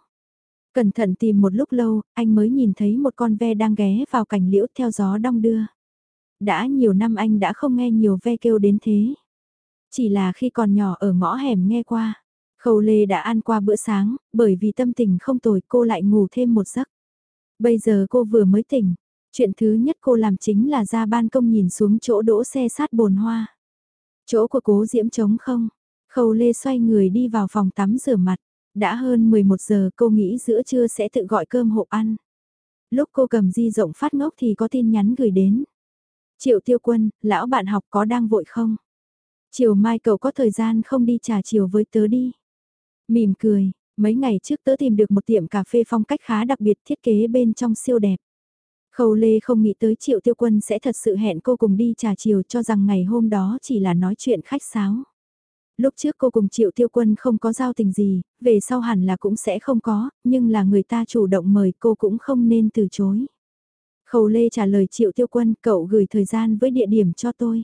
Cẩn thận tìm một lúc lâu, anh mới nhìn thấy một con ve đang ghé vào cành liễu theo gió đong đưa. Đã nhiều năm anh đã không nghe nhiều ve kêu đến thế. Chỉ là khi còn nhỏ ở ngõ hẻm nghe qua. Khâu Lê đã ăn qua bữa sáng, bởi vì tâm tình không tồi cô lại ngủ thêm một giấc. Bây giờ cô vừa mới tỉnh, chuyện thứ nhất cô làm chính là ra ban công nhìn xuống chỗ đỗ xe sát bồn hoa. Chỗ của cố diễm trống không, Khâu Lê xoay người đi vào phòng tắm rửa mặt. Đã hơn 11 giờ cô nghĩ giữa trưa sẽ tự gọi cơm hộp ăn. Lúc cô cầm di rộng phát ngốc thì có tin nhắn gửi đến. Triệu tiêu quân, lão bạn học có đang vội không? Chiều mai cậu có thời gian không đi trà chiều với tớ đi. Mỉm cười, mấy ngày trước tớ tìm được một tiệm cà phê phong cách khá đặc biệt thiết kế bên trong siêu đẹp. Khâu Lê không nghĩ tới Triệu Tiêu Quân sẽ thật sự hẹn cô cùng đi trà chiều cho rằng ngày hôm đó chỉ là nói chuyện khách sáo. Lúc trước cô cùng Triệu Tiêu Quân không có giao tình gì, về sau hẳn là cũng sẽ không có, nhưng là người ta chủ động mời cô cũng không nên từ chối. Khâu Lê trả lời Triệu Tiêu Quân, cậu gửi thời gian với địa điểm cho tôi.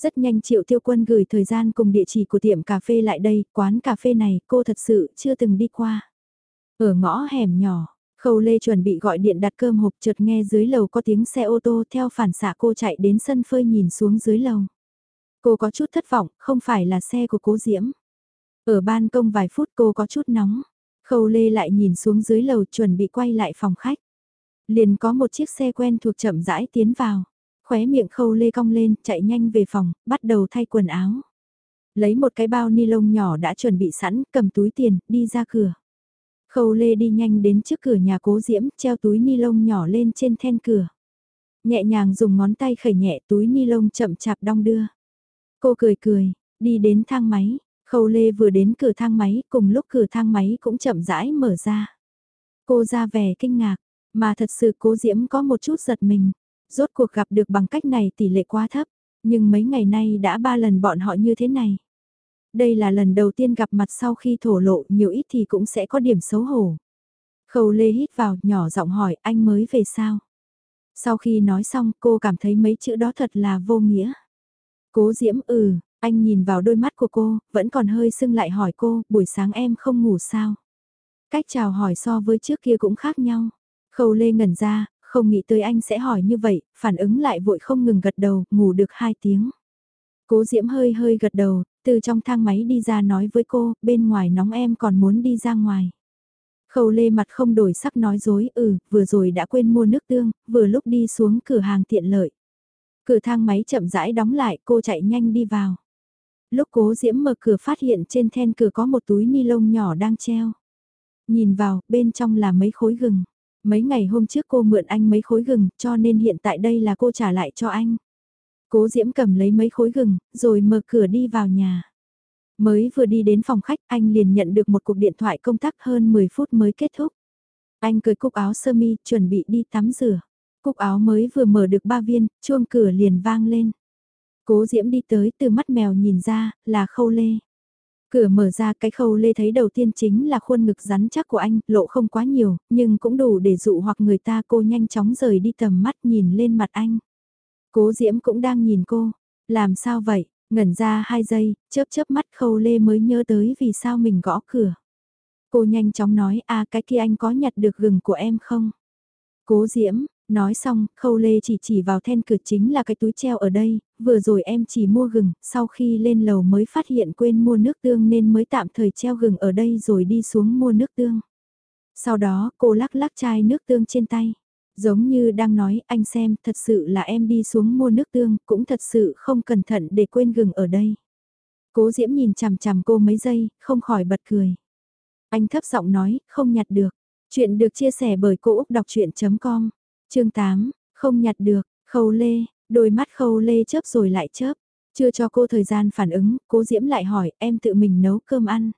Rất nhanh Triệu Tiêu Quân gửi thời gian cùng địa chỉ của tiệm cà phê lại đây, quán cà phê này cô thật sự chưa từng đi qua. Ở ngõ hẻm nhỏ, Khâu Lê chuẩn bị gọi điện đặt cơm hộp chợt nghe dưới lầu có tiếng xe ô tô theo phản xạ cô chạy đến sân phơi nhìn xuống dưới lầu. Cô có chút thất vọng, không phải là xe của cố Diễm. Ở ban công vài phút cô có chút nóng. Khâu Lê lại nhìn xuống dưới lầu chuẩn bị quay lại phòng khách. Liền có một chiếc xe quen thuộc chậm rãi tiến vào. Khóe miệng Khâu Lê cong lên, chạy nhanh về phòng, bắt đầu thay quần áo. Lấy một cái bao ni lông nhỏ đã chuẩn bị sẵn, cầm túi tiền, đi ra cửa. Khâu Lê đi nhanh đến trước cửa nhà cố Diễm, treo túi ni lông nhỏ lên trên then cửa. Nhẹ nhàng dùng ngón tay khẩy nhẹ túi ni lông chậm chạp đong đưa. Cô cười cười, đi đến thang máy, Khâu Lê vừa đến cửa thang máy, cùng lúc cửa thang máy cũng chậm rãi mở ra. Cô ra vẻ kinh ngạc, mà thật sự cố Diễm có một chút giật mình. Rốt cuộc gặp được bằng cách này tỷ lệ quá thấp, nhưng mấy ngày nay đã ba lần bọn họ như thế này. Đây là lần đầu tiên gặp mặt sau khi thổ lộ nhiều ít thì cũng sẽ có điểm xấu hổ. Khâu Lê hít vào, nhỏ giọng hỏi anh mới về sao? Sau khi nói xong cô cảm thấy mấy chữ đó thật là vô nghĩa. Cố Diễm ừ, anh nhìn vào đôi mắt của cô, vẫn còn hơi sưng lại hỏi cô, buổi sáng em không ngủ sao? Cách chào hỏi so với trước kia cũng khác nhau. Khâu Lê ngẩn ra, không nghĩ tới anh sẽ hỏi như vậy, phản ứng lại vội không ngừng gật đầu, ngủ được 2 tiếng. Cố Diễm hơi hơi gật đầu, từ trong thang máy đi ra nói với cô, bên ngoài nóng em còn muốn đi ra ngoài. Khâu Lê mặt không đổi sắc nói dối, ừ, vừa rồi đã quên mua nước tương, vừa lúc đi xuống cửa hàng tiện lợi. Cửa thang máy chậm rãi đóng lại, cô chạy nhanh đi vào. Lúc cố Diễm mở cửa phát hiện trên then cửa có một túi ni lông nhỏ đang treo. Nhìn vào, bên trong là mấy khối gừng. Mấy ngày hôm trước cô mượn anh mấy khối gừng, cho nên hiện tại đây là cô trả lại cho anh. Cố Diễm cầm lấy mấy khối gừng, rồi mở cửa đi vào nhà. Mới vừa đi đến phòng khách, anh liền nhận được một cuộc điện thoại công tác hơn 10 phút mới kết thúc. Anh cởi cúc áo sơ mi, chuẩn bị đi tắm rửa. Cúc áo mới vừa mở được ba viên, chuông cửa liền vang lên. Cố Diễm đi tới từ mắt mèo nhìn ra, là khâu lê. Cửa mở ra cái khâu lê thấy đầu tiên chính là khuôn ngực rắn chắc của anh, lộ không quá nhiều, nhưng cũng đủ để dụ hoặc người ta cô nhanh chóng rời đi tầm mắt nhìn lên mặt anh. Cố Diễm cũng đang nhìn cô, làm sao vậy, ngẩn ra hai giây, chớp chớp mắt khâu lê mới nhớ tới vì sao mình gõ cửa. Cô nhanh chóng nói à cái kia anh có nhặt được gừng của em không? Cố Diễm, Nói xong, khâu lê chỉ chỉ vào then cửa chính là cái túi treo ở đây, vừa rồi em chỉ mua gừng, sau khi lên lầu mới phát hiện quên mua nước tương nên mới tạm thời treo gừng ở đây rồi đi xuống mua nước tương. Sau đó cô lắc lắc chai nước tương trên tay. Giống như đang nói anh xem thật sự là em đi xuống mua nước tương cũng thật sự không cẩn thận để quên gừng ở đây. Cố Diễm nhìn chằm chằm cô mấy giây, không khỏi bật cười. Anh thấp giọng nói, không nhặt được. Chuyện được chia sẻ bởi Cô Úc Đọc Chuyện.com chương 8, không nhặt được, khâu lê, đôi mắt khâu lê chớp rồi lại chớp. Chưa cho cô thời gian phản ứng, cố Diễm lại hỏi em tự mình nấu cơm ăn.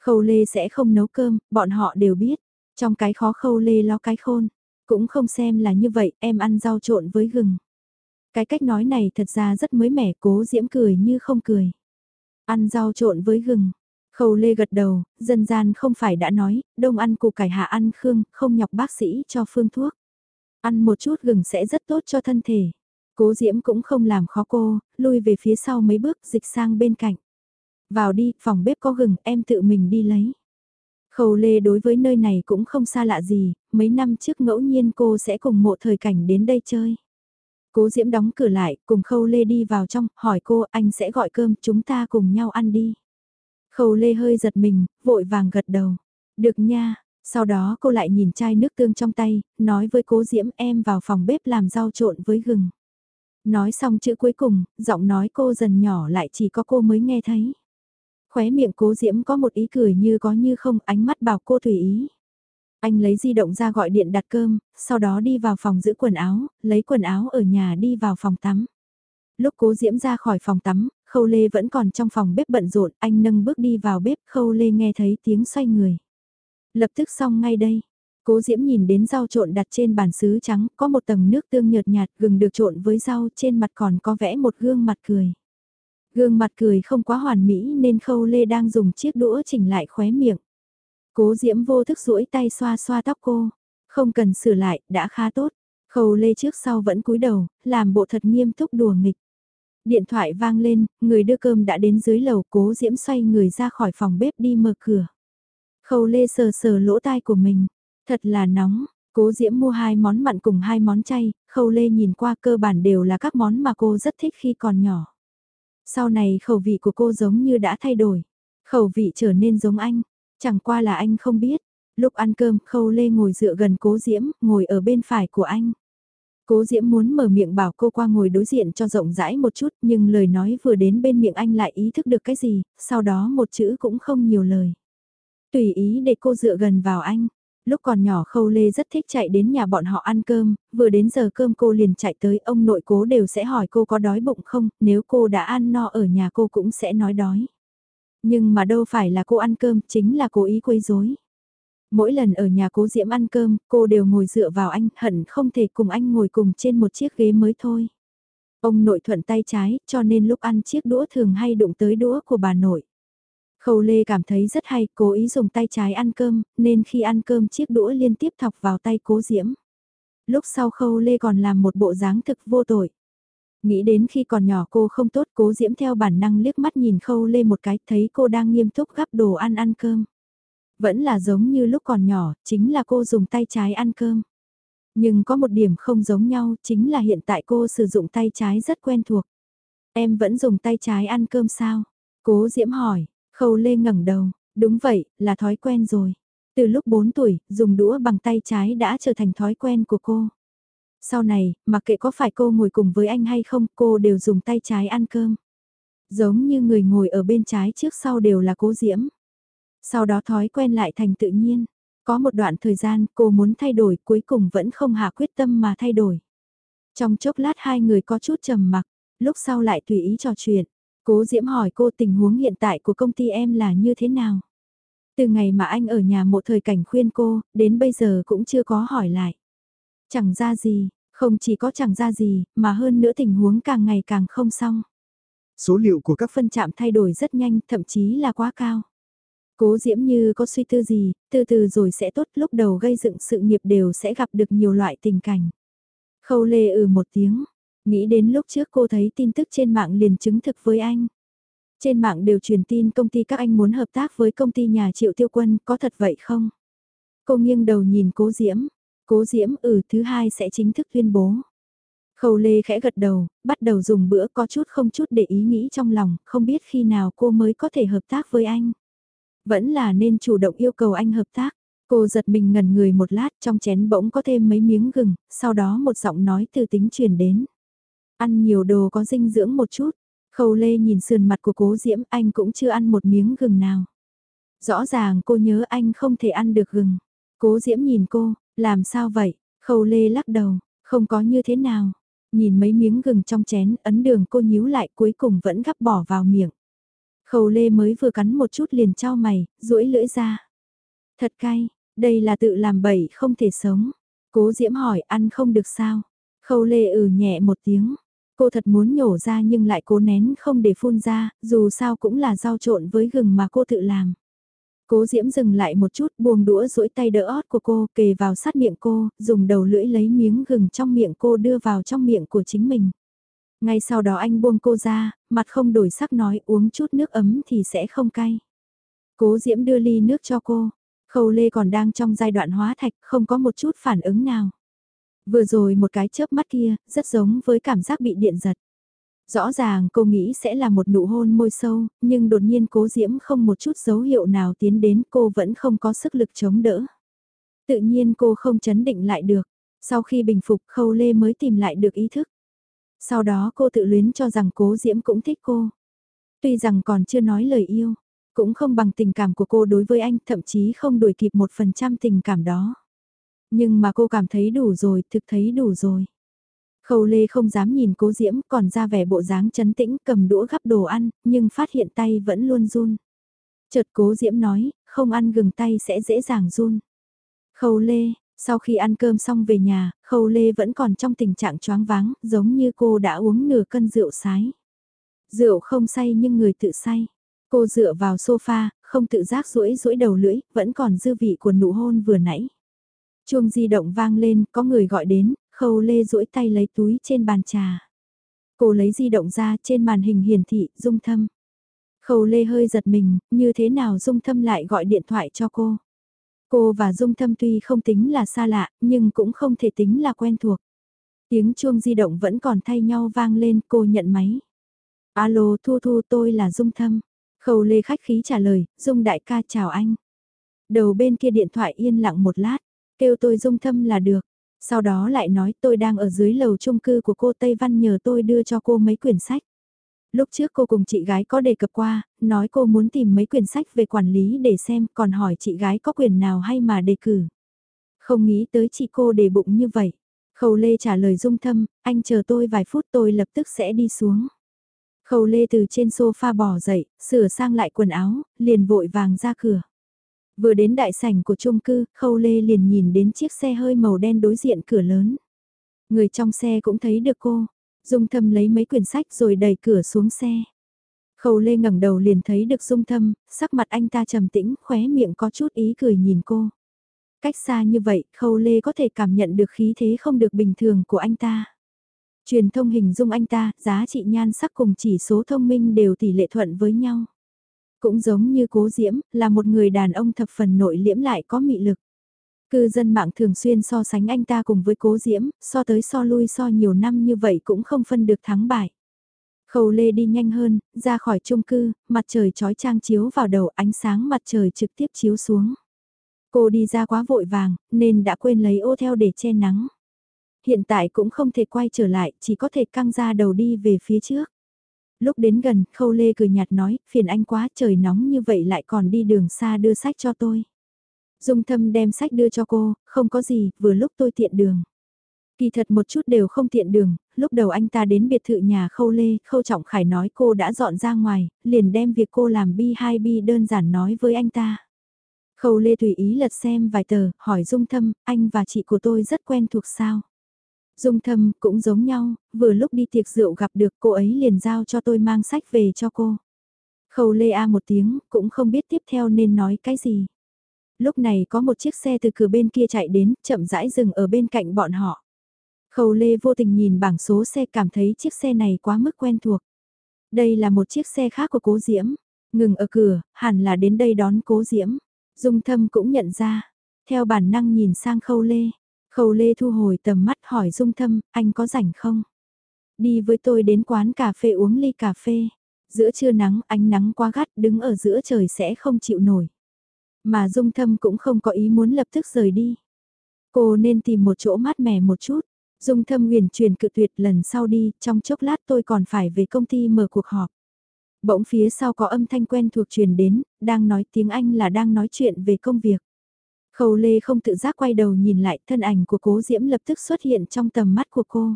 Khâu lê sẽ không nấu cơm, bọn họ đều biết. Trong cái khó khâu lê lo cái khôn. Cũng không xem là như vậy, em ăn rau trộn với gừng. Cái cách nói này thật ra rất mới mẻ, cố Diễm cười như không cười. Ăn rau trộn với gừng. Khâu lê gật đầu, dân gian không phải đã nói, đông ăn củ cải hạ ăn khương, không nhọc bác sĩ cho phương thuốc. Ăn một chút gừng sẽ rất tốt cho thân thể. Cố Diễm cũng không làm khó cô, lui về phía sau mấy bước dịch sang bên cạnh. Vào đi, phòng bếp có gừng, em tự mình đi lấy. Khâu Lê đối với nơi này cũng không xa lạ gì, mấy năm trước ngẫu nhiên cô sẽ cùng mộ thời cảnh đến đây chơi. Cố Diễm đóng cửa lại, cùng Khâu Lê đi vào trong, hỏi cô anh sẽ gọi cơm, chúng ta cùng nhau ăn đi. Khâu Lê hơi giật mình, vội vàng gật đầu. Được nha, sau đó cô lại nhìn chai nước tương trong tay, nói với cố Diễm em vào phòng bếp làm rau trộn với gừng. Nói xong chữ cuối cùng, giọng nói cô dần nhỏ lại chỉ có cô mới nghe thấy. Khóe miệng cố Diễm có một ý cười như có như không, ánh mắt bảo cô tùy ý. Anh lấy di động ra gọi điện đặt cơm, sau đó đi vào phòng giữ quần áo, lấy quần áo ở nhà đi vào phòng tắm. Lúc cố Diễm ra khỏi phòng tắm, Khâu Lê vẫn còn trong phòng bếp bận rộn, anh nâng bước đi vào bếp, Khâu Lê nghe thấy tiếng xoay người. Lập tức xong ngay đây. Cố Diễm nhìn đến rau trộn đặt trên bàn sứ trắng, có một tầng nước tương nhợt nhạt gừng được trộn với rau trên mặt còn có vẽ một gương mặt cười. Gương mặt cười không quá hoàn mỹ nên khâu lê đang dùng chiếc đũa chỉnh lại khóe miệng. Cố Diễm vô thức duỗi tay xoa xoa tóc cô. Không cần sửa lại, đã khá tốt. Khâu lê trước sau vẫn cúi đầu, làm bộ thật nghiêm túc đùa nghịch. Điện thoại vang lên, người đưa cơm đã đến dưới lầu cố Diễm xoay người ra khỏi phòng bếp đi mở cửa. Khâu lê sờ sờ lỗ tai của mình, thật là nóng, cố diễm mua hai món mặn cùng hai món chay, khâu lê nhìn qua cơ bản đều là các món mà cô rất thích khi còn nhỏ. Sau này khẩu vị của cô giống như đã thay đổi, khẩu vị trở nên giống anh, chẳng qua là anh không biết. Lúc ăn cơm, Khâu Lê ngồi dựa gần Cố Diễm, ngồi ở bên phải của anh. Cố Diễm muốn mở miệng bảo cô qua ngồi đối diện cho rộng rãi một chút, nhưng lời nói vừa đến bên miệng anh lại ý thức được cái gì, sau đó một chữ cũng không nhiều lời. Tùy ý để cô dựa gần vào anh. Lúc còn nhỏ Khâu Lê rất thích chạy đến nhà bọn họ ăn cơm, vừa đến giờ cơm cô liền chạy tới ông nội cố đều sẽ hỏi cô có đói bụng không, nếu cô đã ăn no ở nhà cô cũng sẽ nói đói. Nhưng mà đâu phải là cô ăn cơm, chính là cố ý quấy rối. Mỗi lần ở nhà cố Diễm ăn cơm, cô đều ngồi dựa vào anh, hận không thể cùng anh ngồi cùng trên một chiếc ghế mới thôi. Ông nội thuận tay trái, cho nên lúc ăn chiếc đũa thường hay đụng tới đũa của bà nội. Khâu Lê cảm thấy rất hay, cố ý dùng tay trái ăn cơm, nên khi ăn cơm chiếc đũa liên tiếp thọc vào tay cố Diễm. Lúc sau Khâu Lê còn làm một bộ dáng thực vô tội. Nghĩ đến khi còn nhỏ cô không tốt cố Diễm theo bản năng liếc mắt nhìn Khâu Lê một cái thấy cô đang nghiêm túc gắp đồ ăn ăn cơm. Vẫn là giống như lúc còn nhỏ, chính là cô dùng tay trái ăn cơm. Nhưng có một điểm không giống nhau, chính là hiện tại cô sử dụng tay trái rất quen thuộc. Em vẫn dùng tay trái ăn cơm sao? Cố Diễm hỏi, Khâu Lê ngẩng đầu, đúng vậy, là thói quen rồi. Từ lúc 4 tuổi, dùng đũa bằng tay trái đã trở thành thói quen của cô. Sau này, mặc kệ có phải cô ngồi cùng với anh hay không, cô đều dùng tay trái ăn cơm. Giống như người ngồi ở bên trái trước sau đều là cố diễm. Sau đó thói quen lại thành tự nhiên. Có một đoạn thời gian cô muốn thay đổi cuối cùng vẫn không hạ quyết tâm mà thay đổi. Trong chốc lát hai người có chút trầm mặc, lúc sau lại tùy ý trò chuyện. Cố Diễm hỏi cô tình huống hiện tại của công ty em là như thế nào? Từ ngày mà anh ở nhà một thời cảnh khuyên cô, đến bây giờ cũng chưa có hỏi lại. Chẳng ra gì, không chỉ có chẳng ra gì, mà hơn nữa tình huống càng ngày càng không xong. Số liệu của các phân chạm thay đổi rất nhanh, thậm chí là quá cao. Cố Diễm như có suy tư gì, từ từ rồi sẽ tốt, lúc đầu gây dựng sự nghiệp đều sẽ gặp được nhiều loại tình cảnh. Khâu lê ừ một tiếng, nghĩ đến lúc trước cô thấy tin tức trên mạng liền chứng thực với anh. Trên mạng đều truyền tin công ty các anh muốn hợp tác với công ty nhà triệu tiêu quân, có thật vậy không? Cô nghiêng đầu nhìn cố Diễm, cố Diễm ừ thứ hai sẽ chính thức tuyên bố. Khâu Lê khẽ gật đầu, bắt đầu dùng bữa có chút không chút để ý nghĩ trong lòng, không biết khi nào cô mới có thể hợp tác với anh. Vẫn là nên chủ động yêu cầu anh hợp tác. Cô giật mình ngẩn người một lát trong chén bỗng có thêm mấy miếng gừng, sau đó một giọng nói từ tính truyền đến. Ăn nhiều đồ có dinh dưỡng một chút. Khâu Lê nhìn sườn mặt của cố Diễm anh cũng chưa ăn một miếng gừng nào. Rõ ràng cô nhớ anh không thể ăn được gừng. Cố Diễm nhìn cô, làm sao vậy? Khâu Lê lắc đầu, không có như thế nào. Nhìn mấy miếng gừng trong chén, ấn đường cô nhíu lại cuối cùng vẫn gắp bỏ vào miệng. Khâu Lê mới vừa cắn một chút liền trao mày, duỗi lưỡi ra. Thật cay, đây là tự làm bậy không thể sống. Cố Diễm hỏi ăn không được sao. Khâu Lê ừ nhẹ một tiếng. Cô thật muốn nhổ ra nhưng lại cố nén không để phun ra, dù sao cũng là rau trộn với gừng mà cô tự làm. Cố Diễm dừng lại một chút buông đũa duỗi tay đỡ ót của cô kề vào sát miệng cô, dùng đầu lưỡi lấy miếng gừng trong miệng cô đưa vào trong miệng của chính mình. Ngay sau đó anh buông cô ra, mặt không đổi sắc nói uống chút nước ấm thì sẽ không cay. Cố Diễm đưa ly nước cho cô. Khâu Lê còn đang trong giai đoạn hóa thạch, không có một chút phản ứng nào. Vừa rồi một cái chớp mắt kia, rất giống với cảm giác bị điện giật. Rõ ràng cô nghĩ sẽ là một nụ hôn môi sâu, nhưng đột nhiên cố diễm không một chút dấu hiệu nào tiến đến cô vẫn không có sức lực chống đỡ. Tự nhiên cô không chấn định lại được. Sau khi bình phục khâu lê mới tìm lại được ý thức. Sau đó cô tự luyến cho rằng cố diễm cũng thích cô. Tuy rằng còn chưa nói lời yêu, cũng không bằng tình cảm của cô đối với anh, thậm chí không đuổi kịp một phần trăm tình cảm đó. Nhưng mà cô cảm thấy đủ rồi, thực thấy đủ rồi. Khâu Lê không dám nhìn cố diễm còn ra vẻ bộ dáng chấn tĩnh cầm đũa gắp đồ ăn, nhưng phát hiện tay vẫn luôn run. Chợt cố diễm nói, không ăn gừng tay sẽ dễ dàng run. Khâu Lê, sau khi ăn cơm xong về nhà, Khâu Lê vẫn còn trong tình trạng choáng váng, giống như cô đã uống nửa cân rượu sái. Rượu không say nhưng người tự say. Cô dựa vào sofa, không tự giác rũi rũi đầu lưỡi, vẫn còn dư vị của nụ hôn vừa nãy. Chuông di động vang lên, có người gọi đến, khâu lê duỗi tay lấy túi trên bàn trà. Cô lấy di động ra trên màn hình hiển thị, dung thâm. Khâu lê hơi giật mình, như thế nào dung thâm lại gọi điện thoại cho cô. Cô và dung thâm tuy không tính là xa lạ, nhưng cũng không thể tính là quen thuộc. Tiếng chuông di động vẫn còn thay nhau vang lên, cô nhận máy. Alo Thu Thu tôi là Dung Thâm. Khâu Lê khách khí trả lời, Dung đại ca chào anh. Đầu bên kia điện thoại yên lặng một lát, kêu tôi Dung Thâm là được. Sau đó lại nói tôi đang ở dưới lầu chung cư của cô Tây Văn nhờ tôi đưa cho cô mấy quyển sách. Lúc trước cô cùng chị gái có đề cập qua, nói cô muốn tìm mấy quyển sách về quản lý để xem, còn hỏi chị gái có quyền nào hay mà đề cử. Không nghĩ tới chị cô đề bụng như vậy. Khâu Lê trả lời dung thâm, anh chờ tôi vài phút tôi lập tức sẽ đi xuống. Khâu Lê từ trên sofa bỏ dậy, sửa sang lại quần áo, liền vội vàng ra cửa. Vừa đến đại sảnh của chung cư, Khâu Lê liền nhìn đến chiếc xe hơi màu đen đối diện cửa lớn. Người trong xe cũng thấy được cô. Dung Thâm lấy mấy quyển sách rồi đẩy cửa xuống xe. Khâu Lê ngẩng đầu liền thấy được Dung Thâm, sắc mặt anh ta trầm tĩnh, khóe miệng có chút ý cười nhìn cô. Cách xa như vậy, Khâu Lê có thể cảm nhận được khí thế không được bình thường của anh ta. Truyền thông hình dung anh ta, giá trị nhan sắc cùng chỉ số thông minh đều tỷ lệ thuận với nhau. Cũng giống như cố diễm, là một người đàn ông thập phần nội liễm lại có mị lực. Cư dân mạng thường xuyên so sánh anh ta cùng với cố diễm, so tới so lui so nhiều năm như vậy cũng không phân được thắng bại. Khâu Lê đi nhanh hơn, ra khỏi chung cư, mặt trời trói trang chiếu vào đầu ánh sáng mặt trời trực tiếp chiếu xuống. Cô đi ra quá vội vàng, nên đã quên lấy ô theo để che nắng. Hiện tại cũng không thể quay trở lại, chỉ có thể căng ra đầu đi về phía trước lúc đến gần, khâu lê cười nhạt nói, phiền anh quá, trời nóng như vậy lại còn đi đường xa đưa sách cho tôi. Dung thâm đem sách đưa cho cô, không có gì, vừa lúc tôi tiện đường. Kỳ thật một chút đều không tiện đường, lúc đầu anh ta đến biệt thự nhà khâu lê, khâu trọng khải nói cô đã dọn ra ngoài, liền đem việc cô làm bi hai bi đơn giản nói với anh ta. Khâu lê tùy ý lật xem vài tờ, hỏi dung thâm, anh và chị của tôi rất quen thuộc sao. Dung thâm cũng giống nhau, vừa lúc đi tiệc rượu gặp được cô ấy liền giao cho tôi mang sách về cho cô. Khâu lê a một tiếng, cũng không biết tiếp theo nên nói cái gì. Lúc này có một chiếc xe từ cửa bên kia chạy đến, chậm rãi dừng ở bên cạnh bọn họ. Khâu lê vô tình nhìn bảng số xe cảm thấy chiếc xe này quá mức quen thuộc. Đây là một chiếc xe khác của cố Diễm. Ngừng ở cửa, hẳn là đến đây đón cố Diễm. Dung thâm cũng nhận ra. Theo bản năng nhìn sang khâu lê. Khâu lê thu hồi tầm mắt hỏi Dung thâm, anh có rảnh không? Đi với tôi đến quán cà phê uống ly cà phê. Giữa trưa nắng, ánh nắng quá gắt, đứng ở giữa trời sẽ không chịu nổi. Mà Dung thâm cũng không có ý muốn lập tức rời đi. Cô nên tìm một chỗ mát mẻ một chút. Dung thâm huyền truyền cự tuyệt lần sau đi, trong chốc lát tôi còn phải về công ty mở cuộc họp. Bỗng phía sau có âm thanh quen thuộc truyền đến, đang nói tiếng Anh là đang nói chuyện về công việc. Khâu Lê không tự giác quay đầu nhìn lại thân ảnh của cố Diễm lập tức xuất hiện trong tầm mắt của cô.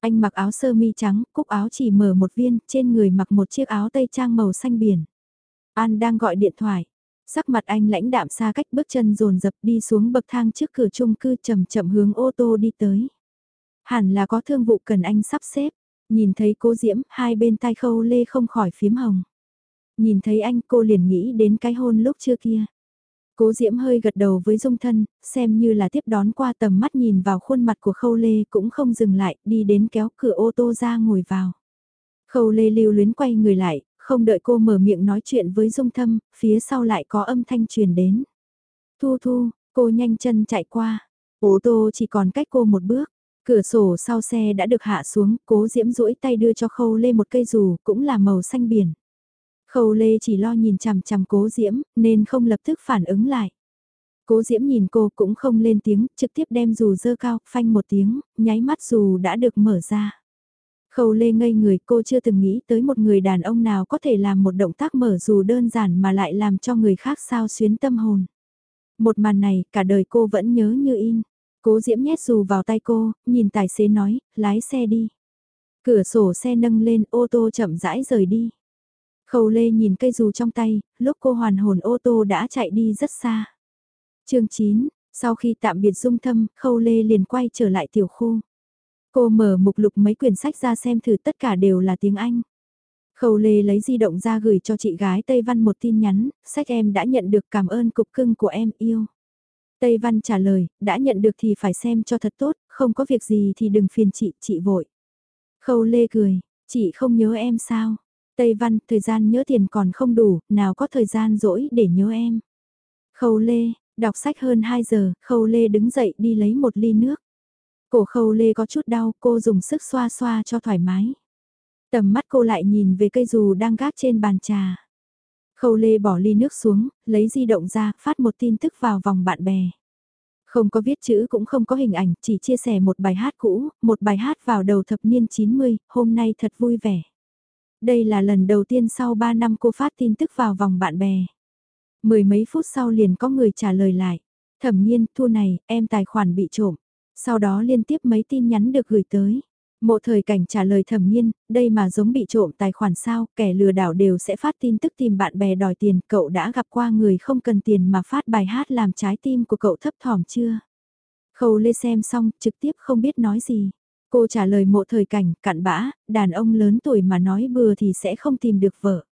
Anh mặc áo sơ mi trắng, cúc áo chỉ mở một viên, trên người mặc một chiếc áo tây trang màu xanh biển. An đang gọi điện thoại. Sắc mặt anh lãnh đạm xa cách bước chân dồn dập đi xuống bậc thang trước cửa chung cư chậm chậm hướng ô tô đi tới. Hẳn là có thương vụ cần anh sắp xếp. Nhìn thấy cô Diễm, hai bên tai khâu lê không khỏi phím hồng. Nhìn thấy anh cô liền nghĩ đến cái hôn lúc chưa kia. Cố Diễm hơi gật đầu với dung thân, xem như là tiếp đón qua tầm mắt nhìn vào khuôn mặt của Khâu Lê cũng không dừng lại, đi đến kéo cửa ô tô ra ngồi vào. Khâu Lê lưu luyến quay người lại, không đợi cô mở miệng nói chuyện với dung thâm, phía sau lại có âm thanh truyền đến. Thu thu, cô nhanh chân chạy qua, ô tô chỉ còn cách cô một bước. Cửa sổ sau xe đã được hạ xuống, cố diễm duỗi tay đưa cho khâu lê một cây dù, cũng là màu xanh biển. Khâu lê chỉ lo nhìn chằm chằm cố diễm, nên không lập tức phản ứng lại. Cố diễm nhìn cô cũng không lên tiếng, trực tiếp đem dù dơ cao, phanh một tiếng, nháy mắt dù đã được mở ra. Khâu lê ngây người cô chưa từng nghĩ tới một người đàn ông nào có thể làm một động tác mở dù đơn giản mà lại làm cho người khác sao xuyến tâm hồn. Một màn này cả đời cô vẫn nhớ như in. Cố Diễm nhét dù vào tay cô, nhìn tài xế nói, lái xe đi. Cửa sổ xe nâng lên, ô tô chậm rãi rời đi. Khâu Lê nhìn cây dù trong tay, lúc cô hoàn hồn ô tô đã chạy đi rất xa. chương 9, sau khi tạm biệt dung thâm, Khâu Lê liền quay trở lại tiểu khu. Cô mở mục lục mấy quyển sách ra xem thử tất cả đều là tiếng Anh. Khâu Lê lấy di động ra gửi cho chị gái Tây Văn một tin nhắn, sách em đã nhận được cảm ơn cục cưng của em yêu. Tây Văn trả lời, đã nhận được thì phải xem cho thật tốt, không có việc gì thì đừng phiền chị, chị vội. Khâu Lê cười, chị không nhớ em sao? Tây Văn, thời gian nhớ tiền còn không đủ, nào có thời gian rỗi để nhớ em. Khâu Lê, đọc sách hơn 2 giờ, Khâu Lê đứng dậy đi lấy một ly nước. Cổ Khâu Lê có chút đau, cô dùng sức xoa xoa cho thoải mái. Tầm mắt cô lại nhìn về cây dù đang gác trên bàn trà. Khâu Lê bỏ ly nước xuống, lấy di động ra, phát một tin tức vào vòng bạn bè. Không có viết chữ cũng không có hình ảnh, chỉ chia sẻ một bài hát cũ, một bài hát vào đầu thập niên 90, hôm nay thật vui vẻ. Đây là lần đầu tiên sau 3 năm cô phát tin tức vào vòng bạn bè. Mười mấy phút sau liền có người trả lời lại. Thẩm nhiên, thu này, em tài khoản bị trộm. Sau đó liên tiếp mấy tin nhắn được gửi tới. Mộ thời cảnh trả lời thẩm nhiên, đây mà giống bị trộm tài khoản sao, kẻ lừa đảo đều sẽ phát tin tức tìm bạn bè đòi tiền, cậu đã gặp qua người không cần tiền mà phát bài hát làm trái tim của cậu thấp thỏm chưa? Khâu lê xem xong, trực tiếp không biết nói gì. Cô trả lời mộ thời cảnh, cặn bã, đàn ông lớn tuổi mà nói bừa thì sẽ không tìm được vợ.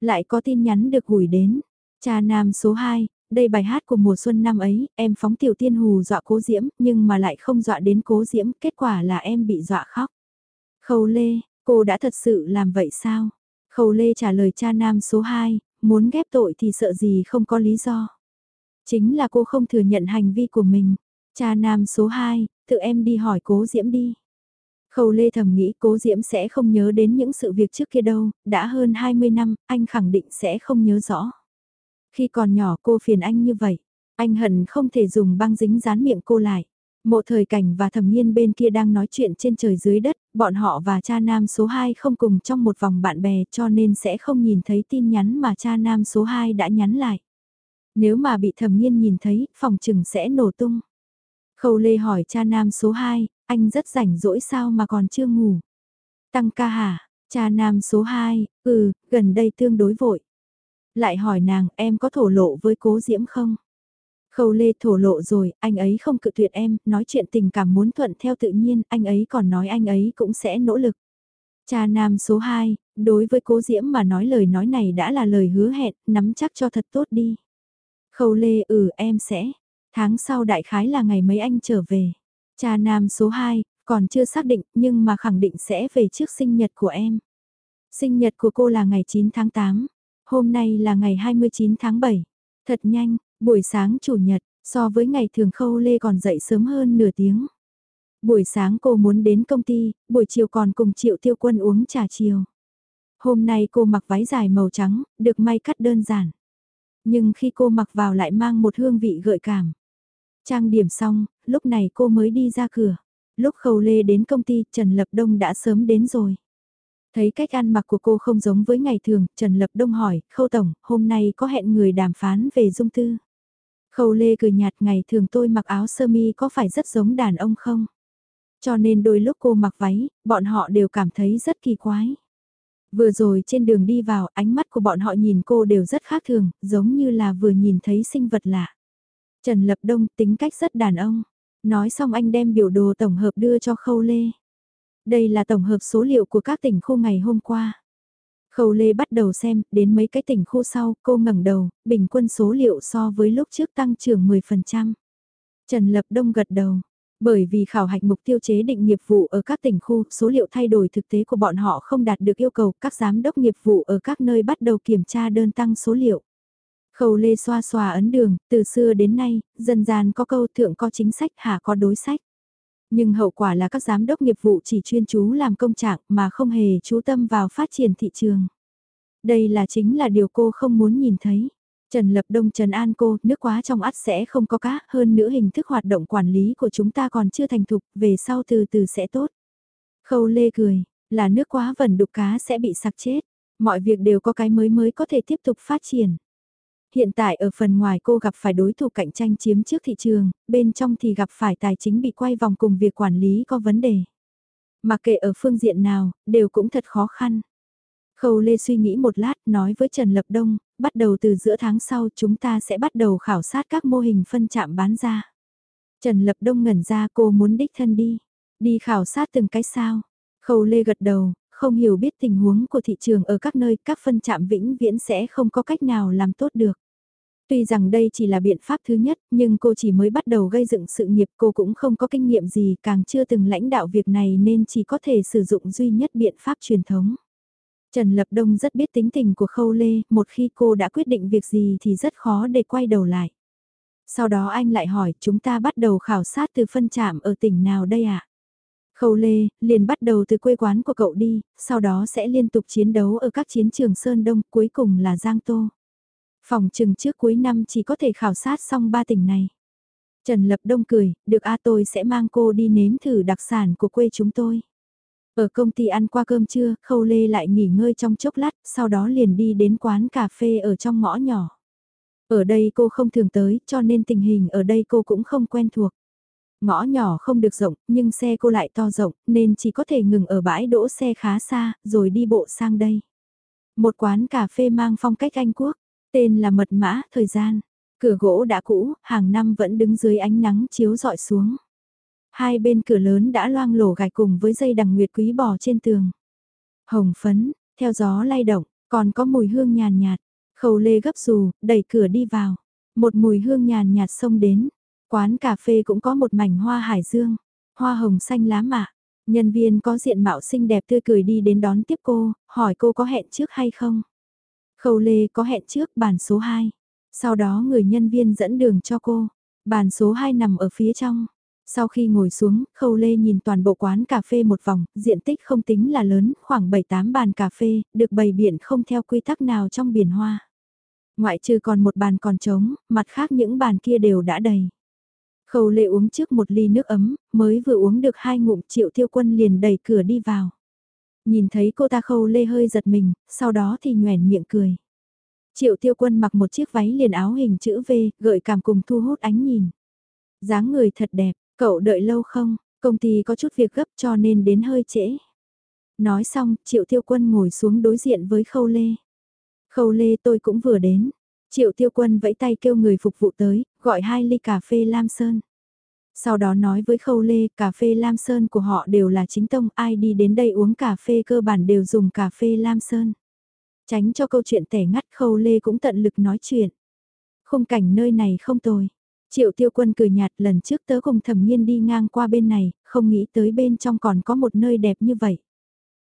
Lại có tin nhắn được gửi đến. Cha nam số 2, đây bài hát của mùa xuân năm ấy, em phóng tiểu tiên hù dọa cố diễm, nhưng mà lại không dọa đến cố diễm, kết quả là em bị dọa khóc. Khâu Lê, cô đã thật sự làm vậy sao? Khâu Lê trả lời cha nam số 2, muốn ghép tội thì sợ gì không có lý do. Chính là cô không thừa nhận hành vi của mình. Cha nam số 2, tự em đi hỏi cố diễm đi. Khâu Lê thầm nghĩ cố diễm sẽ không nhớ đến những sự việc trước kia đâu, đã hơn 20 năm, anh khẳng định sẽ không nhớ rõ. Khi còn nhỏ cô phiền anh như vậy, anh hận không thể dùng băng dính dán miệng cô lại. Mộ thời cảnh và thẩm nhiên bên kia đang nói chuyện trên trời dưới đất, bọn họ và cha nam số 2 không cùng trong một vòng bạn bè cho nên sẽ không nhìn thấy tin nhắn mà cha nam số 2 đã nhắn lại. Nếu mà bị thẩm nhiên nhìn thấy, phòng trừng sẽ nổ tung. Khâu Lê hỏi cha nam số 2, anh rất rảnh rỗi sao mà còn chưa ngủ. Tăng ca hả, cha nam số 2, ừ, gần đây tương đối vội. Lại hỏi nàng em có thổ lộ với cố diễm không? Khâu Lê thổ lộ rồi, anh ấy không cự tuyệt em, nói chuyện tình cảm muốn thuận theo tự nhiên, anh ấy còn nói anh ấy cũng sẽ nỗ lực. Cha nam số 2, đối với cố diễm mà nói lời nói này đã là lời hứa hẹn, nắm chắc cho thật tốt đi. Khâu Lê ừ em sẽ, tháng sau đại khái là ngày mấy anh trở về. Cha nam số 2, còn chưa xác định nhưng mà khẳng định sẽ về trước sinh nhật của em. Sinh nhật của cô là ngày 9 tháng 8, hôm nay là ngày 29 tháng 7. Thật nhanh, buổi sáng chủ nhật, so với ngày thường khâu lê còn dậy sớm hơn nửa tiếng. Buổi sáng cô muốn đến công ty, buổi chiều còn cùng triệu tiêu quân uống trà chiều. Hôm nay cô mặc váy dài màu trắng, được may cắt đơn giản. Nhưng khi cô mặc vào lại mang một hương vị gợi cảm. Trang điểm xong, lúc này cô mới đi ra cửa. Lúc Khâu Lê đến công ty, Trần Lập Đông đã sớm đến rồi. Thấy cách ăn mặc của cô không giống với ngày thường, Trần Lập Đông hỏi, Khâu Tổng, hôm nay có hẹn người đàm phán về dung tư. Khâu Lê cười nhạt ngày thường tôi mặc áo sơ mi có phải rất giống đàn ông không? Cho nên đôi lúc cô mặc váy, bọn họ đều cảm thấy rất kỳ quái. Vừa rồi trên đường đi vào, ánh mắt của bọn họ nhìn cô đều rất khác thường, giống như là vừa nhìn thấy sinh vật lạ. Trần Lập Đông tính cách rất đàn ông. Nói xong anh đem biểu đồ tổng hợp đưa cho Khâu Lê. Đây là tổng hợp số liệu của các tỉnh khu ngày hôm qua. Khâu Lê bắt đầu xem, đến mấy cái tỉnh khu sau, cô ngẩng đầu, bình quân số liệu so với lúc trước tăng trưởng 10%. Trần Lập Đông gật đầu. Bởi vì khảo hạch mục tiêu chế định nghiệp vụ ở các tỉnh khu, số liệu thay đổi thực tế của bọn họ không đạt được yêu cầu, các giám đốc nghiệp vụ ở các nơi bắt đầu kiểm tra đơn tăng số liệu. Khâu lê xoa xoa ấn đường, từ xưa đến nay, dân gian có câu thượng có chính sách hạ có đối sách. Nhưng hậu quả là các giám đốc nghiệp vụ chỉ chuyên chú làm công trạng mà không hề chú tâm vào phát triển thị trường. Đây là chính là điều cô không muốn nhìn thấy. Trần Lập Đông Trần An cô, nước quá trong ắt sẽ không có cá, hơn nữa hình thức hoạt động quản lý của chúng ta còn chưa thành thục, về sau từ từ sẽ tốt. Khâu Lê cười, là nước quá vẩn đục cá sẽ bị sặc chết, mọi việc đều có cái mới mới có thể tiếp tục phát triển. Hiện tại ở phần ngoài cô gặp phải đối thủ cạnh tranh chiếm trước thị trường, bên trong thì gặp phải tài chính bị quay vòng cùng việc quản lý có vấn đề. Mà kệ ở phương diện nào, đều cũng thật khó khăn. Khâu Lê suy nghĩ một lát nói với Trần Lập Đông, bắt đầu từ giữa tháng sau chúng ta sẽ bắt đầu khảo sát các mô hình phân chạm bán ra. Trần Lập Đông ngẩn ra cô muốn đích thân đi, đi khảo sát từng cái sao. Khâu Lê gật đầu, không hiểu biết tình huống của thị trường ở các nơi các phân chạm vĩnh viễn sẽ không có cách nào làm tốt được. Tuy rằng đây chỉ là biện pháp thứ nhất, nhưng cô chỉ mới bắt đầu gây dựng sự nghiệp cô cũng không có kinh nghiệm gì càng chưa từng lãnh đạo việc này nên chỉ có thể sử dụng duy nhất biện pháp truyền thống. Trần Lập Đông rất biết tính tình của Khâu Lê, một khi cô đã quyết định việc gì thì rất khó để quay đầu lại. Sau đó anh lại hỏi chúng ta bắt đầu khảo sát từ phân trạm ở tỉnh nào đây ạ? À? Khâu Lê, liền bắt đầu từ quê quán của cậu đi, sau đó sẽ liên tục chiến đấu ở các chiến trường Sơn Đông, cuối cùng là Giang Tô. Phòng chừng trước cuối năm chỉ có thể khảo sát xong ba tỉnh này. Trần Lập Đông cười, được A tôi sẽ mang cô đi nếm thử đặc sản của quê chúng tôi. Ở công ty ăn qua cơm trưa, Khâu Lê lại nghỉ ngơi trong chốc lát, sau đó liền đi đến quán cà phê ở trong ngõ nhỏ. Ở đây cô không thường tới, cho nên tình hình ở đây cô cũng không quen thuộc. Ngõ nhỏ không được rộng, nhưng xe cô lại to rộng, nên chỉ có thể ngừng ở bãi đỗ xe khá xa, rồi đi bộ sang đây. Một quán cà phê mang phong cách Anh Quốc, tên là Mật Mã, thời gian. Cửa gỗ đã cũ, hàng năm vẫn đứng dưới ánh nắng chiếu dọi xuống. Hai bên cửa lớn đã loang lổ gạch cùng với dây đằng nguyệt quý bò trên tường. Hồng phấn, theo gió lay động, còn có mùi hương nhàn nhạt. Khâu lê gấp dù, đẩy cửa đi vào. Một mùi hương nhàn nhạt xông đến. Quán cà phê cũng có một mảnh hoa hải dương. Hoa hồng xanh lá mạ. Nhân viên có diện mạo xinh đẹp tươi cười đi đến đón tiếp cô, hỏi cô có hẹn trước hay không. Khâu lê có hẹn trước bàn số 2. Sau đó người nhân viên dẫn đường cho cô. Bàn số 2 nằm ở phía trong. Sau khi ngồi xuống, Khâu Lê nhìn toàn bộ quán cà phê một vòng, diện tích không tính là lớn, khoảng 7-8 bàn cà phê, được bày biện không theo quy tắc nào trong biển hoa. Ngoại trừ còn một bàn còn trống, mặt khác những bàn kia đều đã đầy. Khâu Lê uống trước một ly nước ấm, mới vừa uống được hai ngụm triệu tiêu quân liền đẩy cửa đi vào. Nhìn thấy cô ta Khâu Lê hơi giật mình, sau đó thì nhoèn miệng cười. Triệu tiêu quân mặc một chiếc váy liền áo hình chữ V, gợi cảm cùng thu hút ánh nhìn. dáng người thật đẹp, Cậu đợi lâu không, công ty có chút việc gấp cho nên đến hơi trễ. Nói xong, Triệu Tiêu Quân ngồi xuống đối diện với Khâu Lê. Khâu Lê tôi cũng vừa đến. Triệu Tiêu Quân vẫy tay kêu người phục vụ tới, gọi hai ly cà phê Lam Sơn. Sau đó nói với Khâu Lê, cà phê Lam Sơn của họ đều là chính tông, ai đi đến đây uống cà phê cơ bản đều dùng cà phê Lam Sơn. Tránh cho câu chuyện tẻ ngắt Khâu Lê cũng tận lực nói chuyện. Khung cảnh nơi này không tồi. Triệu tiêu quân cười nhạt lần trước tớ cùng thẩm nhiên đi ngang qua bên này, không nghĩ tới bên trong còn có một nơi đẹp như vậy.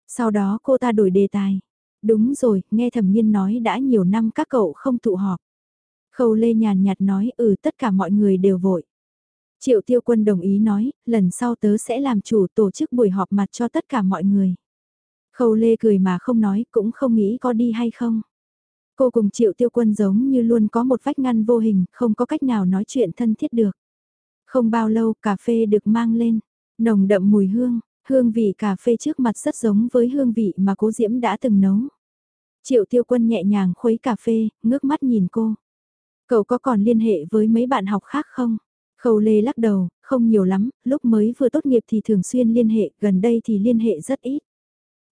Sau đó cô ta đổi đề tài. Đúng rồi, nghe thẩm nhiên nói đã nhiều năm các cậu không tụ họp. Khâu Lê nhàn nhạt nói ừ tất cả mọi người đều vội. Triệu tiêu quân đồng ý nói, lần sau tớ sẽ làm chủ tổ chức buổi họp mặt cho tất cả mọi người. Khâu Lê cười mà không nói, cũng không nghĩ có đi hay không. Cô cùng Triệu tiêu quân giống như luôn có một vách ngăn vô hình, không có cách nào nói chuyện thân thiết được. Không bao lâu cà phê được mang lên, nồng đậm mùi hương, hương vị cà phê trước mặt rất giống với hương vị mà cố Diễm đã từng nấu. Triệu tiêu quân nhẹ nhàng khuấy cà phê, ngước mắt nhìn cô. Cậu có còn liên hệ với mấy bạn học khác không? Khâu Lê lắc đầu, không nhiều lắm, lúc mới vừa tốt nghiệp thì thường xuyên liên hệ, gần đây thì liên hệ rất ít.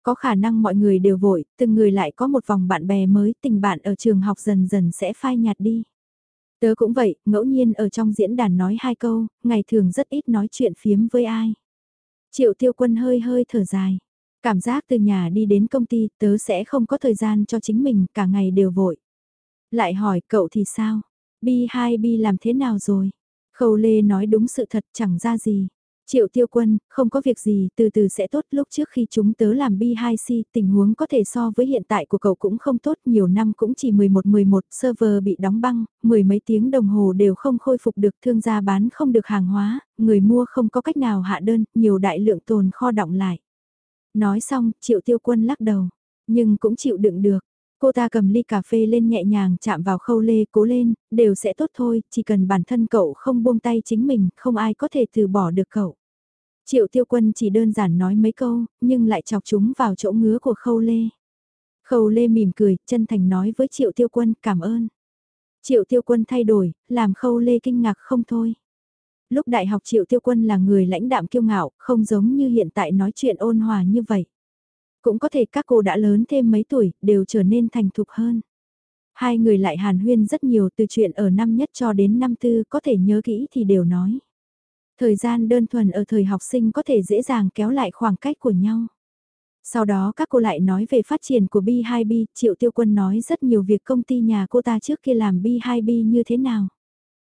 Có khả năng mọi người đều vội, từng người lại có một vòng bạn bè mới, tình bạn ở trường học dần dần sẽ phai nhạt đi. Tớ cũng vậy, ngẫu nhiên ở trong diễn đàn nói hai câu, ngày thường rất ít nói chuyện phiếm với ai. Triệu tiêu quân hơi hơi thở dài. Cảm giác từ nhà đi đến công ty tớ sẽ không có thời gian cho chính mình, cả ngày đều vội. Lại hỏi cậu thì sao? Bi 2 Bi làm thế nào rồi? Khâu Lê nói đúng sự thật chẳng ra gì. Triệu tiêu quân, không có việc gì, từ từ sẽ tốt lúc trước khi chúng tớ làm B2C, tình huống có thể so với hiện tại của cậu cũng không tốt, nhiều năm cũng chỉ 11-11, server bị đóng băng, mười mấy tiếng đồng hồ đều không khôi phục được, thương gia bán không được hàng hóa, người mua không có cách nào hạ đơn, nhiều đại lượng tồn kho động lại. Nói xong, triệu tiêu quân lắc đầu, nhưng cũng chịu đựng được. Cô ta cầm ly cà phê lên nhẹ nhàng chạm vào khâu lê cố lên, đều sẽ tốt thôi, chỉ cần bản thân cậu không buông tay chính mình, không ai có thể từ bỏ được cậu. Triệu tiêu quân chỉ đơn giản nói mấy câu, nhưng lại chọc chúng vào chỗ ngứa của khâu lê. Khâu lê mỉm cười, chân thành nói với triệu tiêu quân cảm ơn. Triệu tiêu quân thay đổi, làm khâu lê kinh ngạc không thôi. Lúc đại học triệu tiêu quân là người lãnh đạm kiêu ngạo, không giống như hiện tại nói chuyện ôn hòa như vậy. Cũng có thể các cô đã lớn thêm mấy tuổi, đều trở nên thành thục hơn. Hai người lại hàn huyên rất nhiều từ chuyện ở năm nhất cho đến năm tư có thể nhớ kỹ thì đều nói. Thời gian đơn thuần ở thời học sinh có thể dễ dàng kéo lại khoảng cách của nhau. Sau đó các cô lại nói về phát triển của B2B, Triệu Tiêu Quân nói rất nhiều việc công ty nhà cô ta trước kia làm B2B như thế nào.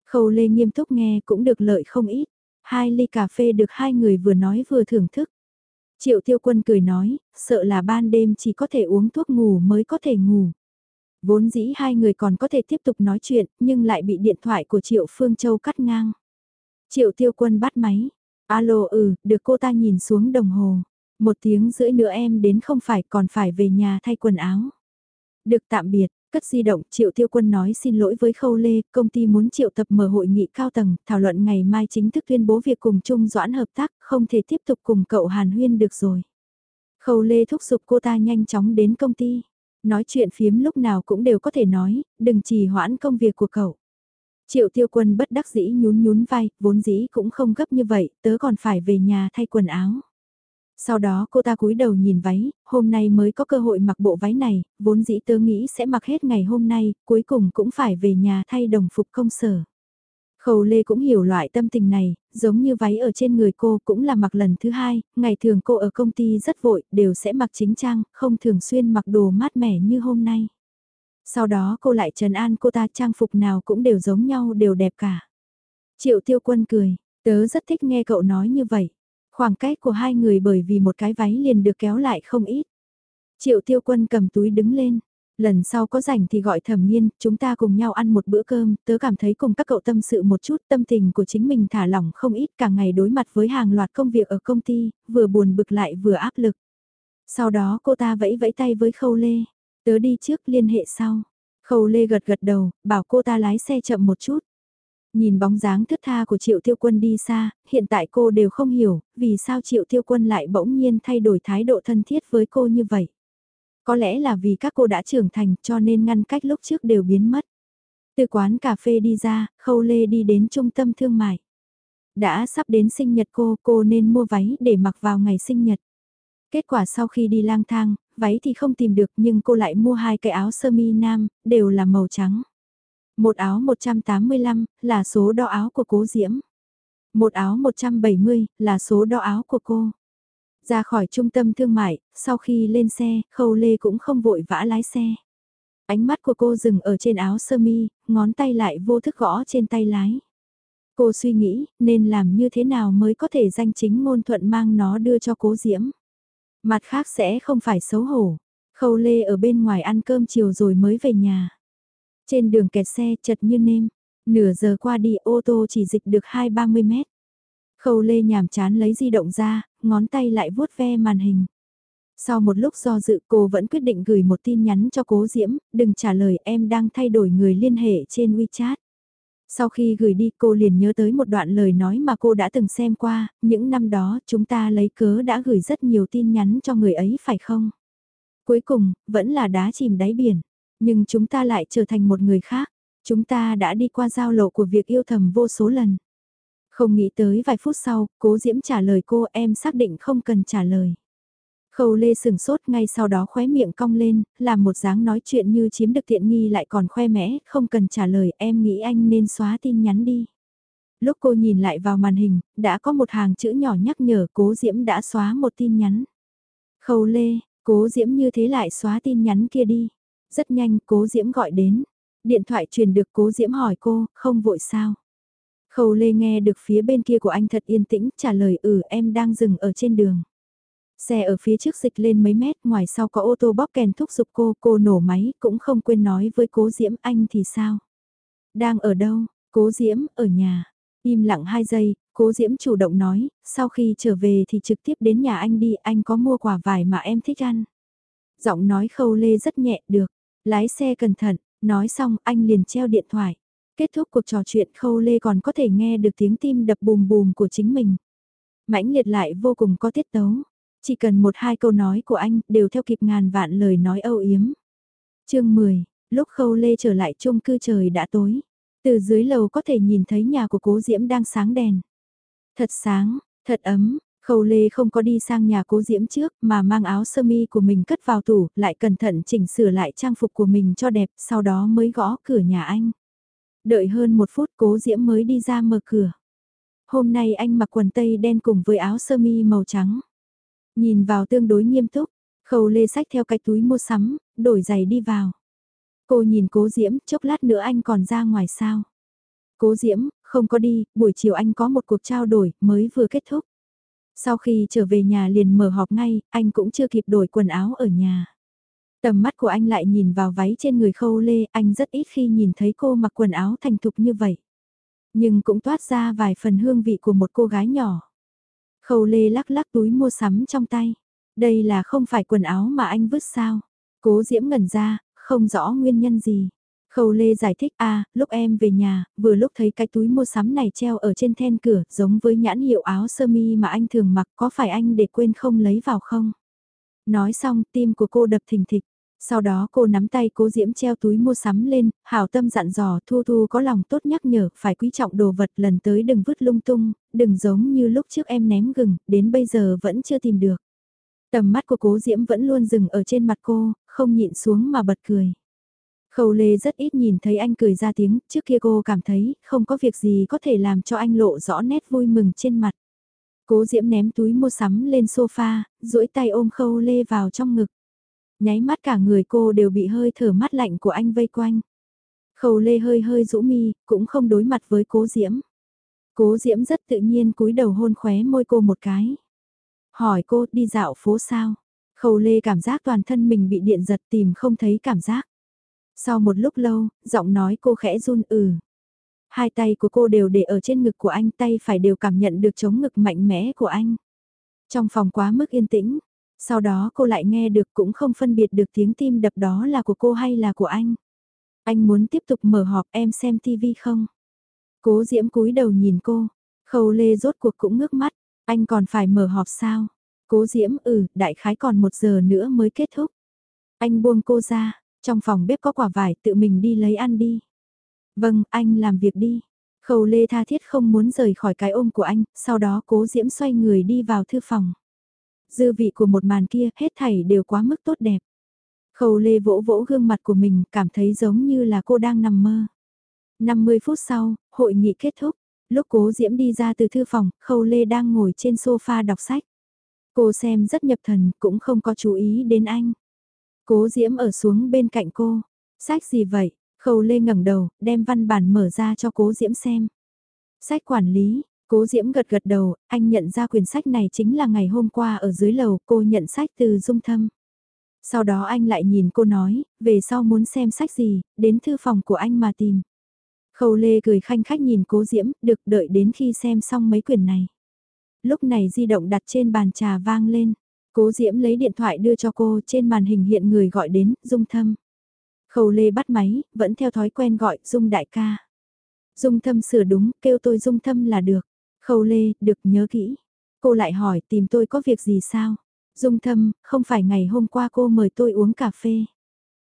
Khâu Lê nghiêm túc nghe cũng được lợi không ít. Hai ly cà phê được hai người vừa nói vừa thưởng thức. Triệu tiêu quân cười nói, sợ là ban đêm chỉ có thể uống thuốc ngủ mới có thể ngủ. Vốn dĩ hai người còn có thể tiếp tục nói chuyện, nhưng lại bị điện thoại của Triệu Phương Châu cắt ngang. Triệu tiêu quân bắt máy. Alo ừ, được cô ta nhìn xuống đồng hồ. Một tiếng rưỡi nữa em đến không phải còn phải về nhà thay quần áo. Được tạm biệt, Cất di động, Triệu Tiêu Quân nói xin lỗi với Khâu Lê, công ty muốn triệu tập mở hội nghị cao tầng, thảo luận ngày mai chính thức tuyên bố việc cùng chung doãn hợp tác, không thể tiếp tục cùng cậu Hàn Huyên được rồi. Khâu Lê thúc giục cô ta nhanh chóng đến công ty. Nói chuyện phiếm lúc nào cũng đều có thể nói, đừng trì hoãn công việc của cậu. Triệu tiêu quân bất đắc dĩ nhún nhún vai, vốn dĩ cũng không gấp như vậy, tớ còn phải về nhà thay quần áo. Sau đó cô ta cúi đầu nhìn váy, hôm nay mới có cơ hội mặc bộ váy này, vốn dĩ tớ nghĩ sẽ mặc hết ngày hôm nay, cuối cùng cũng phải về nhà thay đồng phục công sở. Khâu Lê cũng hiểu loại tâm tình này, giống như váy ở trên người cô cũng là mặc lần thứ hai, ngày thường cô ở công ty rất vội, đều sẽ mặc chính trang, không thường xuyên mặc đồ mát mẻ như hôm nay. Sau đó cô lại trần an cô ta trang phục nào cũng đều giống nhau đều đẹp cả. Triệu tiêu quân cười, tớ rất thích nghe cậu nói như vậy. Khoảng cách của hai người bởi vì một cái váy liền được kéo lại không ít. Triệu tiêu quân cầm túi đứng lên. Lần sau có rảnh thì gọi thẩm nhiên, chúng ta cùng nhau ăn một bữa cơm, tớ cảm thấy cùng các cậu tâm sự một chút, tâm tình của chính mình thả lỏng không ít cả ngày đối mặt với hàng loạt công việc ở công ty, vừa buồn bực lại vừa áp lực. Sau đó cô ta vẫy vẫy tay với Khâu Lê, tớ đi trước liên hệ sau. Khâu Lê gật gật đầu, bảo cô ta lái xe chậm một chút. Nhìn bóng dáng thức tha của Triệu Tiêu Quân đi xa, hiện tại cô đều không hiểu, vì sao Triệu Tiêu Quân lại bỗng nhiên thay đổi thái độ thân thiết với cô như vậy. Có lẽ là vì các cô đã trưởng thành cho nên ngăn cách lúc trước đều biến mất. Từ quán cà phê đi ra, Khâu Lê đi đến trung tâm thương mại. Đã sắp đến sinh nhật cô, cô nên mua váy để mặc vào ngày sinh nhật. Kết quả sau khi đi lang thang, váy thì không tìm được nhưng cô lại mua hai cái áo sơ mi nam, đều là màu trắng. Một áo 185 là số đo áo của cố Diễm. Một áo 170 là số đo áo của cô. Ra khỏi trung tâm thương mại, sau khi lên xe, Khâu Lê cũng không vội vã lái xe. Ánh mắt của cô dừng ở trên áo sơ mi, ngón tay lại vô thức gõ trên tay lái. Cô suy nghĩ, nên làm như thế nào mới có thể danh chính ngôn thuận mang nó đưa cho cố diễm. Mặt khác sẽ không phải xấu hổ. Khâu Lê ở bên ngoài ăn cơm chiều rồi mới về nhà. Trên đường kẹt xe chật như nêm. Nửa giờ qua đi ô tô chỉ dịch được 2-30 mét. Khâu Lê nhàm chán lấy di động ra, ngón tay lại vuốt ve màn hình. Sau một lúc do dự cô vẫn quyết định gửi một tin nhắn cho cố Diễm, đừng trả lời em đang thay đổi người liên hệ trên WeChat. Sau khi gửi đi cô liền nhớ tới một đoạn lời nói mà cô đã từng xem qua, những năm đó chúng ta lấy cớ đã gửi rất nhiều tin nhắn cho người ấy phải không? Cuối cùng, vẫn là đá chìm đáy biển, nhưng chúng ta lại trở thành một người khác, chúng ta đã đi qua giao lộ của việc yêu thầm vô số lần. Không nghĩ tới vài phút sau, cố Diễm trả lời cô em xác định không cần trả lời. Khâu Lê sừng sốt ngay sau đó khóe miệng cong lên, làm một dáng nói chuyện như chiếm được tiện nghi lại còn khoe mẽ, không cần trả lời em nghĩ anh nên xóa tin nhắn đi. Lúc cô nhìn lại vào màn hình, đã có một hàng chữ nhỏ nhắc nhở cố Diễm đã xóa một tin nhắn. Khâu Lê, cố Diễm như thế lại xóa tin nhắn kia đi. Rất nhanh cố Diễm gọi đến. Điện thoại truyền được cố Diễm hỏi cô, không vội sao. Khâu Lê nghe được phía bên kia của anh thật yên tĩnh, trả lời ừ em đang dừng ở trên đường. Xe ở phía trước dịch lên mấy mét, ngoài sau có ô tô bóp kèn thúc giục cô, cô nổ máy, cũng không quên nói với cố Diễm anh thì sao? Đang ở đâu? Cố Diễm, ở nhà. Im lặng 2 giây, cố Diễm chủ động nói, sau khi trở về thì trực tiếp đến nhà anh đi, anh có mua quả vải mà em thích ăn. Giọng nói khâu lê rất nhẹ, được. Lái xe cẩn thận, nói xong anh liền treo điện thoại. Kết thúc cuộc trò chuyện khâu lê còn có thể nghe được tiếng tim đập bùm bùm của chính mình. mãnh liệt lại vô cùng có tiết tấu. Chỉ cần một hai câu nói của anh đều theo kịp ngàn vạn lời nói âu yếm. chương 10, lúc khâu lê trở lại chung cư trời đã tối. Từ dưới lầu có thể nhìn thấy nhà của cố Diễm đang sáng đèn. Thật sáng, thật ấm, Khâu Lê không có đi sang nhà cố Diễm trước mà mang áo sơ mi của mình cất vào tủ, lại cẩn thận chỉnh sửa lại trang phục của mình cho đẹp, sau đó mới gõ cửa nhà anh. Đợi hơn một phút cố Diễm mới đi ra mở cửa. Hôm nay anh mặc quần tây đen cùng với áo sơ mi màu trắng. Nhìn vào tương đối nghiêm túc, khâu lê sách theo cái túi mua sắm, đổi giày đi vào. Cô nhìn cố Diễm, chốc lát nữa anh còn ra ngoài sao. Cố Diễm, không có đi, buổi chiều anh có một cuộc trao đổi, mới vừa kết thúc. Sau khi trở về nhà liền mở họp ngay, anh cũng chưa kịp đổi quần áo ở nhà. Tầm mắt của anh lại nhìn vào váy trên người khâu lê, anh rất ít khi nhìn thấy cô mặc quần áo thành thục như vậy. Nhưng cũng toát ra vài phần hương vị của một cô gái nhỏ. Khâu lê lắc lắc túi mua sắm trong tay. Đây là không phải quần áo mà anh vứt sao. Cố diễm ngẩn ra, không rõ nguyên nhân gì. Khâu Lê giải thích a à, lúc em về nhà, vừa lúc thấy cái túi mua sắm này treo ở trên then cửa, giống với nhãn hiệu áo sơ mi mà anh thường mặc, có phải anh để quên không lấy vào không? Nói xong, tim của cô đập thình thịch. Sau đó cô nắm tay cố Diễm treo túi mua sắm lên, hảo tâm dặn dò Thu Thu có lòng tốt nhắc nhở, phải quý trọng đồ vật lần tới đừng vứt lung tung, đừng giống như lúc trước em ném gừng, đến bây giờ vẫn chưa tìm được. Tầm mắt của cố Diễm vẫn luôn dừng ở trên mặt cô, không nhịn xuống mà bật cười. Khâu Lê rất ít nhìn thấy anh cười ra tiếng, trước kia cô cảm thấy không có việc gì có thể làm cho anh lộ rõ nét vui mừng trên mặt. Cố Diễm ném túi mua sắm lên sofa, duỗi tay ôm Khâu Lê vào trong ngực. Nháy mắt cả người cô đều bị hơi thở mát lạnh của anh vây quanh. Khâu Lê hơi hơi rũ mi, cũng không đối mặt với Cố Diễm. Cố Diễm rất tự nhiên cúi đầu hôn khóe môi cô một cái. Hỏi cô đi dạo phố sao? Khâu Lê cảm giác toàn thân mình bị điện giật tìm không thấy cảm giác. Sau một lúc lâu, giọng nói cô khẽ run ừ. Hai tay của cô đều để ở trên ngực của anh, tay phải đều cảm nhận được chống ngực mạnh mẽ của anh. Trong phòng quá mức yên tĩnh, sau đó cô lại nghe được cũng không phân biệt được tiếng tim đập đó là của cô hay là của anh. Anh muốn tiếp tục mở họp em xem tivi không? Cố diễm cúi đầu nhìn cô, khâu lê rốt cuộc cũng ngước mắt, anh còn phải mở họp sao? Cố diễm ừ, đại khái còn một giờ nữa mới kết thúc. Anh buông cô ra, trong phòng bếp có quả vải tự mình đi lấy ăn đi. Vâng, anh làm việc đi. Khâu Lê tha thiết không muốn rời khỏi cái ôm của anh, sau đó cố diễm xoay người đi vào thư phòng. Dư vị của một màn kia hết thảy đều quá mức tốt đẹp. Khâu Lê vỗ vỗ gương mặt của mình cảm thấy giống như là cô đang nằm mơ. 50 phút sau, hội nghị kết thúc. Lúc cố Diễm đi ra từ thư phòng, Khâu Lê đang ngồi trên sofa đọc sách. Cô xem rất nhập thần, cũng không có chú ý đến anh. Cố Diễm ở xuống bên cạnh cô. Sách gì vậy? Khâu Lê ngẩng đầu, đem văn bản mở ra cho cố Diễm xem. Sách quản lý, cố Diễm gật gật đầu, anh nhận ra quyển sách này chính là ngày hôm qua ở dưới lầu cô nhận sách từ Dung Thâm. Sau đó anh lại nhìn cô nói, về sau muốn xem sách gì, đến thư phòng của anh mà tìm. Khâu Lê cười khanh khách nhìn cố Diễm, được đợi đến khi xem xong mấy quyển này. Lúc này di động đặt trên bàn trà vang lên. Cố Diễm lấy điện thoại đưa cho cô trên màn hình hiện người gọi đến, Dung Thâm. Khâu Lê bắt máy, vẫn theo thói quen gọi Dung đại ca. Dung Thâm sửa đúng, kêu tôi Dung Thâm là được. Khâu Lê, được nhớ kỹ. Cô lại hỏi tìm tôi có việc gì sao? Dung Thâm, không phải ngày hôm qua cô mời tôi uống cà phê.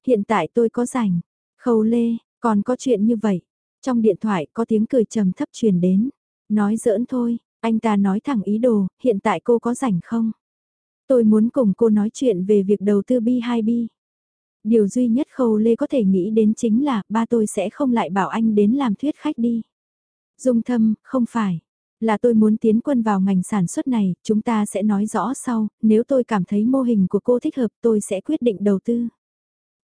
Hiện tại tôi có rảnh. Khâu Lê, còn có chuyện như vậy. Trong điện thoại có tiếng cười trầm thấp truyền đến. Nói giỡn thôi, anh ta nói thẳng ý đồ, hiện tại cô có rảnh không? Tôi muốn cùng cô nói chuyện về việc đầu tư B2B. Điều duy nhất Khâu Lê có thể nghĩ đến chính là ba tôi sẽ không lại bảo anh đến làm thuyết khách đi. Dung thâm, không phải. Là tôi muốn tiến quân vào ngành sản xuất này, chúng ta sẽ nói rõ sau, nếu tôi cảm thấy mô hình của cô thích hợp tôi sẽ quyết định đầu tư.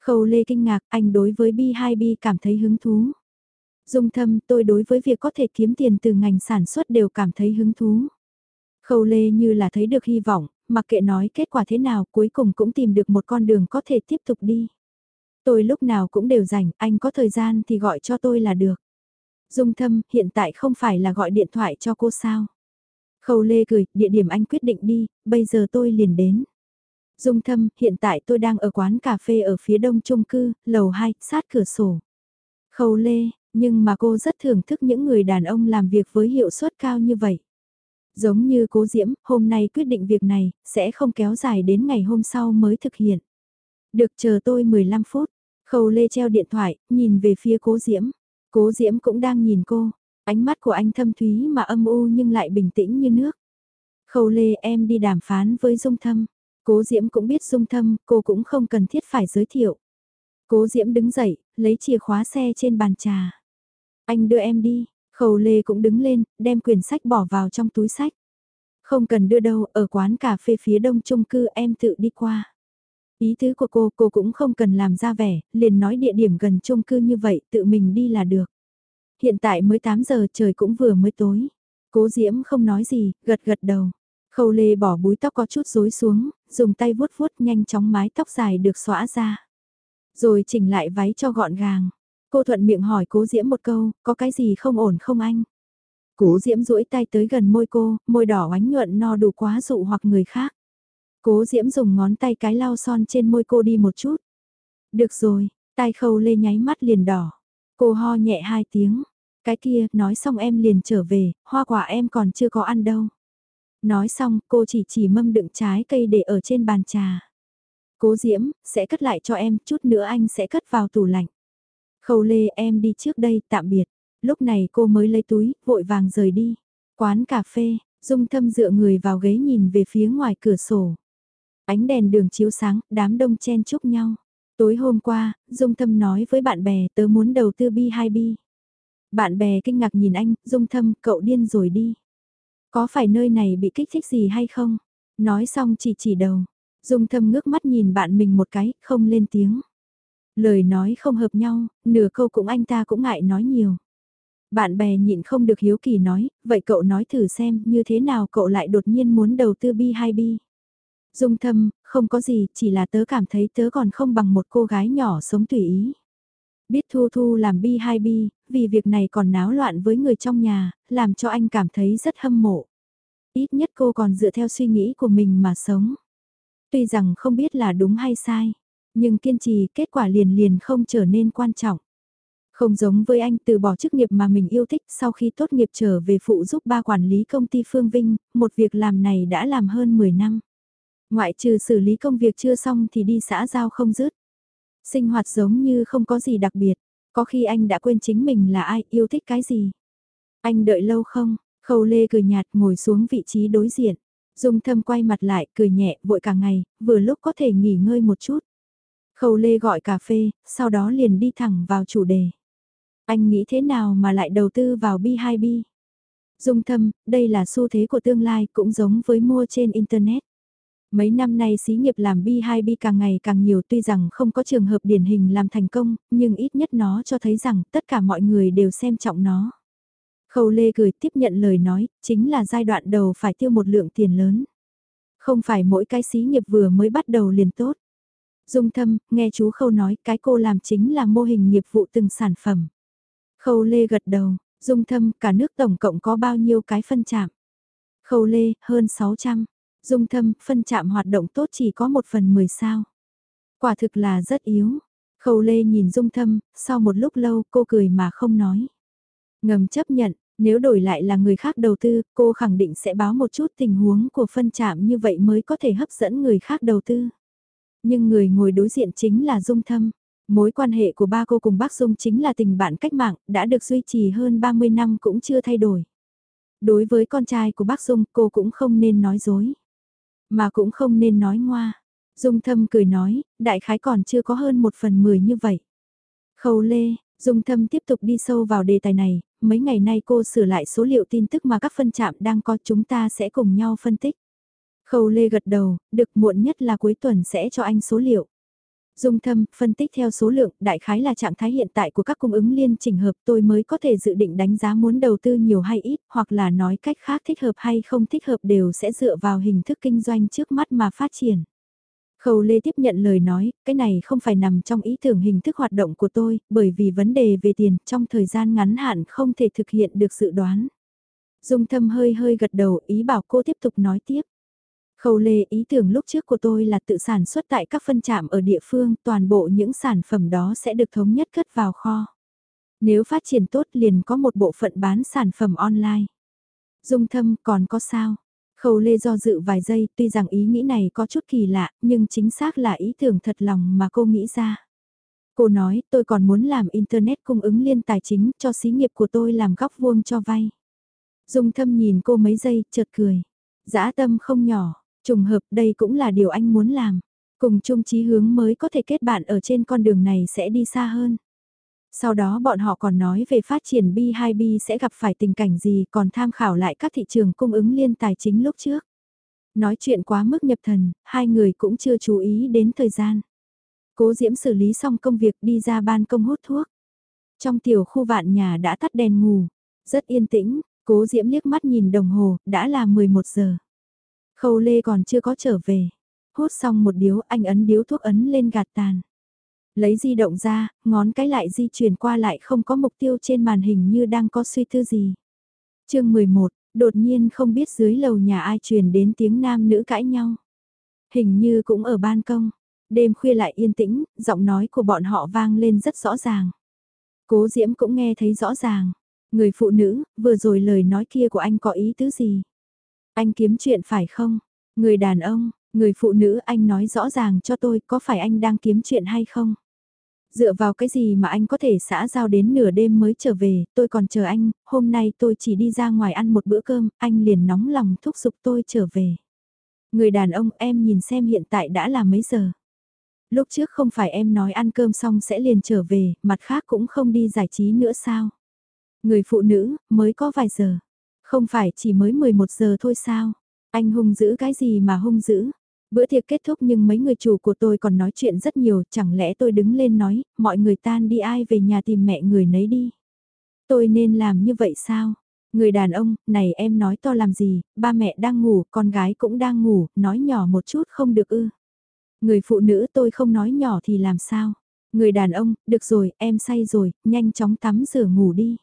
Khâu Lê kinh ngạc, anh đối với B2B cảm thấy hứng thú. Dung thâm, tôi đối với việc có thể kiếm tiền từ ngành sản xuất đều cảm thấy hứng thú. Khâu Lê như là thấy được hy vọng, mặc kệ nói kết quả thế nào cuối cùng cũng tìm được một con đường có thể tiếp tục đi. Tôi lúc nào cũng đều rảnh, anh có thời gian thì gọi cho tôi là được. Dung thâm, hiện tại không phải là gọi điện thoại cho cô sao? Khâu Lê cười, địa điểm anh quyết định đi, bây giờ tôi liền đến. Dung thâm, hiện tại tôi đang ở quán cà phê ở phía đông trung cư, lầu 2, sát cửa sổ. Khâu Lê, nhưng mà cô rất thưởng thức những người đàn ông làm việc với hiệu suất cao như vậy. Giống như cố Diễm, hôm nay quyết định việc này, sẽ không kéo dài đến ngày hôm sau mới thực hiện. Được chờ tôi 15 phút. Khâu Lê treo điện thoại, nhìn về phía cố Diễm. Cố Diễm cũng đang nhìn cô. Ánh mắt của anh thâm thúy mà âm u nhưng lại bình tĩnh như nước. Khâu Lê em đi đàm phán với Dung Thâm. Cố Diễm cũng biết Dung Thâm, cô cũng không cần thiết phải giới thiệu. Cố Diễm đứng dậy, lấy chìa khóa xe trên bàn trà. Anh đưa em đi, Khâu Lê cũng đứng lên, đem quyển sách bỏ vào trong túi sách. Không cần đưa đâu, ở quán cà phê phía đông trung cư em tự đi qua. Ý tứ của cô, cô cũng không cần làm ra vẻ, liền nói địa điểm gần trung cư như vậy, tự mình đi là được. Hiện tại mới 8 giờ trời cũng vừa mới tối. Cố Diễm không nói gì, gật gật đầu. Khâu Lê bỏ búi tóc có chút rối xuống, dùng tay vuốt vuốt nhanh chóng mái tóc dài được xõa ra. Rồi chỉnh lại váy cho gọn gàng. Cô thuận miệng hỏi cố Diễm một câu, có cái gì không ổn không anh? Cố Diễm duỗi tay tới gần môi cô, môi đỏ ánh nhuận no đủ quá dụ hoặc người khác. Cố Diễm dùng ngón tay cái lau son trên môi cô đi một chút. Được rồi, tai khâu lê nháy mắt liền đỏ. Cô ho nhẹ hai tiếng. Cái kia, nói xong em liền trở về, hoa quả em còn chưa có ăn đâu. Nói xong, cô chỉ chỉ mâm đựng trái cây để ở trên bàn trà. Cố Diễm, sẽ cất lại cho em, chút nữa anh sẽ cất vào tủ lạnh. Khâu lê em đi trước đây, tạm biệt. Lúc này cô mới lấy túi, vội vàng rời đi. Quán cà phê, dung thâm dựa người vào ghế nhìn về phía ngoài cửa sổ. Ánh đèn đường chiếu sáng, đám đông chen chúc nhau. Tối hôm qua, Dung Thâm nói với bạn bè tớ muốn đầu tư B2B. Bạn bè kinh ngạc nhìn anh, Dung Thâm, cậu điên rồi đi. Có phải nơi này bị kích thích gì hay không? Nói xong chỉ chỉ đầu. Dung Thâm ngước mắt nhìn bạn mình một cái, không lên tiếng. Lời nói không hợp nhau, nửa câu cũng anh ta cũng ngại nói nhiều. Bạn bè nhịn không được hiếu kỳ nói, vậy cậu nói thử xem như thế nào cậu lại đột nhiên muốn đầu tư bi hai bi Dung thâm, không có gì, chỉ là tớ cảm thấy tớ còn không bằng một cô gái nhỏ sống tùy ý. Biết Thu Thu làm bi hai bi vì việc này còn náo loạn với người trong nhà, làm cho anh cảm thấy rất hâm mộ. Ít nhất cô còn dựa theo suy nghĩ của mình mà sống. Tuy rằng không biết là đúng hay sai, nhưng kiên trì kết quả liền liền không trở nên quan trọng. Không giống với anh từ bỏ chức nghiệp mà mình yêu thích sau khi tốt nghiệp trở về phụ giúp ba quản lý công ty Phương Vinh, một việc làm này đã làm hơn 10 năm. Ngoại trừ xử lý công việc chưa xong thì đi xã giao không dứt. Sinh hoạt giống như không có gì đặc biệt, có khi anh đã quên chính mình là ai, yêu thích cái gì. Anh đợi lâu không? Khâu Lê cười nhạt ngồi xuống vị trí đối diện. Dung thâm quay mặt lại, cười nhẹ, vội cả ngày, vừa lúc có thể nghỉ ngơi một chút. Khâu Lê gọi cà phê, sau đó liền đi thẳng vào chủ đề. Anh nghĩ thế nào mà lại đầu tư vào B2B? Dung thâm, đây là xu thế của tương lai cũng giống với mua trên Internet. Mấy năm nay xí nghiệp làm B2B càng ngày càng nhiều tuy rằng không có trường hợp điển hình làm thành công, nhưng ít nhất nó cho thấy rằng tất cả mọi người đều xem trọng nó. Khâu Lê cười tiếp nhận lời nói, chính là giai đoạn đầu phải tiêu một lượng tiền lớn. Không phải mỗi cái xí nghiệp vừa mới bắt đầu liền tốt. Dung thâm, nghe chú Khâu nói cái cô làm chính là mô hình nghiệp vụ từng sản phẩm. Khâu Lê gật đầu, Dung thâm, cả nước tổng cộng có bao nhiêu cái phân chạm? Khâu Lê, hơn 600. Dung thâm, phân chạm hoạt động tốt chỉ có một phần 10 sao. Quả thực là rất yếu. Khâu Lê nhìn Dung thâm, sau một lúc lâu cô cười mà không nói. Ngầm chấp nhận, nếu đổi lại là người khác đầu tư, cô khẳng định sẽ báo một chút tình huống của phân chạm như vậy mới có thể hấp dẫn người khác đầu tư. Nhưng người ngồi đối diện chính là Dung Thâm. Mối quan hệ của ba cô cùng bác Dung chính là tình bạn cách mạng, đã được duy trì hơn 30 năm cũng chưa thay đổi. Đối với con trai của bác Dung, cô cũng không nên nói dối. Mà cũng không nên nói ngoa. Dung Thâm cười nói, đại khái còn chưa có hơn một phần mười như vậy. Khâu Lê, Dung Thâm tiếp tục đi sâu vào đề tài này, mấy ngày nay cô sửa lại số liệu tin tức mà các phân trạm đang có chúng ta sẽ cùng nhau phân tích. Khâu Lê gật đầu, được muộn nhất là cuối tuần sẽ cho anh số liệu. Dung thâm, phân tích theo số lượng, đại khái là trạng thái hiện tại của các cung ứng liên trình hợp tôi mới có thể dự định đánh giá muốn đầu tư nhiều hay ít, hoặc là nói cách khác thích hợp hay không thích hợp đều sẽ dựa vào hình thức kinh doanh trước mắt mà phát triển. Khâu Lê tiếp nhận lời nói, cái này không phải nằm trong ý tưởng hình thức hoạt động của tôi, bởi vì vấn đề về tiền trong thời gian ngắn hạn không thể thực hiện được dự đoán. Dung thâm hơi hơi gật đầu ý bảo cô tiếp tục nói tiếp. Khâu Lê ý tưởng lúc trước của tôi là tự sản xuất tại các phân trạm ở địa phương, toàn bộ những sản phẩm đó sẽ được thống nhất cất vào kho. Nếu phát triển tốt liền có một bộ phận bán sản phẩm online. Dung thâm còn có sao? Khâu Lê do dự vài giây, tuy rằng ý nghĩ này có chút kỳ lạ, nhưng chính xác là ý tưởng thật lòng mà cô nghĩ ra. Cô nói, tôi còn muốn làm Internet cung ứng liên tài chính cho xí nghiệp của tôi làm góc vuông cho vay. Dung thâm nhìn cô mấy giây, chợt cười. Dã tâm không nhỏ, trùng hợp đây cũng là điều anh muốn làm. Cùng chung chí hướng mới có thể kết bạn ở trên con đường này sẽ đi xa hơn. Sau đó bọn họ còn nói về phát triển B2B sẽ gặp phải tình cảnh gì còn tham khảo lại các thị trường cung ứng liên tài chính lúc trước. Nói chuyện quá mức nhập thần, hai người cũng chưa chú ý đến thời gian. Cố Diễm xử lý xong công việc đi ra ban công hút thuốc. Trong tiểu khu vạn nhà đã tắt đèn ngủ, rất yên tĩnh, Cố Diễm liếc mắt nhìn đồng hồ, đã là 11 giờ. Khâu Lê còn chưa có trở về. Hút xong một điếu anh ấn điếu thuốc ấn lên gạt tàn. Lấy di động ra, ngón cái lại di chuyển qua lại không có mục tiêu trên màn hình như đang có suy tư gì. chương 11, đột nhiên không biết dưới lầu nhà ai truyền đến tiếng nam nữ cãi nhau. Hình như cũng ở ban công. Đêm khuya lại yên tĩnh, giọng nói của bọn họ vang lên rất rõ ràng. Cố Diễm cũng nghe thấy rõ ràng. Người phụ nữ, vừa rồi lời nói kia của anh có ý tứ gì? Anh kiếm chuyện phải không? Người đàn ông, người phụ nữ anh nói rõ ràng cho tôi có phải anh đang kiếm chuyện hay không? Dựa vào cái gì mà anh có thể xã giao đến nửa đêm mới trở về, tôi còn chờ anh, hôm nay tôi chỉ đi ra ngoài ăn một bữa cơm, anh liền nóng lòng thúc giục tôi trở về. Người đàn ông em nhìn xem hiện tại đã là mấy giờ. Lúc trước không phải em nói ăn cơm xong sẽ liền trở về, mặt khác cũng không đi giải trí nữa sao? Người phụ nữ, mới có vài giờ. Không phải chỉ mới 11 giờ thôi sao? Anh hung dữ cái gì mà hung dữ? Bữa tiệc kết thúc nhưng mấy người chủ của tôi còn nói chuyện rất nhiều, chẳng lẽ tôi đứng lên nói, mọi người tan đi ai về nhà tìm mẹ người nấy đi. Tôi nên làm như vậy sao? Người đàn ông, này em nói to làm gì, ba mẹ đang ngủ, con gái cũng đang ngủ, nói nhỏ một chút không được ư. Người phụ nữ tôi không nói nhỏ thì làm sao? Người đàn ông, được rồi, em say rồi, nhanh chóng tắm rửa ngủ đi.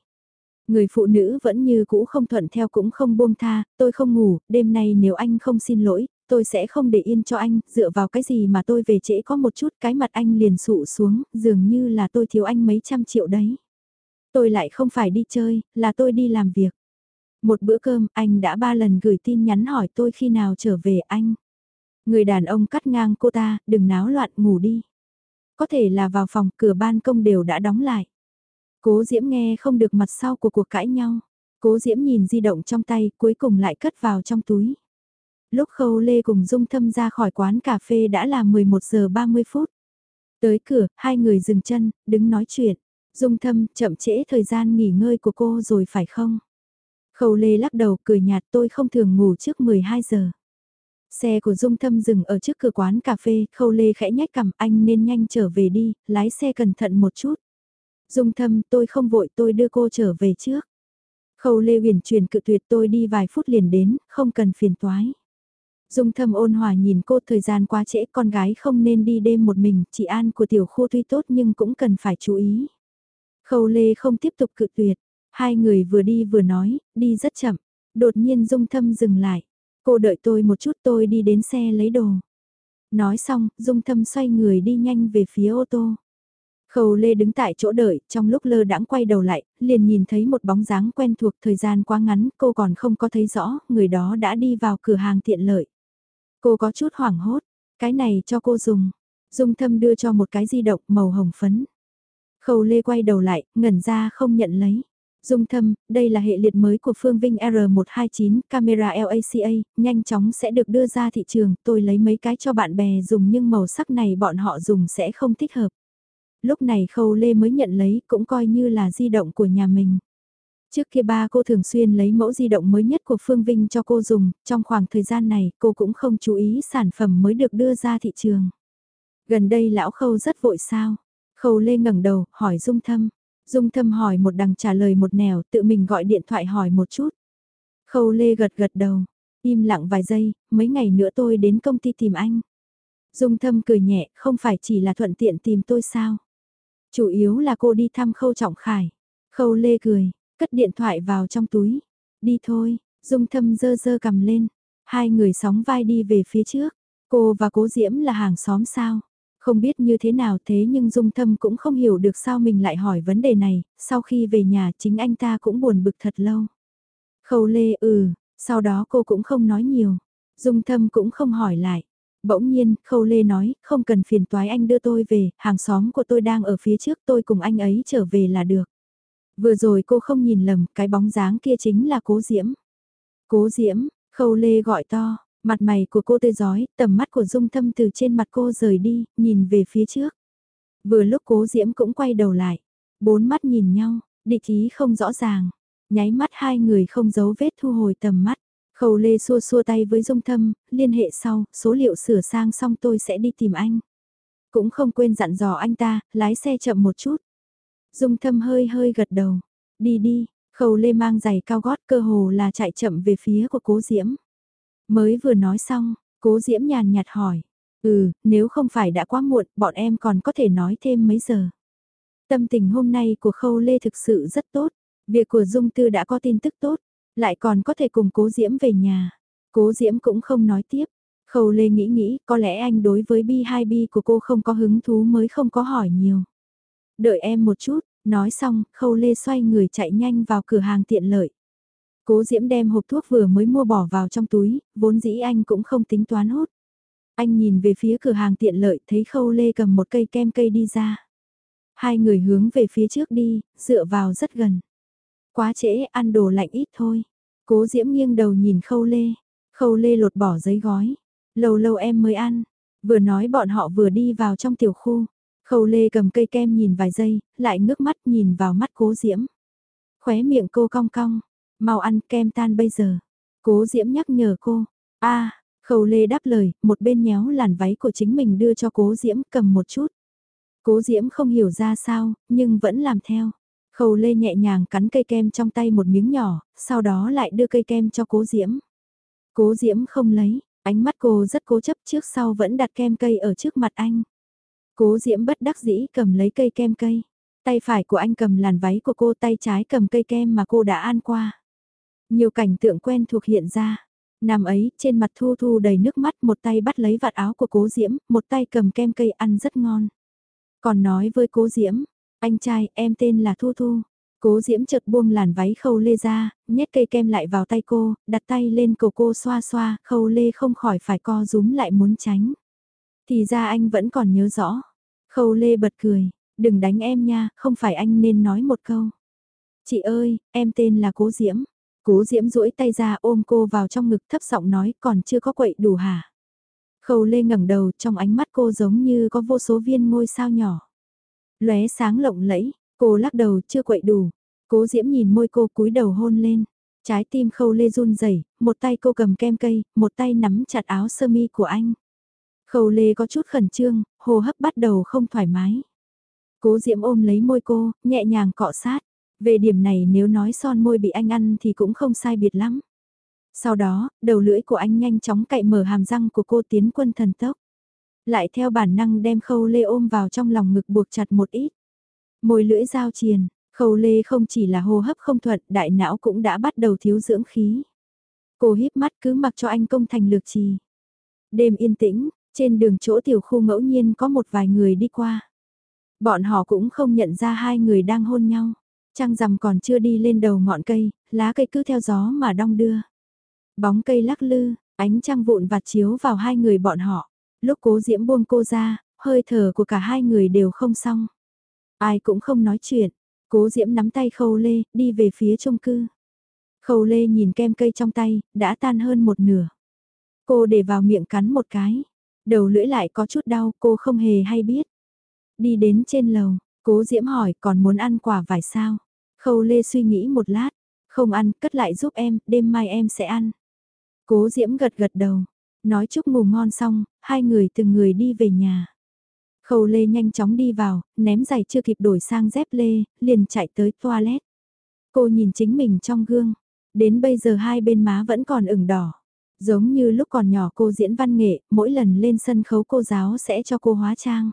Người phụ nữ vẫn như cũ không thuận theo cũng không buông tha, tôi không ngủ, đêm nay nếu anh không xin lỗi, tôi sẽ không để yên cho anh, dựa vào cái gì mà tôi về trễ có một chút cái mặt anh liền sụ xuống, dường như là tôi thiếu anh mấy trăm triệu đấy. Tôi lại không phải đi chơi, là tôi đi làm việc. Một bữa cơm, anh đã ba lần gửi tin nhắn hỏi tôi khi nào trở về anh. Người đàn ông cắt ngang cô ta, đừng náo loạn ngủ đi. Có thể là vào phòng, cửa ban công đều đã đóng lại. Cố Diễm nghe không được mặt sau của cuộc cãi nhau. Cố Diễm nhìn di động trong tay, cuối cùng lại cất vào trong túi. Lúc Khâu Lê cùng Dung Thâm ra khỏi quán cà phê đã là 11 giờ 30 phút. Tới cửa, hai người dừng chân, đứng nói chuyện. Dung thâm, chậm trễ thời gian nghỉ ngơi của cô rồi phải không? Khâu Lê lắc đầu cười nhạt tôi không thường ngủ trước 12 giờ. Xe của Dung Thâm dừng ở trước cửa quán cà phê, Khâu Lê khẽ nhách cằm anh nên nhanh trở về đi, lái xe cẩn thận một chút. Dung Thâm tôi không vội tôi đưa cô trở về trước. Khâu Lê huyền truyền cự tuyệt tôi đi vài phút liền đến, không cần phiền toái. Dung thâm ôn hòa nhìn cô thời gian quá trễ con gái không nên đi đêm một mình, chị An của tiểu khu tuy tốt nhưng cũng cần phải chú ý. Khâu Lê không tiếp tục cự tuyệt, hai người vừa đi vừa nói, đi rất chậm, đột nhiên Dung thâm dừng lại. Cô đợi tôi một chút tôi đi đến xe lấy đồ. Nói xong, Dung thâm xoay người đi nhanh về phía ô tô. Khâu Lê đứng tại chỗ đợi, trong lúc lơ đãng quay đầu lại, liền nhìn thấy một bóng dáng quen thuộc thời gian quá ngắn, cô còn không có thấy rõ, người đó đã đi vào cửa hàng tiện lợi. Cô có chút hoảng hốt, cái này cho cô dùng. Dung thâm đưa cho một cái di động màu hồng phấn. Khâu Lê quay đầu lại, ngẩn ra không nhận lấy. Dung thâm, đây là hệ liệt mới của Phương Vinh R129, camera LACA, nhanh chóng sẽ được đưa ra thị trường, tôi lấy mấy cái cho bạn bè dùng nhưng màu sắc này bọn họ dùng sẽ không thích hợp. Lúc này Khâu Lê mới nhận lấy cũng coi như là di động của nhà mình. Trước kia ba cô thường xuyên lấy mẫu di động mới nhất của Phương Vinh cho cô dùng, trong khoảng thời gian này cô cũng không chú ý sản phẩm mới được đưa ra thị trường. Gần đây lão Khâu rất vội sao? Khâu Lê ngẩng đầu, hỏi Dung Thâm. Dung Thâm hỏi một đằng trả lời một nẻo, tự mình gọi điện thoại hỏi một chút. Khâu Lê gật gật đầu, im lặng vài giây, mấy ngày nữa tôi đến công ty tìm anh. Dung Thâm cười nhẹ, không phải chỉ là thuận tiện tìm tôi sao? Chủ yếu là cô đi thăm Khâu Trọng Khải. Khâu Lê cười, cất điện thoại vào trong túi. Đi thôi, Dung Thâm dơ dơ cầm lên. Hai người sóng vai đi về phía trước. Cô và Cố Diễm là hàng xóm sao? Không biết như thế nào thế nhưng Dung Thâm cũng không hiểu được sao mình lại hỏi vấn đề này. Sau khi về nhà chính anh ta cũng buồn bực thật lâu. Khâu Lê ừ, sau đó cô cũng không nói nhiều. Dung Thâm cũng không hỏi lại. Bỗng nhiên, Khâu Lê nói, không cần phiền toái anh đưa tôi về, hàng xóm của tôi đang ở phía trước tôi cùng anh ấy trở về là được. Vừa rồi cô không nhìn lầm, cái bóng dáng kia chính là cố diễm. Cố diễm, khâu lê gọi to, mặt mày của cô tươi giói, tầm mắt của dung thâm từ trên mặt cô rời đi, nhìn về phía trước. Vừa lúc cố diễm cũng quay đầu lại, bốn mắt nhìn nhau, địch ý không rõ ràng, nháy mắt hai người không giấu vết thu hồi tầm mắt. Khâu Lê xua xua tay với Dung Thâm, liên hệ sau, số liệu sửa sang xong tôi sẽ đi tìm anh. Cũng không quên dặn dò anh ta, lái xe chậm một chút. Dung thâm hơi hơi gật đầu. Đi đi, khâu lê mang giày cao gót cơ hồ là chạy chậm về phía của cố diễm. Mới vừa nói xong, cố diễm nhàn nhạt hỏi. Ừ, nếu không phải đã quá muộn, bọn em còn có thể nói thêm mấy giờ. Tâm tình hôm nay của khâu lê thực sự rất tốt. Việc của Dung Tư đã có tin tức tốt, lại còn có thể cùng cố diễm về nhà. Cố diễm cũng không nói tiếp. Khâu lê nghĩ nghĩ, có lẽ anh đối với bi hai bi của cô không có hứng thú mới không có hỏi nhiều. Đợi em một chút, nói xong, khâu lê xoay người chạy nhanh vào cửa hàng tiện lợi. Cố Diễm đem hộp thuốc vừa mới mua bỏ vào trong túi, vốn dĩ anh cũng không tính toán hút. Anh nhìn về phía cửa hàng tiện lợi thấy khâu lê cầm một cây kem cây đi ra. Hai người hướng về phía trước đi, dựa vào rất gần. Quá trễ, ăn đồ lạnh ít thôi. Cố Diễm nghiêng đầu nhìn khâu lê. Khâu lê lột bỏ giấy gói. Lâu lâu em mới ăn. Vừa nói bọn họ vừa đi vào trong tiểu khu. Khâu Lê cầm cây kem nhìn vài giây, lại ngước mắt nhìn vào mắt cố diễm. Khóe miệng cô cong cong, mau ăn kem tan bây giờ. Cố diễm nhắc nhở cô, a Khâu Lê đáp lời, một bên nhéo làn váy của chính mình đưa cho cố diễm cầm một chút. Cố diễm không hiểu ra sao, nhưng vẫn làm theo. Khâu Lê nhẹ nhàng cắn cây kem trong tay một miếng nhỏ, sau đó lại đưa cây kem cho cố diễm. Cố diễm không lấy, ánh mắt cô rất cố chấp trước sau vẫn đặt kem cây ở trước mặt anh. Cố Diễm bất đắc dĩ cầm lấy cây kem cây. Tay phải của anh cầm làn váy của cô tay trái cầm cây kem mà cô đã ăn qua. Nhiều cảnh tượng quen thuộc hiện ra. Năm ấy, trên mặt Thu Thu đầy nước mắt một tay bắt lấy vạt áo của cố Diễm, một tay cầm kem cây ăn rất ngon. Còn nói với cố Diễm, anh trai, em tên là Thu Thu. Cố Diễm chợt buông làn váy khâu lê ra, nhét cây kem lại vào tay cô, đặt tay lên cổ cô xoa xoa, khâu lê không khỏi phải co rúm lại muốn tránh. Thì ra anh vẫn còn nhớ rõ. Khâu Lê bật cười, đừng đánh em nha, không phải anh nên nói một câu. Chị ơi, em tên là Cố Diễm. Cố Diễm duỗi tay ra ôm cô vào trong ngực thấp giọng nói còn chưa có quậy đủ hả. Khâu Lê ngẩng đầu trong ánh mắt cô giống như có vô số viên ngôi sao nhỏ lóe sáng lộng lẫy, Cô lắc đầu chưa quậy đủ. Cố Diễm nhìn môi cô cúi đầu hôn lên. Trái tim khâu lê run rẩy, một tay cô cầm kem cây, một tay nắm chặt áo sơ mi của anh. Khâu lê có chút khẩn trương, hô hấp bắt đầu không thoải mái. Cố Diễm ôm lấy môi cô, nhẹ nhàng cọ sát. Về điểm này nếu nói son môi bị anh ăn thì cũng không sai biệt lắm. Sau đó, đầu lưỡi của anh nhanh chóng cậy mở hàm răng của cô tiến quân thần tốc. Lại theo bản năng đem khâu lê ôm vào trong lòng ngực buộc chặt một ít. Môi lưỡi giao triền, khâu lê không chỉ là hô hấp không thuận, đại não cũng đã bắt đầu thiếu dưỡng khí. Cô híp mắt cứ mặc cho anh công thành lược trì. Đêm yên tĩnh, trên đường chỗ tiểu khu ngẫu nhiên có một vài người đi qua. Bọn họ cũng không nhận ra hai người đang hôn nhau. Trăng rằm còn chưa đi lên đầu ngọn cây, lá cây cứ theo gió mà đong đưa. Bóng cây lắc lư, ánh trăng vụn vặt chiếu vào hai người bọn họ. Lúc cố diễm buông cô ra, hơi thở của cả hai người đều không xong. Ai cũng không nói chuyện. Cố diễm nắm tay khâu lê, đi về phía trung cư. Khâu lê nhìn kem cây trong tay, đã tan hơn một nửa. Cô để vào miệng cắn một cái. Đầu lưỡi lại có chút đau, cô không hề hay biết. Đi đến trên lầu, cố diễm hỏi còn muốn ăn quả vải sao? Khâu lê suy nghĩ một lát, không ăn, cất lại giúp em, đêm mai em sẽ ăn. Cố diễm gật gật đầu, nói chúc ngủ ngon xong, hai người từng người đi về nhà. Khâu lê nhanh chóng đi vào, ném giày chưa kịp đổi sang dép lê, liền chạy tới toilet. Cô nhìn chính mình trong gương, đến bây giờ hai bên má vẫn còn ửng đỏ. Giống như lúc còn nhỏ cô diễn văn nghệ, mỗi lần lên sân khấu cô giáo sẽ cho cô hóa trang.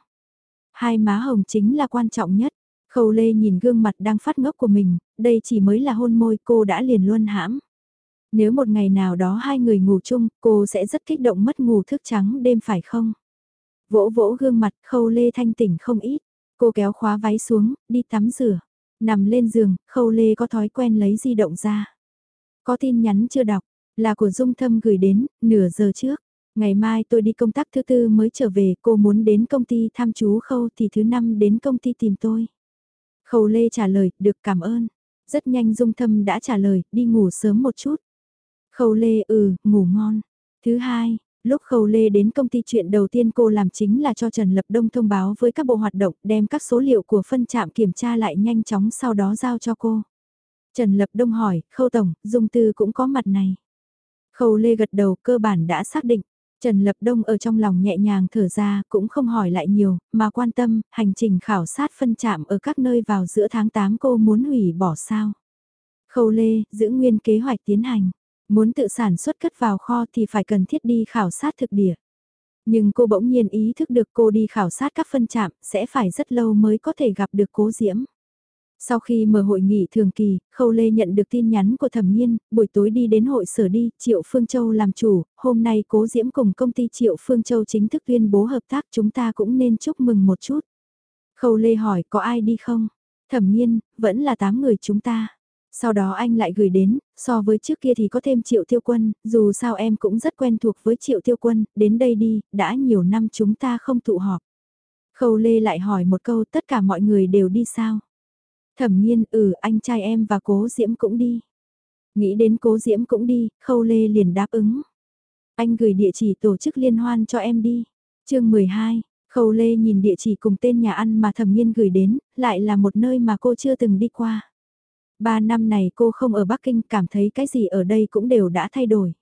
Hai má hồng chính là quan trọng nhất. Khâu Lê nhìn gương mặt đang phát ngốc của mình, đây chỉ mới là hôn môi cô đã liền luôn hãm. Nếu một ngày nào đó hai người ngủ chung, cô sẽ rất kích động mất ngủ thức trắng đêm phải không? Vỗ vỗ gương mặt khâu Lê thanh tỉnh không ít. Cô kéo khóa váy xuống, đi tắm rửa. Nằm lên giường, khâu Lê có thói quen lấy di động ra. Có tin nhắn chưa đọc, là của Dung Thâm gửi đến, nửa giờ trước. Ngày mai tôi đi công tác thứ tư mới trở về, cô muốn đến công ty thăm chú Khâu thì thứ năm đến công ty tìm tôi. Khâu Lê trả lời, được cảm ơn. Rất nhanh Dung Thâm đã trả lời, đi ngủ sớm một chút. Khâu Lê ừ, ngủ ngon. Thứ hai, lúc Khâu Lê đến công ty chuyện đầu tiên cô làm chính là cho Trần Lập Đông thông báo với các bộ hoạt động đem các số liệu của phân trạm kiểm tra lại nhanh chóng sau đó giao cho cô. Trần Lập Đông hỏi, Khâu Tổng, Dung Tư cũng có mặt này. Khâu Lê gật đầu cơ bản đã xác định. Trần Lập Đông ở trong lòng nhẹ nhàng thở ra cũng không hỏi lại nhiều, mà quan tâm, hành trình khảo sát phân trạm ở các nơi vào giữa tháng 8 cô muốn hủy bỏ sao. Khâu Lê, giữ nguyên kế hoạch tiến hành. Muốn tự sản xuất cất vào kho thì phải cần thiết đi khảo sát thực địa. Nhưng cô bỗng nhiên ý thức được cô đi khảo sát các phân chạm sẽ phải rất lâu mới có thể gặp được cố diễm. Sau khi mở hội nghị thường kỳ, Khâu Lê nhận được tin nhắn của thẩm nhiên, buổi tối đi đến hội sở đi, Triệu Phương Châu làm chủ, hôm nay cố diễm cùng công ty Triệu Phương Châu chính thức tuyên bố hợp tác chúng ta cũng nên chúc mừng một chút. Khâu Lê hỏi có ai đi không? Thẩm nhiên, vẫn là 8 người chúng ta. Sau đó anh lại gửi đến, so với trước kia thì có thêm Triệu Tiêu Quân, dù sao em cũng rất quen thuộc với Triệu Tiêu Quân, đến đây đi, đã nhiều năm chúng ta không tụ họp. Khâu Lê lại hỏi một câu tất cả mọi người đều đi sao? Thẩm nhiên, ừ, anh trai em và cố diễm cũng đi. Nghĩ đến cố diễm cũng đi, khâu lê liền đáp ứng. Anh gửi địa chỉ tổ chức liên hoan cho em đi. chương 12, khâu lê nhìn địa chỉ cùng tên nhà ăn mà thẩm nhiên gửi đến, lại là một nơi mà cô chưa từng đi qua. Ba năm này cô không ở Bắc Kinh cảm thấy cái gì ở đây cũng đều đã thay đổi.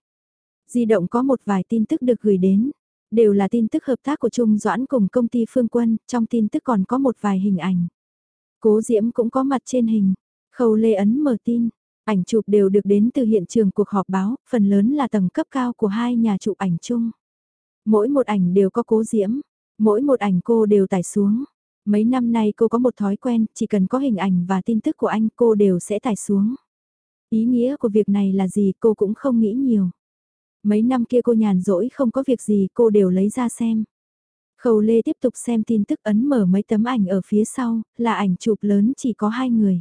Di động có một vài tin tức được gửi đến. Đều là tin tức hợp tác của Trung Doãn cùng công ty Phương Quân, trong tin tức còn có một vài hình ảnh. Cố Diễm cũng có mặt trên hình. Khâu Lê Ấn mở tin. Ảnh chụp đều được đến từ hiện trường cuộc họp báo, phần lớn là tầng cấp cao của hai nhà chụp ảnh chung. Mỗi một ảnh đều có cố diễm, mỗi một ảnh cô đều tải xuống. Mấy năm nay cô có một thói quen, chỉ cần có hình ảnh và tin tức của anh cô đều sẽ tải xuống. Ý nghĩa của việc này là gì cô cũng không nghĩ nhiều. Mấy năm kia cô nhàn rỗi không có việc gì cô đều lấy ra xem. Khâu Lê tiếp tục xem tin tức ấn mở mấy tấm ảnh ở phía sau, là ảnh chụp lớn chỉ có hai người.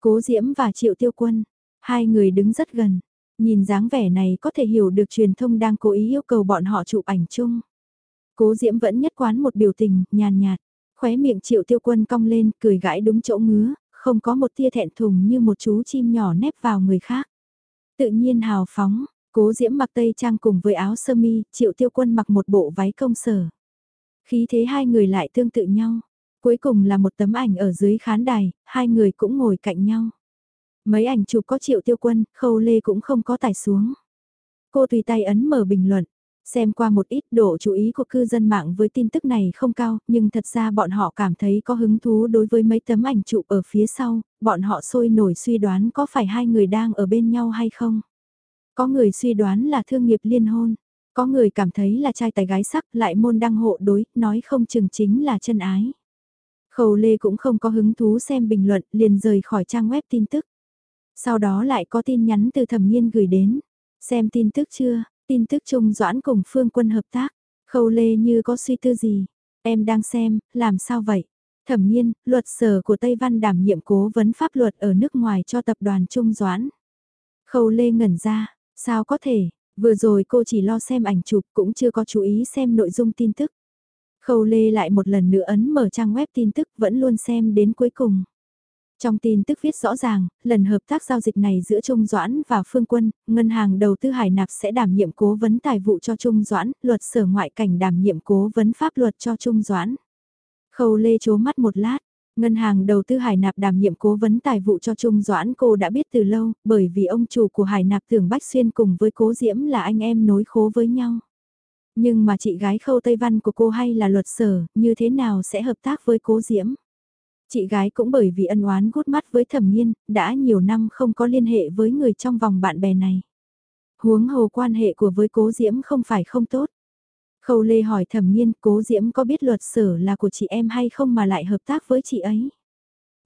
Cố Diễm và Triệu Tiêu Quân, hai người đứng rất gần. Nhìn dáng vẻ này có thể hiểu được truyền thông đang cố ý yêu cầu bọn họ chụp ảnh chung. Cố Diễm vẫn nhất quán một biểu tình, nhàn nhạt, khóe miệng Triệu Tiêu Quân cong lên, cười gãi đúng chỗ ngứa, không có một tia thẹn thùng như một chú chim nhỏ nép vào người khác. Tự nhiên hào phóng, Cố Diễm mặc tây trang cùng với áo sơ mi, Triệu Tiêu Quân mặc một bộ váy công sở. Khí thế hai người lại tương tự nhau. Cuối cùng là một tấm ảnh ở dưới khán đài, hai người cũng ngồi cạnh nhau. Mấy ảnh chụp có triệu tiêu quân, khâu lê cũng không có tải xuống. Cô tùy tay ấn mở bình luận, xem qua một ít độ chú ý của cư dân mạng với tin tức này không cao, nhưng thật ra bọn họ cảm thấy có hứng thú đối với mấy tấm ảnh chụp ở phía sau, bọn họ sôi nổi suy đoán có phải hai người đang ở bên nhau hay không. Có người suy đoán là thương nghiệp liên hôn, có người cảm thấy là trai tài gái sắc lại môn đăng hộ đối, nói không chừng chính là chân ái. Khâu Lê cũng không có hứng thú xem bình luận, liền rời khỏi trang web tin tức. Sau đó lại có tin nhắn từ thẩm nhiên gửi đến. Xem tin tức chưa, tin tức Trung doãn cùng phương quân hợp tác. Khâu Lê như có suy tư gì. Em đang xem, làm sao vậy? Thẩm Nhiên, luật sở của Tây Văn đảm nhiệm cố vấn pháp luật ở nước ngoài cho tập đoàn Trung Doãn. Khâu Lê ngẩn ra, sao có thể, vừa rồi cô chỉ lo xem ảnh chụp cũng chưa có chú ý xem nội dung tin tức. Khâu Lê lại một lần nữa ấn mở trang web tin tức vẫn luôn xem đến cuối cùng. Trong tin tức viết rõ ràng, lần hợp tác giao dịch này giữa Trung Doãn và Phương Quân, ngân hàng đầu tư Hải Nạp sẽ đảm nhiệm cố vấn tài vụ cho Trung Doãn, luật sở ngoại cảnh đảm nhiệm cố vấn pháp luật cho Trung Doãn. Khâu Lê chố mắt một lát, ngân hàng đầu tư Hải Nạp đảm nhiệm cố vấn tài vụ cho Trung Doãn cô đã biết từ lâu, bởi vì ông chủ của Hải Nạp tưởng Bách Xuyên cùng với cố Diễm là anh em nối khố với nhau. Nhưng mà chị gái khâu Tây Văn của cô hay là luật sở, như thế nào sẽ hợp tác với cố Diễm? Chị gái cũng bởi vì ân oán gút mắt với thẩm nhiên, đã nhiều năm không có liên hệ với người trong vòng bạn bè này. Huống hồ quan hệ của với cố Diễm không phải không tốt. Khâu Lê hỏi thẩm nhiên cố Diễm có biết luật sở là của chị em hay không mà lại hợp tác với chị ấy.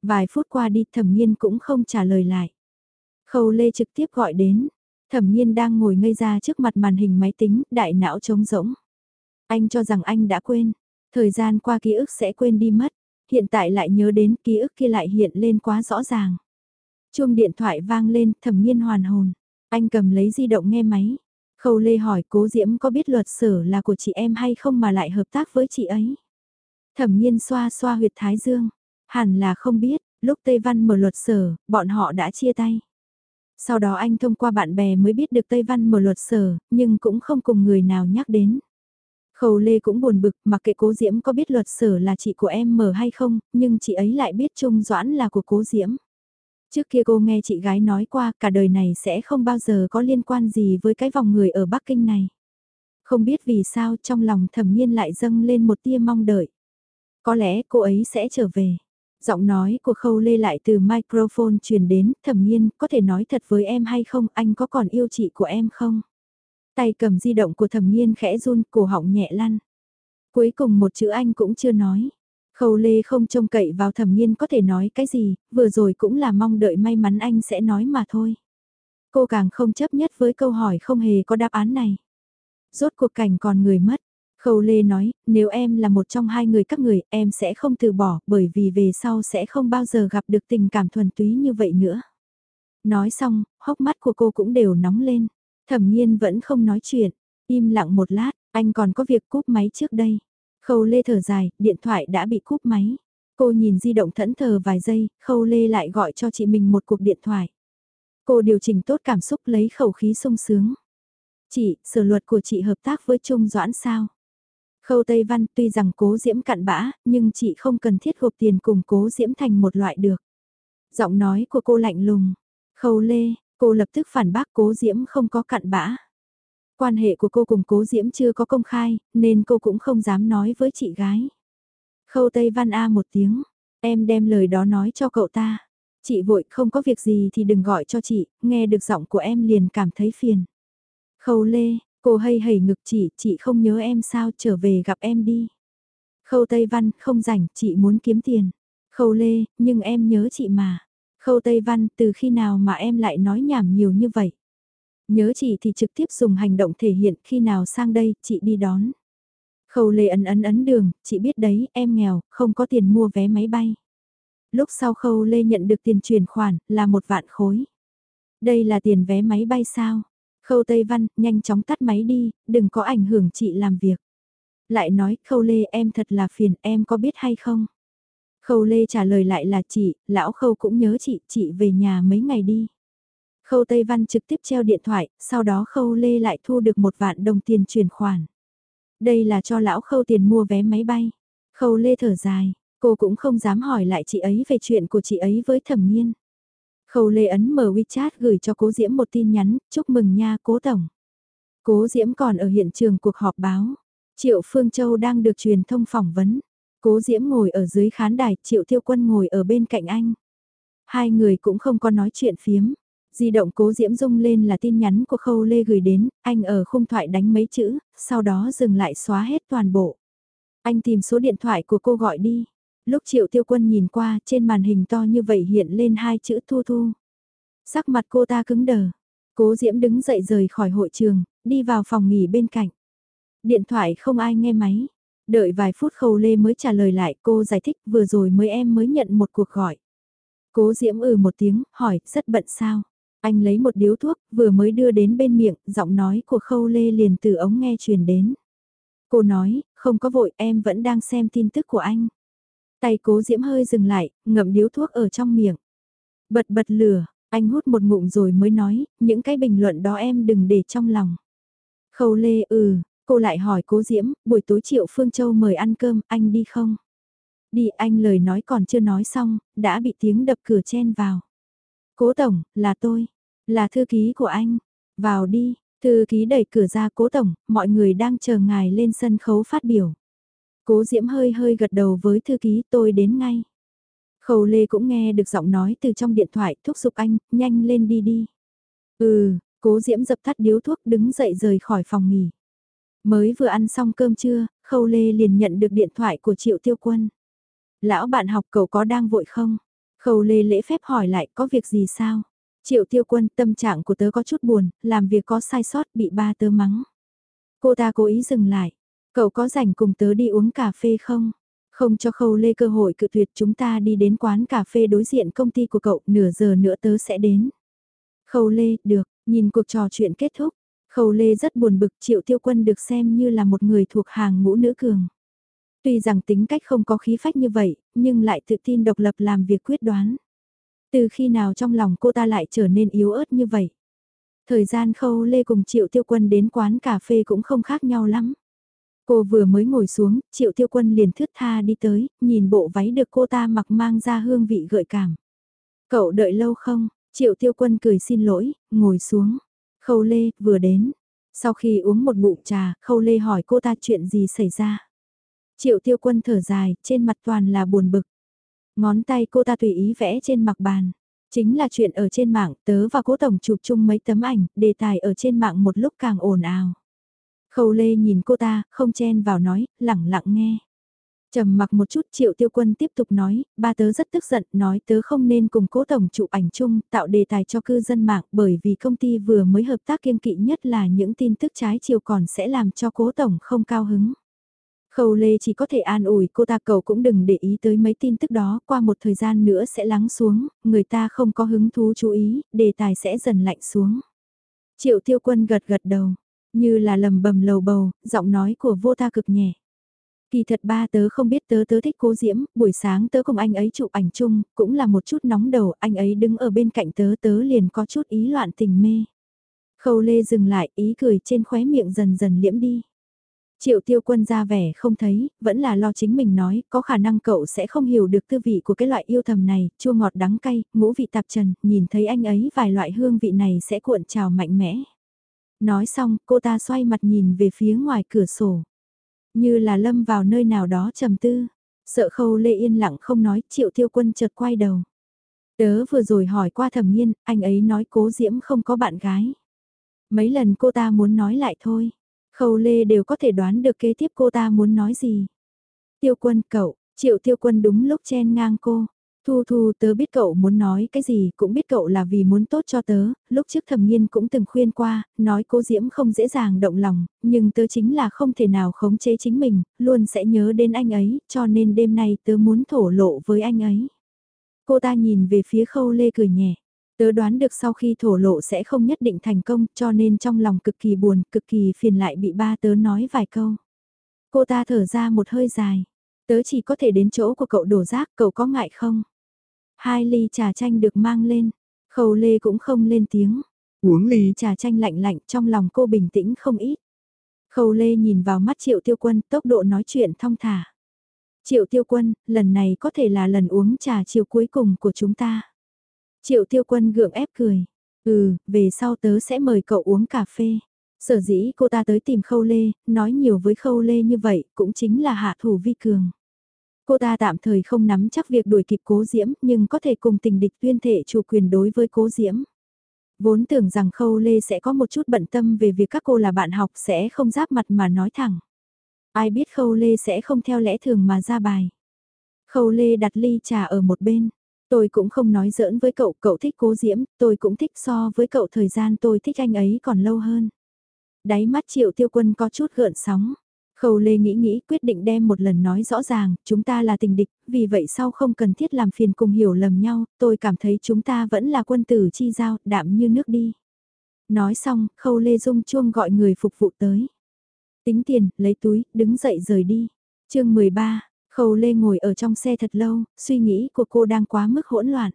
Vài phút qua đi thẩm nhiên cũng không trả lời lại. Khâu Lê trực tiếp gọi đến, Thẩm nhiên đang ngồi ngây ra trước mặt màn hình máy tính, đại não trống rỗng. Anh cho rằng anh đã quên, thời gian qua ký ức sẽ quên đi mất, hiện tại lại nhớ đến ký ức kia lại hiện lên quá rõ ràng. Chuông điện thoại vang lên, thẩm nghiên hoàn hồn. Anh cầm lấy di động nghe máy. Khâu Lê hỏi cố Diễm có biết luật sở là của chị em hay không mà lại hợp tác với chị ấy. Thẩm nghiên xoa xoa huyệt thái dương. Hẳn là không biết, lúc Tây Văn mở luật sở, bọn họ đã chia tay. Sau đó anh thông qua bạn bè mới biết được Tây Văn mở luật sở, nhưng cũng không cùng người nào nhắc đến. Khâu Lê cũng buồn bực, mặc kệ cố Diễm có biết luật sở là chị của em mở hay không, nhưng chị ấy lại biết Trung Doãn là của cố Diễm. Trước kia cô nghe chị gái nói qua cả đời này sẽ không bao giờ có liên quan gì với cái vòng người ở Bắc Kinh này. Không biết vì sao trong lòng thẩm nhiên lại dâng lên một tia mong đợi. Có lẽ cô ấy sẽ trở về. Giọng nói của khâu lê lại từ microphone truyền đến, thẩm nhiên, có thể nói thật với em hay không, anh có còn yêu chị của em không? Tay cầm di động của thẩm nghiên khẽ run, cổ họng nhẹ lăn. Cuối cùng một chữ anh cũng chưa nói. Khâu lê không trông cậy vào thẩm nghiên có thể nói cái gì, vừa rồi cũng là mong đợi may mắn anh sẽ nói mà thôi. Cô càng không chấp nhất với câu hỏi không hề có đáp án này. Rốt cuộc cảnh còn người mất, Khâu Lê nói, nếu em là một trong hai người các người, em sẽ không từ bỏ, bởi vì về sau sẽ không bao giờ gặp được tình cảm thuần túy như vậy nữa. Nói xong, hốc mắt của cô cũng đều nóng lên. Thẩm nhiên vẫn không nói chuyện, im lặng một lát, anh còn có việc cúp máy trước đây. Khâu Lê thở dài, điện thoại đã bị cúp máy. Cô nhìn di động thẫn thờ vài giây, Khâu Lê lại gọi cho chị mình một cuộc điện thoại. Cô điều chỉnh tốt cảm xúc lấy khẩu khí sung sướng. Chị, sở luật của chị hợp tác với Trung Doãn sao? Khâu Tây Văn tuy rằng cố diễm cặn bã, nhưng chị không cần thiết gộp tiền cùng cố diễm thành một loại được. Giọng nói của cô lạnh lùng. Khâu Lê, cô lập tức phản bác cố diễm không có cặn bã. Quan hệ của cô cùng cố diễm chưa có công khai, nên cô cũng không dám nói với chị gái. Khâu Tây Văn A một tiếng, em đem lời đó nói cho cậu ta. Chị vội không có việc gì thì đừng gọi cho chị, nghe được giọng của em liền cảm thấy phiền. Khâu Lê, Cô hay hầy ngực chị, chị không nhớ em sao, trở về gặp em đi. Khâu Tây Văn, không rảnh, chị muốn kiếm tiền. Khâu Lê, nhưng em nhớ chị mà. Khâu Tây Văn, từ khi nào mà em lại nói nhảm nhiều như vậy? Nhớ chị thì trực tiếp dùng hành động thể hiện khi nào sang đây, chị đi đón. Khâu Lê ấn ấn ấn đường, chị biết đấy, em nghèo, không có tiền mua vé máy bay. Lúc sau Khâu Lê nhận được tiền chuyển khoản, là một vạn khối. Đây là tiền vé máy bay sao? Khâu Tây Văn, nhanh chóng tắt máy đi, đừng có ảnh hưởng chị làm việc. Lại nói, Khâu Lê em thật là phiền, em có biết hay không? Khâu Lê trả lời lại là chị, lão Khâu cũng nhớ chị, chị về nhà mấy ngày đi. Khâu Tây Văn trực tiếp treo điện thoại, sau đó Khâu Lê lại thu được một vạn đồng tiền chuyển khoản. Đây là cho lão Khâu tiền mua vé máy bay. Khâu Lê thở dài, Cô cũng không dám hỏi lại chị ấy về chuyện của chị ấy với thẩm nhiên. Khâu Lê ấn mở WeChat gửi cho cố Diễm một tin nhắn, chúc mừng nha cố tổng. Cố Diễm còn ở hiện trường cuộc họp báo. Triệu Phương Châu đang được truyền thông phỏng vấn. Cố Diễm ngồi ở dưới khán đài, Triệu Tiêu Quân ngồi ở bên cạnh anh. Hai người cũng không có nói chuyện phiếm. Di động cố Diễm rung lên là tin nhắn của Khâu Lê gửi đến, anh ở khung thoại đánh mấy chữ, sau đó dừng lại xóa hết toàn bộ. Anh tìm số điện thoại của cô gọi đi. Lúc Triệu Tiêu Quân nhìn qua, trên màn hình to như vậy hiện lên hai chữ thu thu. Sắc mặt cô ta cứng đờ. Cố Diễm đứng dậy rời khỏi hội trường, đi vào phòng nghỉ bên cạnh. Điện thoại không ai nghe máy. Đợi vài phút Khâu Lê mới trả lời lại cô giải thích vừa rồi mới em mới nhận một cuộc gọi. Cố Diễm ừ một tiếng, hỏi, rất bận sao? Anh lấy một điếu thuốc, vừa mới đưa đến bên miệng, giọng nói của Khâu Lê liền từ ống nghe truyền đến. Cô nói, không có vội, em vẫn đang xem tin tức của anh. Tay cố Diễm hơi dừng lại, ngậm điếu thuốc ở trong miệng. Bật bật lửa, anh hút một ngụm rồi mới nói, những cái bình luận đó em đừng để trong lòng. Khâu Lê ừ, cô lại hỏi cố Diễm, buổi tối Triệu Phương Châu mời ăn cơm, anh đi không? Đi anh lời nói còn chưa nói xong, đã bị tiếng đập cửa chen vào. Cố Tổng, là tôi, là thư ký của anh. Vào đi, thư ký đẩy cửa ra cố Tổng, mọi người đang chờ ngài lên sân khấu phát biểu. Cố Diễm hơi hơi gật đầu với thư ký tôi đến ngay. Khâu Lê cũng nghe được giọng nói từ trong điện thoại thúc giục anh, nhanh lên đi đi. Ừ, cố Diễm dập tắt điếu thuốc đứng dậy rời khỏi phòng nghỉ. Mới vừa ăn xong cơm trưa, Khâu Lê liền nhận được điện thoại của Triệu Tiêu Quân. Lão bạn học cậu có đang vội không? Khâu Lê lễ phép hỏi lại có việc gì sao? Triệu Tiêu Quân tâm trạng của tớ có chút buồn, làm việc có sai sót bị ba tớ mắng. Cô ta cố ý dừng lại. Cậu có rảnh cùng tớ đi uống cà phê không? Không cho Khâu Lê cơ hội cự tuyệt chúng ta đi đến quán cà phê đối diện công ty của cậu, nửa giờ nữa tớ sẽ đến. Khâu Lê, được, nhìn cuộc trò chuyện kết thúc. Khâu Lê rất buồn bực Triệu Tiêu Quân được xem như là một người thuộc hàng ngũ nữ cường. Tuy rằng tính cách không có khí phách như vậy, nhưng lại tự tin độc lập làm việc quyết đoán. Từ khi nào trong lòng cô ta lại trở nên yếu ớt như vậy? Thời gian Khâu Lê cùng Triệu Tiêu Quân đến quán cà phê cũng không khác nhau lắm. Cô vừa mới ngồi xuống, triệu tiêu quân liền thướt tha đi tới, nhìn bộ váy được cô ta mặc mang ra hương vị gợi cảm. Cậu đợi lâu không? Triệu tiêu quân cười xin lỗi, ngồi xuống. Khâu Lê, vừa đến. Sau khi uống một ngụm trà, Khâu Lê hỏi cô ta chuyện gì xảy ra. Triệu tiêu quân thở dài, trên mặt toàn là buồn bực. Ngón tay cô ta tùy ý vẽ trên mặt bàn. Chính là chuyện ở trên mạng, tớ và cố tổng chụp chung mấy tấm ảnh, đề tài ở trên mạng một lúc càng ồn ào. Khâu Lê nhìn cô ta, không chen vào nói, lẳng lặng nghe trầm mặc một chút triệu tiêu quân tiếp tục nói, ba tớ rất tức giận, nói tớ không nên cùng cố tổng chụp ảnh chung, tạo đề tài cho cư dân mạng bởi vì công ty vừa mới hợp tác kiên kỵ nhất là những tin tức trái chiều còn sẽ làm cho cố tổng không cao hứng. Khâu Lê chỉ có thể an ủi cô ta cầu cũng đừng để ý tới mấy tin tức đó, qua một thời gian nữa sẽ lắng xuống, người ta không có hứng thú chú ý, đề tài sẽ dần lạnh xuống. Triệu tiêu quân gật gật đầu, như là lầm bầm lầu bầu, giọng nói của vô ta cực nhẹ. Kỳ thật ba tớ không biết tớ tớ thích cố diễm, buổi sáng tớ cùng anh ấy chụp ảnh chung, cũng là một chút nóng đầu, anh ấy đứng ở bên cạnh tớ tớ liền có chút ý loạn tình mê. Khâu lê dừng lại, ý cười trên khóe miệng dần dần liễm đi. Triệu tiêu quân ra vẻ không thấy, vẫn là lo chính mình nói, có khả năng cậu sẽ không hiểu được tư vị của cái loại yêu thầm này, chua ngọt đắng cay, ngũ vị tạp trần, nhìn thấy anh ấy vài loại hương vị này sẽ cuộn trào mạnh mẽ. Nói xong, cô ta xoay mặt nhìn về phía ngoài cửa sổ. Như là lâm vào nơi nào đó trầm tư. Sợ khâu lê yên lặng không nói, triệu tiêu quân chợt quay đầu. Tớ vừa rồi hỏi qua thẩm nhiên, anh ấy nói cố diễm không có bạn gái. Mấy lần cô ta muốn nói lại thôi. Khâu lê đều có thể đoán được kế tiếp cô ta muốn nói gì. Tiêu quân cậu, triệu tiêu quân đúng lúc chen ngang cô. Thu Thu tớ biết cậu muốn nói cái gì, cũng biết cậu là vì muốn tốt cho tớ, lúc trước thầm nghiên cũng từng khuyên qua, nói cố Diễm không dễ dàng động lòng, nhưng tớ chính là không thể nào khống chế chính mình, luôn sẽ nhớ đến anh ấy, cho nên đêm nay tớ muốn thổ lộ với anh ấy. Cô ta nhìn về phía khâu lê cười nhẹ. Tớ đoán được sau khi thổ lộ sẽ không nhất định thành công cho nên trong lòng cực kỳ buồn, cực kỳ phiền lại bị ba tớ nói vài câu. Cô ta thở ra một hơi dài. Tớ chỉ có thể đến chỗ của cậu đổ rác, cậu có ngại không? Hai ly trà chanh được mang lên, khâu lê cũng không lên tiếng. Uống ly trà chanh lạnh lạnh trong lòng cô bình tĩnh không ít. Khâu lê nhìn vào mắt triệu tiêu quân tốc độ nói chuyện thong thả. Triệu tiêu quân, lần này có thể là lần uống trà chiều cuối cùng của chúng ta. Triệu tiêu quân gượng ép cười. Ừ, về sau tớ sẽ mời cậu uống cà phê. Sở dĩ cô ta tới tìm Khâu Lê, nói nhiều với Khâu Lê như vậy cũng chính là hạ thủ vi cường. Cô ta tạm thời không nắm chắc việc đuổi kịp cố diễm nhưng có thể cùng tình địch tuyên thể chủ quyền đối với cố diễm. Vốn tưởng rằng Khâu Lê sẽ có một chút bận tâm về việc các cô là bạn học sẽ không giáp mặt mà nói thẳng. Ai biết Khâu Lê sẽ không theo lẽ thường mà ra bài. Khâu Lê đặt ly trà ở một bên. Tôi cũng không nói giỡn với cậu, cậu thích cố diễm, tôi cũng thích so với cậu thời gian tôi thích anh ấy còn lâu hơn. Đáy mắt triệu tiêu quân có chút gợn sóng. Khâu Lê nghĩ nghĩ quyết định đem một lần nói rõ ràng, chúng ta là tình địch, vì vậy sau không cần thiết làm phiền cùng hiểu lầm nhau, tôi cảm thấy chúng ta vẫn là quân tử chi giao, đạm như nước đi. Nói xong, Khâu Lê Dung chuông gọi người phục vụ tới. Tính tiền, lấy túi, đứng dậy rời đi. chương 13, Khâu Lê ngồi ở trong xe thật lâu, suy nghĩ của cô đang quá mức hỗn loạn.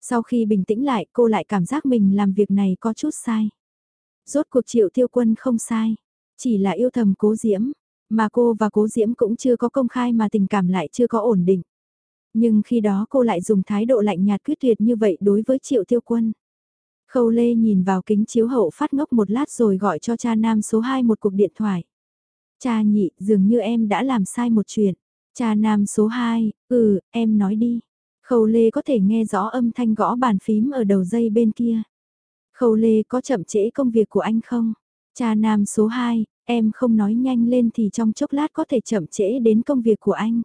Sau khi bình tĩnh lại cô lại cảm giác mình làm việc này có chút sai. Rốt cuộc triệu tiêu quân không sai, chỉ là yêu thầm cố diễm, mà cô và cố diễm cũng chưa có công khai mà tình cảm lại chưa có ổn định. Nhưng khi đó cô lại dùng thái độ lạnh nhạt quyết tuyệt như vậy đối với triệu tiêu quân. Khâu Lê nhìn vào kính chiếu hậu phát ngốc một lát rồi gọi cho cha nam số 2 một cuộc điện thoại. Cha nhị, dường như em đã làm sai một chuyện. Cha nam số 2, ừ, em nói đi. Khâu Lê có thể nghe rõ âm thanh gõ bàn phím ở đầu dây bên kia. Khâu Lê có chậm trễ công việc của anh không? Cha nam số 2, em không nói nhanh lên thì trong chốc lát có thể chậm trễ đến công việc của anh.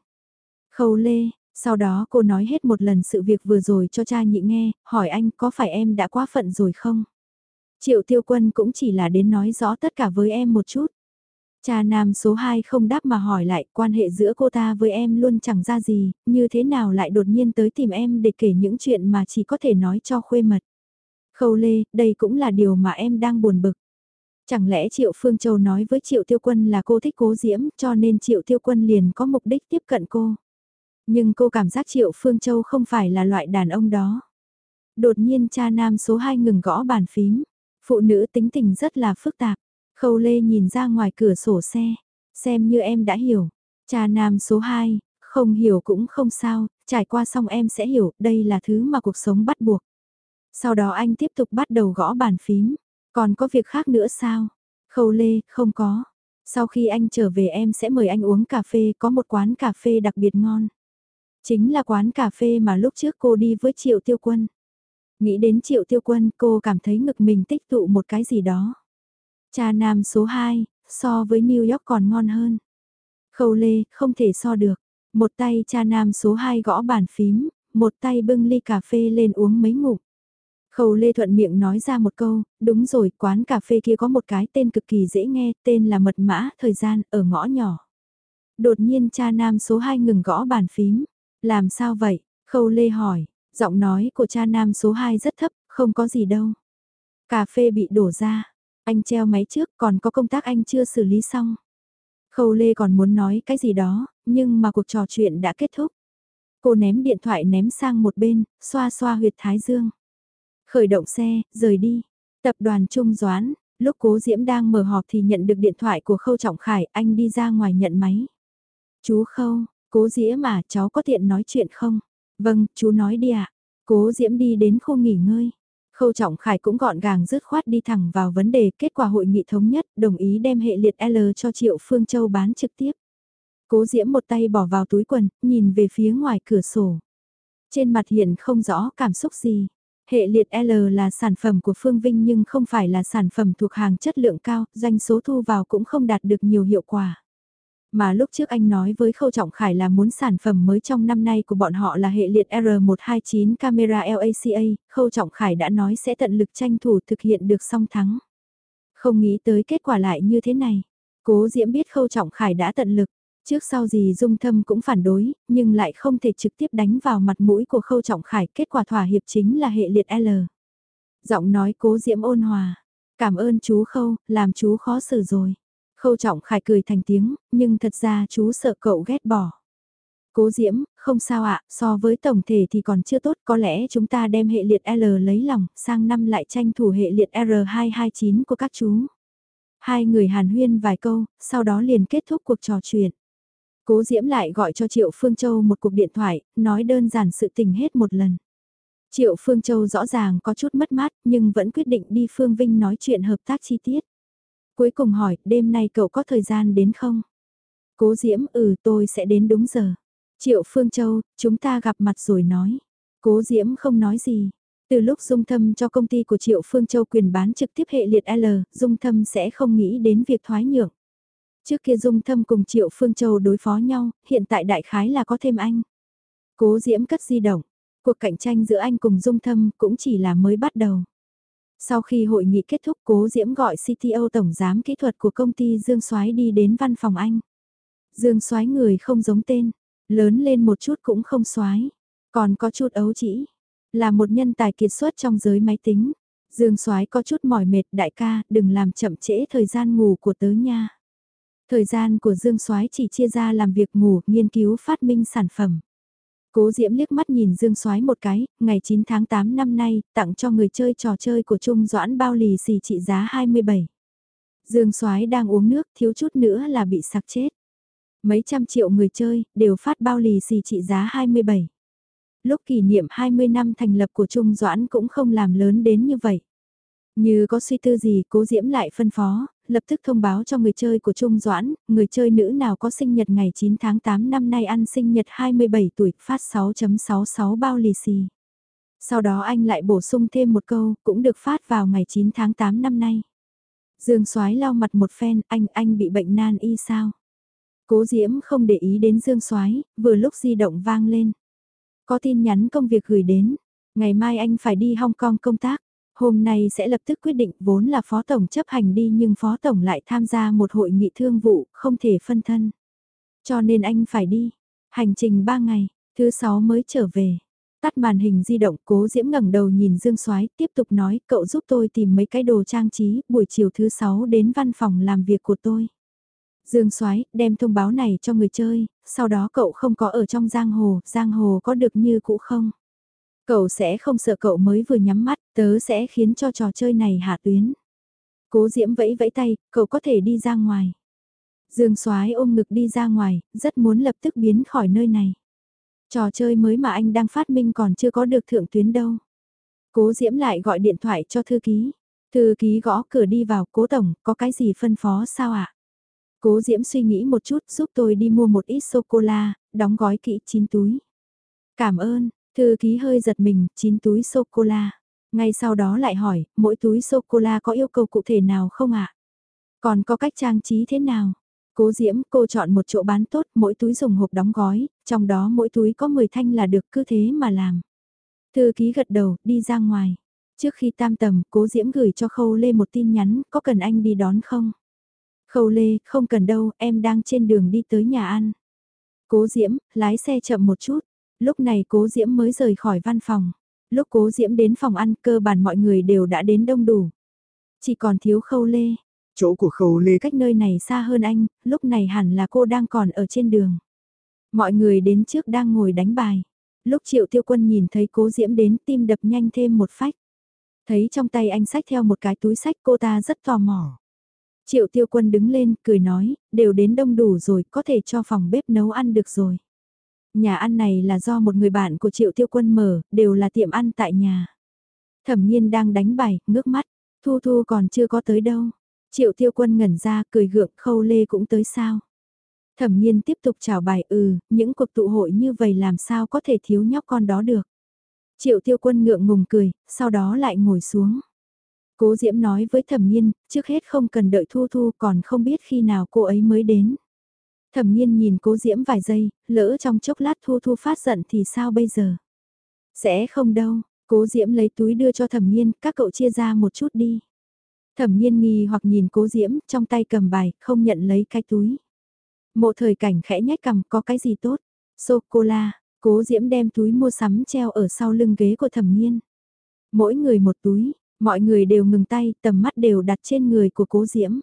Khâu Lê, sau đó cô nói hết một lần sự việc vừa rồi cho cha nhị nghe, hỏi anh có phải em đã quá phận rồi không? Triệu tiêu quân cũng chỉ là đến nói rõ tất cả với em một chút. Cha nam số 2 không đáp mà hỏi lại quan hệ giữa cô ta với em luôn chẳng ra gì, như thế nào lại đột nhiên tới tìm em để kể những chuyện mà chỉ có thể nói cho khuê mật. Khâu Lê, đây cũng là điều mà em đang buồn bực. Chẳng lẽ Triệu Phương Châu nói với Triệu Tiêu Quân là cô thích cố diễm cho nên Triệu Tiêu Quân liền có mục đích tiếp cận cô. Nhưng cô cảm giác Triệu Phương Châu không phải là loại đàn ông đó. Đột nhiên cha nam số 2 ngừng gõ bàn phím. Phụ nữ tính tình rất là phức tạp. Khâu Lê nhìn ra ngoài cửa sổ xe. Xem như em đã hiểu. Cha nam số 2, không hiểu cũng không sao, trải qua xong em sẽ hiểu, đây là thứ mà cuộc sống bắt buộc. Sau đó anh tiếp tục bắt đầu gõ bàn phím. Còn có việc khác nữa sao? Khâu Lê, không có. Sau khi anh trở về em sẽ mời anh uống cà phê, có một quán cà phê đặc biệt ngon. Chính là quán cà phê mà lúc trước cô đi với Triệu Tiêu Quân. Nghĩ đến Triệu Tiêu Quân cô cảm thấy ngực mình tích tụ một cái gì đó. Cha nam số 2, so với New York còn ngon hơn. Khâu Lê, không thể so được. Một tay cha nam số 2 gõ bàn phím, một tay bưng ly cà phê lên uống mấy ngụm. Khâu Lê Thuận miệng nói ra một câu, đúng rồi, quán cà phê kia có một cái tên cực kỳ dễ nghe, tên là mật mã, thời gian, ở ngõ nhỏ. Đột nhiên cha nam số 2 ngừng gõ bàn phím. Làm sao vậy? Khâu Lê hỏi, giọng nói của cha nam số 2 rất thấp, không có gì đâu. Cà phê bị đổ ra, anh treo máy trước còn có công tác anh chưa xử lý xong. Khâu Lê còn muốn nói cái gì đó, nhưng mà cuộc trò chuyện đã kết thúc. Cô ném điện thoại ném sang một bên, xoa xoa huyệt thái dương. Khởi động xe, rời đi. Tập đoàn Trung Doãn, lúc cố Diễm đang mở họp thì nhận được điện thoại của Khâu Trọng Khải, anh đi ra ngoài nhận máy. Chú Khâu, cố Diễm mà cháu có tiện nói chuyện không? Vâng, chú nói đi ạ. Cố Diễm đi đến khu nghỉ ngơi. Khâu Trọng Khải cũng gọn gàng dứt khoát đi thẳng vào vấn đề kết quả hội nghị thống nhất đồng ý đem hệ liệt L cho Triệu Phương Châu bán trực tiếp. Cố Diễm một tay bỏ vào túi quần, nhìn về phía ngoài cửa sổ. Trên mặt hiện không rõ cảm xúc gì. Hệ liệt L là sản phẩm của Phương Vinh nhưng không phải là sản phẩm thuộc hàng chất lượng cao, doanh số thu vào cũng không đạt được nhiều hiệu quả. Mà lúc trước anh nói với Khâu Trọng Khải là muốn sản phẩm mới trong năm nay của bọn họ là hệ liệt R129 camera LACA, Khâu Trọng Khải đã nói sẽ tận lực tranh thủ thực hiện được song thắng. Không nghĩ tới kết quả lại như thế này. Cố Diễm biết Khâu Trọng Khải đã tận lực, Trước sau gì Dung Thâm cũng phản đối, nhưng lại không thể trực tiếp đánh vào mặt mũi của Khâu Trọng Khải, kết quả thỏa hiệp chính là hệ liệt L. Giọng nói cố diễm ôn hòa, cảm ơn chú Khâu, làm chú khó xử rồi. Khâu Trọng Khải cười thành tiếng, nhưng thật ra chú sợ cậu ghét bỏ. Cố Diễm, không sao ạ, so với tổng thể thì còn chưa tốt, có lẽ chúng ta đem hệ liệt L lấy lòng, sang năm lại tranh thủ hệ liệt R229 của các chú. Hai người hàn huyên vài câu, sau đó liền kết thúc cuộc trò chuyện. Cố Diễm lại gọi cho Triệu Phương Châu một cuộc điện thoại, nói đơn giản sự tình hết một lần. Triệu Phương Châu rõ ràng có chút mất mát nhưng vẫn quyết định đi Phương Vinh nói chuyện hợp tác chi tiết. Cuối cùng hỏi, đêm nay cậu có thời gian đến không? Cố Diễm, ừ tôi sẽ đến đúng giờ. Triệu Phương Châu, chúng ta gặp mặt rồi nói. Cố Diễm không nói gì. Từ lúc Dung Thâm cho công ty của Triệu Phương Châu quyền bán trực tiếp hệ liệt L, Dung Thâm sẽ không nghĩ đến việc thoái nhượng. Trước kia Dung Thâm cùng Triệu Phương Châu đối phó nhau, hiện tại đại khái là có thêm anh. Cố Diễm cất di động, cuộc cạnh tranh giữa anh cùng Dung Thâm cũng chỉ là mới bắt đầu. Sau khi hội nghị kết thúc Cố Diễm gọi CTO Tổng Giám Kỹ thuật của công ty Dương Soái đi đến văn phòng anh. Dương Soái người không giống tên, lớn lên một chút cũng không soái còn có chút ấu chỉ, là một nhân tài kiệt xuất trong giới máy tính. Dương Soái có chút mỏi mệt, đại ca, đừng làm chậm trễ thời gian ngủ của tớ nha. Thời gian của Dương Soái chỉ chia ra làm việc ngủ, nghiên cứu phát minh sản phẩm. Cố Diễm liếc mắt nhìn Dương Soái một cái, ngày 9 tháng 8 năm nay, tặng cho người chơi trò chơi của Trung Doãn bao lì xì trị giá 27. Dương Soái đang uống nước, thiếu chút nữa là bị sặc chết. Mấy trăm triệu người chơi, đều phát bao lì xì trị giá 27 lúc kỷ niệm 20 năm thành lập của Trung Doãn cũng không làm lớn đến như vậy. Như có suy tư gì, cố diễm lại phân phó, lập tức thông báo cho người chơi của Trung Doãn, người chơi nữ nào có sinh nhật ngày 9 tháng 8 năm nay ăn sinh nhật 27 tuổi, phát 6.66 bao lì xì. Sau đó anh lại bổ sung thêm một câu, cũng được phát vào ngày 9 tháng 8 năm nay. Dương Soái lau mặt một phen, anh, anh bị bệnh nan y sao? Cố Diễm không để ý đến Dương Soái, vừa lúc di động vang lên. Có tin nhắn công việc gửi đến, ngày mai anh phải đi Hong Kong công tác, hôm nay sẽ lập tức quyết định vốn là phó tổng chấp hành đi nhưng phó tổng lại tham gia một hội nghị thương vụ, không thể phân thân. Cho nên anh phải đi, hành trình 3 ngày, thứ 6 mới trở về. Tắt màn hình di động, cố diễm ngẩng đầu nhìn Dương Soái tiếp tục nói, cậu giúp tôi tìm mấy cái đồ trang trí, buổi chiều thứ 6 đến văn phòng làm việc của tôi. Dương Soái đem thông báo này cho người chơi, sau đó cậu không có ở trong giang hồ, giang hồ có được như cũ không? Cậu sẽ không sợ cậu mới vừa nhắm mắt, tớ sẽ khiến cho trò chơi này hạ tuyến. Cố Diễm vẫy vẫy tay, cậu có thể đi ra ngoài. Dương Soái ôm ngực đi ra ngoài, rất muốn lập tức biến khỏi nơi này. Trò chơi mới mà anh đang phát minh còn chưa có được thượng tuyến đâu. Cố Diễm lại gọi điện thoại cho thư ký. Thư ký gõ cửa đi vào, cố tổng, có cái gì phân phó sao ạ? Cố Diễm suy nghĩ một chút giúp tôi đi mua một ít sô-cô-la, đóng gói kỹ chín túi. Cảm ơn, thư ký hơi giật mình, 9 túi sô-cô-la. Ngay sau đó lại hỏi, mỗi túi sô-cô-la có yêu cầu cụ thể nào không ạ? Còn có cách trang trí thế nào? Cố Diễm, cô chọn một chỗ bán tốt, mỗi túi dùng hộp đóng gói, trong đó mỗi túi có 10 thanh là được cứ thế mà làm. Thư ký gật đầu, đi ra ngoài. Trước khi tam tầm, cố Diễm gửi cho Khâu Lê một tin nhắn, có cần anh đi đón không? Khâu Lê, không cần đâu, em đang trên đường đi tới nhà ăn. Cố Diễm, lái xe chậm một chút. Lúc này Cố Diễm mới rời khỏi văn phòng. Lúc Cố Diễm đến phòng ăn cơ bản mọi người đều đã đến đông đủ. Chỉ còn thiếu Khâu Lê. Chỗ của Khâu Lê cách nơi này xa hơn anh, lúc này hẳn là cô đang còn ở trên đường. Mọi người đến trước đang ngồi đánh bài. Lúc Triệu Tiêu Quân nhìn thấy Cố Diễm đến tim đập nhanh thêm một phách. Thấy trong tay anh sách theo một cái túi sách cô ta rất tò mò. Triệu tiêu quân đứng lên, cười nói, đều đến đông đủ rồi, có thể cho phòng bếp nấu ăn được rồi. Nhà ăn này là do một người bạn của triệu tiêu quân mở, đều là tiệm ăn tại nhà. Thẩm nhiên đang đánh bài, ngước mắt, thu thu còn chưa có tới đâu. Triệu tiêu quân ngẩn ra, cười gượng, khâu lê cũng tới sao. Thẩm nhiên tiếp tục chào bài, ừ, những cuộc tụ hội như vậy làm sao có thể thiếu nhóc con đó được. Triệu tiêu quân ngượng ngùng cười, sau đó lại ngồi xuống. Cố Diễm nói với thẩm nhiên, trước hết không cần đợi Thu Thu còn không biết khi nào cô ấy mới đến. Thẩm nhiên nhìn cố Diễm vài giây, lỡ trong chốc lát Thu Thu phát giận thì sao bây giờ? Sẽ không đâu, cố Diễm lấy túi đưa cho thẩm nhiên, các cậu chia ra một chút đi. Thẩm nhiên nghi hoặc nhìn cố Diễm, trong tay cầm bài, không nhận lấy cái túi. Mộ thời cảnh khẽ nhách cầm có cái gì tốt? Sô-cô-la, cố Diễm đem túi mua sắm treo ở sau lưng ghế của thẩm nhiên. Mỗi người một túi, Mọi người đều ngừng tay, tầm mắt đều đặt trên người của cố diễm.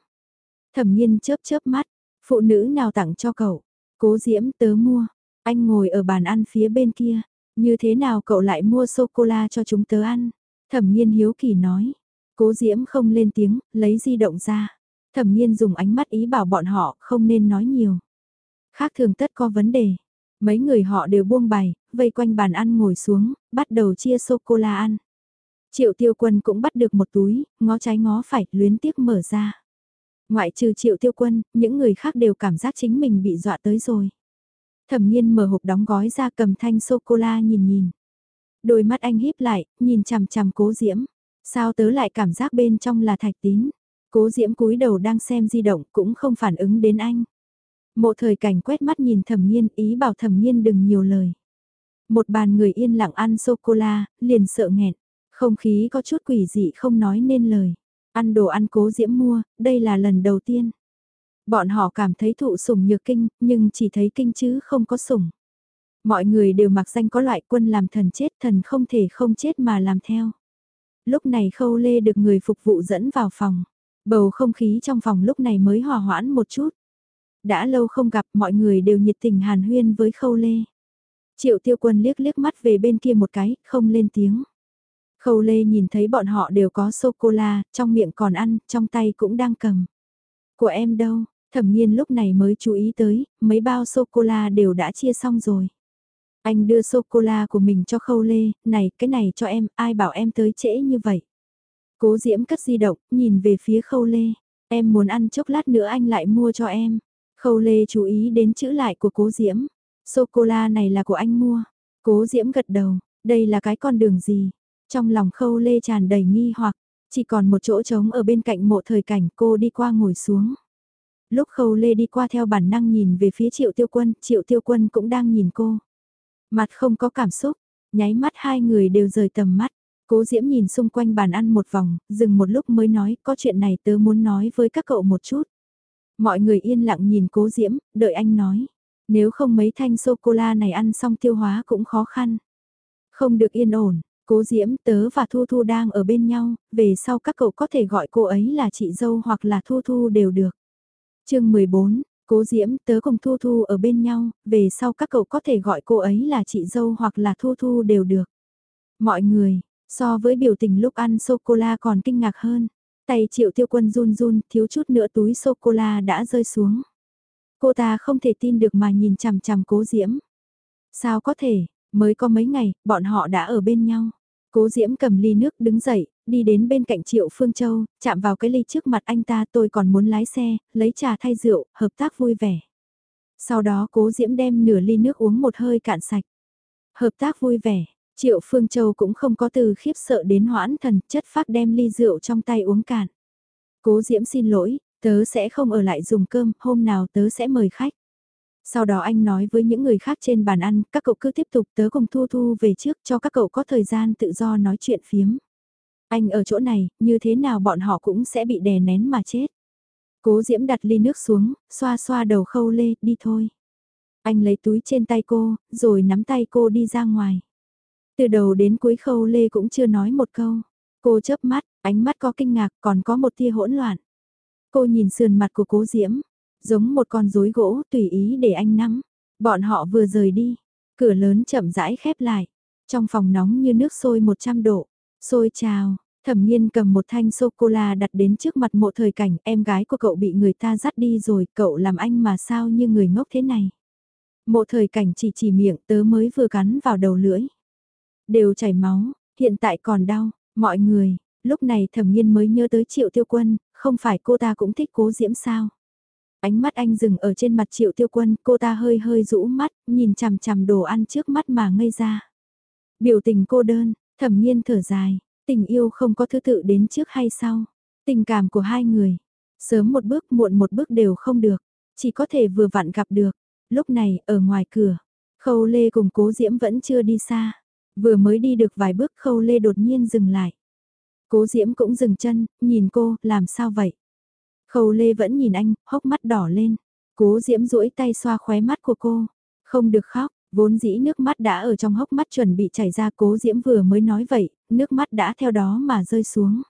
Thẩm nhiên chớp chớp mắt, phụ nữ nào tặng cho cậu? Cố diễm tớ mua, anh ngồi ở bàn ăn phía bên kia, như thế nào cậu lại mua sô-cô-la cho chúng tớ ăn? Thẩm nhiên hiếu kỳ nói, cố diễm không lên tiếng, lấy di động ra. Thẩm nhiên dùng ánh mắt ý bảo bọn họ không nên nói nhiều. Khác thường tất có vấn đề. Mấy người họ đều buông bài, vây quanh bàn ăn ngồi xuống, bắt đầu chia sô-cô-la ăn. Triệu tiêu quân cũng bắt được một túi, ngó trái ngó phải, luyến tiếc mở ra. Ngoại trừ triệu tiêu quân, những người khác đều cảm giác chính mình bị dọa tới rồi. Thẩm nhiên mở hộp đóng gói ra cầm thanh sô-cô-la nhìn nhìn. Đôi mắt anh híp lại, nhìn chằm chằm cố diễm. Sao tớ lại cảm giác bên trong là thạch tín. Cố diễm cúi đầu đang xem di động cũng không phản ứng đến anh. Mộ thời cảnh quét mắt nhìn thẩm nhiên ý bảo thẩm nhiên đừng nhiều lời. Một bàn người yên lặng ăn sô-cô-la, liền sợ nghẹn. Không khí có chút quỷ dị không nói nên lời. Ăn đồ ăn cố diễm mua, đây là lần đầu tiên. Bọn họ cảm thấy thụ sủng nhược kinh, nhưng chỉ thấy kinh chứ không có sủng. Mọi người đều mặc danh có loại quân làm thần chết thần không thể không chết mà làm theo. Lúc này khâu lê được người phục vụ dẫn vào phòng. Bầu không khí trong phòng lúc này mới hòa hoãn một chút. Đã lâu không gặp mọi người đều nhiệt tình hàn huyên với khâu lê. Triệu tiêu quân liếc liếc mắt về bên kia một cái, không lên tiếng. Khâu lê nhìn thấy bọn họ đều có sô-cô-la, trong miệng còn ăn, trong tay cũng đang cầm. Của em đâu, thẩm nhiên lúc này mới chú ý tới, mấy bao sô-cô-la đều đã chia xong rồi. Anh đưa sô-cô-la của mình cho khâu lê, này, cái này cho em, ai bảo em tới trễ như vậy. Cố diễm cất di động, nhìn về phía khâu lê. Em muốn ăn chốc lát nữa anh lại mua cho em. Khâu lê chú ý đến chữ lại của cố diễm. Sô-cô-la này là của anh mua. Cố diễm gật đầu, đây là cái con đường gì? Trong lòng khâu lê tràn đầy nghi hoặc, chỉ còn một chỗ trống ở bên cạnh mộ thời cảnh cô đi qua ngồi xuống. Lúc khâu lê đi qua theo bản năng nhìn về phía triệu tiêu quân, triệu tiêu quân cũng đang nhìn cô. Mặt không có cảm xúc, nháy mắt hai người đều rời tầm mắt. Cố Diễm nhìn xung quanh bàn ăn một vòng, dừng một lúc mới nói, có chuyện này tớ muốn nói với các cậu một chút. Mọi người yên lặng nhìn Cố Diễm, đợi anh nói. Nếu không mấy thanh sô-cô-la này ăn xong tiêu hóa cũng khó khăn. Không được yên ổn, Cố Diễm tớ và Thu Thu đang ở bên nhau, về sau các cậu có thể gọi cô ấy là chị dâu hoặc là Thu Thu đều được. chương 14, Cố Diễm tớ cùng Thu Thu ở bên nhau, về sau các cậu có thể gọi cô ấy là chị dâu hoặc là Thu Thu đều được. Mọi người, so với biểu tình lúc ăn sô-cô-la còn kinh ngạc hơn. Tay triệu tiêu quân run run, thiếu chút nữa túi sô-cô-la đã rơi xuống. Cô ta không thể tin được mà nhìn chằm chằm cố diễm. Sao có thể, mới có mấy ngày, bọn họ đã ở bên nhau. Cố diễm cầm ly nước đứng dậy, đi đến bên cạnh Triệu Phương Châu, chạm vào cái ly trước mặt anh ta tôi còn muốn lái xe, lấy trà thay rượu, hợp tác vui vẻ. Sau đó cố diễm đem nửa ly nước uống một hơi cạn sạch. Hợp tác vui vẻ, Triệu Phương Châu cũng không có từ khiếp sợ đến hoãn thần, chất phát đem ly rượu trong tay uống cạn. Cố diễm xin lỗi, tớ sẽ không ở lại dùng cơm, hôm nào tớ sẽ mời khách. Sau đó anh nói với những người khác trên bàn ăn, các cậu cứ tiếp tục tớ cùng Thu Thu về trước cho các cậu có thời gian tự do nói chuyện phiếm. Anh ở chỗ này, như thế nào bọn họ cũng sẽ bị đè nén mà chết. Cố Diễm đặt ly nước xuống, xoa xoa đầu khâu lê, đi thôi. Anh lấy túi trên tay cô, rồi nắm tay cô đi ra ngoài. Từ đầu đến cuối khâu lê cũng chưa nói một câu. Cô chớp mắt, ánh mắt có kinh ngạc còn có một tia hỗn loạn. Cô nhìn sườn mặt của cố Diễm, giống một con rối gỗ tùy ý để anh nắm. Bọn họ vừa rời đi, cửa lớn chậm rãi khép lại. Trong phòng nóng như nước sôi 100 độ, sôi trào, Thẩm nhiên cầm một thanh sô-cô-la đặt đến trước mặt mộ thời cảnh em gái của cậu bị người ta dắt đi rồi, cậu làm anh mà sao như người ngốc thế này. Mộ thời cảnh chỉ chỉ miệng tớ mới vừa cắn vào đầu lưỡi. Đều chảy máu, hiện tại còn đau, mọi người, lúc này thẩm nhiên mới nhớ tới triệu tiêu quân, không phải cô ta cũng thích cố diễm sao. Ánh mắt anh dừng ở trên mặt triệu tiêu quân, cô ta hơi hơi rũ mắt, nhìn chằm chằm đồ ăn trước mắt mà ngây ra. Biểu tình cô đơn, thẩm nhiên thở dài, tình yêu không có thứ tự đến trước hay sau. Tình cảm của hai người, sớm một bước muộn một bước đều không được, chỉ có thể vừa vặn gặp được. Lúc này, ở ngoài cửa, khâu lê cùng cố diễm vẫn chưa đi xa. Vừa mới đi được vài bước khâu lê đột nhiên dừng lại. Cố diễm cũng dừng chân, nhìn cô, làm sao vậy? Khâu lê vẫn nhìn anh, hốc mắt đỏ lên. Cố diễm duỗi tay xoa khóe mắt của cô. Không được khóc, vốn dĩ nước mắt đã ở trong hốc mắt chuẩn bị chảy ra cố diễm vừa mới nói vậy, nước mắt đã theo đó mà rơi xuống.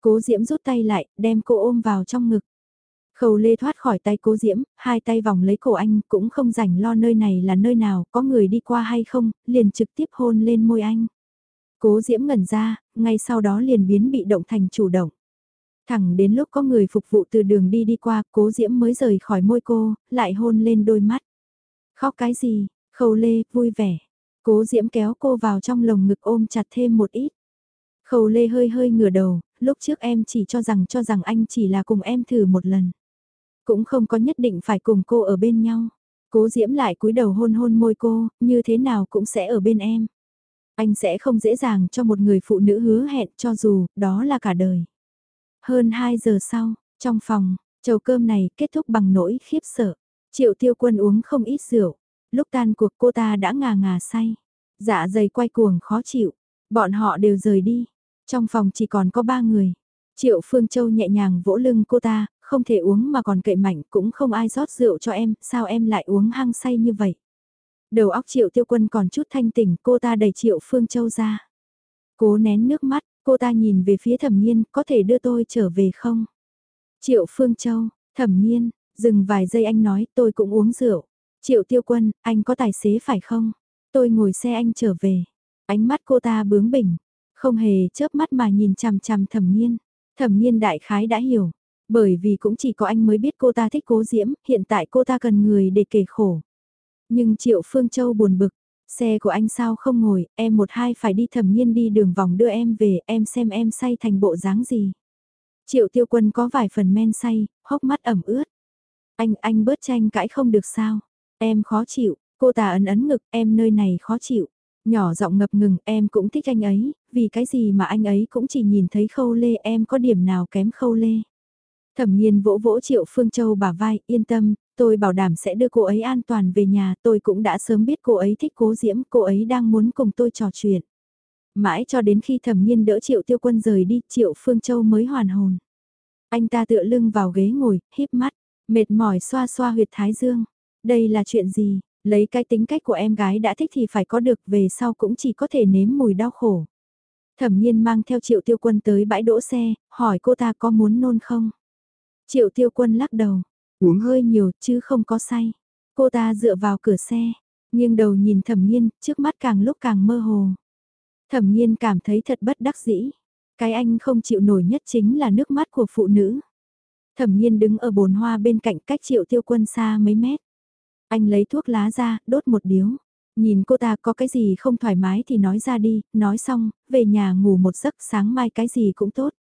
Cố diễm rút tay lại, đem cô ôm vào trong ngực. Khâu lê thoát khỏi tay cố diễm, hai tay vòng lấy cổ anh, cũng không rảnh lo nơi này là nơi nào, có người đi qua hay không, liền trực tiếp hôn lên môi anh. Cố diễm ngẩn ra, ngay sau đó liền biến bị động thành chủ động. Thẳng đến lúc có người phục vụ từ đường đi đi qua, cố diễm mới rời khỏi môi cô, lại hôn lên đôi mắt. Khóc cái gì, khâu lê, vui vẻ. Cố diễm kéo cô vào trong lồng ngực ôm chặt thêm một ít. Khâu lê hơi hơi ngửa đầu, lúc trước em chỉ cho rằng cho rằng anh chỉ là cùng em thử một lần. Cũng không có nhất định phải cùng cô ở bên nhau. Cố diễm lại cúi đầu hôn hôn môi cô, như thế nào cũng sẽ ở bên em. Anh sẽ không dễ dàng cho một người phụ nữ hứa hẹn cho dù đó là cả đời. Hơn 2 giờ sau, trong phòng, chầu cơm này kết thúc bằng nỗi khiếp sợ. Triệu tiêu quân uống không ít rượu. Lúc tan cuộc cô ta đã ngà ngà say. Dạ dày quay cuồng khó chịu. Bọn họ đều rời đi. Trong phòng chỉ còn có ba người. Triệu Phương Châu nhẹ nhàng vỗ lưng cô ta, không thể uống mà còn cậy mạnh cũng không ai rót rượu cho em, sao em lại uống hăng say như vậy. Đầu óc Triệu Tiêu Quân còn chút thanh tỉnh, cô ta đẩy Triệu Phương Châu ra. Cố nén nước mắt, cô ta nhìn về phía thẩm nghiên, có thể đưa tôi trở về không? Triệu Phương Châu, thẩm nghiên, dừng vài giây anh nói tôi cũng uống rượu. Triệu Tiêu Quân, anh có tài xế phải không? Tôi ngồi xe anh trở về. Ánh mắt cô ta bướng bỉnh, không hề chớp mắt mà nhìn chằm chằm thẩm nghiên. Thẩm nghiên đại khái đã hiểu, bởi vì cũng chỉ có anh mới biết cô ta thích cố diễm, hiện tại cô ta cần người để kể khổ. Nhưng Triệu Phương Châu buồn bực, xe của anh sao không ngồi, em một hai phải đi thẩm nhiên đi đường vòng đưa em về, em xem em say thành bộ dáng gì. Triệu Tiêu Quân có vài phần men say, hốc mắt ẩm ướt. Anh, anh bớt tranh cãi không được sao, em khó chịu, cô ta ấn ấn ngực, em nơi này khó chịu. Nhỏ giọng ngập ngừng, em cũng thích anh ấy, vì cái gì mà anh ấy cũng chỉ nhìn thấy khâu lê em có điểm nào kém khâu lê. Thẩm nhiên vỗ vỗ Triệu Phương Châu bà vai, yên tâm, tôi bảo đảm sẽ đưa cô ấy an toàn về nhà, tôi cũng đã sớm biết cô ấy thích cố diễm, cô ấy đang muốn cùng tôi trò chuyện. Mãi cho đến khi thẩm nhiên đỡ Triệu Tiêu Quân rời đi, Triệu Phương Châu mới hoàn hồn. Anh ta tựa lưng vào ghế ngồi, híp mắt, mệt mỏi xoa xoa huyệt thái dương. Đây là chuyện gì, lấy cái tính cách của em gái đã thích thì phải có được về sau cũng chỉ có thể nếm mùi đau khổ. Thẩm nhiên mang theo Triệu Tiêu Quân tới bãi đỗ xe, hỏi cô ta có muốn nôn không? Triệu tiêu quân lắc đầu, uống hơi nhiều chứ không có say. Cô ta dựa vào cửa xe, nghiêng đầu nhìn thẩm nhiên, trước mắt càng lúc càng mơ hồ. Thẩm nhiên cảm thấy thật bất đắc dĩ. Cái anh không chịu nổi nhất chính là nước mắt của phụ nữ. Thẩm nhiên đứng ở bồn hoa bên cạnh cách triệu tiêu quân xa mấy mét. Anh lấy thuốc lá ra, đốt một điếu. Nhìn cô ta có cái gì không thoải mái thì nói ra đi, nói xong, về nhà ngủ một giấc sáng mai cái gì cũng tốt.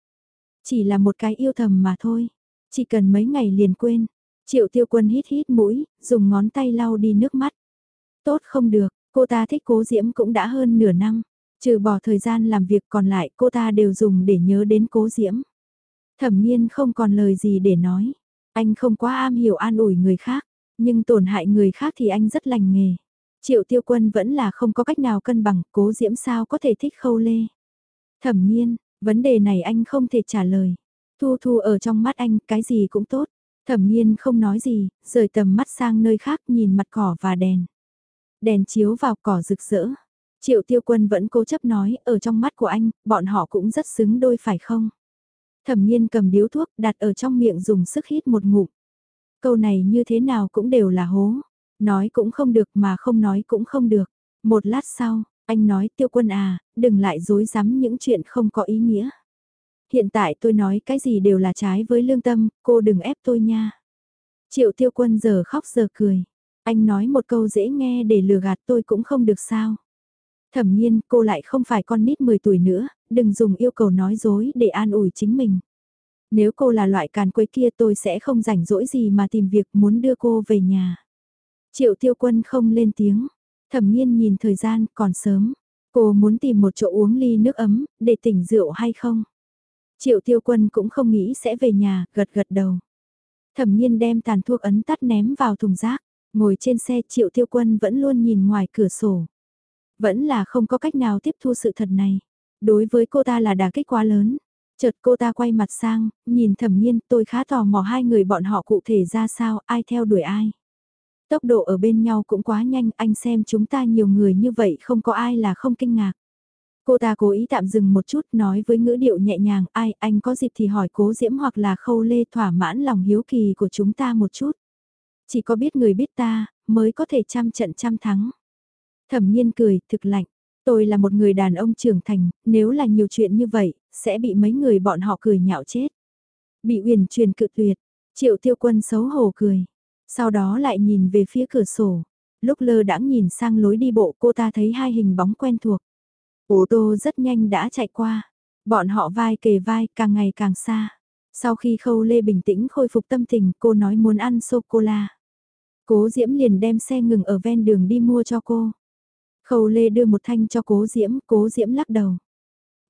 Chỉ là một cái yêu thầm mà thôi. Chỉ cần mấy ngày liền quên. Triệu tiêu quân hít hít mũi, dùng ngón tay lau đi nước mắt. Tốt không được, cô ta thích cố diễm cũng đã hơn nửa năm. Trừ bỏ thời gian làm việc còn lại cô ta đều dùng để nhớ đến cố diễm. Thẩm nhiên không còn lời gì để nói. Anh không quá am hiểu an ủi người khác, nhưng tổn hại người khác thì anh rất lành nghề. Triệu tiêu quân vẫn là không có cách nào cân bằng cố diễm sao có thể thích khâu lê. Thẩm nhiên, vấn đề này anh không thể trả lời. Thu Thu ở trong mắt anh, cái gì cũng tốt. Thẩm nhiên không nói gì, rời tầm mắt sang nơi khác nhìn mặt cỏ và đèn. Đèn chiếu vào cỏ rực rỡ. Triệu tiêu quân vẫn cố chấp nói, ở trong mắt của anh, bọn họ cũng rất xứng đôi phải không? Thẩm nhiên cầm điếu thuốc đặt ở trong miệng dùng sức hít một ngụm. Câu này như thế nào cũng đều là hố. Nói cũng không được mà không nói cũng không được. Một lát sau, anh nói tiêu quân à, đừng lại dối rắm những chuyện không có ý nghĩa. Hiện tại tôi nói cái gì đều là trái với lương tâm, cô đừng ép tôi nha. Triệu tiêu quân giờ khóc giờ cười. Anh nói một câu dễ nghe để lừa gạt tôi cũng không được sao. Thẩm nhiên cô lại không phải con nít 10 tuổi nữa, đừng dùng yêu cầu nói dối để an ủi chính mình. Nếu cô là loại càn quấy kia tôi sẽ không rảnh rỗi gì mà tìm việc muốn đưa cô về nhà. Triệu tiêu quân không lên tiếng. Thẩm nhiên nhìn thời gian còn sớm. Cô muốn tìm một chỗ uống ly nước ấm, để tỉnh rượu hay không? Triệu tiêu quân cũng không nghĩ sẽ về nhà, gật gật đầu. Thẩm nhiên đem tàn thuốc ấn tắt ném vào thùng rác, ngồi trên xe triệu tiêu quân vẫn luôn nhìn ngoài cửa sổ. Vẫn là không có cách nào tiếp thu sự thật này. Đối với cô ta là đả kích quá lớn. Chợt cô ta quay mặt sang, nhìn thẩm nhiên tôi khá tò mò hai người bọn họ cụ thể ra sao, ai theo đuổi ai. Tốc độ ở bên nhau cũng quá nhanh, anh xem chúng ta nhiều người như vậy không có ai là không kinh ngạc. Cô ta cố ý tạm dừng một chút nói với ngữ điệu nhẹ nhàng ai anh có dịp thì hỏi cố diễm hoặc là khâu lê thỏa mãn lòng hiếu kỳ của chúng ta một chút. Chỉ có biết người biết ta mới có thể trăm trận trăm thắng. Thẩm nhiên cười thực lạnh. Tôi là một người đàn ông trưởng thành, nếu là nhiều chuyện như vậy, sẽ bị mấy người bọn họ cười nhạo chết. Bị uyển truyền cự tuyệt, triệu tiêu quân xấu hổ cười. Sau đó lại nhìn về phía cửa sổ. Lúc lơ đãng nhìn sang lối đi bộ cô ta thấy hai hình bóng quen thuộc. Ô tô rất nhanh đã chạy qua. Bọn họ vai kề vai càng ngày càng xa. Sau khi khâu lê bình tĩnh khôi phục tâm tình cô nói muốn ăn sô-cô-la. Cố Diễm liền đem xe ngừng ở ven đường đi mua cho cô. Khâu lê đưa một thanh cho cố Diễm, cố Diễm lắc đầu.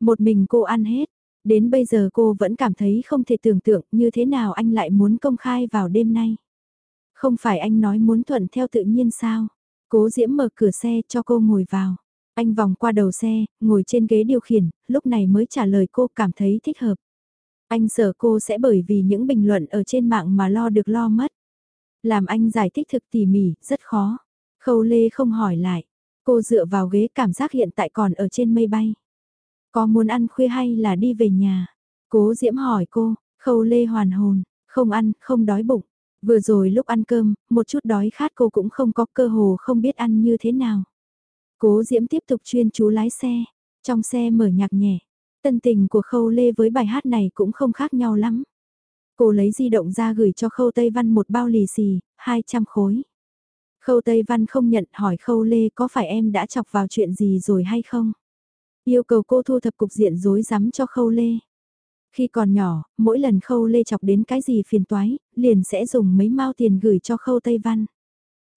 Một mình cô ăn hết. Đến bây giờ cô vẫn cảm thấy không thể tưởng tượng như thế nào anh lại muốn công khai vào đêm nay. Không phải anh nói muốn thuận theo tự nhiên sao? Cố Diễm mở cửa xe cho cô ngồi vào. Anh vòng qua đầu xe, ngồi trên ghế điều khiển, lúc này mới trả lời cô cảm thấy thích hợp. Anh sợ cô sẽ bởi vì những bình luận ở trên mạng mà lo được lo mất. Làm anh giải thích thực tỉ mỉ, rất khó. Khâu Lê không hỏi lại. Cô dựa vào ghế cảm giác hiện tại còn ở trên mây bay. Có muốn ăn khuya hay là đi về nhà? Cố Diễm hỏi cô, Khâu Lê hoàn hồn, không ăn, không đói bụng. Vừa rồi lúc ăn cơm, một chút đói khát cô cũng không có cơ hồ không biết ăn như thế nào. Cố Diễm tiếp tục chuyên chú lái xe, trong xe mở nhạc nhẹ. Tân tình của Khâu Lê với bài hát này cũng không khác nhau lắm. Cô lấy di động ra gửi cho Khâu Tây Văn một bao lì xì, 200 khối. Khâu Tây Văn không nhận hỏi Khâu Lê có phải em đã chọc vào chuyện gì rồi hay không? Yêu cầu cô thu thập cục diện rối rắm cho Khâu Lê. Khi còn nhỏ, mỗi lần Khâu Lê chọc đến cái gì phiền toái, liền sẽ dùng mấy mao tiền gửi cho Khâu Tây Văn.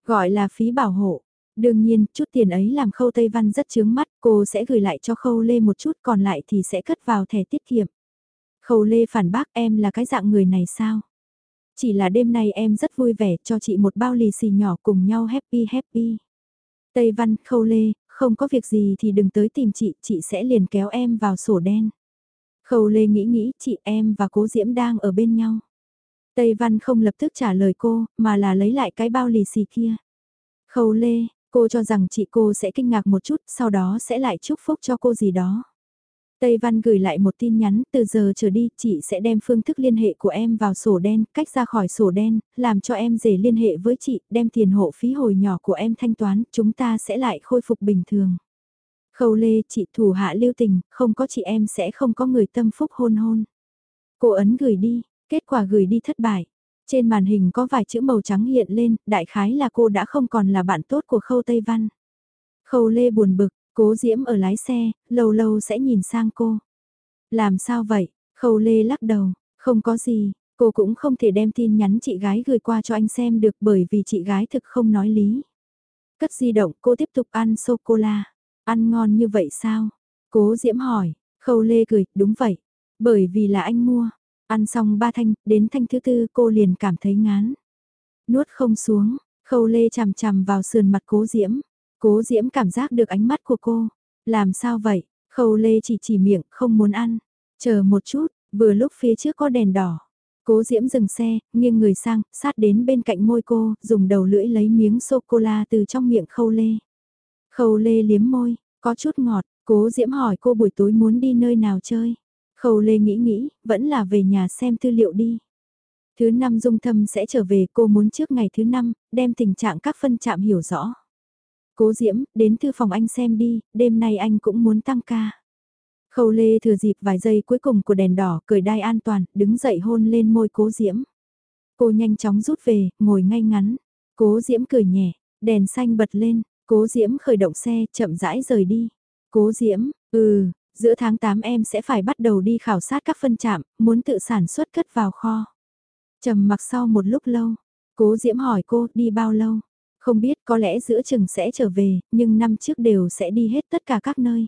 Gọi là phí bảo hộ. Đương nhiên, chút tiền ấy làm Khâu Tây Văn rất chướng mắt, cô sẽ gửi lại cho Khâu Lê một chút còn lại thì sẽ cất vào thẻ tiết kiệm. Khâu Lê phản bác em là cái dạng người này sao? Chỉ là đêm nay em rất vui vẻ cho chị một bao lì xì nhỏ cùng nhau happy happy. Tây Văn, Khâu Lê, không có việc gì thì đừng tới tìm chị, chị sẽ liền kéo em vào sổ đen. Khâu Lê nghĩ nghĩ chị em và cố Diễm đang ở bên nhau. Tây Văn không lập tức trả lời cô, mà là lấy lại cái bao lì xì kia. Khâu Lê, cô cho rằng chị cô sẽ kinh ngạc một chút, sau đó sẽ lại chúc phúc cho cô gì đó. Tây Văn gửi lại một tin nhắn, từ giờ trở đi, chị sẽ đem phương thức liên hệ của em vào sổ đen, cách ra khỏi sổ đen, làm cho em dễ liên hệ với chị, đem tiền hộ phí hồi nhỏ của em thanh toán, chúng ta sẽ lại khôi phục bình thường. Khâu lê, chị thủ hạ lưu tình, không có chị em sẽ không có người tâm phúc hôn hôn. Cô ấn gửi đi, kết quả gửi đi thất bại. Trên màn hình có vài chữ màu trắng hiện lên, đại khái là cô đã không còn là bạn tốt của Khâu Tây Văn. Khâu Lê buồn bực, Cố Diễm ở lái xe, lâu lâu sẽ nhìn sang cô. Làm sao vậy? Khâu Lê lắc đầu, không có gì, cô cũng không thể đem tin nhắn chị gái gửi qua cho anh xem được bởi vì chị gái thực không nói lý. Cất di động cô tiếp tục ăn sô-cô-la. Ăn ngon như vậy sao? Cố Diễm hỏi, Khâu Lê cười, đúng vậy. Bởi vì là anh mua. Ăn xong ba thanh, đến thanh thứ tư cô liền cảm thấy ngán. Nuốt không xuống, Khâu Lê chằm chằm vào sườn mặt Cố Diễm. Cố Diễm cảm giác được ánh mắt của cô. Làm sao vậy? Khâu Lê chỉ chỉ miệng, không muốn ăn. Chờ một chút, vừa lúc phía trước có đèn đỏ. Cố Diễm dừng xe, nghiêng người sang, sát đến bên cạnh môi cô, dùng đầu lưỡi lấy miếng sô-cô-la từ trong miệng Khâu Lê. Khâu Lê liếm môi, có chút ngọt, Cố Diễm hỏi cô buổi tối muốn đi nơi nào chơi. Khâu Lê nghĩ nghĩ, vẫn là về nhà xem tư liệu đi. Thứ năm dung thâm sẽ trở về cô muốn trước ngày thứ năm, đem tình trạng các phân trạm hiểu rõ. Cố Diễm, đến thư phòng anh xem đi, đêm nay anh cũng muốn tăng ca. Khâu Lê thừa dịp vài giây cuối cùng của đèn đỏ, cười đai an toàn, đứng dậy hôn lên môi Cố Diễm. Cô nhanh chóng rút về, ngồi ngay ngắn. Cố Diễm cười nhẹ, đèn xanh bật lên, Cố Diễm khởi động xe, chậm rãi rời đi. Cố Diễm, ừ, giữa tháng 8 em sẽ phải bắt đầu đi khảo sát các phân trạm, muốn tự sản xuất cất vào kho. Trầm mặc sau một lúc lâu, Cố Diễm hỏi cô đi bao lâu? Không biết có lẽ giữa chừng sẽ trở về, nhưng năm trước đều sẽ đi hết tất cả các nơi.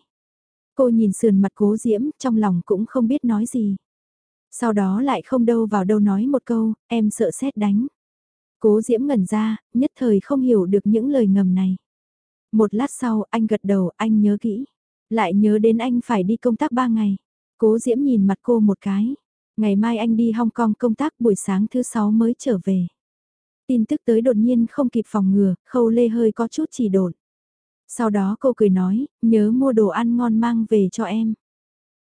Cô nhìn sườn mặt cố diễm, trong lòng cũng không biết nói gì. Sau đó lại không đâu vào đâu nói một câu, em sợ xét đánh. Cố diễm ngẩn ra, nhất thời không hiểu được những lời ngầm này. Một lát sau, anh gật đầu, anh nhớ kỹ. Lại nhớ đến anh phải đi công tác ba ngày. Cố diễm nhìn mặt cô một cái. Ngày mai anh đi Hong Kong công tác buổi sáng thứ sáu mới trở về. Tin tức tới đột nhiên không kịp phòng ngừa, khâu lê hơi có chút chỉ đột. Sau đó cô cười nói, nhớ mua đồ ăn ngon mang về cho em.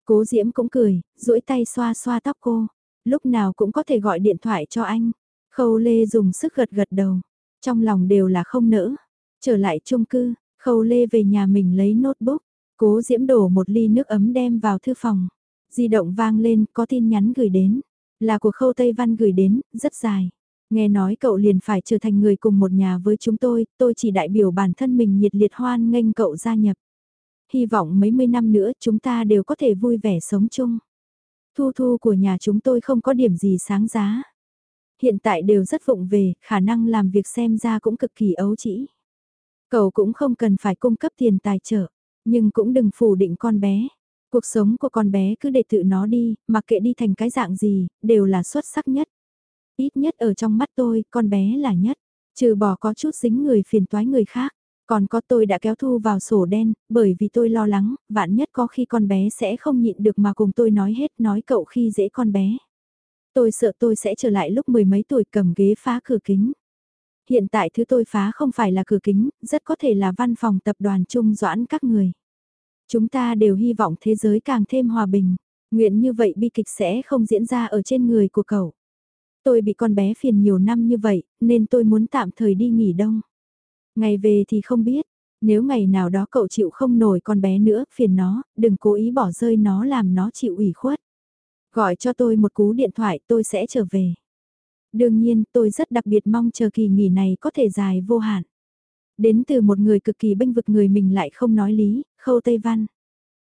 Cố Diễm cũng cười, duỗi tay xoa xoa tóc cô. Lúc nào cũng có thể gọi điện thoại cho anh. Khâu Lê dùng sức gật gật đầu. Trong lòng đều là không nỡ. Trở lại chung cư, Khâu Lê về nhà mình lấy notebook. Cố Diễm đổ một ly nước ấm đem vào thư phòng. Di động vang lên, có tin nhắn gửi đến. Là của khâu Tây Văn gửi đến, rất dài. Nghe nói cậu liền phải trở thành người cùng một nhà với chúng tôi, tôi chỉ đại biểu bản thân mình nhiệt liệt hoan nghênh cậu gia nhập. Hy vọng mấy mươi năm nữa chúng ta đều có thể vui vẻ sống chung. Thu thu của nhà chúng tôi không có điểm gì sáng giá. Hiện tại đều rất vụng về, khả năng làm việc xem ra cũng cực kỳ ấu trĩ. Cậu cũng không cần phải cung cấp tiền tài trợ, nhưng cũng đừng phủ định con bé. Cuộc sống của con bé cứ để tự nó đi, mặc kệ đi thành cái dạng gì, đều là xuất sắc nhất. Ít nhất ở trong mắt tôi, con bé là nhất. Trừ bỏ có chút dính người phiền toái người khác. Còn có tôi đã kéo thu vào sổ đen, bởi vì tôi lo lắng, vạn nhất có khi con bé sẽ không nhịn được mà cùng tôi nói hết nói cậu khi dễ con bé. Tôi sợ tôi sẽ trở lại lúc mười mấy tuổi cầm ghế phá cửa kính. Hiện tại thứ tôi phá không phải là cửa kính, rất có thể là văn phòng tập đoàn trung doãn các người. Chúng ta đều hy vọng thế giới càng thêm hòa bình. Nguyện như vậy bi kịch sẽ không diễn ra ở trên người của cậu. Tôi bị con bé phiền nhiều năm như vậy, nên tôi muốn tạm thời đi nghỉ đông. Ngày về thì không biết, nếu ngày nào đó cậu chịu không nổi con bé nữa, phiền nó, đừng cố ý bỏ rơi nó làm nó chịu ủy khuất. Gọi cho tôi một cú điện thoại tôi sẽ trở về. Đương nhiên tôi rất đặc biệt mong chờ kỳ nghỉ này có thể dài vô hạn. Đến từ một người cực kỳ bênh vực người mình lại không nói lý, khâu Tây Văn.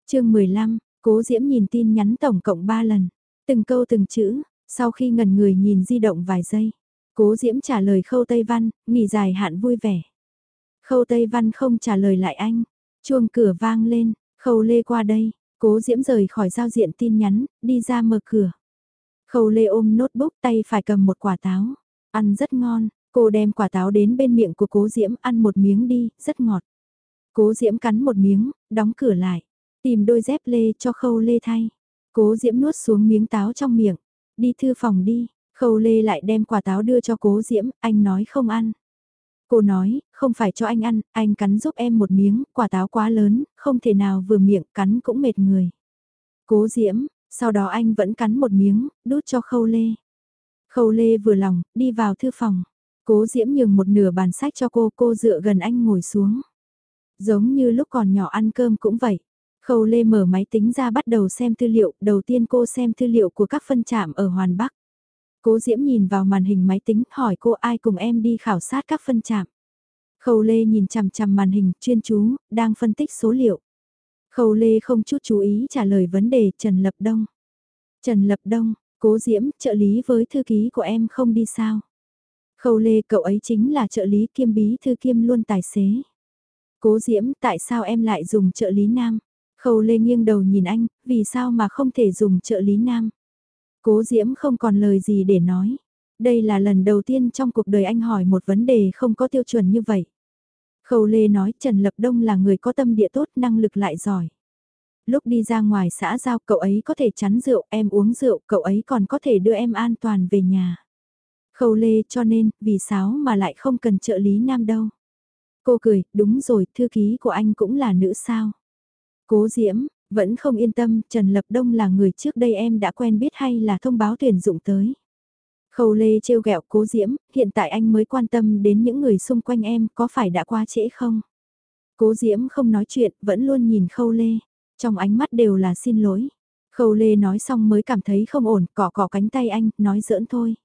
chương 15, cố diễm nhìn tin nhắn tổng cộng 3 lần. Từng câu từng chữ, sau khi ngần người nhìn di động vài giây. Cố diễm trả lời khâu Tây Văn, nghỉ dài hạn vui vẻ. Khâu Tây Văn không trả lời lại anh. Chuông cửa vang lên, khâu lê qua đây. Cố diễm rời khỏi giao diện tin nhắn, đi ra mở cửa. Khâu lê ôm notebook tay phải cầm một quả táo. Ăn rất ngon, cô đem quả táo đến bên miệng của cố diễm ăn một miếng đi, rất ngọt. Cố diễm cắn một miếng, đóng cửa lại. Tìm đôi dép lê cho khâu lê thay. Cố diễm nuốt xuống miếng táo trong miệng. Đi thư phòng đi, khâu lê lại đem quả táo đưa cho cố diễm, anh nói không ăn. Cô nói, không phải cho anh ăn, anh cắn giúp em một miếng, quả táo quá lớn, không thể nào vừa miệng cắn cũng mệt người. Cố diễm, sau đó anh vẫn cắn một miếng, đút cho khâu lê. Khâu lê vừa lòng, đi vào thư phòng. Cố diễm nhường một nửa bàn sách cho cô, cô dựa gần anh ngồi xuống. Giống như lúc còn nhỏ ăn cơm cũng vậy. Khâu lê mở máy tính ra bắt đầu xem tư liệu, đầu tiên cô xem tư liệu của các phân trạm ở Hoàn Bắc. Cố Diễm nhìn vào màn hình máy tính hỏi cô ai cùng em đi khảo sát các phân trạm. Khâu Lê nhìn chằm chằm màn hình chuyên chú, đang phân tích số liệu. Khâu Lê không chút chú ý trả lời vấn đề Trần Lập Đông. Trần Lập Đông, Cố Diễm, trợ lý với thư ký của em không đi sao? Khâu Lê cậu ấy chính là trợ lý kiêm bí thư kiêm luôn tài xế. Cố Diễm, tại sao em lại dùng trợ lý nam? Khâu Lê nghiêng đầu nhìn anh, vì sao mà không thể dùng trợ lý nam? Cố Diễm không còn lời gì để nói. Đây là lần đầu tiên trong cuộc đời anh hỏi một vấn đề không có tiêu chuẩn như vậy. Khâu Lê nói Trần Lập Đông là người có tâm địa tốt năng lực lại giỏi. Lúc đi ra ngoài xã giao cậu ấy có thể chắn rượu, em uống rượu, cậu ấy còn có thể đưa em an toàn về nhà. Khâu Lê cho nên, vì sao mà lại không cần trợ lý nam đâu. Cô cười, đúng rồi, thư ký của anh cũng là nữ sao. Cố Diễm, vẫn không yên tâm, Trần Lập Đông là người trước đây em đã quen biết hay là thông báo tuyển dụng tới. Khâu Lê trêu ghẹo cố diễm, hiện tại anh mới quan tâm đến những người xung quanh em có phải đã quá trễ không? Cố diễm không nói chuyện, vẫn luôn nhìn khâu Lê. Trong ánh mắt đều là xin lỗi. Khâu Lê nói xong mới cảm thấy không ổn, cỏ cỏ cánh tay anh, nói giỡn thôi.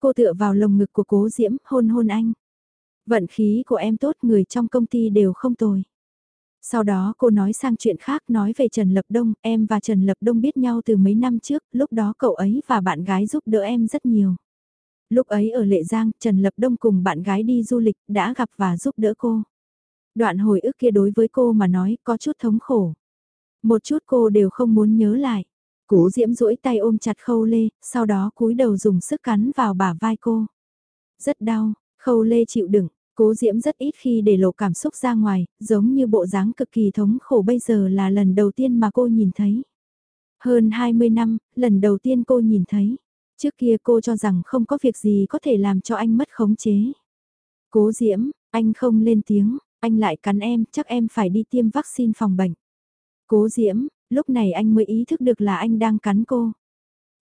Cô tựa vào lồng ngực của cố diễm, hôn hôn anh. Vận khí của em tốt, người trong công ty đều không tồi. Sau đó cô nói sang chuyện khác nói về Trần Lập Đông, em và Trần Lập Đông biết nhau từ mấy năm trước, lúc đó cậu ấy và bạn gái giúp đỡ em rất nhiều. Lúc ấy ở Lệ Giang, Trần Lập Đông cùng bạn gái đi du lịch, đã gặp và giúp đỡ cô. Đoạn hồi ức kia đối với cô mà nói có chút thống khổ. Một chút cô đều không muốn nhớ lại. Cố Diễm duỗi tay ôm chặt Khâu Lê, sau đó cúi đầu dùng sức cắn vào bả vai cô. Rất đau, Khâu Lê chịu đựng, Cố Diễm rất ít khi để lộ cảm xúc ra ngoài, giống như bộ dáng cực kỳ thống khổ bây giờ là lần đầu tiên mà cô nhìn thấy. Hơn 20 năm, lần đầu tiên cô nhìn thấy. Trước kia cô cho rằng không có việc gì có thể làm cho anh mất khống chế. Cố Diễm, anh không lên tiếng, anh lại cắn em, chắc em phải đi tiêm vaccine phòng bệnh. Cố Diễm, lúc này anh mới ý thức được là anh đang cắn cô.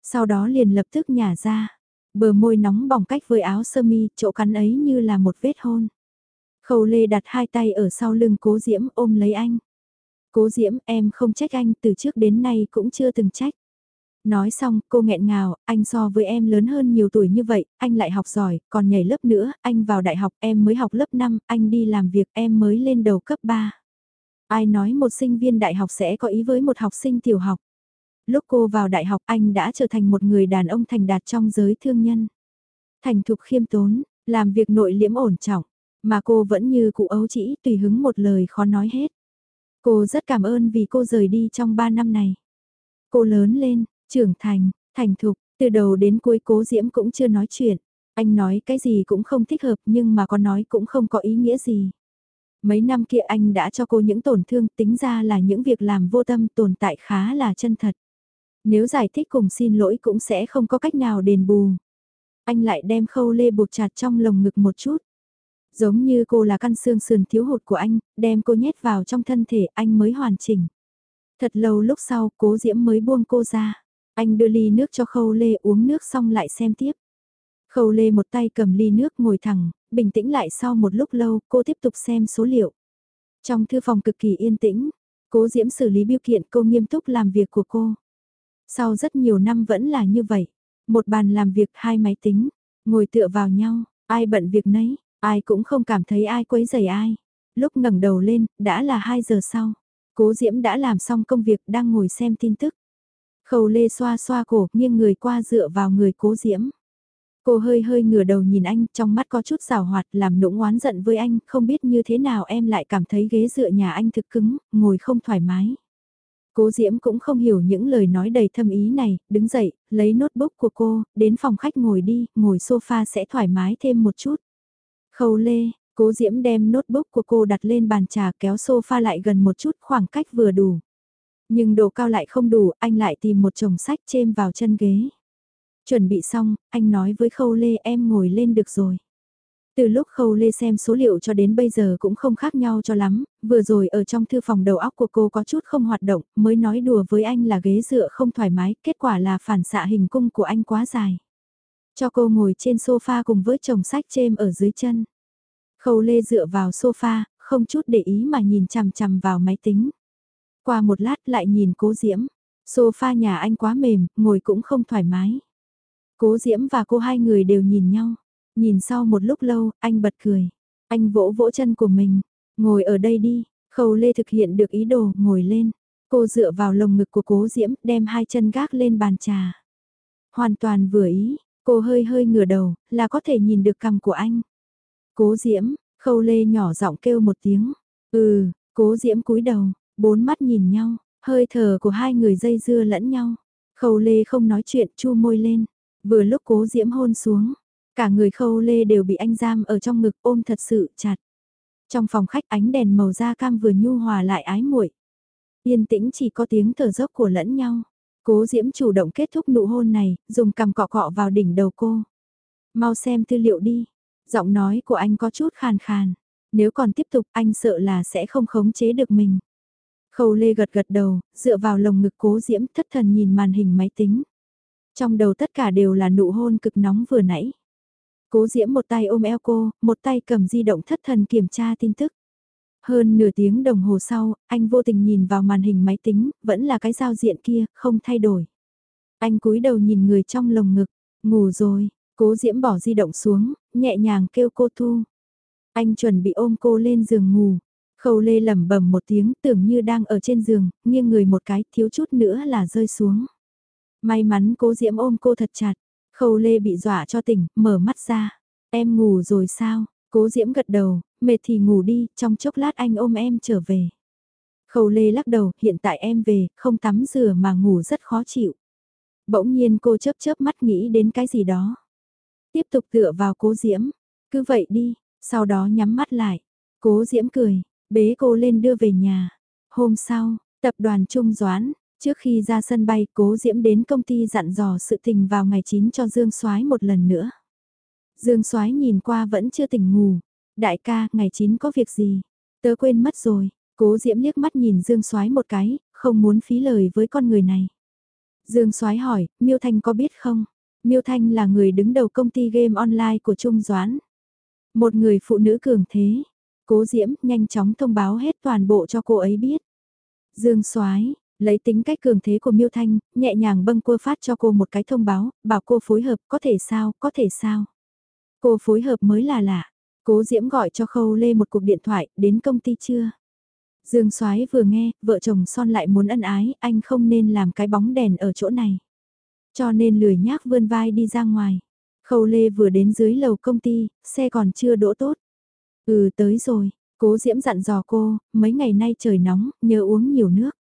Sau đó liền lập tức nhả ra. Bờ môi nóng bỏng cách với áo sơ mi, chỗ cắn ấy như là một vết hôn. Khâu Lê đặt hai tay ở sau lưng Cố Diễm ôm lấy anh. Cố Diễm em không trách anh từ trước đến nay cũng chưa từng trách. Nói xong, cô nghẹn ngào, anh so với em lớn hơn nhiều tuổi như vậy, anh lại học giỏi, còn nhảy lớp nữa, anh vào đại học, em mới học lớp 5, anh đi làm việc, em mới lên đầu cấp 3. Ai nói một sinh viên đại học sẽ có ý với một học sinh tiểu học. Lúc cô vào đại học anh đã trở thành một người đàn ông thành đạt trong giới thương nhân. Thành thục khiêm tốn, làm việc nội liễm ổn trọng, mà cô vẫn như cụ ấu chỉ tùy hứng một lời khó nói hết. Cô rất cảm ơn vì cô rời đi trong 3 năm này. Cô lớn lên, trưởng thành, thành thục, từ đầu đến cuối cố diễm cũng chưa nói chuyện. Anh nói cái gì cũng không thích hợp nhưng mà có nói cũng không có ý nghĩa gì. Mấy năm kia anh đã cho cô những tổn thương tính ra là những việc làm vô tâm tồn tại khá là chân thật. Nếu giải thích cùng xin lỗi cũng sẽ không có cách nào đền bù. Anh lại đem khâu lê buộc chặt trong lồng ngực một chút. Giống như cô là căn xương sườn thiếu hụt của anh, đem cô nhét vào trong thân thể anh mới hoàn chỉnh. Thật lâu lúc sau cố diễm mới buông cô ra. Anh đưa ly nước cho khâu lê uống nước xong lại xem tiếp. Khâu lê một tay cầm ly nước ngồi thẳng, bình tĩnh lại sau một lúc lâu cô tiếp tục xem số liệu. Trong thư phòng cực kỳ yên tĩnh, cố diễm xử lý biêu kiện cô nghiêm túc làm việc của cô. Sau rất nhiều năm vẫn là như vậy. Một bàn làm việc hai máy tính, ngồi tựa vào nhau, ai bận việc nấy, ai cũng không cảm thấy ai quấy rầy ai. Lúc ngẩng đầu lên, đã là 2 giờ sau. Cố Diễm đã làm xong công việc đang ngồi xem tin tức. Khâu Lê xoa xoa cổ, nghiêng người qua dựa vào người Cố Diễm. Cô hơi hơi ngửa đầu nhìn anh, trong mắt có chút rào hoạt làm nũng oán giận với anh, không biết như thế nào em lại cảm thấy ghế dựa nhà anh thực cứng, ngồi không thoải mái. Cố Diễm cũng không hiểu những lời nói đầy thâm ý này, đứng dậy, lấy notebook của cô, đến phòng khách ngồi đi, ngồi sofa sẽ thoải mái thêm một chút. Khâu Lê, Cố Diễm đem notebook của cô đặt lên bàn trà kéo sofa lại gần một chút khoảng cách vừa đủ. Nhưng độ cao lại không đủ, anh lại tìm một chồng sách chêm vào chân ghế. Chuẩn bị xong, anh nói với Khâu Lê em ngồi lên được rồi. Từ lúc Khâu Lê xem số liệu cho đến bây giờ cũng không khác nhau cho lắm, vừa rồi ở trong thư phòng đầu óc của cô có chút không hoạt động, mới nói đùa với anh là ghế dựa không thoải mái, kết quả là phản xạ hình cung của anh quá dài. Cho cô ngồi trên sofa cùng với chồng sách chêm ở dưới chân. Khâu Lê dựa vào sofa, không chút để ý mà nhìn chằm chằm vào máy tính. Qua một lát lại nhìn cố diễm, sofa nhà anh quá mềm, ngồi cũng không thoải mái. Cố diễm và cô hai người đều nhìn nhau. Nhìn sau một lúc lâu, anh bật cười. Anh vỗ vỗ chân của mình. Ngồi ở đây đi. Khâu Lê thực hiện được ý đồ, ngồi lên. Cô dựa vào lồng ngực của cố diễm, đem hai chân gác lên bàn trà. Hoàn toàn vừa ý, cô hơi hơi ngửa đầu, là có thể nhìn được cằm của anh. Cố diễm, khâu lê nhỏ giọng kêu một tiếng. Ừ, cố diễm cúi đầu, bốn mắt nhìn nhau, hơi thở của hai người dây dưa lẫn nhau. Khâu lê không nói chuyện chu môi lên, vừa lúc cố diễm hôn xuống. Cả người khâu lê đều bị anh giam ở trong ngực ôm thật sự chặt. Trong phòng khách ánh đèn màu da cam vừa nhu hòa lại ái muội. Yên tĩnh chỉ có tiếng thở dốc của lẫn nhau. Cố Diễm chủ động kết thúc nụ hôn này, dùng cằm cọ cọ vào đỉnh đầu cô. Mau xem tư liệu đi. Giọng nói của anh có chút khàn khàn. Nếu còn tiếp tục anh sợ là sẽ không khống chế được mình. Khâu Lê gật gật đầu, dựa vào lồng ngực cố Diễm thất thần nhìn màn hình máy tính. Trong đầu tất cả đều là nụ hôn cực nóng vừa nãy. Cố Diễm một tay ôm eo cô, một tay cầm di động thất thần kiểm tra tin tức. Hơn nửa tiếng đồng hồ sau, anh vô tình nhìn vào màn hình máy tính, vẫn là cái giao diện kia, không thay đổi. Anh cúi đầu nhìn người trong lồng ngực, ngủ rồi, cố Diễm bỏ di động xuống, nhẹ nhàng kêu cô Thu. Anh chuẩn bị ôm cô lên giường ngủ. Khâu lê lẩm bẩm một tiếng tưởng như đang ở trên giường, nghiêng người một cái thiếu chút nữa là rơi xuống. May mắn cố Diễm ôm cô thật chặt, khâu lê bị dọa cho tỉnh, mở mắt ra. Em ngủ rồi sao? Cố Diễm gật đầu, mệt thì ngủ đi, trong chốc lát anh ôm em trở về. Khâu Lê lắc đầu, hiện tại em về, không tắm rửa mà ngủ rất khó chịu. Bỗng nhiên cô chớp chớp mắt nghĩ đến cái gì đó. Tiếp tục tựa vào cố Diễm, cứ vậy đi, sau đó nhắm mắt lại. Cố Diễm cười, bế cô lên đưa về nhà. Hôm sau, tập đoàn Trung Doãn, trước khi ra sân bay cố Diễm đến công ty dặn dò sự tình vào ngày 9 cho Dương Soái một lần nữa. Dương Soái nhìn qua vẫn chưa tỉnh ngủ. Đại ca, ngày 9 có việc gì? Tớ quên mất rồi. Cố Diễm liếc mắt nhìn Dương Soái một cái, không muốn phí lời với con người này. Dương Soái hỏi, Miêu Thanh có biết không? Miêu Thanh là người đứng đầu công ty game online của Trung Doãn. Một người phụ nữ cường thế. Cố Diễm nhanh chóng thông báo hết toàn bộ cho cô ấy biết. Dương Soái, Lấy tính cách cường thế của Miêu Thanh, nhẹ nhàng bâng quơ phát cho cô một cái thông báo, bảo cô phối hợp, có thể sao, có thể sao. Cô phối hợp mới là lạ. Cố Diễm gọi cho Khâu Lê một cuộc điện thoại, đến công ty chưa? Dương Soái vừa nghe, vợ chồng son lại muốn ân ái, anh không nên làm cái bóng đèn ở chỗ này. Cho nên lười nhác vươn vai đi ra ngoài. Khâu Lê vừa đến dưới lầu công ty, xe còn chưa đỗ tốt. Ừ tới rồi, cố Diễm dặn dò cô, mấy ngày nay trời nóng, nhớ uống nhiều nước.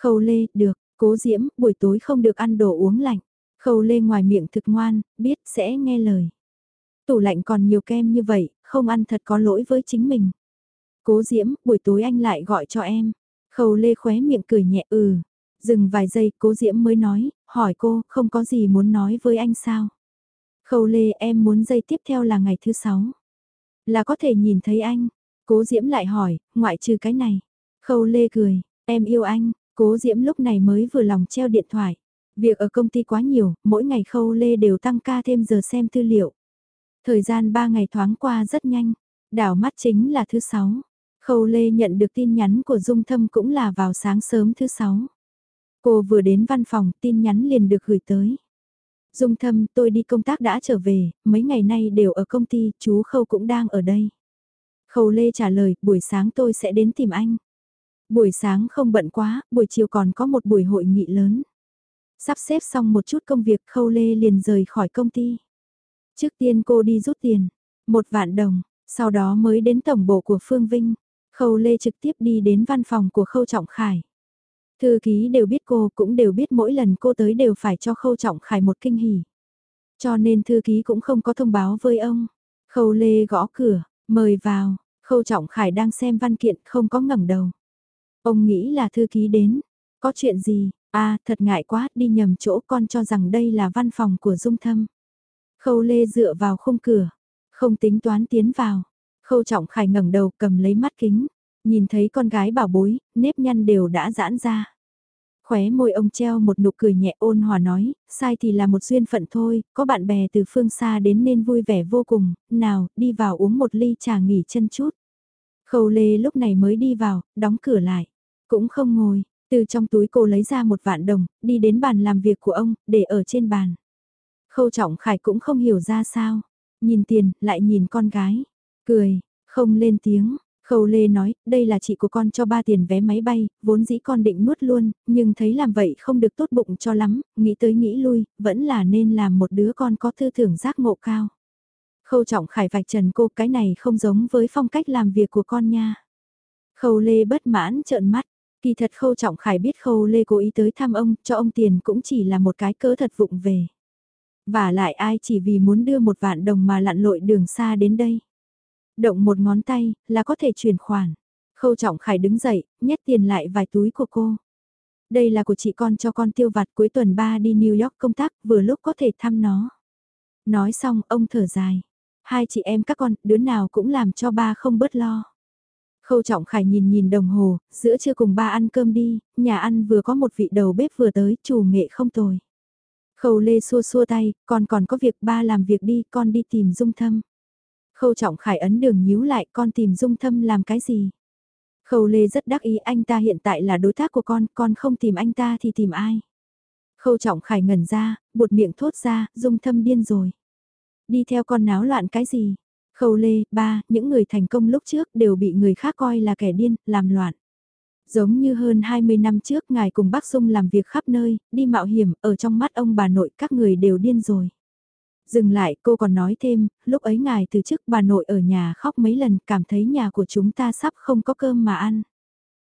Khâu Lê, được, cố Diễm, buổi tối không được ăn đồ uống lạnh. Khâu Lê ngoài miệng thực ngoan, biết sẽ nghe lời. Tủ lạnh còn nhiều kem như vậy, không ăn thật có lỗi với chính mình. Cố Diễm, buổi tối anh lại gọi cho em. Khâu Lê khóe miệng cười nhẹ ừ. Dừng vài giây, cố Diễm mới nói, hỏi cô, không có gì muốn nói với anh sao? Khâu Lê em muốn giây tiếp theo là ngày thứ sáu. Là có thể nhìn thấy anh. Cố Diễm lại hỏi, ngoại trừ cái này. Khâu Lê cười, em yêu anh. Cố Diễm lúc này mới vừa lòng treo điện thoại. Việc ở công ty quá nhiều, mỗi ngày Khâu Lê đều tăng ca thêm giờ xem tư liệu. Thời gian 3 ngày thoáng qua rất nhanh. Đảo mắt chính là thứ sáu. Khâu Lê nhận được tin nhắn của Dung Thâm cũng là vào sáng sớm thứ sáu. Cô vừa đến văn phòng, tin nhắn liền được gửi tới. Dung Thâm, tôi đi công tác đã trở về, mấy ngày nay đều ở công ty, chú Khâu cũng đang ở đây. Khâu Lê trả lời, buổi sáng tôi sẽ đến tìm anh. Buổi sáng không bận quá, buổi chiều còn có một buổi hội nghị lớn. Sắp xếp xong một chút công việc Khâu Lê liền rời khỏi công ty. Trước tiên cô đi rút tiền, một vạn đồng, sau đó mới đến tổng bộ của Phương Vinh. Khâu Lê trực tiếp đi đến văn phòng của Khâu Trọng Khải. Thư ký đều biết cô cũng đều biết mỗi lần cô tới đều phải cho Khâu Trọng Khải một kinh hỉ. Cho nên thư ký cũng không có thông báo với ông. Khâu Lê gõ cửa, mời vào, Khâu Trọng Khải đang xem văn kiện không có ngẩng đầu. Ông nghĩ là thư ký đến. Có chuyện gì? À, thật ngại quá, đi nhầm chỗ con cho rằng đây là văn phòng của Dung Thâm. Khâu Lê dựa vào khung cửa, không tính toán tiến vào. Khâu Trọng Khải ngẩng đầu cầm lấy mắt kính, nhìn thấy con gái bảo bối, nếp nhăn đều đã giãn ra. Khóe môi ông treo một nụ cười nhẹ ôn hòa nói, sai thì là một duyên phận thôi, có bạn bè từ phương xa đến nên vui vẻ vô cùng, nào, đi vào uống một ly trà nghỉ chân chút. Khâu Lê lúc này mới đi vào, đóng cửa lại, cũng không ngồi, từ trong túi cô lấy ra một vạn đồng, đi đến bàn làm việc của ông, để ở trên bàn. Khâu Trọng Khải cũng không hiểu ra sao, nhìn tiền, lại nhìn con gái, cười, không lên tiếng, Khâu Lê nói, đây là chị của con cho ba tiền vé máy bay, vốn dĩ con định nuốt luôn, nhưng thấy làm vậy không được tốt bụng cho lắm, nghĩ tới nghĩ lui, vẫn là nên làm một đứa con có tư tưởng giác ngộ cao. Khâu trọng khải vạch trần cô cái này không giống với phong cách làm việc của con nha. Khâu Lê bất mãn trợn mắt, kỳ thật khâu trọng khải biết khâu Lê cố ý tới thăm ông, cho ông tiền cũng chỉ là một cái cớ thật vụng về. Và lại ai chỉ vì muốn đưa một vạn đồng mà lặn lội đường xa đến đây. Động một ngón tay, là có thể chuyển khoản. Khâu Trọng Khải đứng dậy, nhét tiền lại vài túi của cô. Đây là của chị con cho con tiêu vặt cuối tuần ba đi New York công tác, vừa lúc có thể thăm nó. Nói xong, ông thở dài. Hai chị em các con, đứa nào cũng làm cho ba không bớt lo. Khâu Trọng Khải nhìn nhìn đồng hồ, giữa trưa cùng ba ăn cơm đi, nhà ăn vừa có một vị đầu bếp vừa tới, chủ nghệ không tồi. Khâu Lê xua xua tay, con còn có việc ba làm việc đi, con đi tìm Dung Thâm. Khâu trọng khải ấn đường nhíu lại con tìm dung thâm làm cái gì. Khâu lê rất đắc ý anh ta hiện tại là đối tác của con, con không tìm anh ta thì tìm ai. Khâu trọng khải ngẩn ra, bột miệng thốt ra, dung thâm điên rồi. Đi theo con náo loạn cái gì? Khâu lê, ba, những người thành công lúc trước đều bị người khác coi là kẻ điên, làm loạn. Giống như hơn 20 năm trước ngài cùng bác Dung làm việc khắp nơi, đi mạo hiểm, ở trong mắt ông bà nội các người đều điên rồi. Dừng lại cô còn nói thêm, lúc ấy ngài từ chức bà nội ở nhà khóc mấy lần cảm thấy nhà của chúng ta sắp không có cơm mà ăn.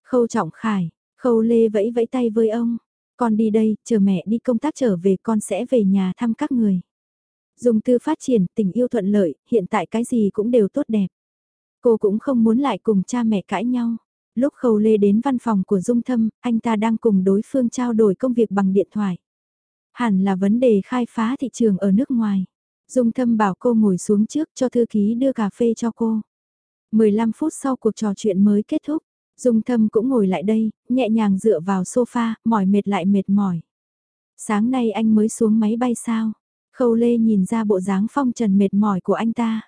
Khâu trọng khải, khâu lê vẫy vẫy tay với ông, con đi đây, chờ mẹ đi công tác trở về con sẽ về nhà thăm các người. Dùng tư phát triển, tình yêu thuận lợi, hiện tại cái gì cũng đều tốt đẹp. Cô cũng không muốn lại cùng cha mẹ cãi nhau. Lúc Khâu Lê đến văn phòng của Dung Thâm, anh ta đang cùng đối phương trao đổi công việc bằng điện thoại. Hẳn là vấn đề khai phá thị trường ở nước ngoài. Dung thâm bảo cô ngồi xuống trước cho thư ký đưa cà phê cho cô. 15 phút sau cuộc trò chuyện mới kết thúc, Dung thâm cũng ngồi lại đây, nhẹ nhàng dựa vào sofa, mỏi mệt lại mệt mỏi. Sáng nay anh mới xuống máy bay sao? Khâu Lê nhìn ra bộ dáng phong trần mệt mỏi của anh ta.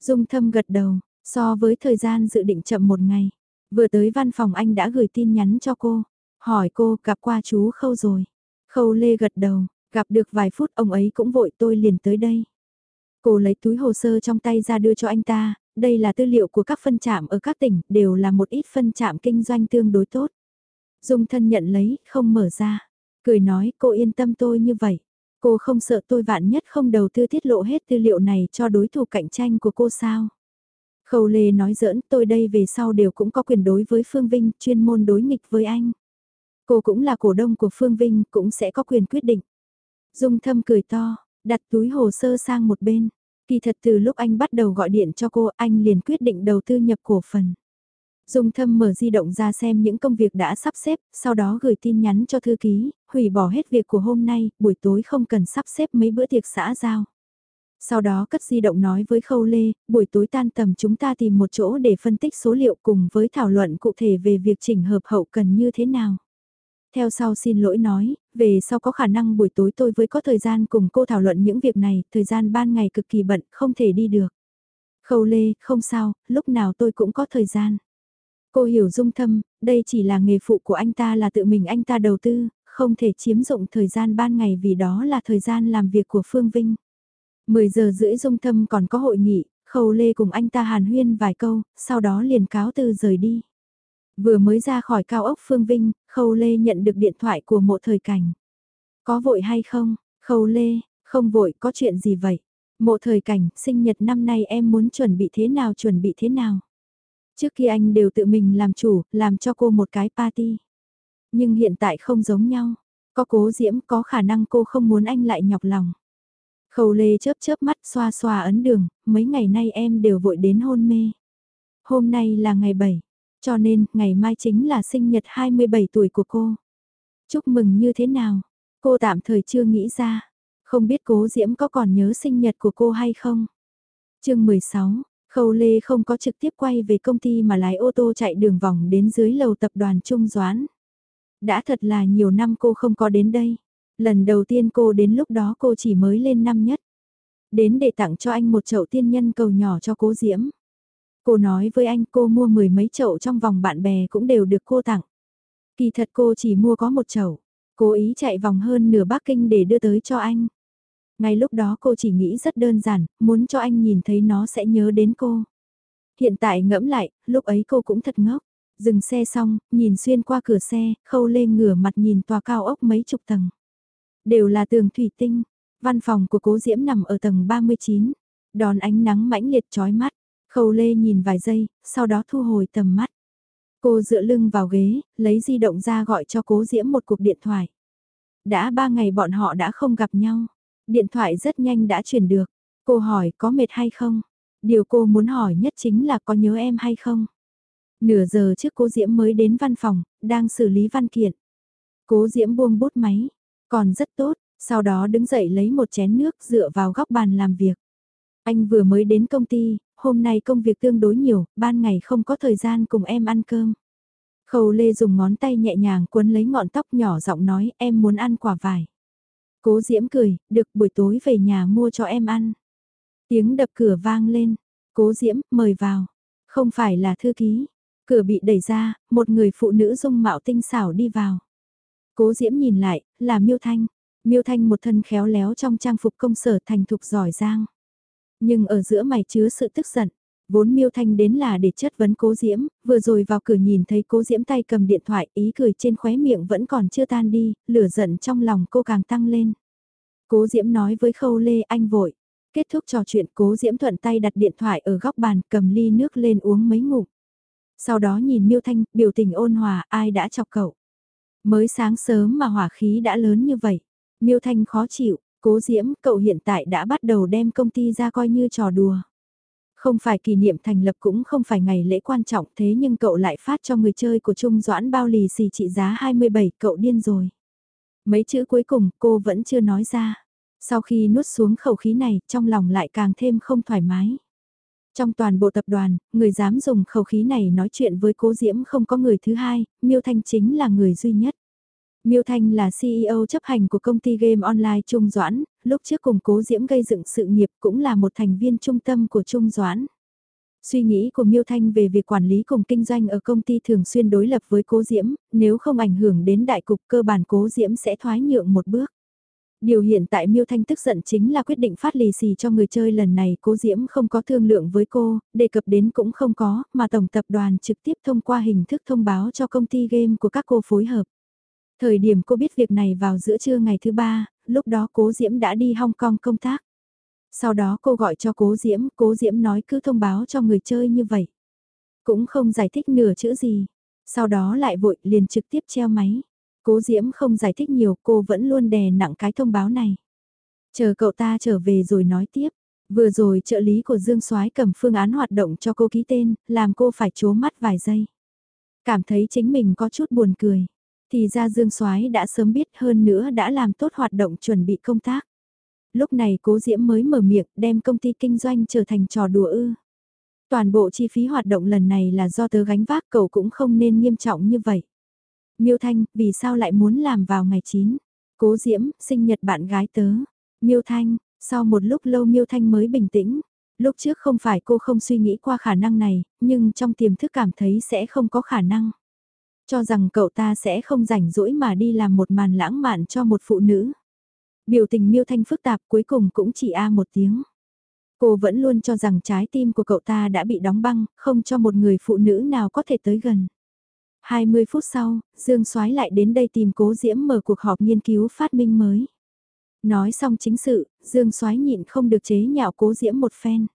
Dung thâm gật đầu, so với thời gian dự định chậm một ngày. Vừa tới văn phòng anh đã gửi tin nhắn cho cô. Hỏi cô gặp qua chú Khâu rồi. Khâu Lê gật đầu, gặp được vài phút ông ấy cũng vội tôi liền tới đây. Cô lấy túi hồ sơ trong tay ra đưa cho anh ta, đây là tư liệu của các phân trạm ở các tỉnh, đều là một ít phân trạm kinh doanh tương đối tốt. Dung thân nhận lấy, không mở ra. Cười nói, cô yên tâm tôi như vậy. Cô không sợ tôi vạn nhất không đầu tư tiết lộ hết tư liệu này cho đối thủ cạnh tranh của cô sao? Khâu Lê nói giỡn, tôi đây về sau đều cũng có quyền đối với Phương Vinh, chuyên môn đối nghịch với anh. Cô cũng là cổ đông của Phương Vinh, cũng sẽ có quyền quyết định. Dung thâm cười to, đặt túi hồ sơ sang một bên. Kỳ thật từ lúc anh bắt đầu gọi điện cho cô, anh liền quyết định đầu tư nhập cổ phần. Dung thâm mở di động ra xem những công việc đã sắp xếp, sau đó gửi tin nhắn cho thư ký, hủy bỏ hết việc của hôm nay, buổi tối không cần sắp xếp mấy bữa tiệc xã giao. Sau đó cất di động nói với Khâu Lê, buổi tối tan tầm chúng ta tìm một chỗ để phân tích số liệu cùng với thảo luận cụ thể về việc chỉnh hợp hậu cần như thế nào. Theo sau xin lỗi nói, về sau có khả năng buổi tối tôi với có thời gian cùng cô thảo luận những việc này, thời gian ban ngày cực kỳ bận, không thể đi được. Khâu Lê, không sao, lúc nào tôi cũng có thời gian. Cô hiểu dung thâm, đây chỉ là nghề phụ của anh ta là tự mình anh ta đầu tư, không thể chiếm dụng thời gian ban ngày vì đó là thời gian làm việc của Phương Vinh. 10 giờ rưỡi dung thâm còn có hội nghị, khâu lê cùng anh ta hàn huyên vài câu, sau đó liền cáo từ rời đi. Vừa mới ra khỏi cao ốc Phương Vinh, khâu lê nhận được điện thoại của mộ thời cảnh. Có vội hay không? Khâu lê, không vội, có chuyện gì vậy? Mộ thời cảnh, sinh nhật năm nay em muốn chuẩn bị thế nào chuẩn bị thế nào? Trước khi anh đều tự mình làm chủ, làm cho cô một cái party. Nhưng hiện tại không giống nhau. Có cố diễm có khả năng cô không muốn anh lại nhọc lòng. Khâu lê chớp chớp mắt xoa xoa ấn đường, mấy ngày nay em đều vội đến hôn mê. Hôm nay là ngày 7, cho nên ngày mai chính là sinh nhật 27 tuổi của cô. Chúc mừng như thế nào? Cô tạm thời chưa nghĩ ra. Không biết cố Diễm có còn nhớ sinh nhật của cô hay không? chương 16, Khâu Lê không có trực tiếp quay về công ty mà lái ô tô chạy đường vòng đến dưới lầu tập đoàn Trung Doãn. Đã thật là nhiều năm cô không có đến đây. Lần đầu tiên cô đến lúc đó cô chỉ mới lên năm nhất. Đến để tặng cho anh một chậu tiên nhân cầu nhỏ cho cố Diễm. Cô nói với anh cô mua mười mấy chậu trong vòng bạn bè cũng đều được cô tặng. Kỳ thật cô chỉ mua có một chậu. Cố ý chạy vòng hơn nửa Bắc Kinh để đưa tới cho anh. Ngay lúc đó cô chỉ nghĩ rất đơn giản, muốn cho anh nhìn thấy nó sẽ nhớ đến cô. Hiện tại ngẫm lại, lúc ấy cô cũng thật ngốc. Dừng xe xong, nhìn xuyên qua cửa xe, khâu lên ngửa mặt nhìn tòa cao ốc mấy chục tầng. Đều là tường thủy tinh, văn phòng của cố Diễm nằm ở tầng 39, đón ánh nắng mãnh liệt chói mắt. Khâu Lê nhìn vài giây, sau đó thu hồi tầm mắt. Cô dựa lưng vào ghế, lấy di động ra gọi cho cố Diễm một cuộc điện thoại. Đã ba ngày bọn họ đã không gặp nhau. Điện thoại rất nhanh đã chuyển được. Cô hỏi có mệt hay không? Điều cô muốn hỏi nhất chính là có nhớ em hay không? Nửa giờ trước cô Diễm mới đến văn phòng, đang xử lý văn kiện. Cố Diễm buông bút máy, còn rất tốt, sau đó đứng dậy lấy một chén nước dựa vào góc bàn làm việc. Anh vừa mới đến công ty, hôm nay công việc tương đối nhiều, ban ngày không có thời gian cùng em ăn cơm. Khâu Lê dùng ngón tay nhẹ nhàng cuốn lấy ngọn tóc nhỏ giọng nói em muốn ăn quả vải. Cố Diễm cười, được buổi tối về nhà mua cho em ăn. Tiếng đập cửa vang lên, cố Diễm, mời vào. Không phải là thư ký. Cửa bị đẩy ra, một người phụ nữ dung mạo tinh xảo đi vào. Cố Diễm nhìn lại, là Miêu Thanh. Miêu Thanh một thân khéo léo trong trang phục công sở thành thục giỏi giang. Nhưng ở giữa mày chứa sự tức giận. Vốn Miêu Thanh đến là để chất vấn Cố Diễm, vừa rồi vào cửa nhìn thấy Cố Diễm tay cầm điện thoại, ý cười trên khóe miệng vẫn còn chưa tan đi, lửa giận trong lòng cô càng tăng lên. Cố Diễm nói với Khâu Lê anh vội. Kết thúc trò chuyện Cố Diễm thuận tay đặt điện thoại ở góc bàn cầm ly nước lên uống mấy ngụm. Sau đó nhìn Miêu Thanh, biểu tình ôn hòa, ai đã chọc cậu. Mới sáng sớm mà hỏa khí đã lớn như vậy. Miêu Thanh khó chịu, cố diễm, cậu hiện tại đã bắt đầu đem công ty ra coi như trò đùa. Không phải kỷ niệm thành lập cũng không phải ngày lễ quan trọng thế nhưng cậu lại phát cho người chơi của Trung Doãn bao lì xì trị giá 27, cậu điên rồi. Mấy chữ cuối cùng cô vẫn chưa nói ra. Sau khi nuốt xuống khẩu khí này, trong lòng lại càng thêm không thoải mái. Trong toàn bộ tập đoàn, người dám dùng khẩu khí này nói chuyện với cố Diễm không có người thứ hai, Miêu Thanh chính là người duy nhất. Miêu Thanh là CEO chấp hành của công ty game online Trung Doãn, lúc trước cùng cố Diễm gây dựng sự nghiệp cũng là một thành viên trung tâm của Trung Doãn. Suy nghĩ của Miêu Thanh về việc quản lý cùng kinh doanh ở công ty thường xuyên đối lập với Cố Diễm, nếu không ảnh hưởng đến đại cục cơ bản Cố Diễm sẽ thoái nhượng một bước. Điều hiện tại Miêu Thanh tức giận chính là quyết định phát lì xì cho người chơi lần này Cố Diễm không có thương lượng với cô, đề cập đến cũng không có, mà tổng tập đoàn trực tiếp thông qua hình thức thông báo cho công ty game của các cô phối hợp. Thời điểm cô biết việc này vào giữa trưa ngày thứ ba, lúc đó Cố Diễm đã đi Hong Kong công tác. Sau đó cô gọi cho Cố Diễm, Cố Diễm nói cứ thông báo cho người chơi như vậy. Cũng không giải thích nửa chữ gì. Sau đó lại vội liền trực tiếp treo máy. Cố Diễm không giải thích nhiều cô vẫn luôn đè nặng cái thông báo này. Chờ cậu ta trở về rồi nói tiếp. Vừa rồi trợ lý của Dương Soái cầm phương án hoạt động cho cô ký tên, làm cô phải chố mắt vài giây. Cảm thấy chính mình có chút buồn cười. Thì ra Dương Soái đã sớm biết hơn nữa đã làm tốt hoạt động chuẩn bị công tác. Lúc này cố diễm mới mở miệng đem công ty kinh doanh trở thành trò đùa ư. Toàn bộ chi phí hoạt động lần này là do tớ gánh vác cậu cũng không nên nghiêm trọng như vậy. Miêu Thanh, vì sao lại muốn làm vào ngày 9? Cố Diễm, sinh nhật bạn gái tớ. Miêu Thanh, sau một lúc lâu Miêu Thanh mới bình tĩnh. Lúc trước không phải cô không suy nghĩ qua khả năng này, nhưng trong tiềm thức cảm thấy sẽ không có khả năng. Cho rằng cậu ta sẽ không rảnh rỗi mà đi làm một màn lãng mạn cho một phụ nữ. Biểu tình miêu thanh phức tạp cuối cùng cũng chỉ a một tiếng. Cô vẫn luôn cho rằng trái tim của cậu ta đã bị đóng băng, không cho một người phụ nữ nào có thể tới gần. 20 phút sau, Dương Soái lại đến đây tìm Cố Diễm mở cuộc họp nghiên cứu phát minh mới. Nói xong chính sự, Dương Soái nhịn không được chế nhạo Cố Diễm một phen.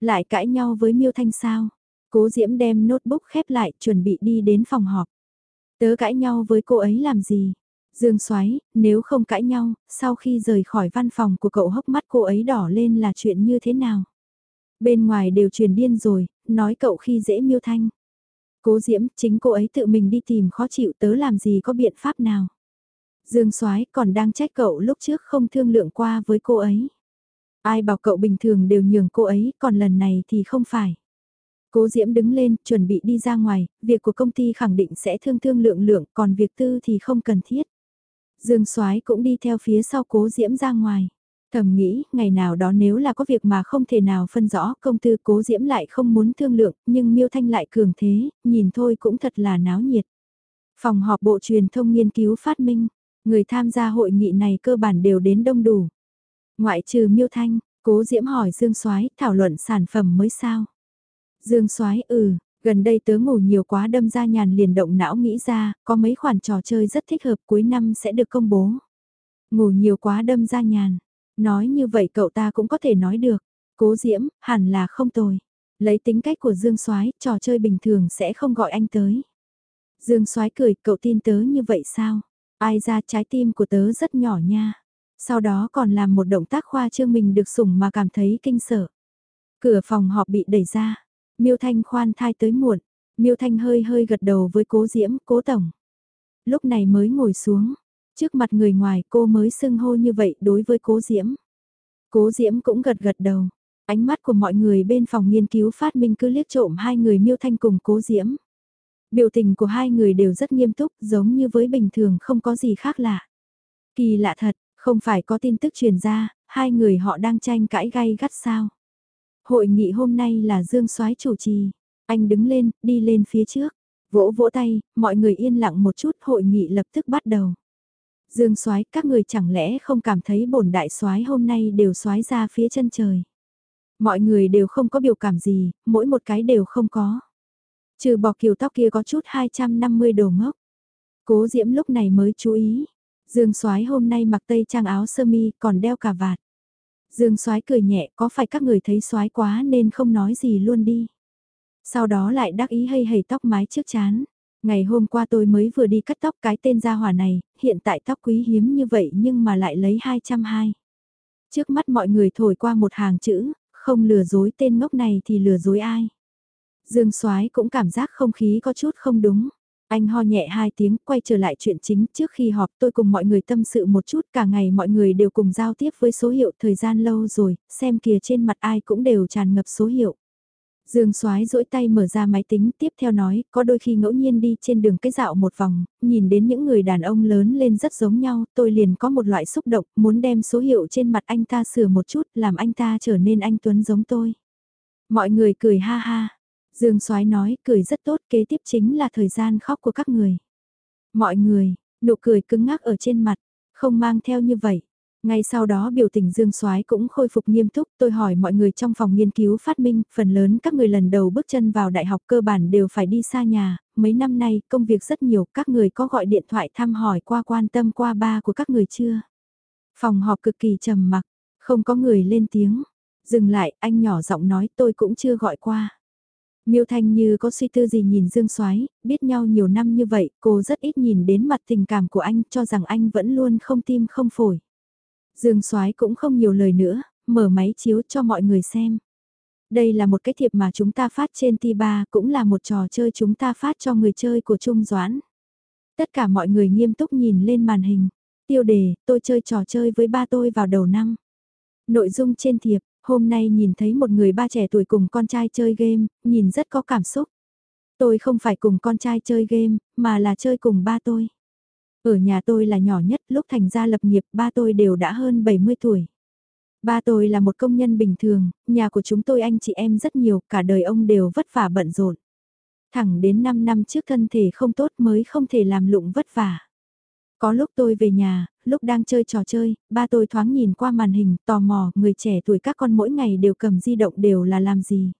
Lại cãi nhau với Miêu Thanh sao? Cố Diễm đem notebook khép lại, chuẩn bị đi đến phòng họp. Tớ cãi nhau với cô ấy làm gì? Dương Soái, nếu không cãi nhau, sau khi rời khỏi văn phòng của cậu hốc mắt cô ấy đỏ lên là chuyện như thế nào? Bên ngoài đều truyền điên rồi, nói cậu khi dễ miêu thanh. Cố Diễm, chính cô ấy tự mình đi tìm khó chịu tớ làm gì có biện pháp nào? Dương Soái còn đang trách cậu lúc trước không thương lượng qua với cô ấy. Ai bảo cậu bình thường đều nhường cô ấy, còn lần này thì không phải. Cố Diễm đứng lên, chuẩn bị đi ra ngoài, việc của công ty khẳng định sẽ thương thương lượng lượng, còn việc tư thì không cần thiết. Dương Soái cũng đi theo phía sau Cố Diễm ra ngoài. Thầm nghĩ, ngày nào đó nếu là có việc mà không thể nào phân rõ, công tư Cố Diễm lại không muốn thương lượng, nhưng Miêu Thanh lại cường thế, nhìn thôi cũng thật là náo nhiệt. Phòng họp Bộ Truyền thông nghiên cứu phát minh, người tham gia hội nghị này cơ bản đều đến đông đủ. Ngoại trừ Miêu Thanh, Cố Diễm hỏi Dương Soái, thảo luận sản phẩm mới sao? Dương Soái ừ, gần đây tớ ngủ nhiều quá đâm ra nhàn liền động não nghĩ ra, có mấy khoản trò chơi rất thích hợp cuối năm sẽ được công bố. Ngủ nhiều quá đâm ra nhàn, nói như vậy cậu ta cũng có thể nói được. Cố Diễm, hẳn là không tồi. Lấy tính cách của Dương Soái, trò chơi bình thường sẽ không gọi anh tới. Dương Soái cười, cậu tin tớ như vậy sao? Ai ra trái tim của tớ rất nhỏ nha. Sau đó còn làm một động tác khoa trương mình được sủng mà cảm thấy kinh sợ. Cửa phòng họp bị đẩy ra. Miêu Thanh khoan thai tới muộn, Miêu Thanh hơi hơi gật đầu với cố Diễm, cố tổng. Lúc này mới ngồi xuống, trước mặt người ngoài cô mới xưng hô như vậy đối với cố Diễm. Cố Diễm cũng gật gật đầu, ánh mắt của mọi người bên phòng nghiên cứu phát minh cứ liếc trộm hai người Miêu Thanh cùng cố Diễm. Biểu tình của hai người đều rất nghiêm túc giống như với bình thường không có gì khác lạ. Kỳ lạ thật, không phải có tin tức truyền ra, hai người họ đang tranh cãi gay gắt sao. Hội nghị hôm nay là Dương Soái chủ trì. Anh đứng lên, đi lên phía trước. Vỗ vỗ tay, mọi người yên lặng một chút, hội nghị lập tức bắt đầu. Dương Soái, các người chẳng lẽ không cảm thấy bổn đại soái hôm nay đều soái ra phía chân trời. Mọi người đều không có biểu cảm gì, mỗi một cái đều không có. Trừ bỏ kiều tóc kia có chút 250 đồ ngốc. Cố Diễm lúc này mới chú ý. Dương Soái hôm nay mặc tây trang áo sơ mi còn đeo cà vạt. Dương Soái cười nhẹ, có phải các người thấy soái quá nên không nói gì luôn đi. Sau đó lại đắc ý hay hầy tóc mái trước chán. Ngày hôm qua tôi mới vừa đi cắt tóc cái tên gia hỏa này, hiện tại tóc quý hiếm như vậy nhưng mà lại lấy 220. Trước mắt mọi người thổi qua một hàng chữ, không lừa dối tên ngốc này thì lừa dối ai. Dương Soái cũng cảm giác không khí có chút không đúng. Anh ho nhẹ hai tiếng, quay trở lại chuyện chính, trước khi họp tôi cùng mọi người tâm sự một chút, cả ngày mọi người đều cùng giao tiếp với số hiệu thời gian lâu rồi, xem kìa trên mặt ai cũng đều tràn ngập số hiệu. Dương Soái duỗi tay mở ra máy tính tiếp theo nói, có đôi khi ngẫu nhiên đi trên đường cái dạo một vòng, nhìn đến những người đàn ông lớn lên rất giống nhau, tôi liền có một loại xúc động, muốn đem số hiệu trên mặt anh ta sửa một chút, làm anh ta trở nên anh Tuấn giống tôi. Mọi người cười ha ha. Dương Soái nói cười rất tốt kế tiếp chính là thời gian khóc của các người. Mọi người, nụ cười cứng ngắc ở trên mặt, không mang theo như vậy. Ngay sau đó biểu tình Dương Soái cũng khôi phục nghiêm túc, tôi hỏi mọi người trong phòng nghiên cứu phát minh, phần lớn các người lần đầu bước chân vào đại học cơ bản đều phải đi xa nhà, mấy năm nay công việc rất nhiều, các người có gọi điện thoại thăm hỏi qua quan tâm qua ba của các người chưa? Phòng họp cực kỳ trầm mặc, không có người lên tiếng. Dừng lại, anh nhỏ giọng nói tôi cũng chưa gọi qua. Miêu Thanh như có suy tư gì nhìn Dương Soái, biết nhau nhiều năm như vậy, cô rất ít nhìn đến mặt tình cảm của anh, cho rằng anh vẫn luôn không tim không phổi. Dương Soái cũng không nhiều lời nữa, mở máy chiếu cho mọi người xem. Đây là một cái thiệp mà chúng ta phát trên T3, cũng là một trò chơi chúng ta phát cho người chơi của Trung Doãn. Tất cả mọi người nghiêm túc nhìn lên màn hình. Tiêu đề, tôi chơi trò chơi với ba tôi vào đầu năm. Nội dung trên thiệp, hôm nay nhìn thấy một người ba trẻ tuổi cùng con trai chơi game, nhìn rất có cảm xúc. Tôi không phải cùng con trai chơi game, mà là chơi cùng ba tôi. Ở nhà tôi là nhỏ nhất, lúc thành gia lập nghiệp ba tôi đều đã hơn 70 tuổi. Ba tôi là một công nhân bình thường, nhà của chúng tôi anh chị em rất nhiều, cả đời ông đều vất vả bận rộn. Thẳng đến 5 năm trước thân thể không tốt mới không thể làm lụng vất vả. Có lúc tôi về nhà, lúc đang chơi trò chơi, ba tôi thoáng nhìn qua màn hình, tò mò, người trẻ tuổi các con mỗi ngày đều cầm di động đều là làm gì.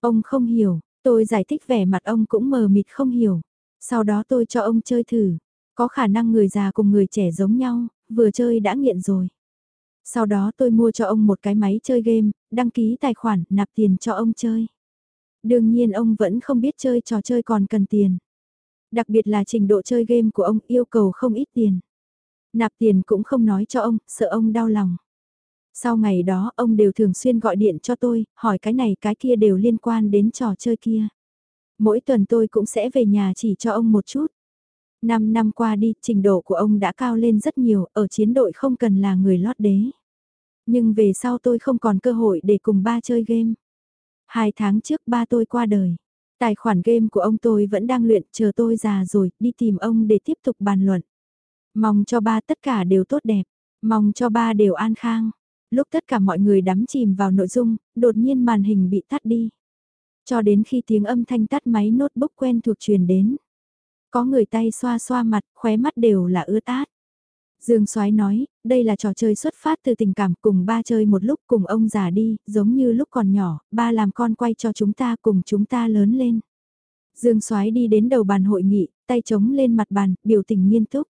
Ông không hiểu, tôi giải thích vẻ mặt ông cũng mờ mịt không hiểu. Sau đó tôi cho ông chơi thử, có khả năng người già cùng người trẻ giống nhau, vừa chơi đã nghiện rồi. Sau đó tôi mua cho ông một cái máy chơi game, đăng ký tài khoản, nạp tiền cho ông chơi. Đương nhiên ông vẫn không biết chơi trò chơi còn cần tiền. Đặc biệt là trình độ chơi game của ông yêu cầu không ít tiền. Nạp tiền cũng không nói cho ông, sợ ông đau lòng. Sau ngày đó ông đều thường xuyên gọi điện cho tôi, hỏi cái này cái kia đều liên quan đến trò chơi kia. Mỗi tuần tôi cũng sẽ về nhà chỉ cho ông một chút. Năm năm qua đi, trình độ của ông đã cao lên rất nhiều, ở chiến đội không cần là người lót đế. Nhưng về sau tôi không còn cơ hội để cùng ba chơi game. Hai tháng trước ba tôi qua đời. Tài khoản game của ông tôi vẫn đang luyện, chờ tôi già rồi, đi tìm ông để tiếp tục bàn luận. Mong cho ba tất cả đều tốt đẹp, mong cho ba đều an khang. Lúc tất cả mọi người đắm chìm vào nội dung, đột nhiên màn hình bị tắt đi. Cho đến khi tiếng âm thanh tắt máy notebook quen thuộc truyền đến. Có người tay xoa xoa mặt, khóe mắt đều là ướt át. Dương Soái nói, đây là trò chơi xuất phát từ tình cảm cùng ba chơi một lúc cùng ông già đi, giống như lúc còn nhỏ, ba làm con quay cho chúng ta cùng chúng ta lớn lên. Dương Soái đi đến đầu bàn hội nghị, tay chống lên mặt bàn, biểu tình nghiêm túc.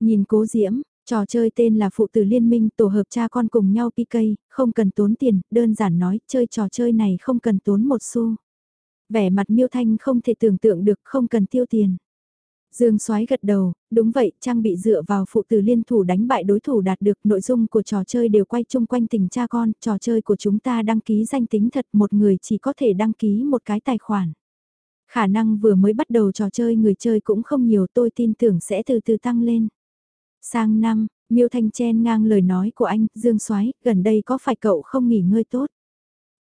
Nhìn cố diễm, trò chơi tên là phụ tử liên minh tổ hợp cha con cùng nhau PK, không cần tốn tiền, đơn giản nói, chơi trò chơi này không cần tốn một xu. Vẻ mặt miêu thanh không thể tưởng tượng được không cần tiêu tiền. Dương Soái gật đầu, đúng vậy, trang bị dựa vào phụ tử liên thủ đánh bại đối thủ đạt được nội dung của trò chơi đều quay chung quanh tình cha con, trò chơi của chúng ta đăng ký danh tính thật một người chỉ có thể đăng ký một cái tài khoản. Khả năng vừa mới bắt đầu trò chơi người chơi cũng không nhiều tôi tin tưởng sẽ từ từ tăng lên. Sang năm, Miêu Thanh chen ngang lời nói của anh, Dương Soái, gần đây có phải cậu không nghỉ ngơi tốt?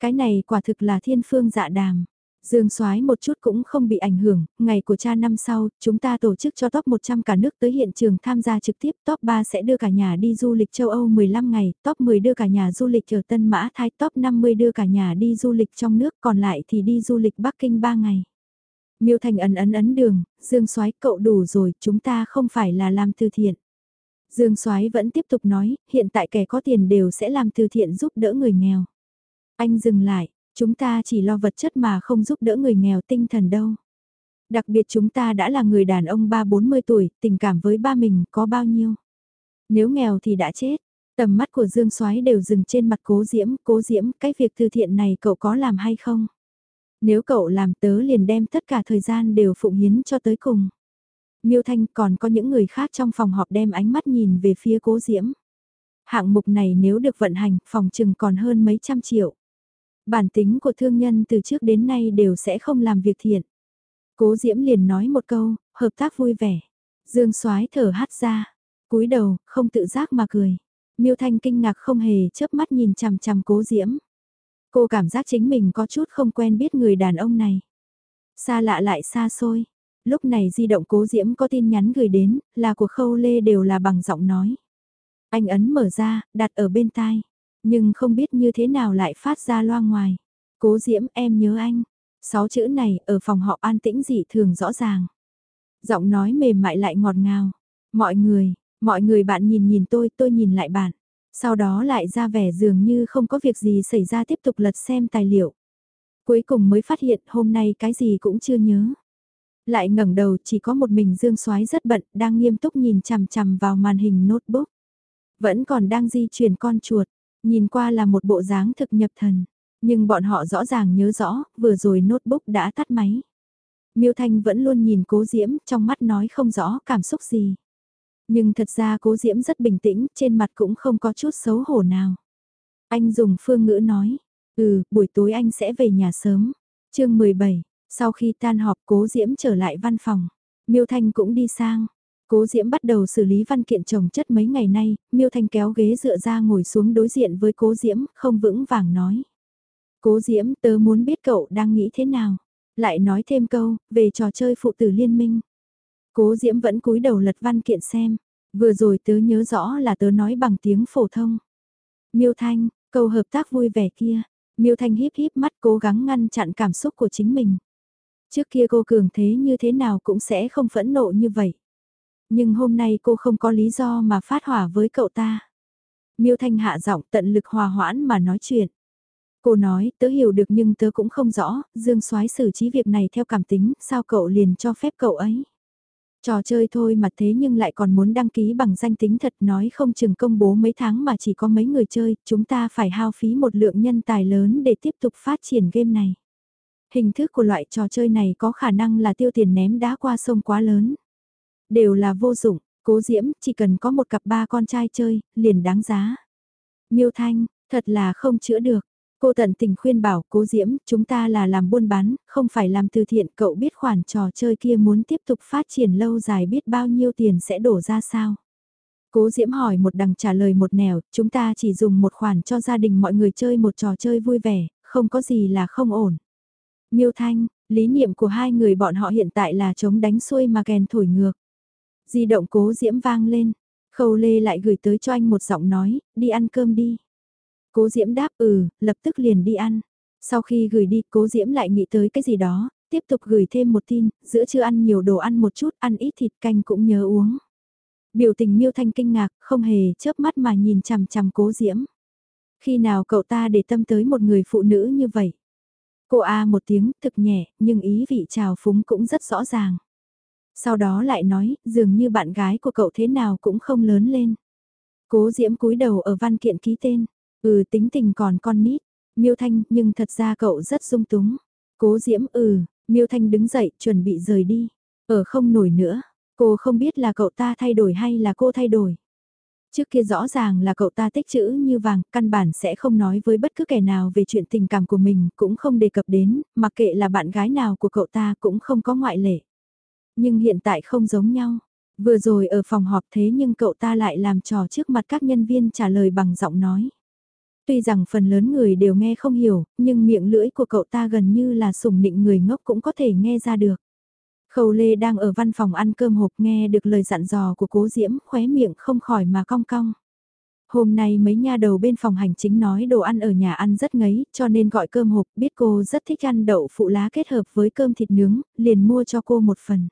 Cái này quả thực là thiên phương dạ đàm. Dương Soái một chút cũng không bị ảnh hưởng, ngày của cha năm sau, chúng ta tổ chức cho top 100 cả nước tới hiện trường tham gia trực tiếp, top 3 sẽ đưa cả nhà đi du lịch châu Âu 15 ngày, top 10 đưa cả nhà du lịch ở Tân Mã Thái, top 50 đưa cả nhà đi du lịch trong nước, còn lại thì đi du lịch Bắc Kinh 3 ngày. Miêu Thành ấn ấn ấn đường, Dương Soái cậu đủ rồi, chúng ta không phải là làm từ thiện. Dương Soái vẫn tiếp tục nói, hiện tại kẻ có tiền đều sẽ làm từ thiện giúp đỡ người nghèo. Anh dừng lại, Chúng ta chỉ lo vật chất mà không giúp đỡ người nghèo tinh thần đâu. Đặc biệt chúng ta đã là người đàn ông ba bốn mươi tuổi, tình cảm với ba mình có bao nhiêu. Nếu nghèo thì đã chết. Tầm mắt của Dương Soái đều dừng trên mặt cố diễm, cố diễm, cái việc từ thiện này cậu có làm hay không? Nếu cậu làm tớ liền đem tất cả thời gian đều phụng hiến cho tới cùng. Miêu Thanh còn có những người khác trong phòng họp đem ánh mắt nhìn về phía cố diễm. Hạng mục này nếu được vận hành, phòng chừng còn hơn mấy trăm triệu. Bản tính của thương nhân từ trước đến nay đều sẽ không làm việc thiện. Cố Diễm liền nói một câu, hợp tác vui vẻ. Dương Soái thở hắt ra, cúi đầu, không tự giác mà cười. Miêu Thanh kinh ngạc không hề chớp mắt nhìn chằm chằm Cố Diễm. Cô cảm giác chính mình có chút không quen biết người đàn ông này. Xa lạ lại xa xôi. Lúc này di động Cố Diễm có tin nhắn gửi đến, là của Khâu Lê đều là bằng giọng nói. Anh ấn mở ra, đặt ở bên tai nhưng không biết như thế nào lại phát ra loa ngoài. Cố Diễm em nhớ anh. Sáu chữ này ở phòng họ an tĩnh dị thường rõ ràng. Giọng nói mềm mại lại ngọt ngào. Mọi người, mọi người bạn nhìn nhìn tôi, tôi nhìn lại bạn. Sau đó lại ra vẻ dường như không có việc gì xảy ra tiếp tục lật xem tài liệu. Cuối cùng mới phát hiện hôm nay cái gì cũng chưa nhớ. Lại ngẩng đầu chỉ có một mình Dương Soái rất bận, đang nghiêm túc nhìn chằm chằm vào màn hình notebook. Vẫn còn đang di chuyển con chuột, nhìn qua là một bộ dáng thực nhập thần. Nhưng bọn họ rõ ràng nhớ rõ, vừa rồi notebook đã tắt máy. Miêu Thanh vẫn luôn nhìn Cố Diễm, trong mắt nói không rõ cảm xúc gì. Nhưng thật ra Cố Diễm rất bình tĩnh, trên mặt cũng không có chút xấu hổ nào. Anh dùng phương ngữ nói, ừ, buổi tối anh sẽ về nhà sớm. chương 17, sau khi tan họp Cố Diễm trở lại văn phòng, Miêu Thanh cũng đi sang. Cố Diễm bắt đầu xử lý văn kiện trồng chất mấy ngày nay, Miêu Thanh kéo ghế dựa ra ngồi xuống đối diện với Cố Diễm, không vững vàng nói. Cố Diễm tớ muốn biết cậu đang nghĩ thế nào. Lại nói thêm câu, về trò chơi phụ tử liên minh. Cố Diễm vẫn cúi đầu lật văn kiện xem. Vừa rồi tớ nhớ rõ là tớ nói bằng tiếng phổ thông. Miêu Thanh, câu hợp tác vui vẻ kia. Miêu Thanh híp híp mắt cố gắng ngăn chặn cảm xúc của chính mình. Trước kia cô cường thế như thế nào cũng sẽ không phẫn nộ như vậy. Nhưng hôm nay cô không có lý do mà phát hỏa với cậu ta. Miêu Thanh hạ giọng tận lực hòa hoãn mà nói chuyện. Cô nói, tớ hiểu được nhưng tớ cũng không rõ, Dương Soái xử trí việc này theo cảm tính, sao cậu liền cho phép cậu ấy. Trò chơi thôi mà thế nhưng lại còn muốn đăng ký bằng danh tính thật nói không chừng công bố mấy tháng mà chỉ có mấy người chơi, chúng ta phải hao phí một lượng nhân tài lớn để tiếp tục phát triển game này. Hình thức của loại trò chơi này có khả năng là tiêu tiền ném đá qua sông quá lớn. Đều là vô dụng, cố diễm, chỉ cần có một cặp ba con trai chơi, liền đáng giá. Miêu Thanh, thật là không chữa được, Cô tận tình khuyên bảo cố Diễm, chúng ta là làm buôn bán, không phải làm từ thiện, cậu biết khoản trò chơi kia muốn tiếp tục phát triển lâu dài biết bao nhiêu tiền sẽ đổ ra sao. Cố Diễm hỏi một đằng trả lời một nẻo, chúng ta chỉ dùng một khoản cho gia đình mọi người chơi một trò chơi vui vẻ, không có gì là không ổn. Miêu Thanh, lý niệm của hai người bọn họ hiện tại là chống đánh xuôi mà kèn thổi ngược. Di động cố Diễm vang lên, Khâu Lê lại gửi tới cho anh một giọng nói, đi ăn cơm đi. Cố Diễm đáp ừ, lập tức liền đi ăn. Sau khi gửi đi, Cố Diễm lại nghĩ tới cái gì đó, tiếp tục gửi thêm một tin, giữa chưa ăn nhiều đồ ăn một chút, ăn ít thịt canh cũng nhớ uống. Biểu tình miêu thanh kinh ngạc, không hề chớp mắt mà nhìn chằm chằm Cố Diễm. Khi nào cậu ta để tâm tới một người phụ nữ như vậy? Cô A một tiếng, thực nhẹ, nhưng ý vị trào phúng cũng rất rõ ràng. Sau đó lại nói, dường như bạn gái của cậu thế nào cũng không lớn lên. Cố Diễm cúi đầu ở văn kiện ký tên. Ừ tính tình còn con nít, miêu thanh nhưng thật ra cậu rất dung túng. Cố diễm ừ, miêu thanh đứng dậy chuẩn bị rời đi. Ở không nổi nữa, cô không biết là cậu ta thay đổi hay là cô thay đổi. Trước kia rõ ràng là cậu ta tích chữ như vàng, căn bản sẽ không nói với bất cứ kẻ nào về chuyện tình cảm của mình, cũng không đề cập đến, mặc kệ là bạn gái nào của cậu ta cũng không có ngoại lệ. Nhưng hiện tại không giống nhau. Vừa rồi ở phòng họp thế nhưng cậu ta lại làm trò trước mặt các nhân viên trả lời bằng giọng nói. Tuy rằng phần lớn người đều nghe không hiểu, nhưng miệng lưỡi của cậu ta gần như là sủng nịnh người ngốc cũng có thể nghe ra được. Khâu Lê đang ở văn phòng ăn cơm hộp nghe được lời dặn dò của cố Diễm khóe miệng không khỏi mà cong cong. Hôm nay mấy nha đầu bên phòng hành chính nói đồ ăn ở nhà ăn rất ngấy, cho nên gọi cơm hộp, biết cô rất thích ăn đậu phụ lá kết hợp với cơm thịt nướng, liền mua cho cô một phần.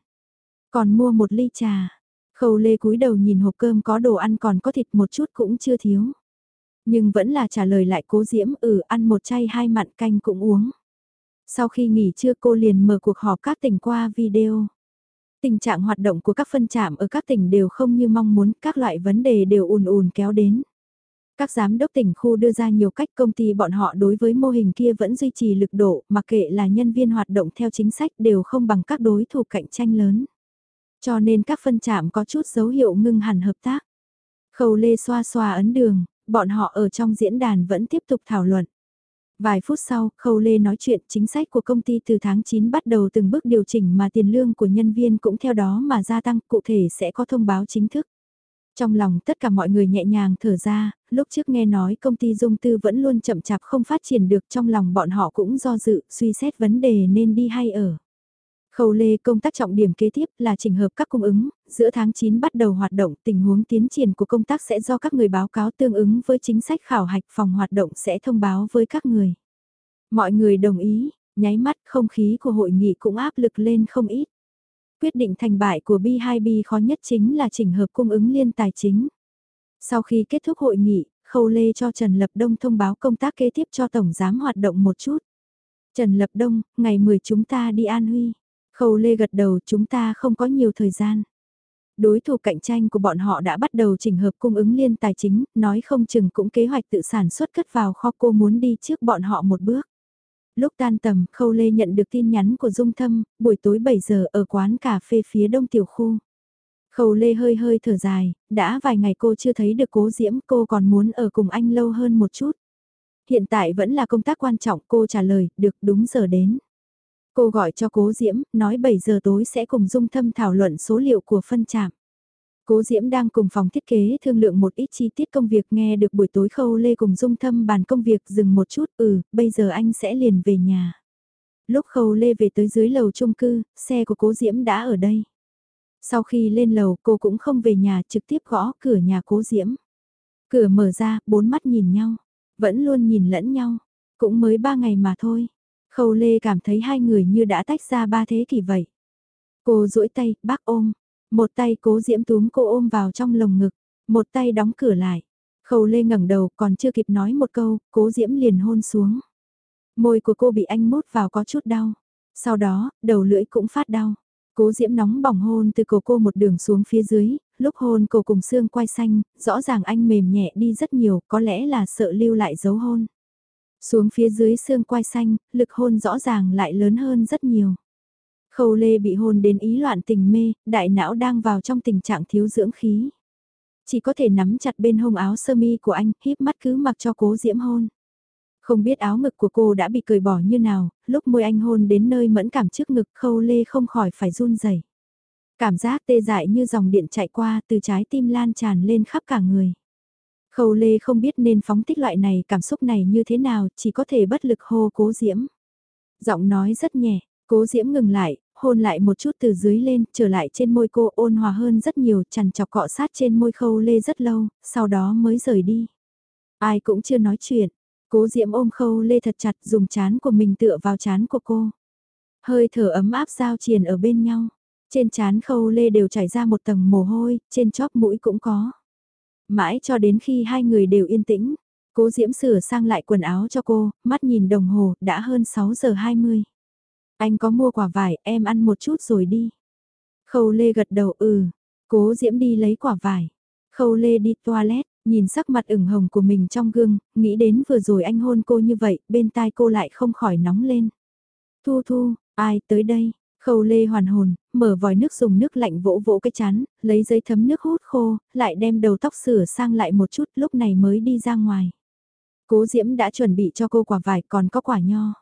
Còn mua một ly trà. Khâu Lê cúi đầu nhìn hộp cơm có đồ ăn còn có thịt một chút cũng chưa thiếu. Nhưng vẫn là trả lời lại cố diễm ừ ăn một chay hai mặn canh cũng uống. Sau khi nghỉ trưa cô liền mở cuộc họp các tỉnh qua video. Tình trạng hoạt động của các phân trạm ở các tỉnh đều không như mong muốn, các loại vấn đề đều ùn ùn kéo đến. Các giám đốc tỉnh khu đưa ra nhiều cách công ty bọn họ đối với mô hình kia vẫn duy trì lực độ, mà kệ là nhân viên hoạt động theo chính sách đều không bằng các đối thủ cạnh tranh lớn. Cho nên các phân trạm có chút dấu hiệu ngưng hẳn hợp tác. Khâu lê xoa xoa ấn đường, bọn họ ở trong diễn đàn vẫn tiếp tục thảo luận. Vài phút sau, Khâu Lê nói chuyện chính sách của công ty từ tháng 9 bắt đầu từng bước điều chỉnh mà tiền lương của nhân viên cũng theo đó mà gia tăng, cụ thể sẽ có thông báo chính thức. Trong lòng tất cả mọi người nhẹ nhàng thở ra, lúc trước nghe nói công ty dung tư vẫn luôn chậm chạp không phát triển được trong lòng bọn họ cũng do dự, suy xét vấn đề nên đi hay ở. Khâu lê công tác trọng điểm kế tiếp là chỉnh hợp các cung ứng, giữa tháng 9 bắt đầu hoạt động tình huống tiến triển của công tác sẽ do các người báo cáo tương ứng với chính sách khảo hạch phòng hoạt động sẽ thông báo với các người. Mọi người đồng ý, nháy mắt không khí của hội nghị cũng áp lực lên không ít. Quyết định thành bại của B2B khó nhất chính là chỉnh hợp cung ứng liên tài chính. Sau khi kết thúc hội nghị, Khâu Lê cho Trần Lập Đông thông báo công tác kế tiếp cho Tổng Giám hoạt động một chút. Trần Lập Đông, ngày 10 chúng ta đi An Huy. Khâu Lê gật đầu chúng ta không có nhiều thời gian. Đối thủ cạnh tranh của bọn họ đã bắt đầu chỉnh hợp cung ứng liên tài chính, nói không chừng cũng kế hoạch tự sản xuất cất vào kho cô muốn đi trước bọn họ một bước. Lúc tan tầm, Khâu Lê nhận được tin nhắn của Dung Thâm, buổi tối 7 giờ ở quán cà phê phía đông tiểu khu. Khâu Lê hơi hơi thở dài, đã vài ngày cô chưa thấy được cố diễm, cô còn muốn ở cùng anh lâu hơn một chút. Hiện tại vẫn là công tác quan trọng, cô trả lời, được đúng giờ đến. Cô gọi cho cố diễm, nói 7 giờ tối sẽ cùng Dung Thâm thảo luận số liệu của phân trạm. Cố Diễm đang cùng phòng thiết kế thương lượng một ít chi tiết công việc nghe được buổi tối khâu lê cùng dung thâm bàn công việc dừng một chút, ừ, bây giờ anh sẽ liền về nhà. Lúc khâu lê về tới dưới lầu chung cư, xe của cố Diễm đã ở đây. Sau khi lên lầu cô cũng không về nhà trực tiếp gõ cửa nhà cố Diễm. Cửa mở ra, bốn mắt nhìn nhau, vẫn luôn nhìn lẫn nhau, cũng mới ba ngày mà thôi. Khâu lê cảm thấy hai người như đã tách ra ba thế kỷ vậy. Cô duỗi tay, bác ôm, một tay cố diễm túm cô ôm vào trong lồng ngực, một tay đóng cửa lại. Khâu Lê ngẩng đầu còn chưa kịp nói một câu, cố diễm liền hôn xuống. Môi của cô bị anh mút vào có chút đau. Sau đó, đầu lưỡi cũng phát đau. Cố diễm nóng bỏng hôn từ cổ cô một đường xuống phía dưới, lúc hôn cổ cùng xương quai xanh, rõ ràng anh mềm nhẹ đi rất nhiều, có lẽ là sợ lưu lại dấu hôn. Xuống phía dưới xương quai xanh, lực hôn rõ ràng lại lớn hơn rất nhiều. Khâu Lê bị hôn đến ý loạn tình mê, đại não đang vào trong tình trạng thiếu dưỡng khí. Chỉ có thể nắm chặt bên hông áo sơ mi của anh, híp mắt cứ mặc cho cố diễm hôn. Không biết áo ngực của cô đã bị cởi bỏ như nào, lúc môi anh hôn đến nơi mẫn cảm trước ngực khâu lê không khỏi phải run rẩy. Cảm giác tê dại như dòng điện chạy qua từ trái tim lan tràn lên khắp cả người. Khâu lê không biết nên phóng thích loại này cảm xúc này như thế nào, chỉ có thể bất lực hô cố diễm. Giọng nói rất nhẹ, cố diễm ngừng lại, hôn lại một chút từ dưới lên, trở lại trên môi cô ôn hòa hơn rất nhiều, chằn chọc cọ sát trên môi khâu lê rất lâu, sau đó mới rời đi. Ai cũng chưa nói chuyện, cố diễm ôm khâu lê thật chặt dùng chán của mình tựa vào chán của cô. Hơi thở ấm áp giao triền ở bên nhau, trên chán khâu lê đều chảy ra một tầng mồ hôi, trên chóp mũi cũng có. Mãi cho đến khi hai người đều yên tĩnh, cố diễm sửa sang lại quần áo cho cô, mắt nhìn đồng hồ, đã hơn 6 giờ 20. Anh có mua quả vải, em ăn một chút rồi đi. Khâu Lê gật đầu ừ, cố Diễm đi lấy quả vải. Khâu Lê đi toilet, nhìn sắc mặt ửng hồng của mình trong gương, nghĩ đến vừa rồi anh hôn cô như vậy, bên tai cô lại không khỏi nóng lên. Thu thu, ai tới đây? Khâu Lê hoàn hồn, mở vòi nước dùng nước lạnh vỗ vỗ cái chán, lấy giấy thấm nước hút khô, lại đem đầu tóc sửa sang lại một chút lúc này mới đi ra ngoài. Cố Diễm đã chuẩn bị cho cô quả vải còn có quả nho.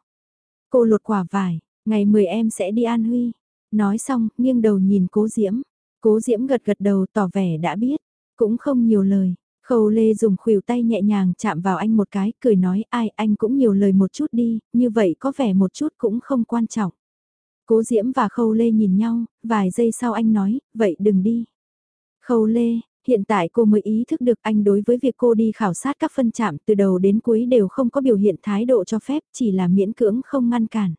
Cô lột quả vải, Ngày 10 em sẽ đi An Huy. Nói xong, nghiêng đầu nhìn cố Diễm. Cố Diễm gật gật đầu tỏ vẻ đã biết. Cũng không nhiều lời. Khâu Lê dùng khuỷu tay nhẹ nhàng chạm vào anh một cái, cười nói ai anh cũng nhiều lời một chút đi, như vậy có vẻ một chút cũng không quan trọng. Cố Diễm và Khâu Lê nhìn nhau, vài giây sau anh nói, vậy đừng đi. Khâu Lê, hiện tại cô mới ý thức được anh đối với việc cô đi khảo sát các phân trạm từ đầu đến cuối đều không có biểu hiện thái độ cho phép, chỉ là miễn cưỡng không ngăn cản.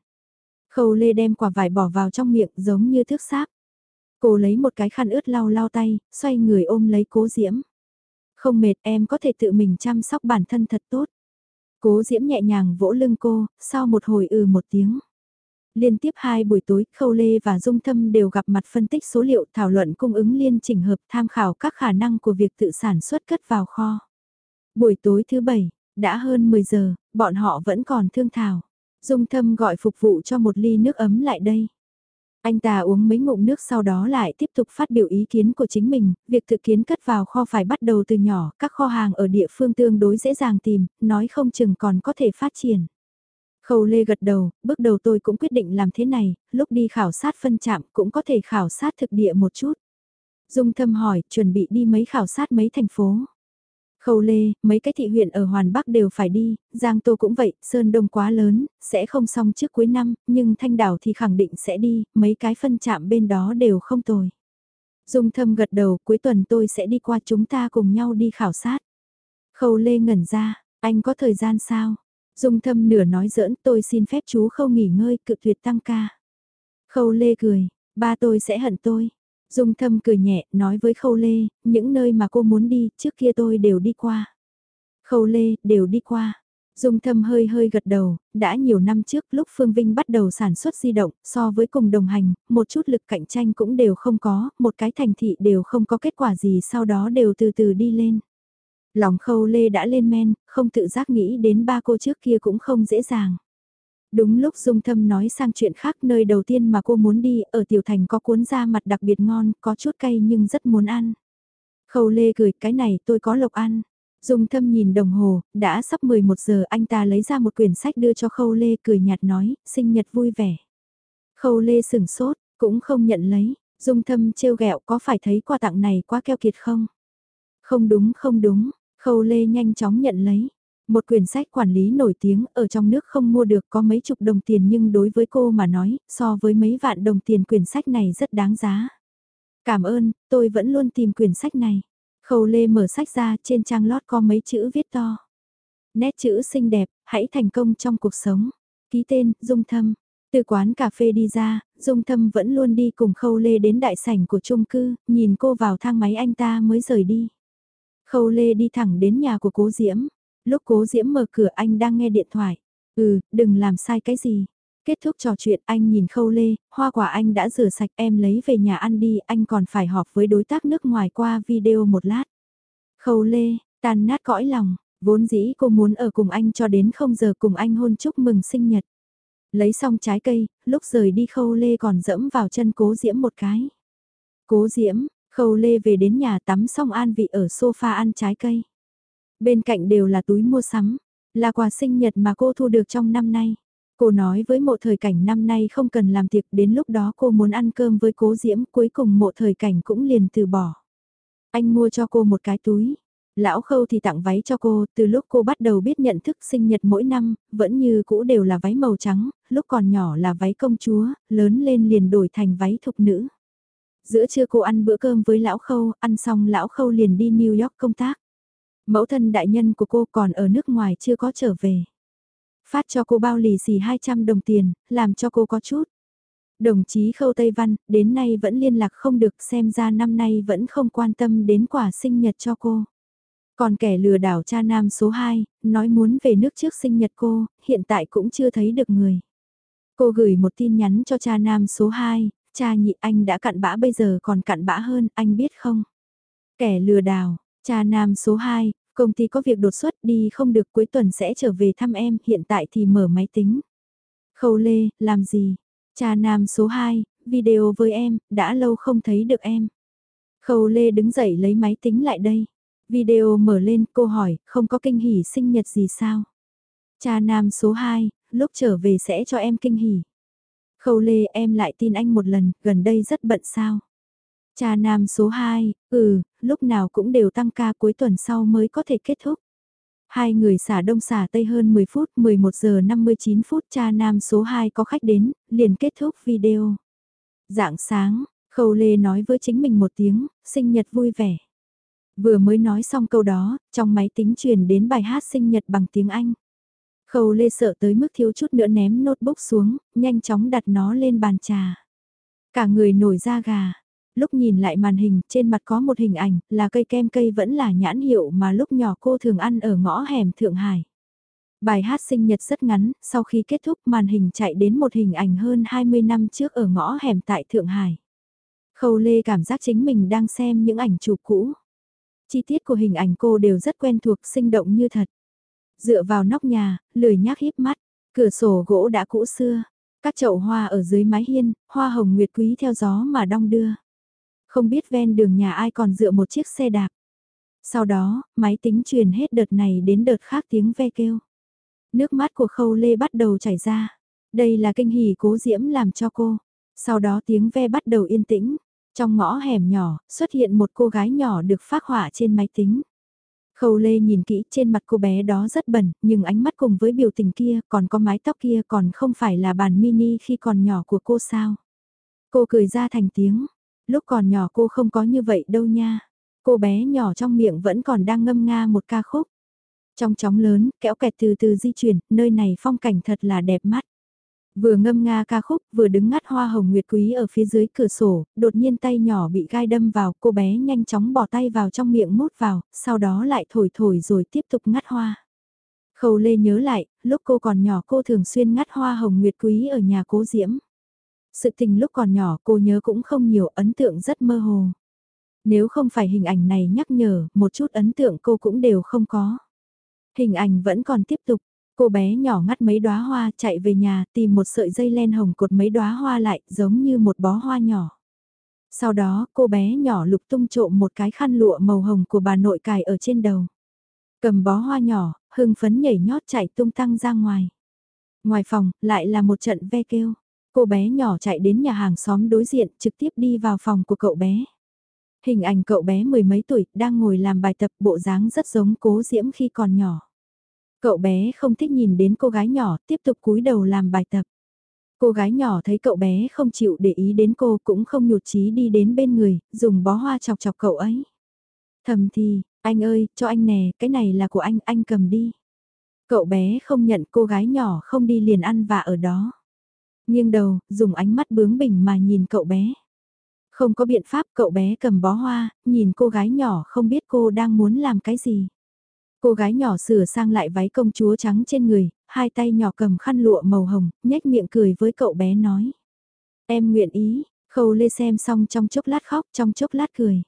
Khâu lê đem quả vải bỏ vào trong miệng giống như thước sáp. Cô lấy một cái khăn ướt lau lau tay, xoay người ôm lấy cố diễm. Không mệt em có thể tự mình chăm sóc bản thân thật tốt. Cố diễm nhẹ nhàng vỗ lưng cô, sau một hồi ừ một tiếng. Liên tiếp hai buổi tối, Khâu Lê và Dung Thâm đều gặp mặt phân tích số liệu thảo luận cung ứng liên chỉnh hợp tham khảo các khả năng của việc tự sản xuất cất vào kho. Buổi tối thứ bảy, đã hơn 10 giờ, bọn họ vẫn còn thương thảo. Dung thâm gọi phục vụ cho một ly nước ấm lại đây. Anh ta uống mấy ngụm nước sau đó lại tiếp tục phát biểu ý kiến của chính mình, việc thực kiến cất vào kho phải bắt đầu từ nhỏ, các kho hàng ở địa phương tương đối dễ dàng tìm, nói không chừng còn có thể phát triển. Khâu Lê gật đầu, bước đầu tôi cũng quyết định làm thế này, lúc đi khảo sát phân trạm cũng có thể khảo sát thực địa một chút. Dung thâm hỏi, chuẩn bị đi mấy khảo sát mấy thành phố. Khâu Lê, mấy cái thị huyện ở Hoàn Bắc đều phải đi, Giang Tô cũng vậy, Sơn Đông quá lớn, sẽ không xong trước cuối năm, nhưng Thanh Đảo thì khẳng định sẽ đi, mấy cái phân chạm bên đó đều không tồi. Dung thâm gật đầu, cuối tuần tôi sẽ đi qua chúng ta cùng nhau đi khảo sát. Khâu Lê ngẩn ra, anh có thời gian sao? Dung thâm nửa nói giỡn tôi xin phép chú khâu nghỉ ngơi cự tuyệt tăng ca. Khâu lê cười, ba tôi sẽ hận tôi. Dung thâm cười nhẹ, nói với khâu lê, những nơi mà cô muốn đi, trước kia tôi đều đi qua. Khâu lê, đều đi qua. Dung thâm hơi hơi gật đầu, đã nhiều năm trước lúc Phương Vinh bắt đầu sản xuất di động, so với cùng đồng hành, một chút lực cạnh tranh cũng đều không có, một cái thành thị đều không có kết quả gì sau đó đều từ từ đi lên. Lòng khâu lê đã lên men, không tự giác nghĩ đến ba cô trước kia cũng không dễ dàng. Đúng lúc Dung Thâm nói sang chuyện khác nơi đầu tiên mà cô muốn đi, ở Tiểu Thành có cuốn da mặt đặc biệt ngon, có chút cay nhưng rất muốn ăn. Khâu Lê cười, cái này tôi có lộc ăn. Dung Thâm nhìn đồng hồ, đã sắp 11 giờ anh ta lấy ra một quyển sách đưa cho Khâu Lê cười nhạt nói, sinh nhật vui vẻ. Khâu Lê sừng sốt, cũng không nhận lấy, Dung Thâm trêu ghẹo có phải thấy quà tặng này quá keo kiệt không? Không đúng không đúng, Khâu Lê nhanh chóng nhận lấy. Một quyển sách quản lý nổi tiếng ở trong nước không mua được có mấy chục đồng tiền nhưng đối với cô mà nói, so với mấy vạn đồng tiền quyển sách này rất đáng giá. Cảm ơn, tôi vẫn luôn tìm quyển sách này. Khâu Lê mở sách ra trên trang lót có mấy chữ viết to. Nét chữ xinh đẹp, hãy thành công trong cuộc sống. Ký tên, Dung Thâm. Từ quán cà phê đi ra, Dung Thâm vẫn luôn đi cùng Khâu Lê đến đại sảnh của chung cư, nhìn cô vào thang máy anh ta mới rời đi. Khâu Lê đi thẳng đến nhà của cố Diễm. Lúc cố Diễm mở cửa anh đang nghe điện thoại. Ừ, đừng làm sai cái gì. Kết thúc trò chuyện anh nhìn Khâu Lê, hoa quả anh đã rửa sạch em lấy về nhà ăn đi, anh còn phải họp với đối tác nước ngoài qua video một lát. Khâu Lê, tan nát cõi lòng, vốn dĩ cô muốn ở cùng anh cho đến không giờ cùng anh hôn chúc mừng sinh nhật. Lấy xong trái cây, lúc rời đi Khâu Lê còn dẫm vào chân cố Diễm một cái. Cố Diễm, Khâu Lê về đến nhà tắm xong an vị ở sofa ăn trái cây. Bên cạnh đều là túi mua sắm, là quà sinh nhật mà cô thu được trong năm nay. Cô nói với mộ thời cảnh năm nay không cần làm tiệc đến lúc đó cô muốn ăn cơm với cố diễm cuối cùng mộ thời cảnh cũng liền từ bỏ. Anh mua cho cô một cái túi. Lão khâu thì tặng váy cho cô, từ lúc cô bắt đầu biết nhận thức sinh nhật mỗi năm, vẫn như cũ đều là váy màu trắng, lúc còn nhỏ là váy công chúa, lớn lên liền đổi thành váy thục nữ. Giữa trưa cô ăn bữa cơm với lão khâu, ăn xong lão khâu liền đi New York công tác. Mẫu thân đại nhân của cô còn ở nước ngoài chưa có trở về. Phát cho cô bao lì xì 200 đồng tiền, làm cho cô có chút. Đồng chí Khâu Tây Văn, đến nay vẫn liên lạc không được xem ra năm nay vẫn không quan tâm đến quả sinh nhật cho cô. Còn kẻ lừa đảo cha nam số 2, nói muốn về nước trước sinh nhật cô, hiện tại cũng chưa thấy được người. Cô gửi một tin nhắn cho cha nam số 2, cha nhị anh đã cặn bã bây giờ còn cặn bã hơn, anh biết không? Kẻ lừa đảo, cha nam số 2, công ty có việc đột xuất đi không được cuối tuần sẽ trở về thăm em, hiện tại thì mở máy tính. Khâu Lê, làm gì? Cha nam số 2, video với em, đã lâu không thấy được em. Khâu Lê đứng dậy lấy máy tính lại đây. Video mở lên, cô hỏi, không có kinh hỉ sinh nhật gì sao? Cha nam số 2, lúc trở về sẽ cho em kinh hỉ. Khâu Lê em lại tin anh một lần, gần đây rất bận sao. Cha nam số 2, ừ, lúc nào cũng đều tăng ca cuối tuần sau mới có thể kết thúc. Hai người xả đông xả tây hơn 10 phút, 11 giờ 59 phút cha nam số 2 có khách đến, liền kết thúc video. Dạng sáng, Khâu Lê nói với chính mình một tiếng, sinh nhật vui vẻ. Vừa mới nói xong câu đó, trong máy tính truyền đến bài hát sinh nhật bằng tiếng Anh. Khâu Lê sợ tới mức thiếu chút nữa ném notebook xuống, nhanh chóng đặt nó lên bàn trà. Cả người nổi da gà. Lúc nhìn lại màn hình, trên mặt có một hình ảnh, là cây kem cây vẫn là nhãn hiệu mà lúc nhỏ cô thường ăn ở ngõ hẻm Thượng Hải. Bài hát sinh nhật rất ngắn, sau khi kết thúc màn hình chạy đến một hình ảnh hơn 20 năm trước ở ngõ hẻm tại Thượng Hải. Khâu Lê cảm giác chính mình đang xem những ảnh chụp cũ. Chi tiết của hình ảnh cô đều rất quen thuộc sinh động như thật. Dựa vào nóc nhà, lười nhác híp mắt, cửa sổ gỗ đã cũ xưa, các chậu hoa ở dưới mái hiên, hoa hồng nguyệt quý theo gió mà đong đưa. Không biết ven đường nhà ai còn dựa một chiếc xe đạp. Sau đó, máy tính truyền hết đợt này đến đợt khác tiếng ve kêu. Nước mắt của khâu lê bắt đầu chảy ra. Đây là kinh hỉ cố diễm làm cho cô. Sau đó tiếng ve bắt đầu yên tĩnh. Trong ngõ hẻm nhỏ, xuất hiện một cô gái nhỏ được phát họa trên máy tính. Khâu Lê nhìn kỹ trên mặt cô bé đó rất bẩn, nhưng ánh mắt cùng với biểu tình kia còn có mái tóc kia còn không phải là bàn mini khi còn nhỏ của cô sao. Cô cười ra thành tiếng, lúc còn nhỏ cô không có như vậy đâu nha. Cô bé nhỏ trong miệng vẫn còn đang ngâm nga một ca khúc. Trong chóng lớn, kéo kẹt từ từ di chuyển, nơi này phong cảnh thật là đẹp mắt. Vừa ngâm nga ca khúc, vừa đứng ngắt hoa hồng nguyệt quý ở phía dưới cửa sổ, đột nhiên tay nhỏ bị gai đâm vào, cô bé nhanh chóng bỏ tay vào trong miệng mút vào, sau đó lại thổi thổi rồi tiếp tục ngắt hoa. Khâu Lê nhớ lại, lúc cô còn nhỏ cô thường xuyên ngắt hoa hồng nguyệt quý ở nhà cố diễm. Sự tình lúc còn nhỏ cô nhớ cũng không nhiều, ấn tượng rất mơ hồ. Nếu không phải hình ảnh này nhắc nhở, một chút ấn tượng cô cũng đều không có. Hình ảnh vẫn còn tiếp tục, cô bé nhỏ ngắt mấy đóa hoa chạy về nhà tìm một sợi dây len hồng cột mấy đóa hoa lại giống như một bó hoa nhỏ. Sau đó cô bé nhỏ lục tung trộm một cái khăn lụa màu hồng của bà nội cài ở trên đầu. Cầm bó hoa nhỏ, hưng phấn nhảy nhót chạy tung tăng ra ngoài. Ngoài phòng, lại là một trận ve kêu. Cô bé nhỏ chạy đến nhà hàng xóm đối diện trực tiếp đi vào phòng của cậu bé. Hình ảnh cậu bé mười mấy tuổi đang ngồi làm bài tập bộ dáng rất giống cố diễm khi còn nhỏ. Cậu bé không thích nhìn đến cô gái nhỏ tiếp tục cúi đầu làm bài tập. Cô gái nhỏ thấy cậu bé không chịu để ý đến cô cũng không nhụt chí đi đến bên người, dùng bó hoa chọc chọc cậu ấy. Thầm thì, anh ơi, cho anh nè, cái này là của anh, anh cầm đi. Cậu bé không nhận cô gái nhỏ không đi liền ăn và ở đó. Nghiêng đầu, dùng ánh mắt bướng bỉnh mà nhìn cậu bé. Không có biện pháp cậu bé cầm bó hoa, nhìn cô gái nhỏ không biết cô đang muốn làm cái gì. Cô gái nhỏ sửa sang lại váy công chúa trắng trên người, hai tay nhỏ cầm khăn lụa màu hồng, nhếch miệng cười với cậu bé nói. Em nguyện ý, khâu lê xem xong trong chốc lát khóc trong chốc lát cười.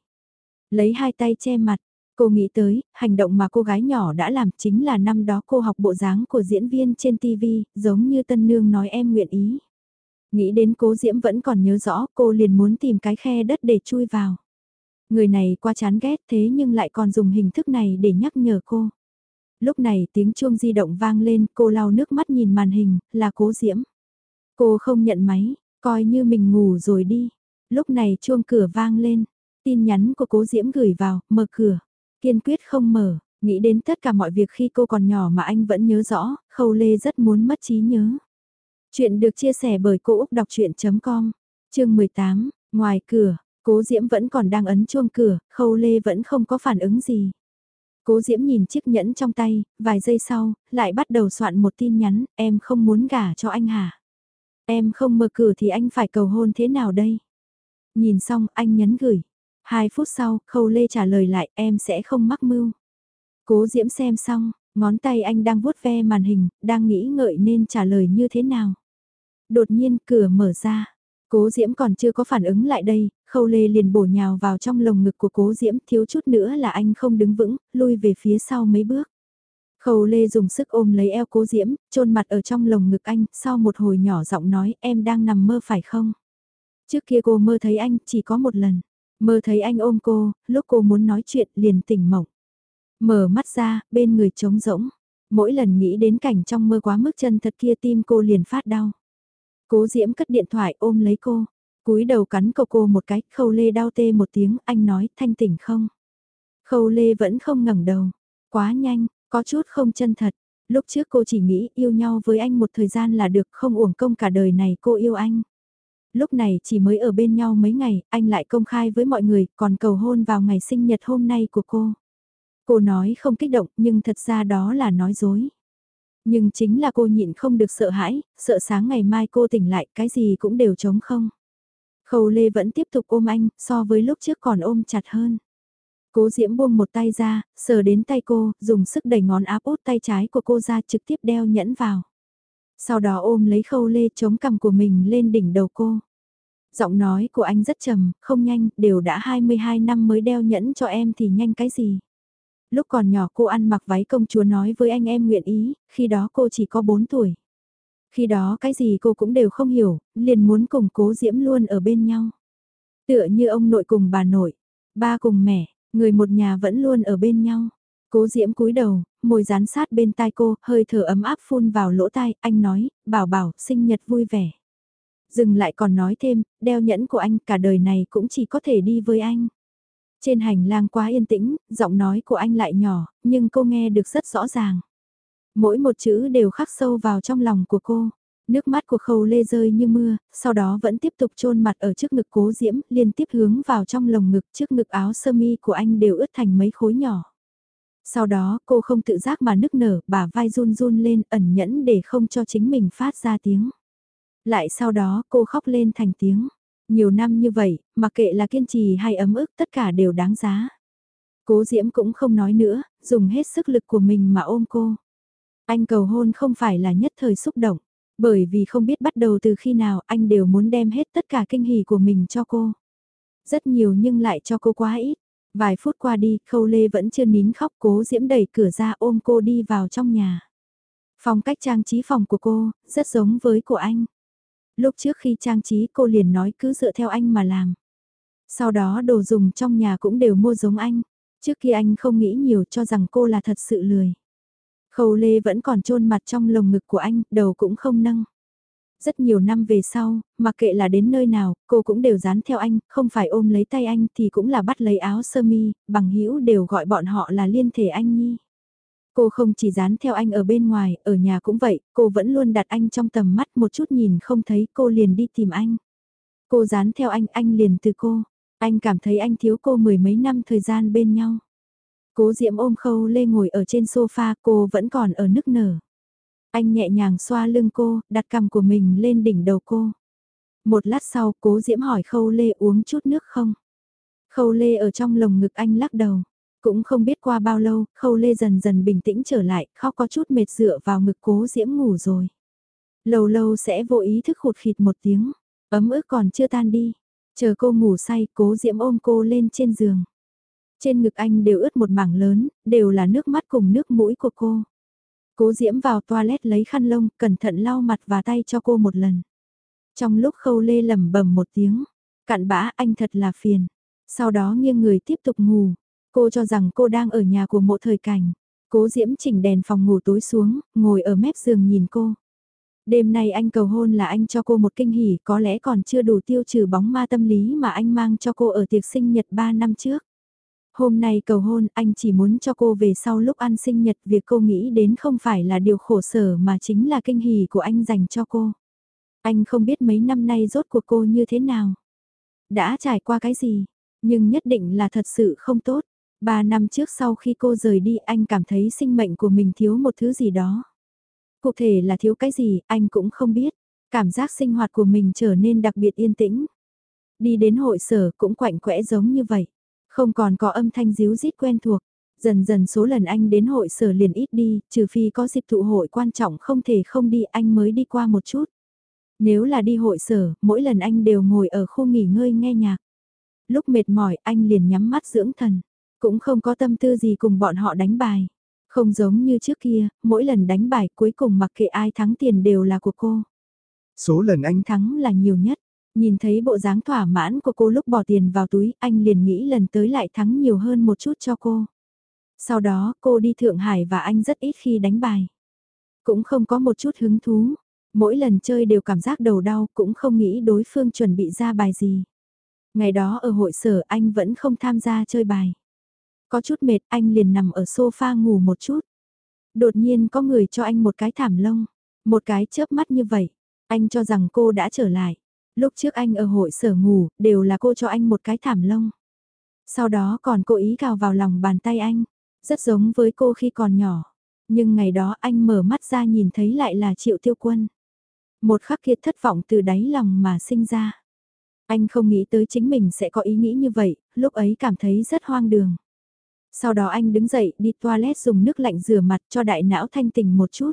Lấy hai tay che mặt, cô nghĩ tới, hành động mà cô gái nhỏ đã làm chính là năm đó cô học bộ dáng của diễn viên trên TV, giống như tân nương nói em nguyện ý. Nghĩ đến cố diễm vẫn còn nhớ rõ cô liền muốn tìm cái khe đất để chui vào. Người này qua chán ghét thế nhưng lại còn dùng hình thức này để nhắc nhở cô. Lúc này tiếng chuông di động vang lên cô lau nước mắt nhìn màn hình là cố diễm. Cô không nhận máy, coi như mình ngủ rồi đi. Lúc này chuông cửa vang lên, tin nhắn của cố diễm gửi vào, mở cửa. Kiên quyết không mở, nghĩ đến tất cả mọi việc khi cô còn nhỏ mà anh vẫn nhớ rõ, khâu lê rất muốn mất trí nhớ. Chuyện được chia sẻ bởi Cô Úc Đọc Chuyện.com, chương 18, ngoài cửa, Cố Diễm vẫn còn đang ấn chuông cửa, Khâu Lê vẫn không có phản ứng gì. Cố Diễm nhìn chiếc nhẫn trong tay, vài giây sau, lại bắt đầu soạn một tin nhắn, em không muốn gả cho anh hả? Em không mở cửa thì anh phải cầu hôn thế nào đây? Nhìn xong, anh nhấn gửi. Hai phút sau, Khâu Lê trả lời lại, em sẽ không mắc mưu. Cố Diễm xem xong, ngón tay anh đang vuốt ve màn hình, đang nghĩ ngợi nên trả lời như thế nào. Đột nhiên cửa mở ra. Cố Diễm còn chưa có phản ứng lại đây, Khâu Lê liền bổ nhào vào trong lồng ngực của Cố Diễm thiếu chút nữa là anh không đứng vững, lui về phía sau mấy bước. Khâu Lê dùng sức ôm lấy eo Cố Diễm, trôn mặt ở trong lồng ngực anh, sau một hồi nhỏ giọng nói em đang nằm mơ phải không? Trước kia cô mơ thấy anh chỉ có một lần, mơ thấy anh ôm cô, lúc cô muốn nói chuyện liền tỉnh mộng. Mở mắt ra, bên người trống rỗng. Mỗi lần nghĩ đến cảnh trong mơ quá mức chân thật kia tim cô liền phát đau. Cố Diễm cất điện thoại ôm lấy cô, cúi đầu cắn cầu cô một cái, khâu lê đau tê một tiếng, anh nói, thanh tỉnh không? Khâu lê vẫn không ngẩng đầu, quá nhanh, có chút không chân thật. Lúc trước cô chỉ nghĩ yêu nhau với anh một thời gian là được không uổng công cả đời này cô yêu anh. Lúc này chỉ mới ở bên nhau mấy ngày, anh lại công khai với mọi người, còn cầu hôn vào ngày sinh nhật hôm nay của cô. Cô nói không kích động nhưng thật ra đó là nói dối. Nhưng chính là cô nhịn không được sợ hãi, sợ sáng ngày mai cô tỉnh lại cái gì cũng đều trống không. Khâu Lê vẫn tiếp tục ôm anh, so với lúc trước còn ôm chặt hơn. Cố Diễm buông một tay ra, sờ đến tay cô, dùng sức đẩy ngón áp út tay trái của cô ra trực tiếp đeo nhẫn vào. Sau đó ôm lấy khâu lê chống cằm của mình lên đỉnh đầu cô. Giọng nói của anh rất trầm, không nhanh, đều đã 22 năm mới đeo nhẫn cho em thì nhanh cái gì. Lúc còn nhỏ cô ăn mặc váy công chúa nói với anh em nguyện ý, khi đó cô chỉ có 4 tuổi. Khi đó cái gì cô cũng đều không hiểu, liền muốn cùng cố diễm luôn ở bên nhau. Tựa như ông nội cùng bà nội, ba cùng mẹ, người một nhà vẫn luôn ở bên nhau. Cố diễm cúi đầu, môi dán sát bên tai cô, hơi thở ấm áp phun vào lỗ tai, anh nói, bảo bảo, sinh nhật vui vẻ. Dừng lại còn nói thêm, đeo nhẫn của anh cả đời này cũng chỉ có thể đi với anh. Trên hành lang quá yên tĩnh, giọng nói của anh lại nhỏ, nhưng cô nghe được rất rõ ràng. Mỗi một chữ đều khắc sâu vào trong lòng của cô. Nước mắt của khâu lê rơi như mưa, sau đó vẫn tiếp tục chôn mặt ở trước ngực cố diễm, liên tiếp hướng vào trong lồng ngực trước ngực áo sơ mi của anh đều ướt thành mấy khối nhỏ. Sau đó cô không tự giác mà nức nở, bà vai run run lên ẩn nhẫn để không cho chính mình phát ra tiếng. Lại sau đó cô khóc lên thành tiếng. Nhiều năm như vậy, mặc kệ là kiên trì hay ấm ức tất cả đều đáng giá. Cố Diễm cũng không nói nữa, dùng hết sức lực của mình mà ôm cô. Anh cầu hôn không phải là nhất thời xúc động, bởi vì không biết bắt đầu từ khi nào anh đều muốn đem hết tất cả kinh hỉ của mình cho cô. Rất nhiều nhưng lại cho cô quá ít. Vài phút qua đi, Khâu Lê vẫn chưa nín khóc cố Diễm đẩy cửa ra ôm cô đi vào trong nhà. Phong cách trang trí phòng của cô, rất giống với của anh. Lúc trước khi trang trí cô liền nói cứ dựa theo anh mà làm. Sau đó đồ dùng trong nhà cũng đều mua giống anh. Trước khi anh không nghĩ nhiều cho rằng cô là thật sự lười. Khâu Lê vẫn còn chôn mặt trong lồng ngực của anh, đầu cũng không nâng. Rất nhiều năm về sau, mặc kệ là đến nơi nào, cô cũng đều dán theo anh, không phải ôm lấy tay anh thì cũng là bắt lấy áo sơ mi, bằng hữu đều gọi bọn họ là liên thể anh nhi. Cô không chỉ dán theo anh ở bên ngoài, ở nhà cũng vậy, cô vẫn luôn đặt anh trong tầm mắt một chút nhìn không thấy cô liền đi tìm anh. Cô dán theo anh, anh liền từ cô. Anh cảm thấy anh thiếu cô mười mấy năm thời gian bên nhau. Cố Diễm ôm Khâu Lê ngồi ở trên sofa, cô vẫn còn ở nức nở. Anh nhẹ nhàng xoa lưng cô, đặt cằm của mình lên đỉnh đầu cô. Một lát sau, Cố Diễm hỏi Khâu Lê uống chút nước không? Khâu Lê ở trong lồng ngực anh lắc đầu. Cũng không biết qua bao lâu, Khâu Lê dần dần bình tĩnh trở lại, khóc có chút mệt dựa vào ngực Cố Diễm ngủ rồi. Lâu lâu sẽ vô ý thức khụt khịt một tiếng, ấm ức còn chưa tan đi. Chờ cô ngủ say, Cố Diễm ôm cô lên trên giường. Trên ngực anh đều ướt một mảng lớn, đều là nước mắt cùng nước mũi của cô. Cố Diễm vào toilet lấy khăn lông, cẩn thận lau mặt và tay cho cô một lần. Trong lúc khâu lê lẩm bẩm một tiếng, cặn bã anh thật là phiền. Sau đó nghiêng người tiếp tục ngủ. Cô cho rằng cô đang ở nhà của mộ thời cảnh. Cố Diễm chỉnh đèn phòng ngủ tối xuống, ngồi ở mép giường nhìn cô. Đêm nay anh cầu hôn là anh cho cô một kinh hỉ có lẽ còn chưa đủ tiêu trừ bóng ma tâm lý mà anh mang cho cô ở tiệc sinh nhật 3 năm trước. Hôm nay cầu hôn anh chỉ muốn cho cô về sau lúc ăn sinh nhật việc cô nghĩ đến không phải là điều khổ sở mà chính là kinh hỉ của anh dành cho cô. Anh không biết mấy năm nay rốt cuộc cô như thế nào. Đã trải qua cái gì, nhưng nhất định là thật sự không tốt. Ba năm trước sau khi cô rời đi anh cảm thấy sinh mệnh của mình thiếu một thứ gì đó. Cụ thể là thiếu cái gì anh cũng không biết. Cảm giác sinh hoạt của mình trở nên đặc biệt yên tĩnh. Đi đến hội sở cũng quạnh quẽ giống như vậy. Không còn có âm thanh díu rít quen thuộc. Dần dần số lần anh đến hội sở liền ít đi, trừ phi có dịp tụ hội quan trọng không thể không đi anh mới đi qua một chút. Nếu là đi hội sở, mỗi lần anh đều ngồi ở khu nghỉ ngơi nghe nhạc. Lúc mệt mỏi anh liền nhắm mắt dưỡng thần, cũng không có tâm tư gì cùng bọn họ đánh bài. Không giống như trước kia, mỗi lần đánh bài cuối cùng mặc kệ ai thắng tiền đều là của cô. Số lần anh thắng là nhiều nhất. Nhìn thấy bộ dáng thỏa mãn của cô lúc bỏ tiền vào túi, anh liền nghĩ lần tới lại thắng nhiều hơn một chút cho cô. Sau đó, cô đi Thượng Hải và anh rất ít khi đánh bài. Cũng không có một chút hứng thú. Mỗi lần chơi đều cảm giác đầu đau, cũng không nghĩ đối phương chuẩn bị ra bài gì. Ngày đó ở hội sở anh vẫn không tham gia chơi bài. Có chút mệt anh liền nằm ở sofa ngủ một chút. Đột nhiên có người cho anh một cái thảm lông. Một cái chớp mắt như vậy. Anh cho rằng cô đã trở lại. Lúc trước anh ở hội sở ngủ, đều là cô cho anh một cái thảm lông. Sau đó còn cố ý cào vào lòng bàn tay anh, rất giống với cô khi còn nhỏ. Nhưng ngày đó anh mở mắt ra nhìn thấy lại là triệu tiêu quân. Một khắc kia thất vọng từ đáy lòng mà sinh ra. Anh không nghĩ tới chính mình sẽ có ý nghĩ như vậy, lúc ấy cảm thấy rất hoang đường. Sau đó anh đứng dậy đi toilet dùng nước lạnh rửa mặt cho đại não thanh tỉnh một chút.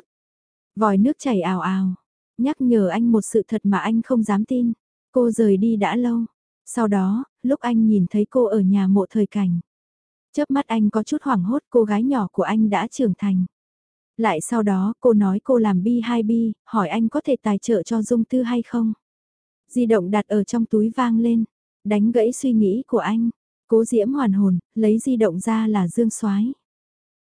Vòi nước chảy ào ào, Nhắc nhở anh một sự thật mà anh không dám tin. Cô rời đi đã lâu. Sau đó, lúc anh nhìn thấy cô ở nhà mộ thời cảnh. Chớp mắt anh có chút hoảng hốt cô gái nhỏ của anh đã trưởng thành. Lại sau đó cô nói cô làm bi 2 bi, hỏi anh có thể tài trợ cho Dung Tư hay không. Di động đặt ở trong túi vang lên, đánh gãy suy nghĩ của anh. Cố diễm hoàn hồn, lấy di động ra là Dương Soái.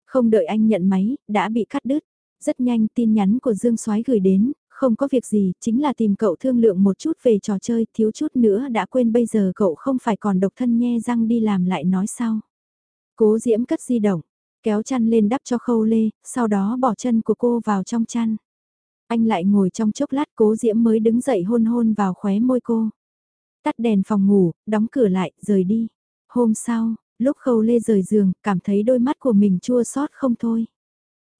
Không đợi anh nhận máy, đã bị cắt đứt. Rất nhanh tin nhắn của Dương Soái gửi đến, không có việc gì, chính là tìm cậu thương lượng một chút về trò chơi, thiếu chút nữa đã quên bây giờ cậu không phải còn độc thân nhe răng đi làm lại nói sau. Cố diễm cất di động, kéo chăn lên đắp cho khâu lê, sau đó bỏ chân của cô vào trong chăn. Anh lại ngồi trong chốc lát cố diễm mới đứng dậy hôn hôn vào khóe môi cô. Tắt đèn phòng ngủ, đóng cửa lại, rời đi. Hôm sau, Lúc khâu lê rời giường, cảm thấy đôi mắt của mình chua xót không thôi.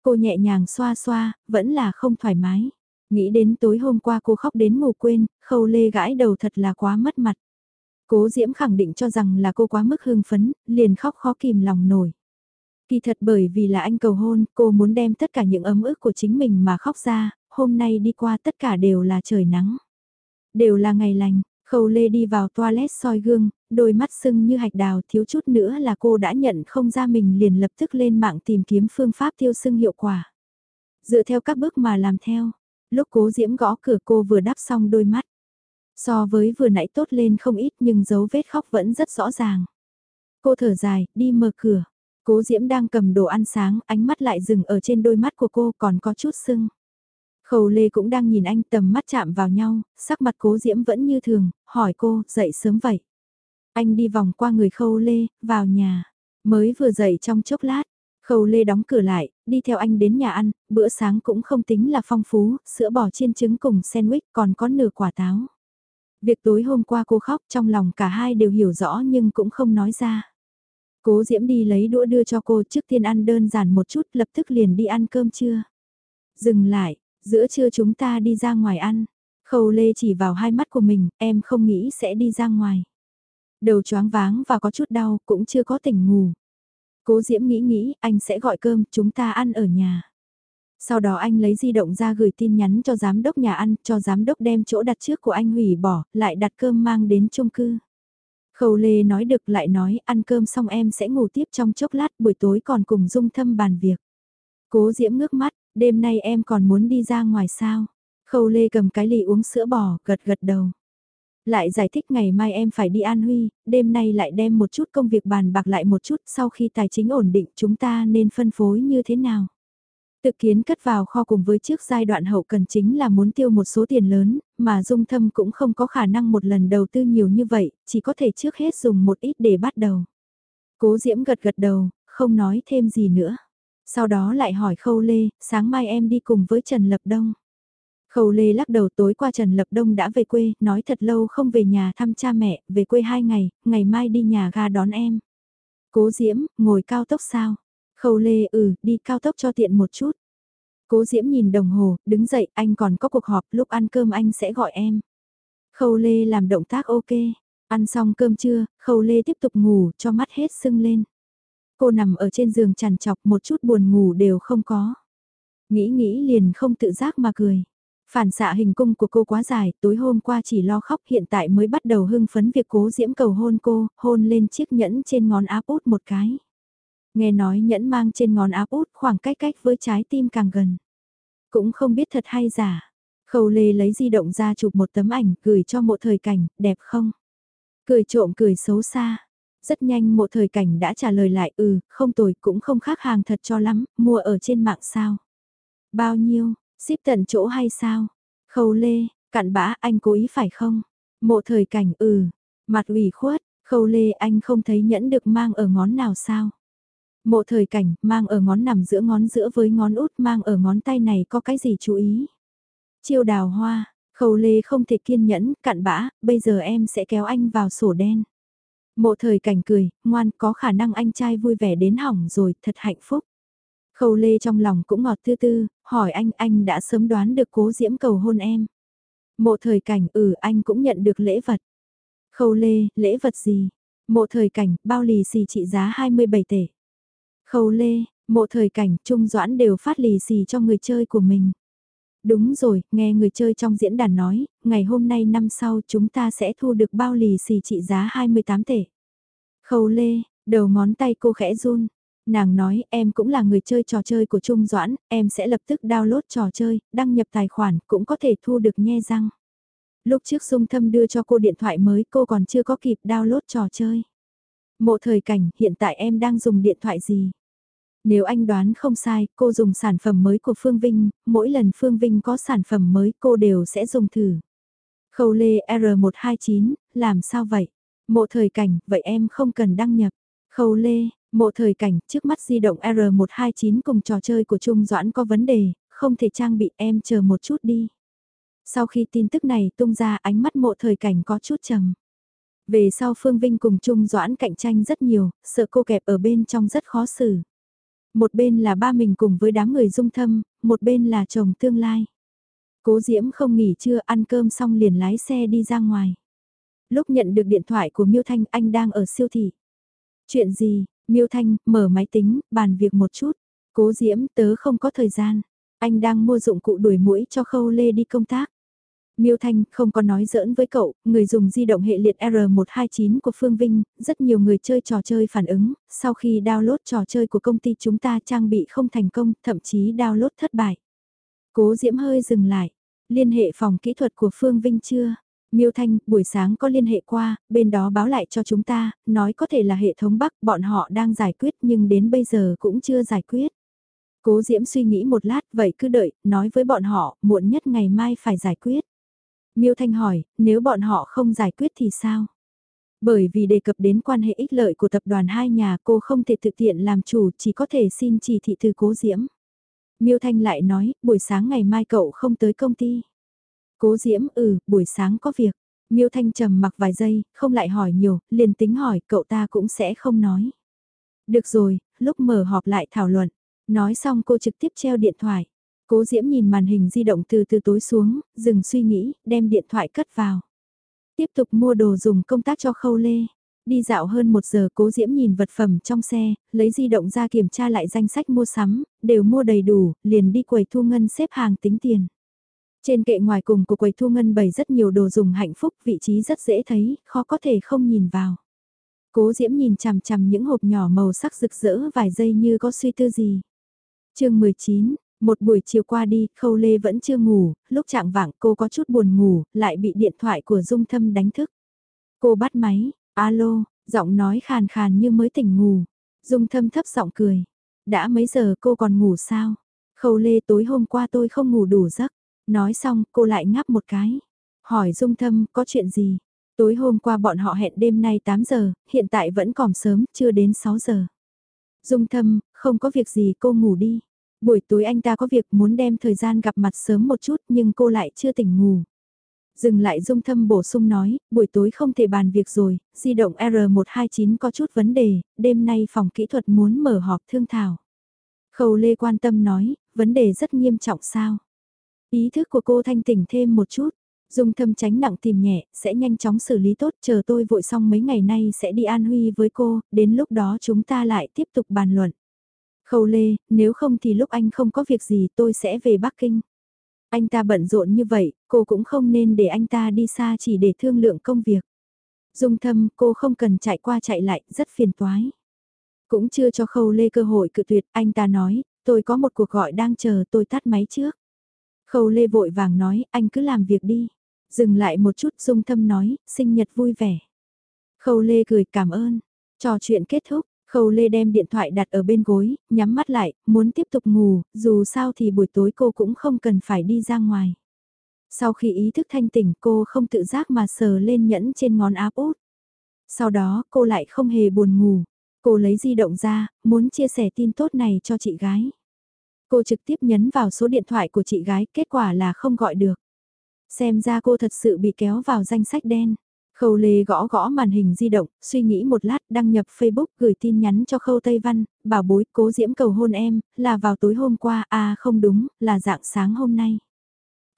Cô nhẹ nhàng xoa xoa, vẫn là không thoải mái. Nghĩ đến tối hôm qua cô khóc đến ngủ quên, khâu lê gãi đầu thật là quá mất mặt. Cố Diễm khẳng định cho rằng là cô quá mức hưng phấn, liền khóc khó kìm lòng nổi. Kỳ thật bởi vì là anh cầu hôn, cô muốn đem tất cả những ấm ức của chính mình mà khóc ra, hôm nay đi qua tất cả đều là trời nắng. Đều là ngày lành, khâu lê đi vào toilet soi gương, đôi mắt sưng như hạch đào thiếu chút nữa là cô đã nhận không ra mình liền lập tức lên mạng tìm kiếm phương pháp tiêu sưng hiệu quả. Dựa theo các bước mà làm theo, lúc cố diễm gõ cửa cô vừa đắp xong đôi mắt. So với vừa nãy tốt lên không ít nhưng dấu vết khóc vẫn rất rõ ràng. Cô thở dài, đi mở cửa. Cố Diễm đang cầm đồ ăn sáng, ánh mắt lại dừng ở trên đôi mắt của cô còn có chút sưng. Khâu Lê cũng đang nhìn anh tầm mắt chạm vào nhau, sắc mặt Cố Diễm vẫn như thường, hỏi cô, dậy sớm vậy. Anh đi vòng qua người Khâu Lê, vào nhà. Mới vừa dậy trong chốc lát, Khâu Lê đóng cửa lại, đi theo anh đến nhà ăn, bữa sáng cũng không tính là phong phú, sữa bò chiên trứng cùng sandwich còn có nửa quả táo. Việc tối hôm qua cô khóc trong lòng cả hai đều hiểu rõ nhưng cũng không nói ra. Cố Diễm đi lấy đũa đưa cho cô trước tiên ăn đơn giản một chút lập tức liền đi ăn cơm trưa. Dừng lại, giữa trưa chúng ta đi ra ngoài ăn. Khâu Lê chỉ vào hai mắt của mình, em không nghĩ sẽ đi ra ngoài. Đầu choáng váng và có chút đau, cũng chưa có tỉnh ngủ. Cố Diễm nghĩ nghĩ, anh sẽ gọi cơm, chúng ta ăn ở nhà. Sau đó anh lấy di động ra gửi tin nhắn cho giám đốc nhà ăn, cho giám đốc đem chỗ đặt trước của anh hủy bỏ, lại đặt cơm mang đến chung cư. Khâu Lê nói được lại nói, ăn cơm xong em sẽ ngủ tiếp trong chốc lát, buổi tối còn cùng dung thâm bàn việc. Cố Diễm ngước mắt, đêm nay em còn muốn đi ra ngoài sao? Khâu Lê cầm cái ly uống sữa bò, gật gật đầu. Lại giải thích ngày mai em phải đi An Huy, đêm nay lại đem một chút công việc bàn bạc lại một chút sau khi tài chính ổn định chúng ta nên phân phối như thế nào. Tự kiến cất vào kho cùng với trước giai đoạn hậu cần chính là muốn tiêu một số tiền lớn, mà dung thâm cũng không có khả năng một lần đầu tư nhiều như vậy, chỉ có thể trước hết dùng một ít để bắt đầu. Cố Diễm gật gật đầu, không nói thêm gì nữa. Sau đó lại hỏi Khâu Lê, sáng mai em đi cùng với Trần Lập Đông. Khâu Lê lắc đầu tối qua Trần Lập Đông đã về quê, nói thật lâu không về nhà thăm cha mẹ, về quê hai ngày, ngày mai đi nhà ga đón em. Cố Diễm, ngồi cao tốc sao? Khâu Lê ừ, đi cao tốc cho tiện một chút. Cố Diễm nhìn đồng hồ, đứng dậy, anh còn có cuộc họp, lúc ăn cơm anh sẽ gọi em. Khâu Lê làm động tác ok. Ăn xong cơm trưa, Khâu Lê tiếp tục ngủ, cho mắt hết sưng lên. Cô nằm ở trên giường chằn chọc một chút buồn ngủ đều không có. Nghĩ nghĩ liền không tự giác mà cười. Phản xạ hình cung của cô quá dài, tối hôm qua chỉ lo khóc hiện tại mới bắt đầu hưng phấn việc cố diễm cầu hôn cô, hôn lên chiếc nhẫn trên ngón áp út một cái. Nghe nói nhẫn mang trên ngón áp út khoảng cách cách với trái tim càng gần. Cũng không biết thật hay giả. Khâu Lê lấy di động ra chụp một tấm ảnh gửi cho mộ thời cảnh, đẹp không? Cười trộm cười xấu xa. Rất nhanh mộ thời cảnh đã trả lời lại ừ, không tồi cũng không khác hàng thật cho lắm, mua ở trên mạng sao. Bao nhiêu, ship tận chỗ hay sao? Khâu Lê, cặn bã anh cố ý phải không? Mộ thời cảnh ừ, mặt ủy khuất, khâu Lê anh không thấy nhẫn được mang ở ngón nào sao? Mộ thời cảnh, mang ở ngón nằm giữa ngón giữa với ngón út mang ở ngón tay này có cái gì chú ý? Chiêu đào hoa, khâu lê không thể kiên nhẫn, cặn bã, bây giờ em sẽ kéo anh vào sổ đen. Mộ thời cảnh cười, ngoan có khả năng anh trai vui vẻ đến hỏng rồi, thật hạnh phúc. Khâu lê trong lòng cũng ngọt tư tư, hỏi anh, anh đã sớm đoán được cố diễm cầu hôn em. Mộ thời cảnh, ừ anh cũng nhận được lễ vật. Khâu lê, lễ vật gì? Mộ thời cảnh, bao lì xì trị giá 27 tể. Khâu lê, mộ thời cảnh, trung doãn đều phát lì xì cho người chơi của mình. Đúng rồi, nghe người chơi trong diễn đàn nói, ngày hôm nay năm sau chúng ta sẽ thu được bao lì xì trị giá 28 tể. Khâu lê, đầu ngón tay cô khẽ run. Nàng nói em cũng là người chơi trò chơi của Trung Doãn, em sẽ lập tức download trò chơi, đăng nhập tài khoản, cũng có thể thu được nhe răng. Lúc trước Dung Thâm đưa cho cô điện thoại mới cô còn chưa có kịp download trò chơi. Mộ thời cảnh, hiện tại em đang dùng điện thoại gì? Nếu anh đoán không sai, cô dùng sản phẩm mới của Phương Vinh, mỗi lần Phương Vinh có sản phẩm mới cô đều sẽ dùng thử. Khâu lê R129, làm sao vậy? Mộ thời cảnh, vậy em không cần đăng nhập. Khâu lê, mộ thời cảnh, trước mắt di động R129 cùng trò chơi của Trung Doãn có vấn đề, không thể trang bị em chờ một chút đi. Sau khi tin tức này tung ra ánh mắt mộ thời cảnh có chút trầm. Về sau Phương Vinh cùng Trung Doãn cạnh tranh rất nhiều, sợ cô kẹp ở bên trong rất khó xử. Một bên là ba mình cùng với đám người dung thâm, một bên là chồng tương lai. Cố Diễm không nghỉ trưa ăn cơm xong liền lái xe đi ra ngoài. Lúc nhận được điện thoại của Miêu Thanh anh đang ở siêu thị. Chuyện gì, Miêu Thanh, mở máy tính, bàn việc một chút. Cố Diễm, tớ không có thời gian. Anh đang mua dụng cụ đuổi mũi cho Khâu Lê đi công tác. Miêu Thanh không có nói giỡn với cậu, người dùng di động hệ liệt R129 của Phương Vinh, rất nhiều người chơi trò chơi phản ứng, sau khi download trò chơi của công ty chúng ta trang bị không thành công, thậm chí download thất bại. Cố Diễm hơi dừng lại, liên hệ phòng kỹ thuật của Phương Vinh chưa? Miêu Thanh, buổi sáng có liên hệ qua, bên đó báo lại cho chúng ta, nói có thể là hệ thống Bắc, bọn họ đang giải quyết nhưng đến bây giờ cũng chưa giải quyết. Cố Diễm suy nghĩ một lát, vậy cứ đợi, nói với bọn họ, muộn nhất ngày mai phải giải quyết. Miêu Thanh hỏi, nếu bọn họ không giải quyết thì sao? Bởi vì đề cập đến quan hệ ích lợi của tập đoàn hai nhà cô không thể thực tiện làm chủ chỉ có thể xin chỉ thị từ cố diễm. Miêu Thanh lại nói, buổi sáng ngày mai cậu không tới công ty. Cố diễm, ừ, buổi sáng có việc. Miêu Thanh trầm mặc vài giây, không lại hỏi nhiều, liền tính hỏi cậu ta cũng sẽ không nói. Được rồi, lúc mở họp lại thảo luận. Nói xong cô trực tiếp treo điện thoại. Cố Diễm nhìn màn hình di động từ từ tối xuống, dừng suy nghĩ, đem điện thoại cất vào. Tiếp tục mua đồ dùng công tác cho khâu lê. Đi dạo hơn một giờ cố Diễm nhìn vật phẩm trong xe, lấy di động ra kiểm tra lại danh sách mua sắm, đều mua đầy đủ, liền đi quầy thu ngân xếp hàng tính tiền. Trên kệ ngoài cùng của quầy thu ngân bày rất nhiều đồ dùng hạnh phúc, vị trí rất dễ thấy, khó có thể không nhìn vào. Cố Diễm nhìn chằm chằm những hộp nhỏ màu sắc rực rỡ vài giây như có suy tư gì. chương 19, một buổi chiều qua đi, Khâu Lê vẫn chưa ngủ, lúc trạng vạng cô có chút buồn ngủ, lại bị điện thoại của Dung Thâm đánh thức. Cô bắt máy, alo, giọng nói khàn khàn như mới tỉnh ngủ. Dung Thâm thấp giọng cười. Đã mấy giờ cô còn ngủ sao? Khâu Lê tối hôm qua tôi không ngủ đủ giấc. Nói xong cô lại ngáp một cái. Hỏi Dung Thâm có chuyện gì? Tối hôm qua bọn họ hẹn đêm nay 8 giờ, hiện tại vẫn còn sớm, chưa đến 6 giờ. Dung Thâm, không có việc gì cô ngủ đi. Buổi tối anh ta có việc muốn đem thời gian gặp mặt sớm một chút nhưng cô lại chưa tỉnh ngủ. Dừng lại dung thâm bổ sung nói, buổi tối không thể bàn việc rồi, di động R129 có chút vấn đề, đêm nay phòng kỹ thuật muốn mở họp thương thảo. Khâu Lê quan tâm nói, vấn đề rất nghiêm trọng sao? Ý thức của cô thanh tỉnh thêm một chút, dung thâm tránh nặng tìm nhẹ, sẽ nhanh chóng xử lý tốt, chờ tôi vội xong mấy ngày nay sẽ đi An Huy với cô, đến lúc đó chúng ta lại tiếp tục bàn luận. Khâu Lê, nếu không thì lúc anh không có việc gì tôi sẽ về Bắc Kinh. Anh ta bận rộn như vậy, cô cũng không nên để anh ta đi xa chỉ để thương lượng công việc. Dung thâm, cô không cần chạy qua chạy lại, rất phiền toái. Cũng chưa cho Khâu Lê cơ hội cự tuyệt, anh ta nói, tôi có một cuộc gọi đang chờ tôi tắt máy trước. Khâu Lê vội vàng nói, anh cứ làm việc đi. Dừng lại một chút Dung thâm nói, sinh nhật vui vẻ. Khâu Lê cười cảm ơn. Trò chuyện kết thúc, Khâu Lê đem điện thoại đặt ở bên gối, nhắm mắt lại, muốn tiếp tục ngủ, dù sao thì buổi tối cô cũng không cần phải đi ra ngoài. Sau khi ý thức thanh tỉnh cô không tự giác mà sờ lên nhẫn trên ngón áp út. Sau đó cô lại không hề buồn ngủ. Cô lấy di động ra, muốn chia sẻ tin tốt này cho chị gái. Cô trực tiếp nhấn vào số điện thoại của chị gái, kết quả là không gọi được. Xem ra cô thật sự bị kéo vào danh sách đen. Khâu Lê gõ gõ màn hình di động, suy nghĩ một lát đăng nhập Facebook gửi tin nhắn cho Khâu Tây Văn, bảo bối cố diễm cầu hôn em, là vào tối hôm qua, à không đúng, là dạng sáng hôm nay.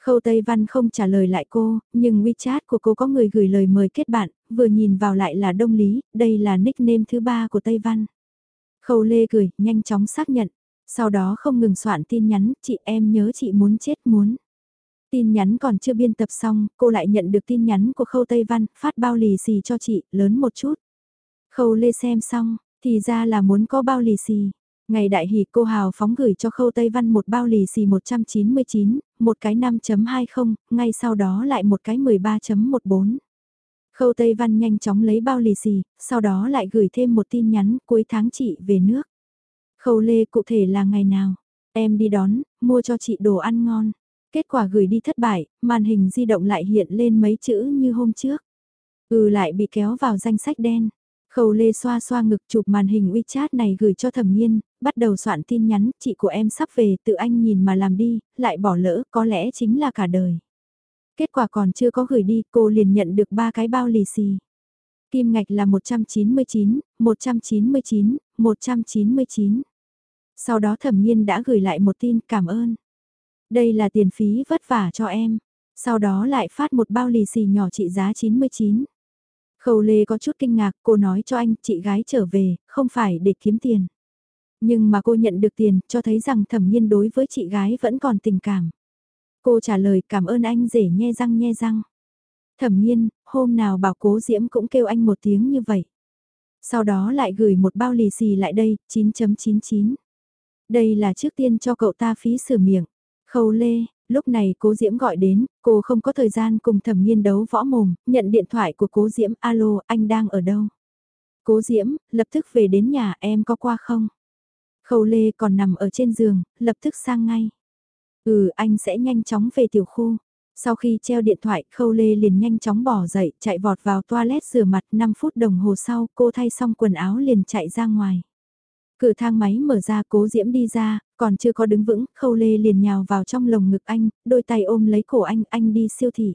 Khâu Tây Văn không trả lời lại cô, nhưng WeChat của cô có người gửi lời mời kết bạn, vừa nhìn vào lại là Đông Lý, đây là nickname thứ ba của Tây Văn. Khâu Lê cười, nhanh chóng xác nhận, sau đó không ngừng soạn tin nhắn, chị em nhớ chị muốn chết muốn. Tin nhắn còn chưa biên tập xong, cô lại nhận được tin nhắn của Khâu Tây Văn, phát bao lì xì cho chị, lớn một chút. Khâu Lê xem xong, thì ra là muốn có bao lì xì. Ngày đại hỷ cô Hào phóng gửi cho Khâu Tây Văn một bao lì xì 199, một cái 5.20, ngay sau đó lại một cái 13.14. Khâu Tây Văn nhanh chóng lấy bao lì xì, sau đó lại gửi thêm một tin nhắn cuối tháng chị về nước. Khâu Lê cụ thể là ngày nào? Em đi đón, mua cho chị đồ ăn ngon. Kết quả gửi đi thất bại, màn hình di động lại hiện lên mấy chữ như hôm trước. Ừ lại bị kéo vào danh sách đen. Khâu Lê xoa xoa ngực chụp màn hình WeChat này gửi cho thẩm Nhiên bắt đầu soạn tin nhắn, chị của em sắp về, tự anh nhìn mà làm đi, lại bỏ lỡ, có lẽ chính là cả đời. Kết quả còn chưa có gửi đi, cô liền nhận được ba cái bao lì xì. Kim ngạch là 199, 199, 199. Sau đó thẩm nhiên đã gửi lại một tin cảm ơn. Đây là tiền phí vất vả cho em. Sau đó lại phát một bao lì xì nhỏ trị giá 99. Khâu Lê có chút kinh ngạc, cô nói cho anh, chị gái trở về, không phải để kiếm tiền. Nhưng mà cô nhận được tiền, cho thấy rằng thẩm nhiên đối với chị gái vẫn còn tình cảm. Cô trả lời cảm ơn anh rể nhe răng nhe răng. Thẩm nhiên, hôm nào bảo cố diễm cũng kêu anh một tiếng như vậy. Sau đó lại gửi một bao lì xì lại đây, 9.99. Đây là trước tiên cho cậu ta phí sửa miệng. Khâu lê, lúc này cố Diễm gọi đến, cô không có thời gian cùng thẩm nghiên đấu võ mồm, nhận điện thoại của cố Diễm, alo, anh đang ở đâu? Cố Diễm, lập tức về đến nhà em có qua không? Khâu lê còn nằm ở trên giường, lập tức sang ngay. Ừ, anh sẽ nhanh chóng về tiểu khu. Sau khi treo điện thoại, Khâu Lê liền nhanh chóng bỏ dậy, chạy vọt vào toilet rửa mặt 5 phút đồng hồ sau, cô thay xong quần áo liền chạy ra ngoài. Cửa thang máy mở ra cố diễm đi ra, còn chưa có đứng vững, Khâu Lê liền nhào vào trong lồng ngực anh, đôi tay ôm lấy cổ anh, anh đi siêu thị.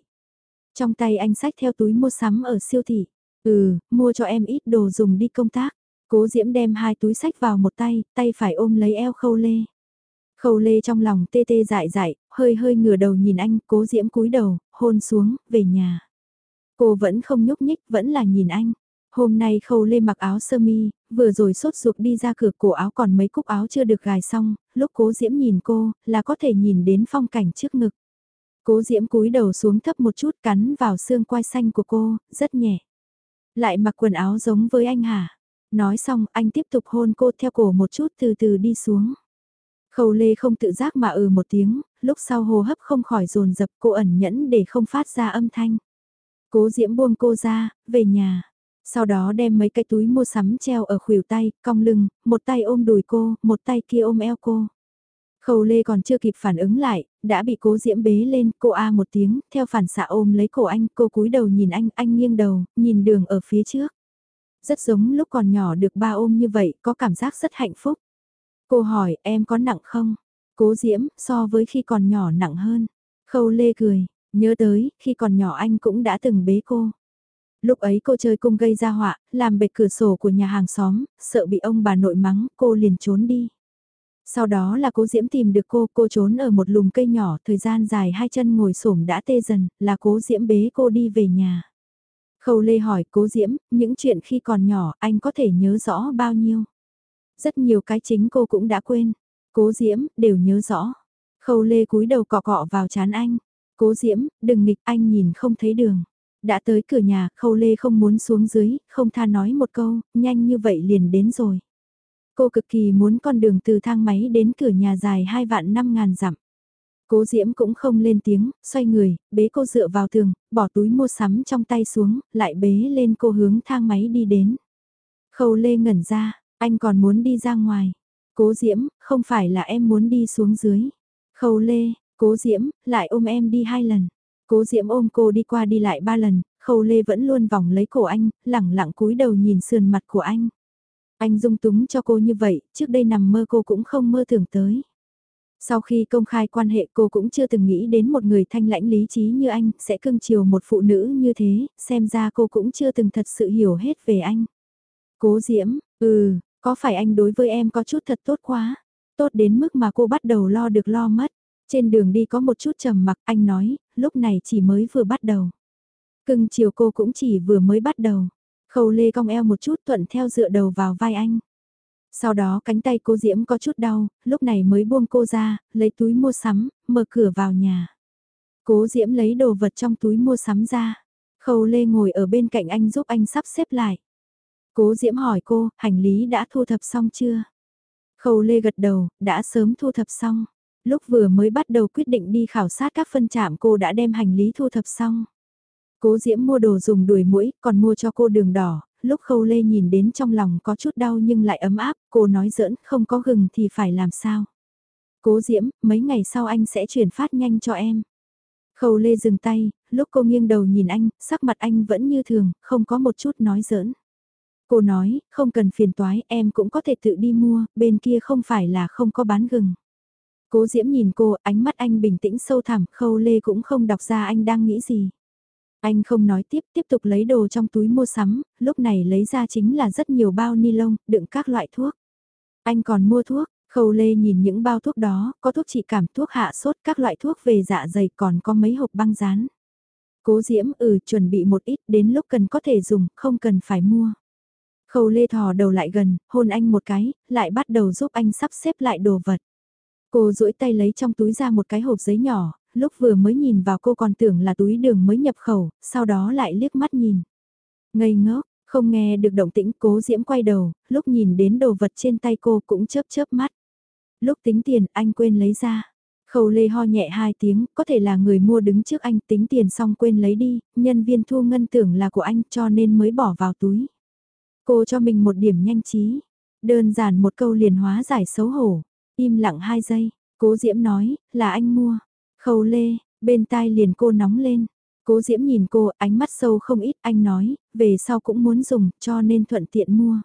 Trong tay anh xách theo túi mua sắm ở siêu thị. Ừ, mua cho em ít đồ dùng đi công tác. Cố Diễm đem hai túi sách vào một tay, tay phải ôm lấy eo Khâu Lê. Khâu lê trong lòng tê tê dại dại, hơi hơi ngửa đầu nhìn anh, cố diễm cúi đầu, hôn xuống, về nhà. Cô vẫn không nhúc nhích, vẫn là nhìn anh. Hôm nay khâu lê mặc áo sơ mi, vừa rồi sốt ruột đi ra cửa cổ áo còn mấy cúc áo chưa được gài xong, lúc cố diễm nhìn cô, là có thể nhìn đến phong cảnh trước ngực. Cố diễm cúi đầu xuống thấp một chút cắn vào xương quai xanh của cô, rất nhẹ. Lại mặc quần áo giống với anh hả? Nói xong anh tiếp tục hôn cô theo cổ một chút từ từ đi xuống. Khâu lê không tự giác mà ừ một tiếng, lúc sau hô hấp không khỏi dồn dập cô ẩn nhẫn để không phát ra âm thanh. Cố diễm buông cô ra, về nhà. Sau đó đem mấy cái túi mua sắm treo ở khuỷu tay, cong lưng, một tay ôm đùi cô, một tay kia ôm eo cô. Khâu Lê còn chưa kịp phản ứng lại, đã bị cố diễm bế lên, cô a một tiếng, theo phản xạ ôm lấy cổ anh, cô cúi đầu nhìn anh, anh nghiêng đầu, nhìn đường ở phía trước. Rất giống lúc còn nhỏ được ba ôm như vậy, có cảm giác rất hạnh phúc. Cô hỏi em có nặng không? Cố Diễm, so với khi còn nhỏ nặng hơn. Khâu Lê cười, nhớ tới, khi còn nhỏ anh cũng đã từng bế cô. Lúc ấy cô chơi cung gây ra họa, làm bệt cửa sổ của nhà hàng xóm, sợ bị ông bà nội mắng, cô liền trốn đi. Sau đó là cố Diễm tìm được cô, cô trốn ở một lùm cây nhỏ, thời gian dài hai chân ngồi xổm đã tê dần, là cố Diễm bế cô đi về nhà. Khâu Lê hỏi cố Diễm, những chuyện khi còn nhỏ anh có thể nhớ rõ bao nhiêu? Rất nhiều cái chính cô cũng đã quên. Cố Diễm, đều nhớ rõ. Khâu Lê cúi đầu cọ cọ vào chán anh. Cố Diễm, đừng nghịch anh nhìn không thấy đường. Đã tới cửa nhà, Khâu Lê không muốn xuống dưới, không tha nói một câu, nhanh như vậy liền đến rồi. Cô cực kỳ muốn con đường từ thang máy đến cửa nhà dài hai vạn năm ngàn dặm. Cố Diễm cũng không lên tiếng, xoay người, bế cô dựa vào tường, bỏ túi mua sắm trong tay xuống, lại bế lên cô hướng thang máy đi đến. Khâu Lê ngẩn ra, anh còn muốn đi ra ngoài. Cố Diễm, không phải là em muốn đi xuống dưới. Khâu Lê, Cố Diễm, lại ôm em đi hai lần. Cố Diễm ôm cô đi qua đi lại ba lần, Khâu Lê vẫn luôn vòng lấy cổ anh, lẳng lặng cúi đầu nhìn sườn mặt của anh. Anh dung túng cho cô như vậy, trước đây nằm mơ cô cũng không mơ tưởng tới. Sau khi công khai quan hệ cô cũng chưa từng nghĩ đến một người thanh lãnh lý trí như anh sẽ cưng chiều một phụ nữ như thế, xem ra cô cũng chưa từng thật sự hiểu hết về anh. Cố Diễm, ừ, có phải anh đối với em có chút thật tốt quá? Tốt đến mức mà cô bắt đầu lo được lo mất. Trên đường đi có một chút trầm mặc anh nói, lúc này chỉ mới vừa bắt đầu. Cưng chiều cô cũng chỉ vừa mới bắt đầu. Khâu lê cong eo một chút thuận theo dựa đầu vào vai anh. Sau đó cánh tay cô Diễm có chút đau, lúc này mới buông cô ra, lấy túi mua sắm, mở cửa vào nhà. Cố Diễm lấy đồ vật trong túi mua sắm ra. Khâu Lê ngồi ở bên cạnh anh giúp anh sắp xếp lại. Cố Diễm hỏi cô, hành lý đã thu thập xong chưa? Khâu Lê gật đầu, đã sớm thu thập xong. Lúc vừa mới bắt đầu quyết định đi khảo sát các phân trạm cô đã đem hành lý thu thập xong. Cố Diễm mua đồ dùng đuổi mũi, còn mua cho cô đường đỏ, lúc Khâu Lê nhìn đến trong lòng có chút đau nhưng lại ấm áp, cô nói giỡn, không có gừng thì phải làm sao. Cố Diễm, mấy ngày sau anh sẽ chuyển phát nhanh cho em. Khâu Lê dừng tay, lúc cô nghiêng đầu nhìn anh, sắc mặt anh vẫn như thường, không có một chút nói giỡn. Cô nói, không cần phiền toái, em cũng có thể tự đi mua, bên kia không phải là không có bán gừng. Cố Diễm nhìn cô, ánh mắt anh bình tĩnh sâu thẳm, khâu lê cũng không đọc ra anh đang nghĩ gì. Anh không nói tiếp, tiếp tục lấy đồ trong túi mua sắm, lúc này lấy ra chính là rất nhiều bao ni lông, đựng các loại thuốc. Anh còn mua thuốc, Khâu Lê nhìn những bao thuốc đó, có thuốc trị cảm, thuốc hạ sốt, các loại thuốc về dạ dày còn có mấy hộp băng dán. Cố Diễm ừ chuẩn bị một ít đến lúc cần có thể dùng, không cần phải mua. Khâu Lê thò đầu lại gần, hôn anh một cái, lại bắt đầu giúp anh sắp xếp lại đồ vật. Cô duỗi tay lấy trong túi ra một cái hộp giấy nhỏ, lúc vừa mới nhìn vào cô còn tưởng là túi đường mới nhập khẩu, sau đó lại liếc mắt nhìn. Ngây ngốc, không nghe được động tĩnh cố diễm quay đầu, lúc nhìn đến đồ vật trên tay cô cũng chớp chớp mắt. Lúc tính tiền anh quên lấy ra. Khâu lê ho nhẹ hai tiếng, có thể là người mua đứng trước anh tính tiền xong quên lấy đi, nhân viên thu ngân tưởng là của anh cho nên mới bỏ vào túi. Cô cho mình một điểm nhanh trí. Đơn giản một câu liền hóa giải xấu hổ. Im lặng hai giây, cố diễm nói, là anh mua. Khâu lê, bên tai liền cô nóng lên. Cố diễm nhìn cô, ánh mắt sâu không ít, anh nói, về sau cũng muốn dùng, cho nên thuận tiện mua.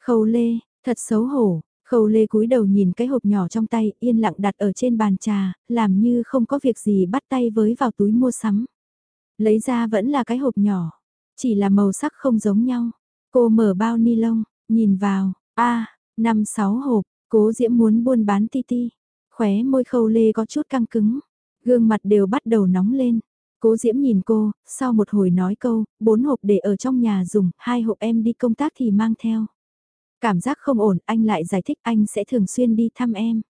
Khâu lê, thật xấu hổ, khâu lê cúi đầu nhìn cái hộp nhỏ trong tay, yên lặng đặt ở trên bàn trà, làm như không có việc gì bắt tay với vào túi mua sắm. Lấy ra vẫn là cái hộp nhỏ, chỉ là màu sắc không giống nhau. Cô mở bao ni lông, nhìn vào, a năm sáu hộp, cố diễm muốn buôn bán ti ti. Khóe môi khâu lê có chút căng cứng, gương mặt đều bắt đầu nóng lên. Cố Diễm nhìn cô, sau một hồi nói câu, bốn hộp để ở trong nhà dùng, hai hộp em đi công tác thì mang theo. Cảm giác không ổn, anh lại giải thích anh sẽ thường xuyên đi thăm em.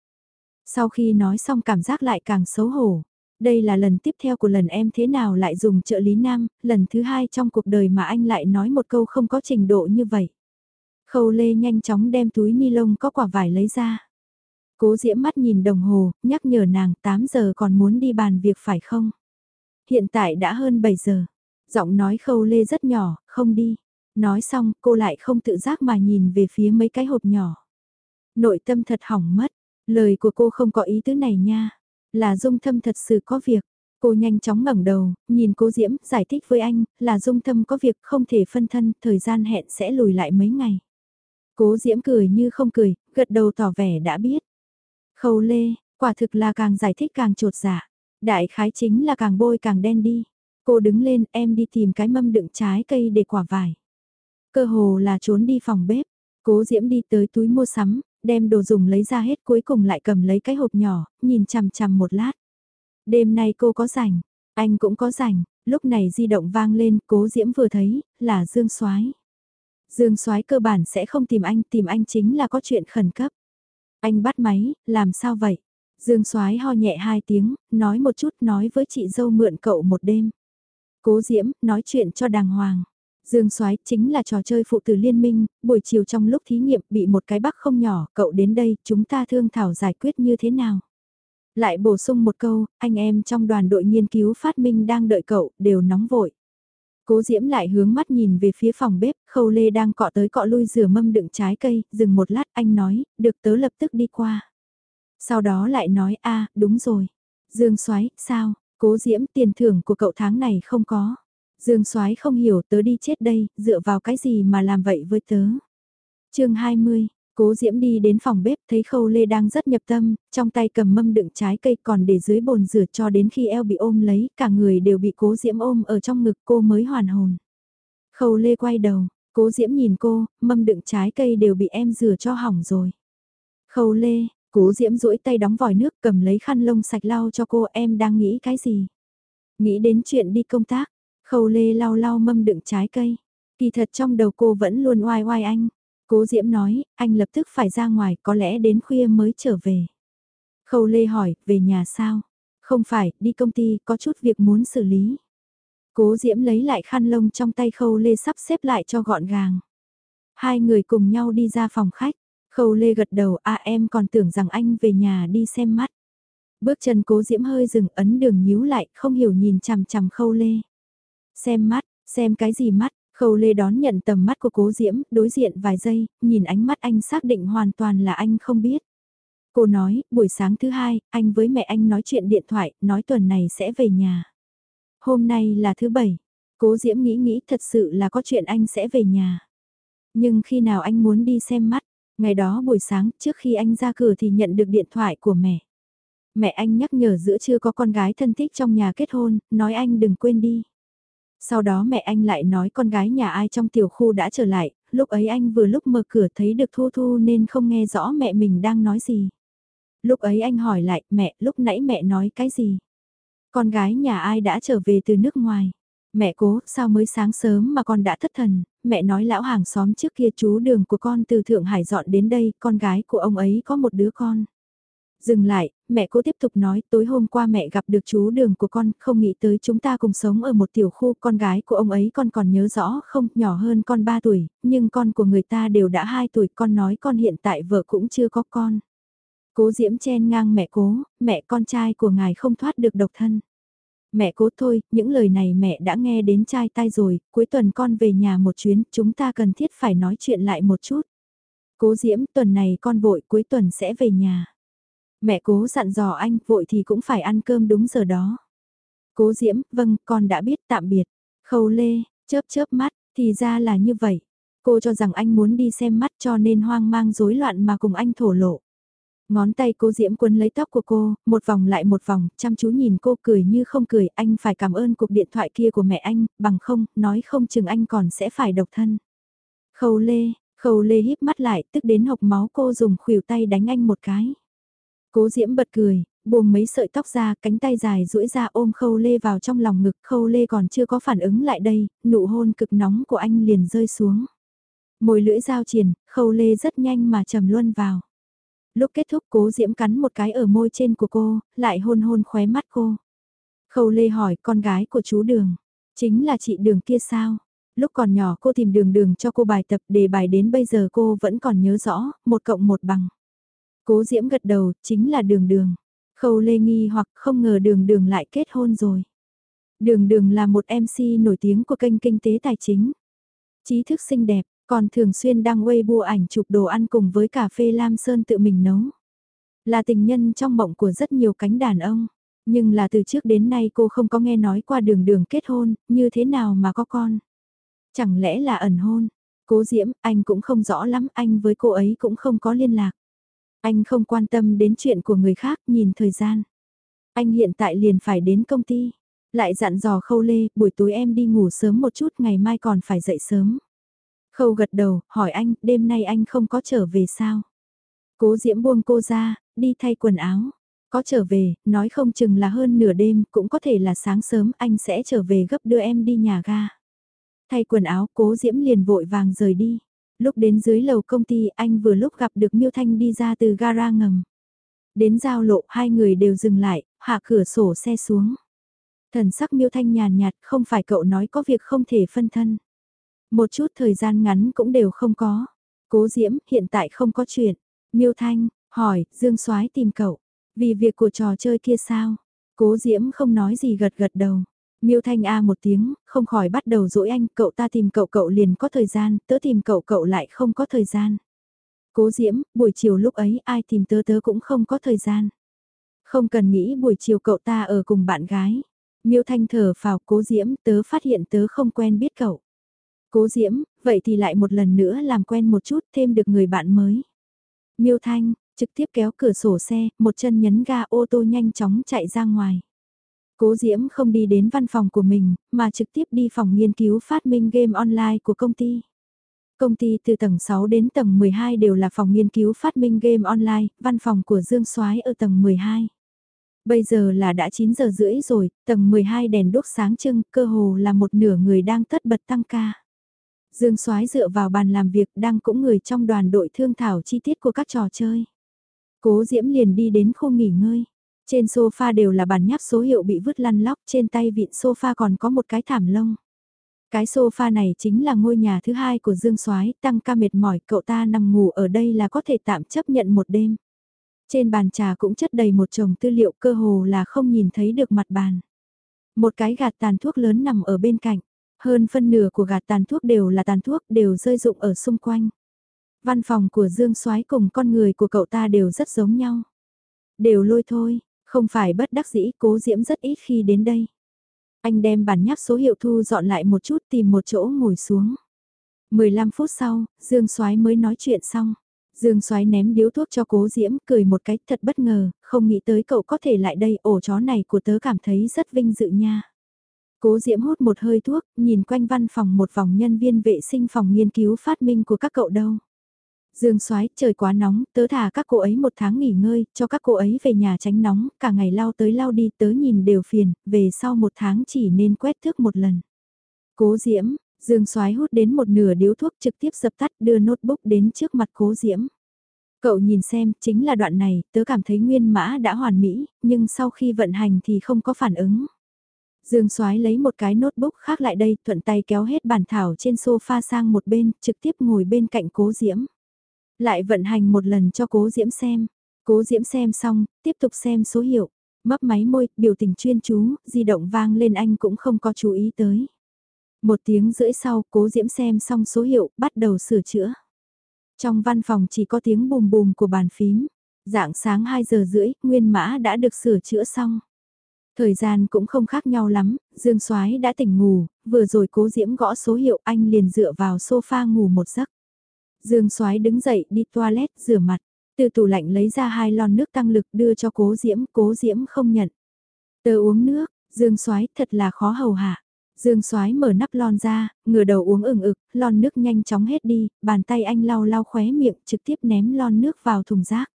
Sau khi nói xong cảm giác lại càng xấu hổ. Đây là lần tiếp theo của lần em thế nào lại dùng trợ lý nam, lần thứ hai trong cuộc đời mà anh lại nói một câu không có trình độ như vậy. Khâu Lê nhanh chóng đem túi ni lông có quả vải lấy ra. Cố diễm mắt nhìn đồng hồ, nhắc nhở nàng 8 giờ còn muốn đi bàn việc phải không? Hiện tại đã hơn 7 giờ. Giọng nói khâu lê rất nhỏ, không đi. Nói xong cô lại không tự giác mà nhìn về phía mấy cái hộp nhỏ. Nội tâm thật hỏng mất. Lời của cô không có ý tứ này nha. Là dung thâm thật sự có việc. Cô nhanh chóng ngẩng đầu, nhìn cô Diễm, giải thích với anh, là dung thâm có việc không thể phân thân, thời gian hẹn sẽ lùi lại mấy ngày. Cố Diễm cười như không cười, gật đầu tỏ vẻ đã biết. Khâu lê, quả thực là càng giải thích càng trột dạ. Đại khái chính là càng bôi càng đen đi. Cô đứng lên em đi tìm cái mâm đựng trái cây để quả vải. Cơ hồ là trốn đi phòng bếp. Cố Diễm đi tới túi mua sắm, đem đồ dùng lấy ra hết cuối cùng lại cầm lấy cái hộp nhỏ, nhìn chằm chằm một lát. Đêm nay cô có rảnh, anh cũng có rảnh, lúc này di động vang lên, cố Diễm vừa thấy, là Dương Soái. Dương Soái cơ bản sẽ không tìm anh, tìm anh chính là có chuyện khẩn cấp. Anh bắt máy, làm sao vậy? Dương Soái ho nhẹ hai tiếng, nói một chút nói với chị dâu mượn cậu một đêm. Cố Diễm, nói chuyện cho đàng hoàng. Dương Soái chính là trò chơi phụ tử liên minh, buổi chiều trong lúc thí nghiệm bị một cái bắc không nhỏ, cậu đến đây, chúng ta thương thảo giải quyết như thế nào. Lại bổ sung một câu, anh em trong đoàn đội nghiên cứu phát minh đang đợi cậu, đều nóng vội. Cố Diễm lại hướng mắt nhìn về phía phòng bếp, Khâu Lê đang cọ tới cọ lui rửa mâm đựng trái cây, dừng một lát anh nói, được tớ lập tức đi qua. Sau đó lại nói a đúng rồi. Dương Soái sao, cố diễm tiền thưởng của cậu tháng này không có. Dương Soái không hiểu tớ đi chết đây, dựa vào cái gì mà làm vậy với tớ. chương 20, Cố Diễm đi đến phòng bếp thấy Khâu Lê đang rất nhập tâm, trong tay cầm mâm đựng trái cây còn để dưới bồn rửa cho đến khi eo bị ôm lấy, cả người đều bị Cố Diễm ôm ở trong ngực cô mới hoàn hồn. Khâu Lê quay đầu, Cố Diễm nhìn cô, mâm đựng trái cây đều bị em rửa cho hỏng rồi. Khâu Lê, Cố Diễm duỗi tay đóng vòi nước cầm lấy khăn lông sạch lau cho cô em đang nghĩ cái gì. Nghĩ đến chuyện đi công tác, khâu lê lau lau mâm đựng trái cây. Kỳ thật trong đầu cô vẫn luôn oai oai anh. Cố Diễm nói, anh lập tức phải ra ngoài, có lẽ đến khuya mới trở về. Khâu Lê hỏi, về nhà sao? Không phải, đi công ty, có chút việc muốn xử lý. Cố Diễm lấy lại khăn lông trong tay Khâu Lê sắp xếp lại cho gọn gàng. Hai người cùng nhau đi ra phòng khách. Khâu Lê gật đầu, à em còn tưởng rằng anh về nhà đi xem mắt. Bước chân cố diễm hơi dừng ấn đường nhíu lại, không hiểu nhìn chằm chằm khâu Lê. Xem mắt, xem cái gì mắt, khâu Lê đón nhận tầm mắt của cố diễm, đối diện vài giây, nhìn ánh mắt anh xác định hoàn toàn là anh không biết. Cô nói, buổi sáng thứ hai, anh với mẹ anh nói chuyện điện thoại, nói tuần này sẽ về nhà. Hôm nay là thứ bảy, cố diễm nghĩ nghĩ thật sự là có chuyện anh sẽ về nhà. Nhưng khi nào anh muốn đi xem mắt, Ngày đó buổi sáng trước khi anh ra cửa thì nhận được điện thoại của mẹ. Mẹ anh nhắc nhở giữa chưa có con gái thân thích trong nhà kết hôn, nói anh đừng quên đi. Sau đó mẹ anh lại nói con gái nhà ai trong tiểu khu đã trở lại, lúc ấy anh vừa lúc mở cửa thấy được Thu Thu nên không nghe rõ mẹ mình đang nói gì. Lúc ấy anh hỏi lại, mẹ, lúc nãy mẹ nói cái gì? Con gái nhà ai đã trở về từ nước ngoài? Mẹ cố, sao mới sáng sớm mà con đã thất thần, mẹ nói lão hàng xóm trước kia chú đường của con từ Thượng Hải dọn đến đây, con gái của ông ấy có một đứa con. Dừng lại, mẹ cố tiếp tục nói, tối hôm qua mẹ gặp được chú đường của con, không nghĩ tới chúng ta cùng sống ở một tiểu khu, con gái của ông ấy con còn nhớ rõ không, nhỏ hơn con 3 tuổi, nhưng con của người ta đều đã 2 tuổi, con nói con hiện tại vợ cũng chưa có con. Cố Diễm chen ngang mẹ cố, mẹ con trai của ngài không thoát được độc thân. Mẹ cố thôi, những lời này mẹ đã nghe đến trai tai rồi, cuối tuần con về nhà một chuyến, chúng ta cần thiết phải nói chuyện lại một chút. Cố Diễm, tuần này con vội, cuối tuần sẽ về nhà. Mẹ cố dặn dò anh, vội thì cũng phải ăn cơm đúng giờ đó. Cố Diễm, vâng, con đã biết, tạm biệt. Khâu Lê, chớp chớp mắt, thì ra là như vậy. Cô cho rằng anh muốn đi xem mắt cho nên hoang mang rối loạn mà cùng anh thổ lộ. Ngón tay cô Diễm quấn lấy tóc của cô, một vòng lại một vòng, chăm chú nhìn cô cười như không cười, anh phải cảm ơn cuộc điện thoại kia của mẹ anh, bằng không, nói không chừng anh còn sẽ phải độc thân. Khâu Lê, Khâu Lê híp mắt lại, tức đến hộc máu cô dùng khuỷu tay đánh anh một cái. Cố Diễm bật cười, buông mấy sợi tóc ra, cánh tay dài duỗi ra ôm Khâu Lê vào trong lòng ngực, Khâu Lê còn chưa có phản ứng lại đây, nụ hôn cực nóng của anh liền rơi xuống. Môi lưỡi giao triền, Khâu Lê rất nhanh mà trầm luân vào. Lúc kết thúc cố diễm cắn một cái ở môi trên của cô, lại hôn hôn khóe mắt cô. Khâu Lê hỏi con gái của chú Đường, chính là chị Đường kia sao? Lúc còn nhỏ cô tìm đường đường cho cô bài tập đề bài đến bây giờ cô vẫn còn nhớ rõ, một cộng một bằng. Cố Diễm gật đầu, chính là đường đường. Khâu Lê nghi hoặc không ngờ đường đường lại kết hôn rồi. Đường đường là một MC nổi tiếng của kênh kinh tế tài chính. Trí thức xinh đẹp, còn thường xuyên đăng Weibo ảnh chụp đồ ăn cùng với cà phê Lam Sơn tự mình nấu. Là tình nhân trong mộng của rất nhiều cánh đàn ông. Nhưng là từ trước đến nay cô không có nghe nói qua đường đường kết hôn, như thế nào mà có con. Chẳng lẽ là ẩn hôn? Cố Diễm, anh cũng không rõ lắm, anh với cô ấy cũng không có liên lạc. Anh không quan tâm đến chuyện của người khác, nhìn thời gian. Anh hiện tại liền phải đến công ty. Lại dặn dò khâu lê, buổi tối em đi ngủ sớm một chút, ngày mai còn phải dậy sớm. Khâu gật đầu, hỏi anh, đêm nay anh không có trở về sao? Cố diễm buông cô ra, đi thay quần áo. Có trở về, nói không chừng là hơn nửa đêm, cũng có thể là sáng sớm, anh sẽ trở về gấp đưa em đi nhà ga. Thay quần áo, cố diễm liền vội vàng rời đi. Lúc đến dưới lầu công ty, anh vừa lúc gặp được Miêu Thanh đi ra từ gara ngầm. Đến giao lộ, hai người đều dừng lại, hạ cửa sổ xe xuống. Thần sắc Miêu Thanh nhàn nhạt, không phải cậu nói có việc không thể phân thân. Một chút thời gian ngắn cũng đều không có. Cố Diễm, hiện tại không có chuyện. Miêu Thanh, hỏi, Dương Soái tìm cậu. Vì việc của trò chơi kia sao? Cố Diễm không nói gì gật gật đầu. Miêu Thanh A một tiếng, không khỏi bắt đầu dỗi anh, cậu ta tìm cậu cậu liền có thời gian, tớ tìm cậu cậu lại không có thời gian. Cố Diễm, buổi chiều lúc ấy ai tìm tớ tớ cũng không có thời gian. Không cần nghĩ buổi chiều cậu ta ở cùng bạn gái. Miêu Thanh thở phào cố Diễm, tớ phát hiện tớ không quen biết cậu. Cố Diễm, vậy thì lại một lần nữa làm quen một chút thêm được người bạn mới. Miêu Thanh, trực tiếp kéo cửa sổ xe, một chân nhấn ga ô tô nhanh chóng chạy ra ngoài. Cố Diễm không đi đến văn phòng của mình, mà trực tiếp đi phòng nghiên cứu phát minh game online của công ty. Công ty từ tầng 6 đến tầng 12 đều là phòng nghiên cứu phát minh game online, văn phòng của Dương Soái ở tầng 12. Bây giờ là đã 9 giờ rưỡi rồi, tầng 12 đèn đốt sáng trưng, cơ hồ là một nửa người đang tất bật tăng ca. Dương Soái dựa vào bàn làm việc đang cũng người trong đoàn đội thương thảo chi tiết của các trò chơi. Cố Diễm liền đi đến khu nghỉ ngơi. Trên sofa đều là bàn nháp số hiệu bị vứt lăn lóc, trên tay vịn sofa còn có một cái thảm lông. Cái sofa này chính là ngôi nhà thứ hai của Dương Soái, tăng ca mệt mỏi, cậu ta nằm ngủ ở đây là có thể tạm chấp nhận một đêm. Trên bàn trà cũng chất đầy một chồng tư liệu cơ hồ là không nhìn thấy được mặt bàn. Một cái gạt tàn thuốc lớn nằm ở bên cạnh. Hơn phân nửa của gạt tàn thuốc đều là tàn thuốc đều rơi rụng ở xung quanh. Văn phòng của Dương Soái cùng con người của cậu ta đều rất giống nhau. Đều lôi thôi, không phải bất đắc dĩ cố diễm rất ít khi đến đây. Anh đem bản nháp số hiệu thu dọn lại một chút tìm một chỗ ngồi xuống. 15 phút sau, Dương Soái mới nói chuyện xong. Dương Soái ném điếu thuốc cho Cố Diễm, cười một cách thật bất ngờ, không nghĩ tới cậu có thể lại đây, ổ chó này của tớ cảm thấy rất vinh dự nha. Cố Diễm hút một hơi thuốc, nhìn quanh văn phòng một vòng nhân viên vệ sinh phòng nghiên cứu phát minh của các cậu đâu. Dương Soái, trời quá nóng, tớ thả các cô ấy một tháng nghỉ ngơi, cho các cô ấy về nhà tránh nóng, cả ngày lao tới lao đi, tớ nhìn đều phiền, về sau một tháng chỉ nên quét thước một lần. Cố Diễm, Dương Soái hút đến một nửa điếu thuốc trực tiếp dập tắt đưa notebook đến trước mặt Cố Diễm. Cậu nhìn xem, chính là đoạn này, tớ cảm thấy nguyên mã đã hoàn mỹ, nhưng sau khi vận hành thì không có phản ứng. Dương Soái lấy một cái notebook khác lại đây, thuận tay kéo hết bản thảo trên sofa sang một bên, trực tiếp ngồi bên cạnh Cố Diễm. Lại vận hành một lần cho Cố Diễm xem. Cố Diễm xem xong, tiếp tục xem số hiệu. Mấp máy môi, biểu tình chuyên chú, di động vang lên anh cũng không có chú ý tới. Một tiếng rưỡi sau, Cố Diễm xem xong số hiệu, bắt đầu sửa chữa. Trong văn phòng chỉ có tiếng bùm bùm của bàn phím. Dạng sáng 2 giờ rưỡi, nguyên mã đã được sửa chữa xong. Thời gian cũng không khác nhau lắm, Dương Soái đã tỉnh ngủ, vừa rồi cố diễm gõ số hiệu anh liền dựa vào sofa ngủ một giấc. Dương Soái đứng dậy đi toilet rửa mặt, từ tủ lạnh lấy ra hai lon nước tăng lực đưa cho cố diễm, cố diễm không nhận. Tớ uống nước, Dương Soái thật là khó hầu hạ. Dương Soái mở nắp lon ra, ngửa đầu uống ừng ực, lon nước nhanh chóng hết đi, bàn tay anh lau lau khóe miệng trực tiếp ném lon nước vào thùng rác.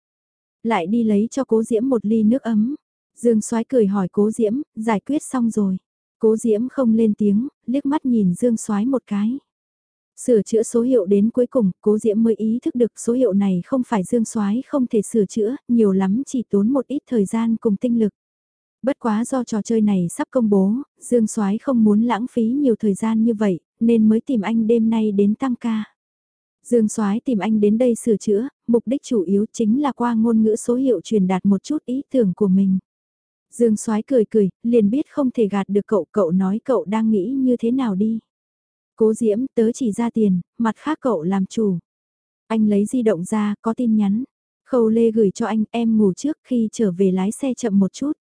Lại đi lấy cho cố diễm một ly nước ấm. Dương Soái cười hỏi cố diễm, giải quyết xong rồi. Cố diễm không lên tiếng, liếc mắt nhìn Dương Soái một cái. Sửa chữa số hiệu đến cuối cùng, cố diễm mới ý thức được số hiệu này không phải Dương Soái không thể sửa chữa, nhiều lắm chỉ tốn một ít thời gian cùng tinh lực. Bất quá do trò chơi này sắp công bố, Dương Soái không muốn lãng phí nhiều thời gian như vậy, nên mới tìm anh đêm nay đến tăng ca. Dương Soái tìm anh đến đây sửa chữa, mục đích chủ yếu chính là qua ngôn ngữ số hiệu truyền đạt một chút ý tưởng của mình. Dương Soái cười cười, liền biết không thể gạt được cậu, cậu nói cậu đang nghĩ như thế nào đi. Cố Diễm tớ chỉ ra tiền, mặt khác cậu làm chủ. Anh lấy di động ra, có tin nhắn. Khâu Lê gửi cho anh, em ngủ trước khi trở về lái xe chậm một chút.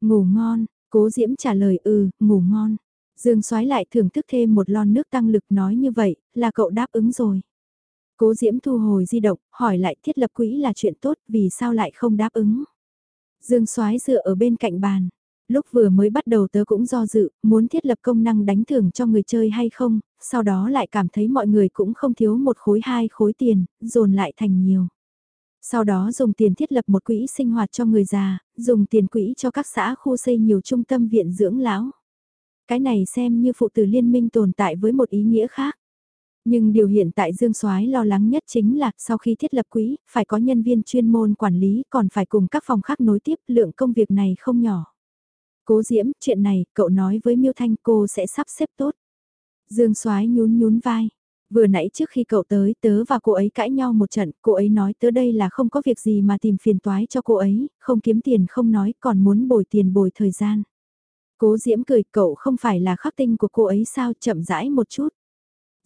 Ngủ ngon, cố diễm trả lời ừ, ngủ ngon. Dương xoái lại thưởng thức thêm một lon nước tăng lực nói như vậy, là cậu đáp ứng rồi. Cố diễm thu hồi di động, hỏi lại thiết lập quỹ là chuyện tốt, vì sao lại không đáp ứng. Dương xoái dựa ở bên cạnh bàn. Lúc vừa mới bắt đầu tớ cũng do dự, muốn thiết lập công năng đánh thưởng cho người chơi hay không, sau đó lại cảm thấy mọi người cũng không thiếu một khối hai khối tiền, dồn lại thành nhiều. Sau đó dùng tiền thiết lập một quỹ sinh hoạt cho người già, dùng tiền quỹ cho các xã khu xây nhiều trung tâm viện dưỡng lão. Cái này xem như phụ tử liên minh tồn tại với một ý nghĩa khác. Nhưng điều hiện tại Dương Soái lo lắng nhất chính là sau khi thiết lập quỹ, phải có nhân viên chuyên môn quản lý còn phải cùng các phòng khác nối tiếp lượng công việc này không nhỏ. Cố Diễm, chuyện này, cậu nói với Miêu Thanh cô sẽ sắp xếp tốt. Dương Soái nhún nhún vai. Vừa nãy trước khi cậu tới tớ và cô ấy cãi nhau một trận, cô ấy nói tớ đây là không có việc gì mà tìm phiền toái cho cô ấy, không kiếm tiền không nói còn muốn bồi tiền bồi thời gian. Cố Diễm cười cậu không phải là khắc tinh của cô ấy sao chậm rãi một chút.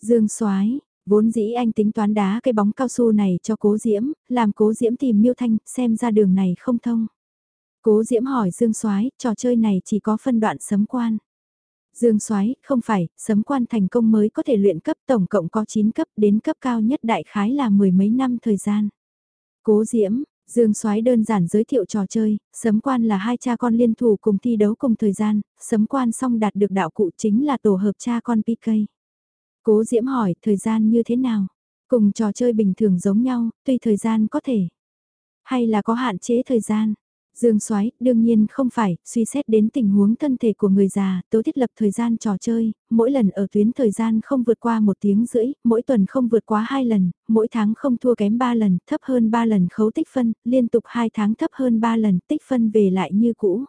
Dương soái vốn dĩ anh tính toán đá cái bóng cao su này cho cố Diễm, làm cố Diễm tìm miêu thanh xem ra đường này không thông. Cố Diễm hỏi Dương soái trò chơi này chỉ có phân đoạn sấm quan. Dương Soái, không phải, sấm quan thành công mới có thể luyện cấp tổng cộng có 9 cấp đến cấp cao nhất đại khái là mười mấy năm thời gian. Cố Diễm, Dương Soái đơn giản giới thiệu trò chơi, sấm quan là hai cha con liên thủ cùng thi đấu cùng thời gian, sấm quan xong đạt được đạo cụ chính là tổ hợp cha con PK. Cố Diễm hỏi thời gian như thế nào? Cùng trò chơi bình thường giống nhau, tuy thời gian có thể. Hay là có hạn chế thời gian? Dương Soái, đương nhiên không phải, suy xét đến tình huống thân thể của người già, tôi thiết lập thời gian trò chơi, mỗi lần ở tuyến thời gian không vượt qua một tiếng rưỡi, mỗi tuần không vượt quá hai lần, mỗi tháng không thua kém ba lần, thấp hơn ba lần khấu tích phân, liên tục hai tháng thấp hơn ba lần, tích phân về lại như cũ.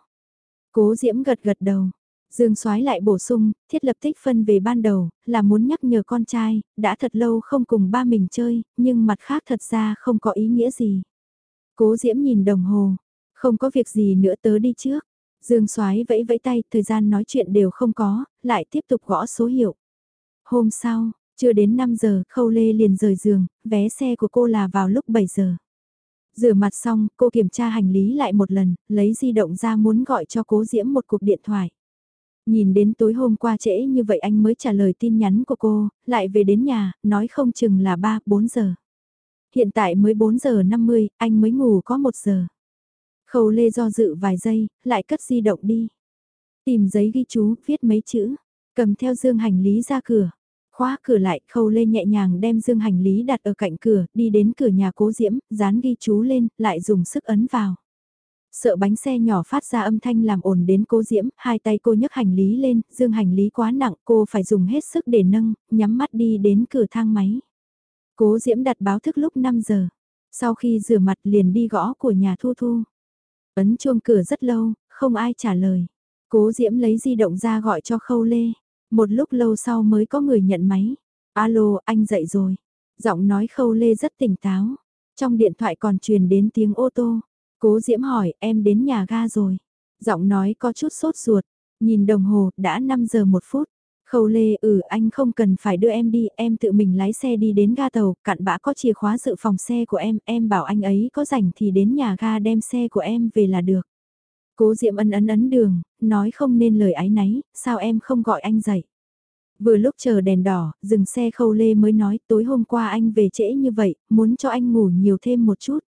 Cố Diễm gật gật đầu. Dương Soái lại bổ sung, thiết lập tích phân về ban đầu, là muốn nhắc nhở con trai, đã thật lâu không cùng ba mình chơi, nhưng mặt khác thật ra không có ý nghĩa gì. Cố Diễm nhìn đồng hồ, không có việc gì nữa tớ đi trước. Dương Soái vẫy vẫy tay, thời gian nói chuyện đều không có, lại tiếp tục gõ số hiệu. Hôm sau, chưa đến 5 giờ, Khâu Lê liền rời giường, vé xe của cô là vào lúc 7 giờ. Rửa mặt xong, cô kiểm tra hành lý lại một lần, lấy di động ra muốn gọi cho cố Diễm một cuộc điện thoại. Nhìn đến tối hôm qua trễ như vậy anh mới trả lời tin nhắn của cô, lại về đến nhà, nói không chừng là 3-4 giờ. Hiện tại mới 4 giờ 50, anh mới ngủ có 1 giờ. Khâu Lê do dự vài giây, lại cất di động đi. Tìm giấy ghi chú, viết mấy chữ, cầm theo dương hành lý ra cửa. Khóa cửa lại, khâu lê nhẹ nhàng đem dương hành lý đặt ở cạnh cửa, đi đến cửa nhà cố diễm, dán ghi chú lên, lại dùng sức ấn vào. Sợ bánh xe nhỏ phát ra âm thanh làm ồn đến cố diễm, hai tay cô nhấc hành lý lên, dương hành lý quá nặng, cô phải dùng hết sức để nâng, nhắm mắt đi đến cửa thang máy. Cố diễm đặt báo thức lúc 5 giờ. Sau khi rửa mặt liền đi gõ của nhà Thu Thu. Ấn chuông cửa rất lâu, không ai trả lời. Cố Diễm lấy di động ra gọi cho Khâu Lê. Một lúc lâu sau mới có người nhận máy. Alo, anh dậy rồi. Giọng nói Khâu Lê rất tỉnh táo. Trong điện thoại còn truyền đến tiếng ô tô. Cố Diễm hỏi, em đến nhà ga rồi. Giọng nói có chút sốt ruột. Nhìn đồng hồ, đã 5 giờ 1 phút. Khâu Lê, ừ anh không cần phải đưa em đi, em tự mình lái xe đi đến ga tàu, cặn bã có chìa khóa dự phòng xe của em, em bảo anh ấy có rảnh thì đến nhà ga đem xe của em về là được. Cố Diệm ân ấn ấn đường, nói không nên lời ái náy, sao em không gọi anh dậy. Vừa lúc chờ đèn đỏ, dừng xe Khâu Lê mới nói tối hôm qua anh về trễ như vậy, muốn cho anh ngủ nhiều thêm một chút.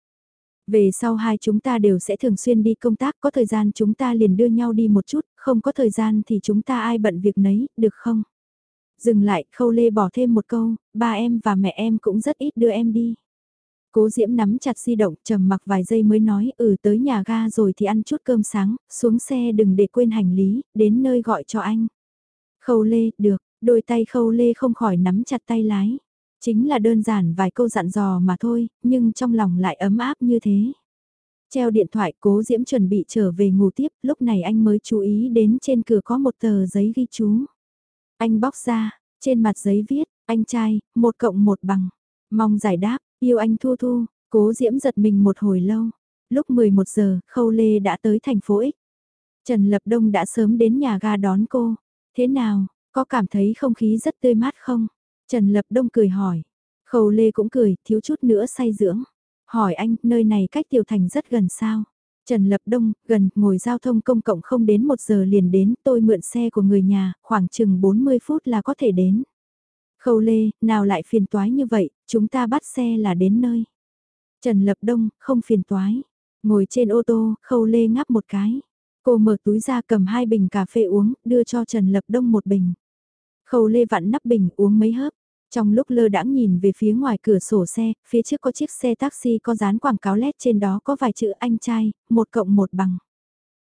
Về sau hai chúng ta đều sẽ thường xuyên đi công tác, có thời gian chúng ta liền đưa nhau đi một chút, không có thời gian thì chúng ta ai bận việc nấy, được không? Dừng lại, khâu lê bỏ thêm một câu, ba em và mẹ em cũng rất ít đưa em đi. Cố Diễm nắm chặt di động, trầm mặc vài giây mới nói, ừ tới nhà ga rồi thì ăn chút cơm sáng, xuống xe đừng để quên hành lý, đến nơi gọi cho anh. Khâu lê, được, đôi tay khâu lê không khỏi nắm chặt tay lái. Chính là đơn giản vài câu dặn dò mà thôi, nhưng trong lòng lại ấm áp như thế. Treo điện thoại cố Diễm chuẩn bị trở về ngủ tiếp, lúc này anh mới chú ý đến trên cửa có một tờ giấy ghi chú. Anh bóc ra, trên mặt giấy viết, anh trai, một cộng một bằng. Mong giải đáp, yêu anh Thu Thu, cố Diễm giật mình một hồi lâu. Lúc 11 giờ, Khâu Lê đã tới thành phố X. Trần Lập Đông đã sớm đến nhà ga đón cô. Thế nào, có cảm thấy không khí rất tươi mát không? Trần Lập Đông cười hỏi. Khâu Lê cũng cười, thiếu chút nữa say dưỡng. Hỏi anh, nơi này cách Tiểu Thành rất gần sao? Trần Lập Đông, gần, ngồi giao thông công cộng không đến một giờ liền đến, tôi mượn xe của người nhà, khoảng chừng 40 phút là có thể đến. Khâu Lê, nào lại phiền toái như vậy, chúng ta bắt xe là đến nơi. Trần Lập Đông, không phiền toái. Ngồi trên ô tô, Khâu Lê ngáp một cái. Cô mở túi ra cầm hai bình cà phê uống, đưa cho Trần Lập Đông một bình. Khâu Lê vặn nắp bình uống mấy hớp. Trong lúc lơ đãng nhìn về phía ngoài cửa sổ xe, phía trước có chiếc xe taxi có dán quảng cáo led trên đó có vài chữ anh trai, một cộng một bằng.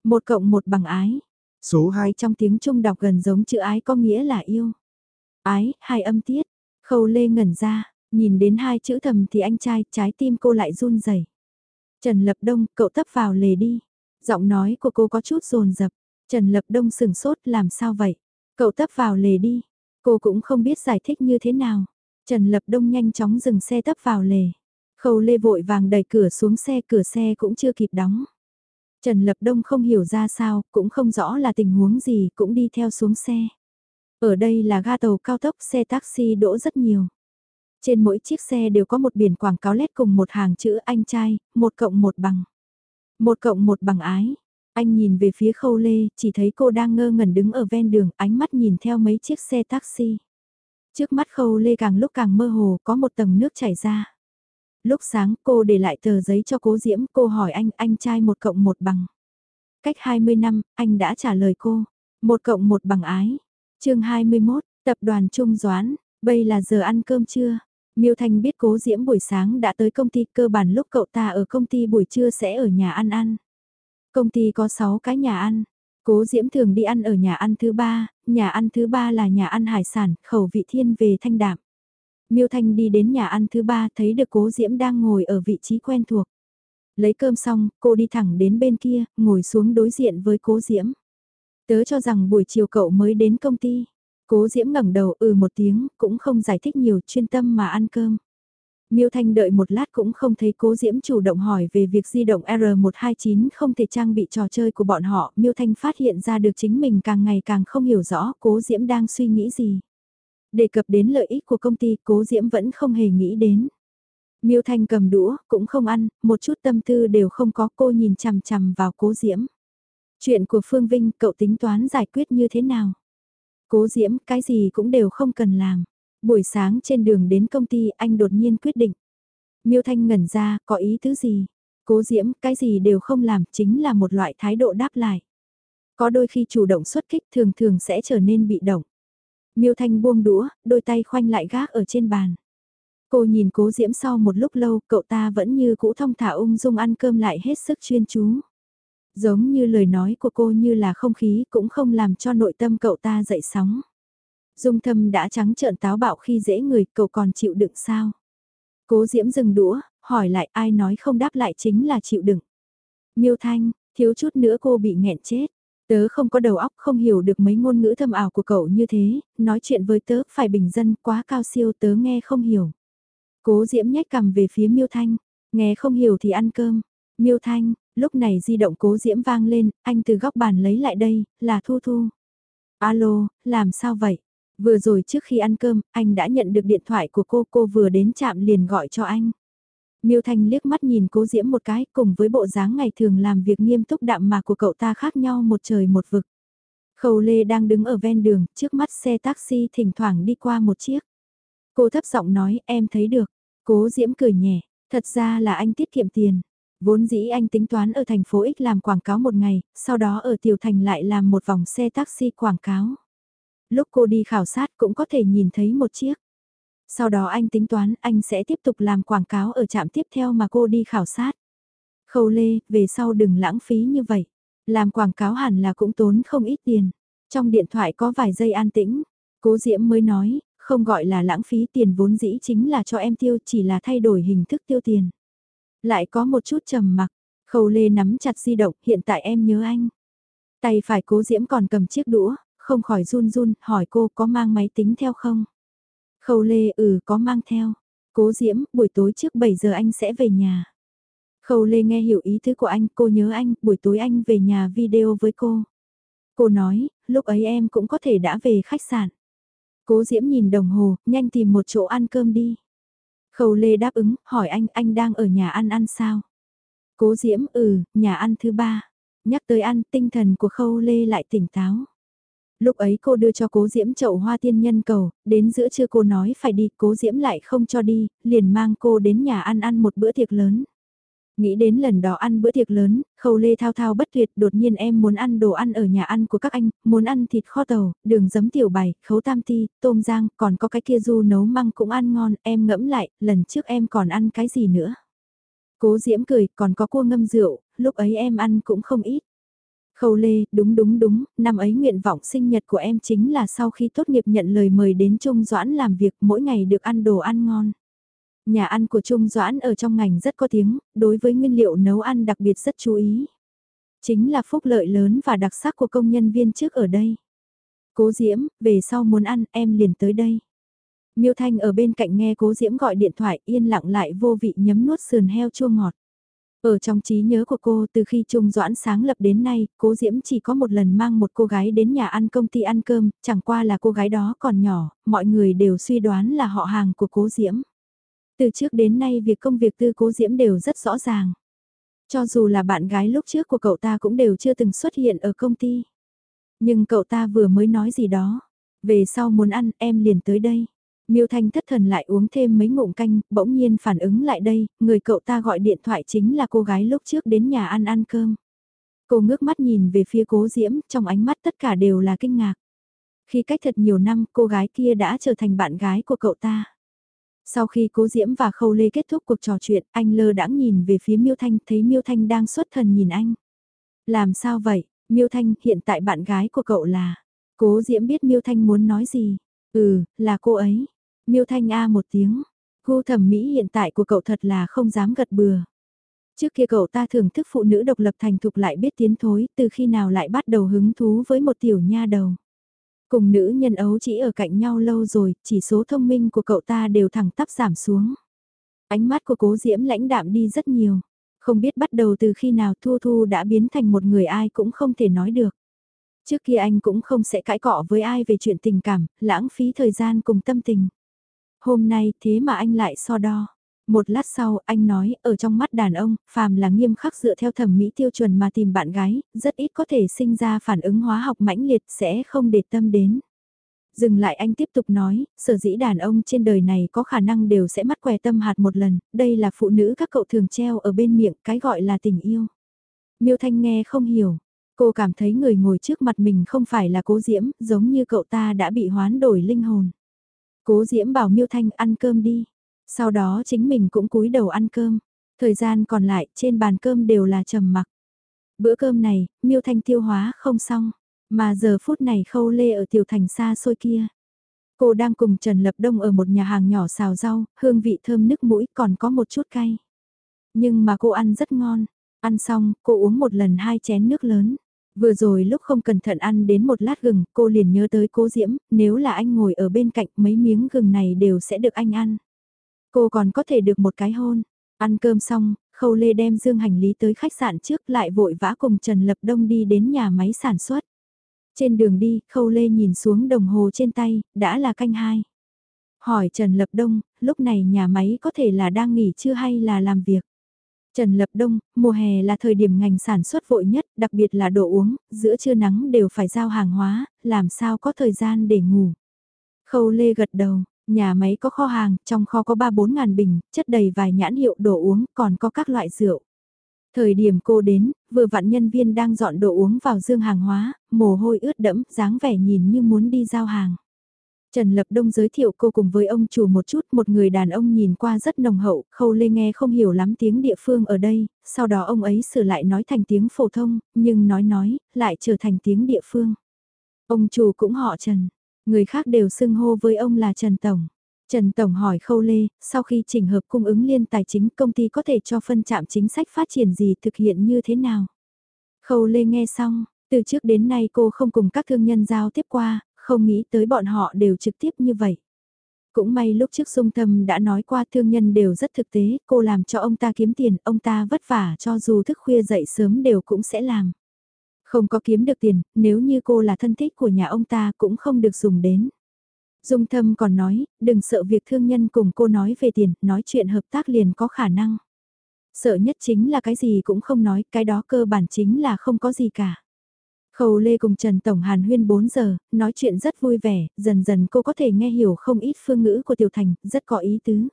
Một cộng một bằng ái. Số 2 trong tiếng Trung đọc gần giống chữ ái có nghĩa là yêu. Ái, hai âm tiết. Khâu lê ngẩn ra, nhìn đến hai chữ thầm thì anh trai, trái tim cô lại run rẩy. Trần Lập Đông, cậu tấp vào lề đi. Giọng nói của cô có chút rồn rập. Trần Lập Đông sừng sốt làm sao vậy? Cậu tấp vào lề đi. Cô cũng không biết giải thích như thế nào. Trần Lập Đông nhanh chóng dừng xe tấp vào lề. Khâu Lê vội vàng đẩy cửa xuống xe, cửa xe cũng chưa kịp đóng. Trần Lập Đông không hiểu ra sao, cũng không rõ là tình huống gì, cũng đi theo xuống xe. Ở đây là ga tàu cao tốc, xe taxi đỗ rất nhiều. Trên mỗi chiếc xe đều có một biển quảng cáo lét cùng một hàng chữ anh trai, một cộng một bằng. Một cộng một bằng ái, anh nhìn về phía khâu lê, chỉ thấy cô đang ngơ ngẩn đứng ở ven đường, ánh mắt nhìn theo mấy chiếc xe taxi. Trước mắt khâu lê càng lúc càng mơ hồ, có một tầng nước chảy ra. Lúc sáng cô để lại tờ giấy cho cố Diễm, cô hỏi anh, anh trai một cộng một bằng. Cách 20 năm, anh đã trả lời cô. Một cộng một bằng ái. chương 21, tập đoàn Trung Doãn, bây là giờ ăn cơm trưa. Miêu Thanh biết cố Diễm buổi sáng đã tới công ty cơ bản lúc cậu ta ở công ty buổi trưa sẽ ở nhà ăn ăn. Công ty có 6 cái nhà ăn. Cố Diễm thường đi ăn ở nhà ăn thứ ba, nhà ăn thứ ba là nhà ăn hải sản, khẩu vị thiên về thanh đạm. Miêu Thanh đi đến nhà ăn thứ ba thấy được Cố Diễm đang ngồi ở vị trí quen thuộc. Lấy cơm xong, cô đi thẳng đến bên kia, ngồi xuống đối diện với Cố Diễm. Tớ cho rằng buổi chiều cậu mới đến công ty. Cố Diễm ngẩng đầu ừ một tiếng, cũng không giải thích nhiều chuyên tâm mà ăn cơm. Miêu Thanh đợi một lát cũng không thấy Cố Diễm chủ động hỏi về việc di động R129 không thể trang bị trò chơi của bọn họ. Miêu Thanh phát hiện ra được chính mình càng ngày càng không hiểu rõ Cố Diễm đang suy nghĩ gì. Đề cập đến lợi ích của công ty Cố Diễm vẫn không hề nghĩ đến. Miêu Thanh cầm đũa, cũng không ăn, một chút tâm tư đều không có cô nhìn chằm chằm vào Cố Diễm. Chuyện của Phương Vinh cậu tính toán giải quyết như thế nào? Cố Diễm cái gì cũng đều không cần làm. Buổi sáng trên đường đến công ty anh đột nhiên quyết định. Miêu Thanh ngẩn ra, có ý tứ gì? Cố Diễm, cái gì đều không làm, chính là một loại thái độ đáp lại. Có đôi khi chủ động xuất kích thường thường sẽ trở nên bị động. Miêu Thanh buông đũa, đôi tay khoanh lại gác ở trên bàn. Cô nhìn cố diễm sau một lúc lâu, cậu ta vẫn như cũ thông thả ung dung ăn cơm lại hết sức chuyên chú. Giống như lời nói của cô như là không khí cũng không làm cho nội tâm cậu ta dậy sóng. Dung thâm đã trắng trợn táo bạo khi dễ người, cậu còn chịu đựng sao? Cố diễm dừng đũa, hỏi lại ai nói không đáp lại chính là chịu đựng. Miêu Thanh, thiếu chút nữa cô bị nghẹn chết. Tớ không có đầu óc không hiểu được mấy ngôn ngữ thâm ảo của cậu như thế, nói chuyện với tớ phải bình dân quá cao siêu tớ nghe không hiểu. Cố diễm nhách cầm về phía Miêu Thanh, nghe không hiểu thì ăn cơm. Miêu Thanh, lúc này di động cố diễm vang lên, anh từ góc bàn lấy lại đây, là Thu Thu. Alo, làm sao vậy? Vừa rồi trước khi ăn cơm, anh đã nhận được điện thoại của cô, cô vừa đến chạm liền gọi cho anh. Miêu Thanh liếc mắt nhìn cố diễm một cái cùng với bộ dáng ngày thường làm việc nghiêm túc đạm mà của cậu ta khác nhau một trời một vực. Khâu Lê đang đứng ở ven đường, trước mắt xe taxi thỉnh thoảng đi qua một chiếc. Cô thấp giọng nói em thấy được. Cố Diễm cười nhẹ, thật ra là anh tiết kiệm tiền. Vốn dĩ anh tính toán ở thành phố X làm quảng cáo một ngày, sau đó ở Tiểu Thành lại làm một vòng xe taxi quảng cáo. Lúc cô đi khảo sát cũng có thể nhìn thấy một chiếc. Sau đó anh tính toán anh sẽ tiếp tục làm quảng cáo ở trạm tiếp theo mà cô đi khảo sát. Khâu Lê, về sau đừng lãng phí như vậy. Làm quảng cáo hẳn là cũng tốn không ít tiền. Trong điện thoại có vài giây an tĩnh, cố Diễm mới nói, không gọi là lãng phí tiền vốn dĩ chính là cho em tiêu chỉ là thay đổi hình thức tiêu tiền. Lại có một chút trầm mặc, khâu lê nắm chặt di động, hiện tại em nhớ anh. Tay phải cố diễm còn cầm chiếc đũa, không khỏi run run, hỏi cô có mang máy tính theo không? Khâu lê ừ có mang theo. Cố diễm, buổi tối trước 7 giờ anh sẽ về nhà. Khâu lê nghe hiểu ý tứ của anh, cô nhớ anh, buổi tối anh về nhà video với cô. Cô nói, lúc ấy em cũng có thể đã về khách sạn. Cố Diễm nhìn đồng hồ, nhanh tìm một chỗ ăn cơm đi. Khâu Lê đáp ứng, hỏi anh, anh đang ở nhà ăn ăn sao? Cố Diễm, ừ, nhà ăn thứ ba. Nhắc tới ăn, tinh thần của Khâu Lê lại tỉnh táo. Lúc ấy cô đưa cho Cố Diễm chậu hoa tiên nhân cầu, đến giữa trưa cô nói phải đi, Cố Diễm lại không cho đi, liền mang cô đến nhà ăn ăn một bữa tiệc lớn. Nghĩ đến lần đó ăn bữa tiệc lớn, khâu lê thao thao bất tuyệt đột nhiên em muốn ăn đồ ăn ở nhà ăn của các anh, muốn ăn thịt kho tàu, đường giấm tiểu bày, khấu tam ti, tôm giang, còn có cái kia du nấu măng cũng ăn ngon, em ngẫm lại, lần trước em còn ăn cái gì nữa. Cố diễm cười, còn có cua ngâm rượu, lúc ấy em ăn cũng không ít. Khâu Lê, đúng đúng đúng, năm ấy nguyện vọng sinh nhật của em chính là sau khi tốt nghiệp nhận lời mời đến Trung Doãn làm việc mỗi ngày được ăn đồ ăn ngon. Nhà ăn của Trung Doãn ở trong ngành rất có tiếng, đối với nguyên liệu nấu ăn đặc biệt rất chú ý. Chính là phúc lợi lớn và đặc sắc của công nhân viên trước ở đây. Cố Diễm, về sau muốn ăn, em liền tới đây. Miêu Thanh ở bên cạnh nghe Cố Diễm gọi điện thoại yên lặng lại vô vị nhấm nuốt sườn heo chua ngọt. Ở trong trí nhớ của cô từ khi Trung Doãn sáng lập đến nay, Cố Diễm chỉ có một lần mang một cô gái đến nhà ăn công ty ăn cơm, chẳng qua là cô gái đó còn nhỏ, mọi người đều suy đoán là họ hàng của Cố Diễm. Từ trước đến nay việc công việc tư cố diễm đều rất rõ ràng. Cho dù là bạn gái lúc trước của cậu ta cũng đều chưa từng xuất hiện ở công ty. Nhưng cậu ta vừa mới nói gì đó. Về sau muốn ăn em liền tới đây. Miêu Thanh thất thần lại uống thêm mấy ngụm canh, bỗng nhiên phản ứng lại đây, người cậu ta gọi điện thoại chính là cô gái lúc trước đến nhà ăn ăn cơm. Cô ngước mắt nhìn về phía cố diễm, trong ánh mắt tất cả đều là kinh ngạc. Khi cách thật nhiều năm, cô gái kia đã trở thành bạn gái của cậu ta. Sau khi cố Diễm và Khâu Lê kết thúc cuộc trò chuyện, anh lơ đãng nhìn về phía Miêu Thanh, thấy Miêu Thanh đang xuất thần nhìn anh. Làm sao vậy, Miêu Thanh, hiện tại bạn gái của cậu là... Cố Diễm biết Miêu Thanh muốn nói gì. Ừ, là cô ấy. Miêu Thanh A một tiếng. Gu thẩm mỹ hiện tại của cậu thật là không dám gật bừa. Trước kia cậu ta thưởng thức phụ nữ độc lập thành thục lại biết tiến thối, từ khi nào lại bắt đầu hứng thú với một tiểu nha đầu. Cùng nữ nhân ấu chỉ ở cạnh nhau lâu rồi, chỉ số thông minh của cậu ta đều thẳng tắp giảm xuống. Ánh mắt của cố diễm lãnh đạm đi rất nhiều. Không biết bắt đầu từ khi nào Thu Thu đã biến thành một người ai cũng không thể nói được. Trước kia anh cũng không sẽ cãi cọ với ai về chuyện tình cảm, lãng phí thời gian cùng tâm tình. Hôm nay thế mà anh lại so đo. Một lát sau, anh nói, ở trong mắt đàn ông, phàm là nghiêm khắc dựa theo thẩm mỹ tiêu chuẩn mà tìm bạn gái, rất ít có thể sinh ra phản ứng hóa học mãnh liệt sẽ không để tâm đến. Dừng lại anh tiếp tục nói, sở dĩ đàn ông trên đời này có khả năng đều sẽ mắt què tâm hạt một lần, đây là phụ nữ các cậu thường treo ở bên miệng, cái gọi là tình yêu. Miêu Thanh nghe không hiểu, Cô cảm thấy người ngồi trước mặt mình không phải là cố diễm, giống như cậu ta đã bị hoán đổi linh hồn. Cố diễm bảo Miêu Thanh ăn cơm đi. Sau đó chính mình cũng cúi đầu ăn cơm. Thời gian còn lại trên bàn cơm đều là trầm mặc. Bữa cơm này, Miêu Thanh tiêu hóa không xong. Mà giờ phút này khâu lê ở tiểu thành xa xôi kia. Cô đang cùng Trần Lập Đông ở một nhà hàng nhỏ xào rau, hương vị thơm nức mũi còn có một chút cay. Nhưng mà cô ăn rất ngon. Ăn xong, cô uống một lần hai chén nước lớn. Vừa rồi lúc không cẩn thận ăn đến một lát gừng, cô liền nhớ tới cố diễm, nếu là anh ngồi ở bên cạnh mấy miếng gừng này đều sẽ được anh ăn. Cô còn có thể được một cái hôn. Ăn cơm xong, Khâu Lê đem dương hành lý tới khách sạn trước lại vội vã cùng Trần Lập Đông đi đến nhà máy sản xuất. Trên đường đi, Khâu Lê nhìn xuống đồng hồ trên tay, đã là canh hai. Hỏi Trần Lập Đông, lúc này nhà máy có thể là đang nghỉ chưa hay là làm việc? Trần Lập Đông, mùa hè là thời điểm ngành sản xuất vội nhất, đặc biệt là đồ uống, giữa trưa nắng đều phải giao hàng hóa, làm sao có thời gian để ngủ. Khâu Lê gật đầu, nhà máy có kho hàng, trong kho có 3-4 ngàn bình, chất đầy vài nhãn hiệu đồ uống, còn có các loại rượu. Thời điểm cô đến, vừa vặn nhân viên đang dọn đồ uống vào dương hàng hóa, mồ hôi ướt đẫm, dáng vẻ nhìn như muốn đi giao hàng. Trần Lập Đông giới thiệu cô cùng với ông chủ một chút, một người đàn ông nhìn qua rất nồng hậu, khâu lê nghe không hiểu lắm tiếng địa phương ở đây, sau đó ông ấy sửa lại nói thành tiếng phổ thông, nhưng nói nói, lại trở thành tiếng địa phương. Ông chủ cũng họ Trần, người khác đều xưng hô với ông là Trần Tổng. Trần Tổng hỏi Khâu Lê, sau khi chỉnh hợp cung ứng liên tài chính công ty có thể cho phân trạm chính sách phát triển gì thực hiện như thế nào? Khâu Lê nghe xong, từ trước đến nay cô không cùng các thương nhân giao tiếp qua, không nghĩ tới bọn họ đều trực tiếp như vậy. Cũng may lúc trước Dung Tâm đã nói qua thương nhân đều rất thực tế, cô làm cho ông ta kiếm tiền, ông ta vất vả cho dù thức khuya dậy sớm đều cũng sẽ làm. Không có kiếm được tiền, nếu như cô là thân thích của nhà ông ta cũng không được dùng đến. Dung Thâm còn nói, đừng sợ việc thương nhân cùng cô nói về tiền, nói chuyện hợp tác liền có khả năng. Sợ nhất chính là cái gì cũng không nói, cái đó cơ bản chính là không có gì cả. Khâu Lê cùng Trần Tổng Hàn huyên 4 giờ, nói chuyện rất vui vẻ, dần dần cô có thể nghe hiểu không ít phương ngữ của Tiểu Thành, rất có ý tứ.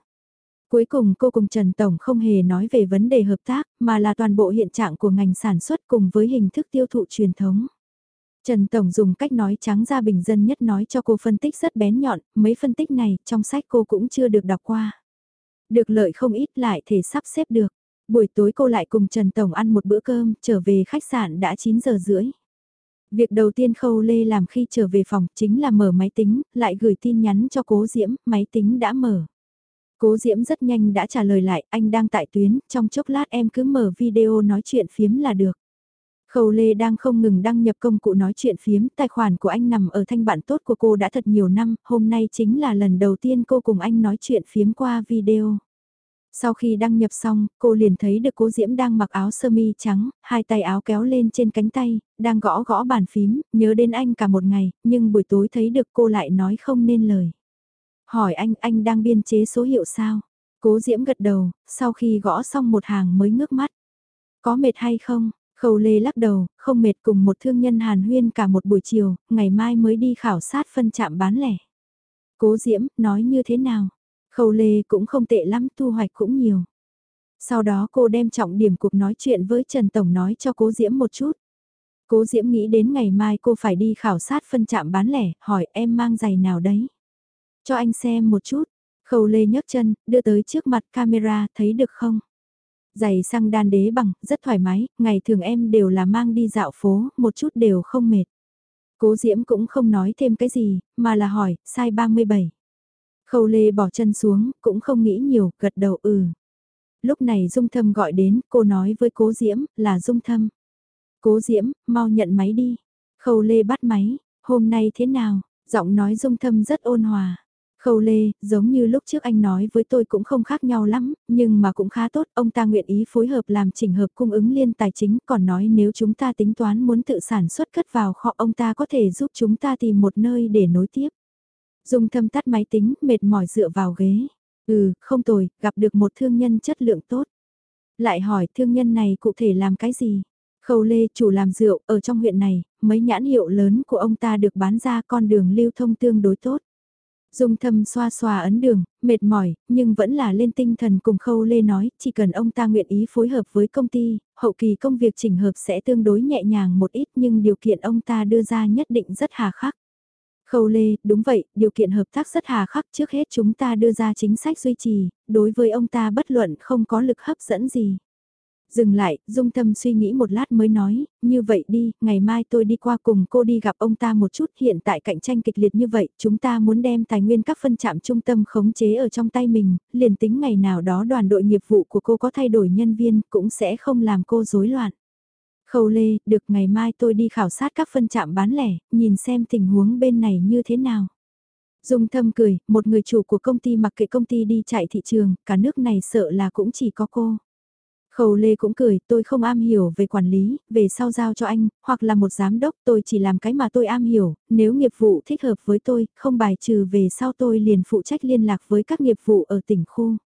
Cuối cùng cô cùng Trần Tổng không hề nói về vấn đề hợp tác, mà là toàn bộ hiện trạng của ngành sản xuất cùng với hình thức tiêu thụ truyền thống. Trần Tổng dùng cách nói trắng ra bình dân nhất nói cho cô phân tích rất bén nhọn, mấy phân tích này trong sách cô cũng chưa được đọc qua. Được lợi không ít lại thể sắp xếp được. Buổi tối cô lại cùng Trần Tổng ăn một bữa cơm, trở về khách sạn đã 9 giờ rưỡi. Việc đầu tiên Khâu Lê làm khi trở về phòng chính là mở máy tính, lại gửi tin nhắn cho Cố Diễm, máy tính đã mở. Cố Diễm rất nhanh đã trả lời lại, anh đang tại tuyến, trong chốc lát em cứ mở video nói chuyện phiếm là được. Khâu Lê đang không ngừng đăng nhập công cụ nói chuyện phiếm, tài khoản của anh nằm ở thanh bạn tốt của cô đã thật nhiều năm, hôm nay chính là lần đầu tiên cô cùng anh nói chuyện phiếm qua video. Sau khi đăng nhập xong, cô liền thấy được cố Diễm đang mặc áo sơ mi trắng, hai tay áo kéo lên trên cánh tay, đang gõ gõ bàn phím, nhớ đến anh cả một ngày, nhưng buổi tối thấy được cô lại nói không nên lời. Hỏi anh, anh đang biên chế số hiệu sao? Cố Diễm gật đầu, sau khi gõ xong một hàng mới ngước mắt. Có mệt hay không? Khâu Lê lắc đầu, không mệt cùng một thương nhân hàn huyên cả một buổi chiều, ngày mai mới đi khảo sát phân trạm bán lẻ. Cố Diễm, nói như thế nào? Khâu Lê cũng không tệ lắm, thu hoạch cũng nhiều. Sau đó cô đem trọng điểm cuộc nói chuyện với Trần Tổng nói cho Cố Diễm một chút. Cố Diễm nghĩ đến ngày mai cô phải đi khảo sát phân trạm bán lẻ, hỏi em mang giày nào đấy. Cho anh xem một chút. Khâu Lê nhấc chân, đưa tới trước mặt camera, thấy được không? Giày sang đan đế bằng, rất thoải mái, ngày thường em đều là mang đi dạo phố, một chút đều không mệt. Cố Diễm cũng không nói thêm cái gì, mà là hỏi, sai 37. Khâu Lê bỏ chân xuống, cũng không nghĩ nhiều, gật đầu ừ. Lúc này Dung Thâm gọi đến, cô nói với Cố Diễm, là Dung Thâm. Cố Diễm, mau nhận máy đi. Khâu Lê bắt máy, hôm nay thế nào? Giọng nói Dung Thâm rất ôn hòa. Khâu Lê, giống như lúc trước anh nói với tôi cũng không khác nhau lắm, nhưng mà cũng khá tốt, ông ta nguyện ý phối hợp làm chỉnh hợp cung ứng liên tài chính, còn nói nếu chúng ta tính toán muốn tự sản xuất cất vào kho ông ta có thể giúp chúng ta tìm một nơi để nối tiếp. Dung thâm tắt máy tính, mệt mỏi dựa vào ghế. Ừ, không tồi, gặp được một thương nhân chất lượng tốt. Lại hỏi thương nhân này cụ thể làm cái gì? Khâu Lê chủ làm rượu, ở trong huyện này, mấy nhãn hiệu lớn của ông ta được bán ra con đường lưu thông tương đối tốt. Dung thâm xoa xoa ấn đường, mệt mỏi, nhưng vẫn là lên tinh thần cùng khâu lê nói, chỉ cần ông ta nguyện ý phối hợp với công ty, hậu kỳ công việc chỉnh hợp sẽ tương đối nhẹ nhàng một ít nhưng điều kiện ông ta đưa ra nhất định rất hà khắc. Khâu lê, đúng vậy, điều kiện hợp tác rất hà khắc trước hết chúng ta đưa ra chính sách duy trì, đối với ông ta bất luận không có lực hấp dẫn gì. Dừng lại, dung tâm suy nghĩ một lát mới nói, như vậy đi, ngày mai tôi đi qua cùng cô đi gặp ông ta một chút, hiện tại cạnh tranh kịch liệt như vậy, chúng ta muốn đem tài nguyên các phân trạm trung tâm khống chế ở trong tay mình, liền tính ngày nào đó đoàn đội nghiệp vụ của cô có thay đổi nhân viên, cũng sẽ không làm cô rối loạn. Khâu Lê, được ngày mai tôi đi khảo sát các phân trạm bán lẻ, nhìn xem tình huống bên này như thế nào. Dung thâm cười, một người chủ của công ty mặc kệ công ty đi chạy thị trường, cả nước này sợ là cũng chỉ có cô. Khâu Lê cũng cười, tôi không am hiểu về quản lý, về sau giao cho anh, hoặc là một giám đốc tôi chỉ làm cái mà tôi am hiểu, nếu nghiệp vụ thích hợp với tôi, không bài trừ về sau tôi liền phụ trách liên lạc với các nghiệp vụ ở tỉnh khu.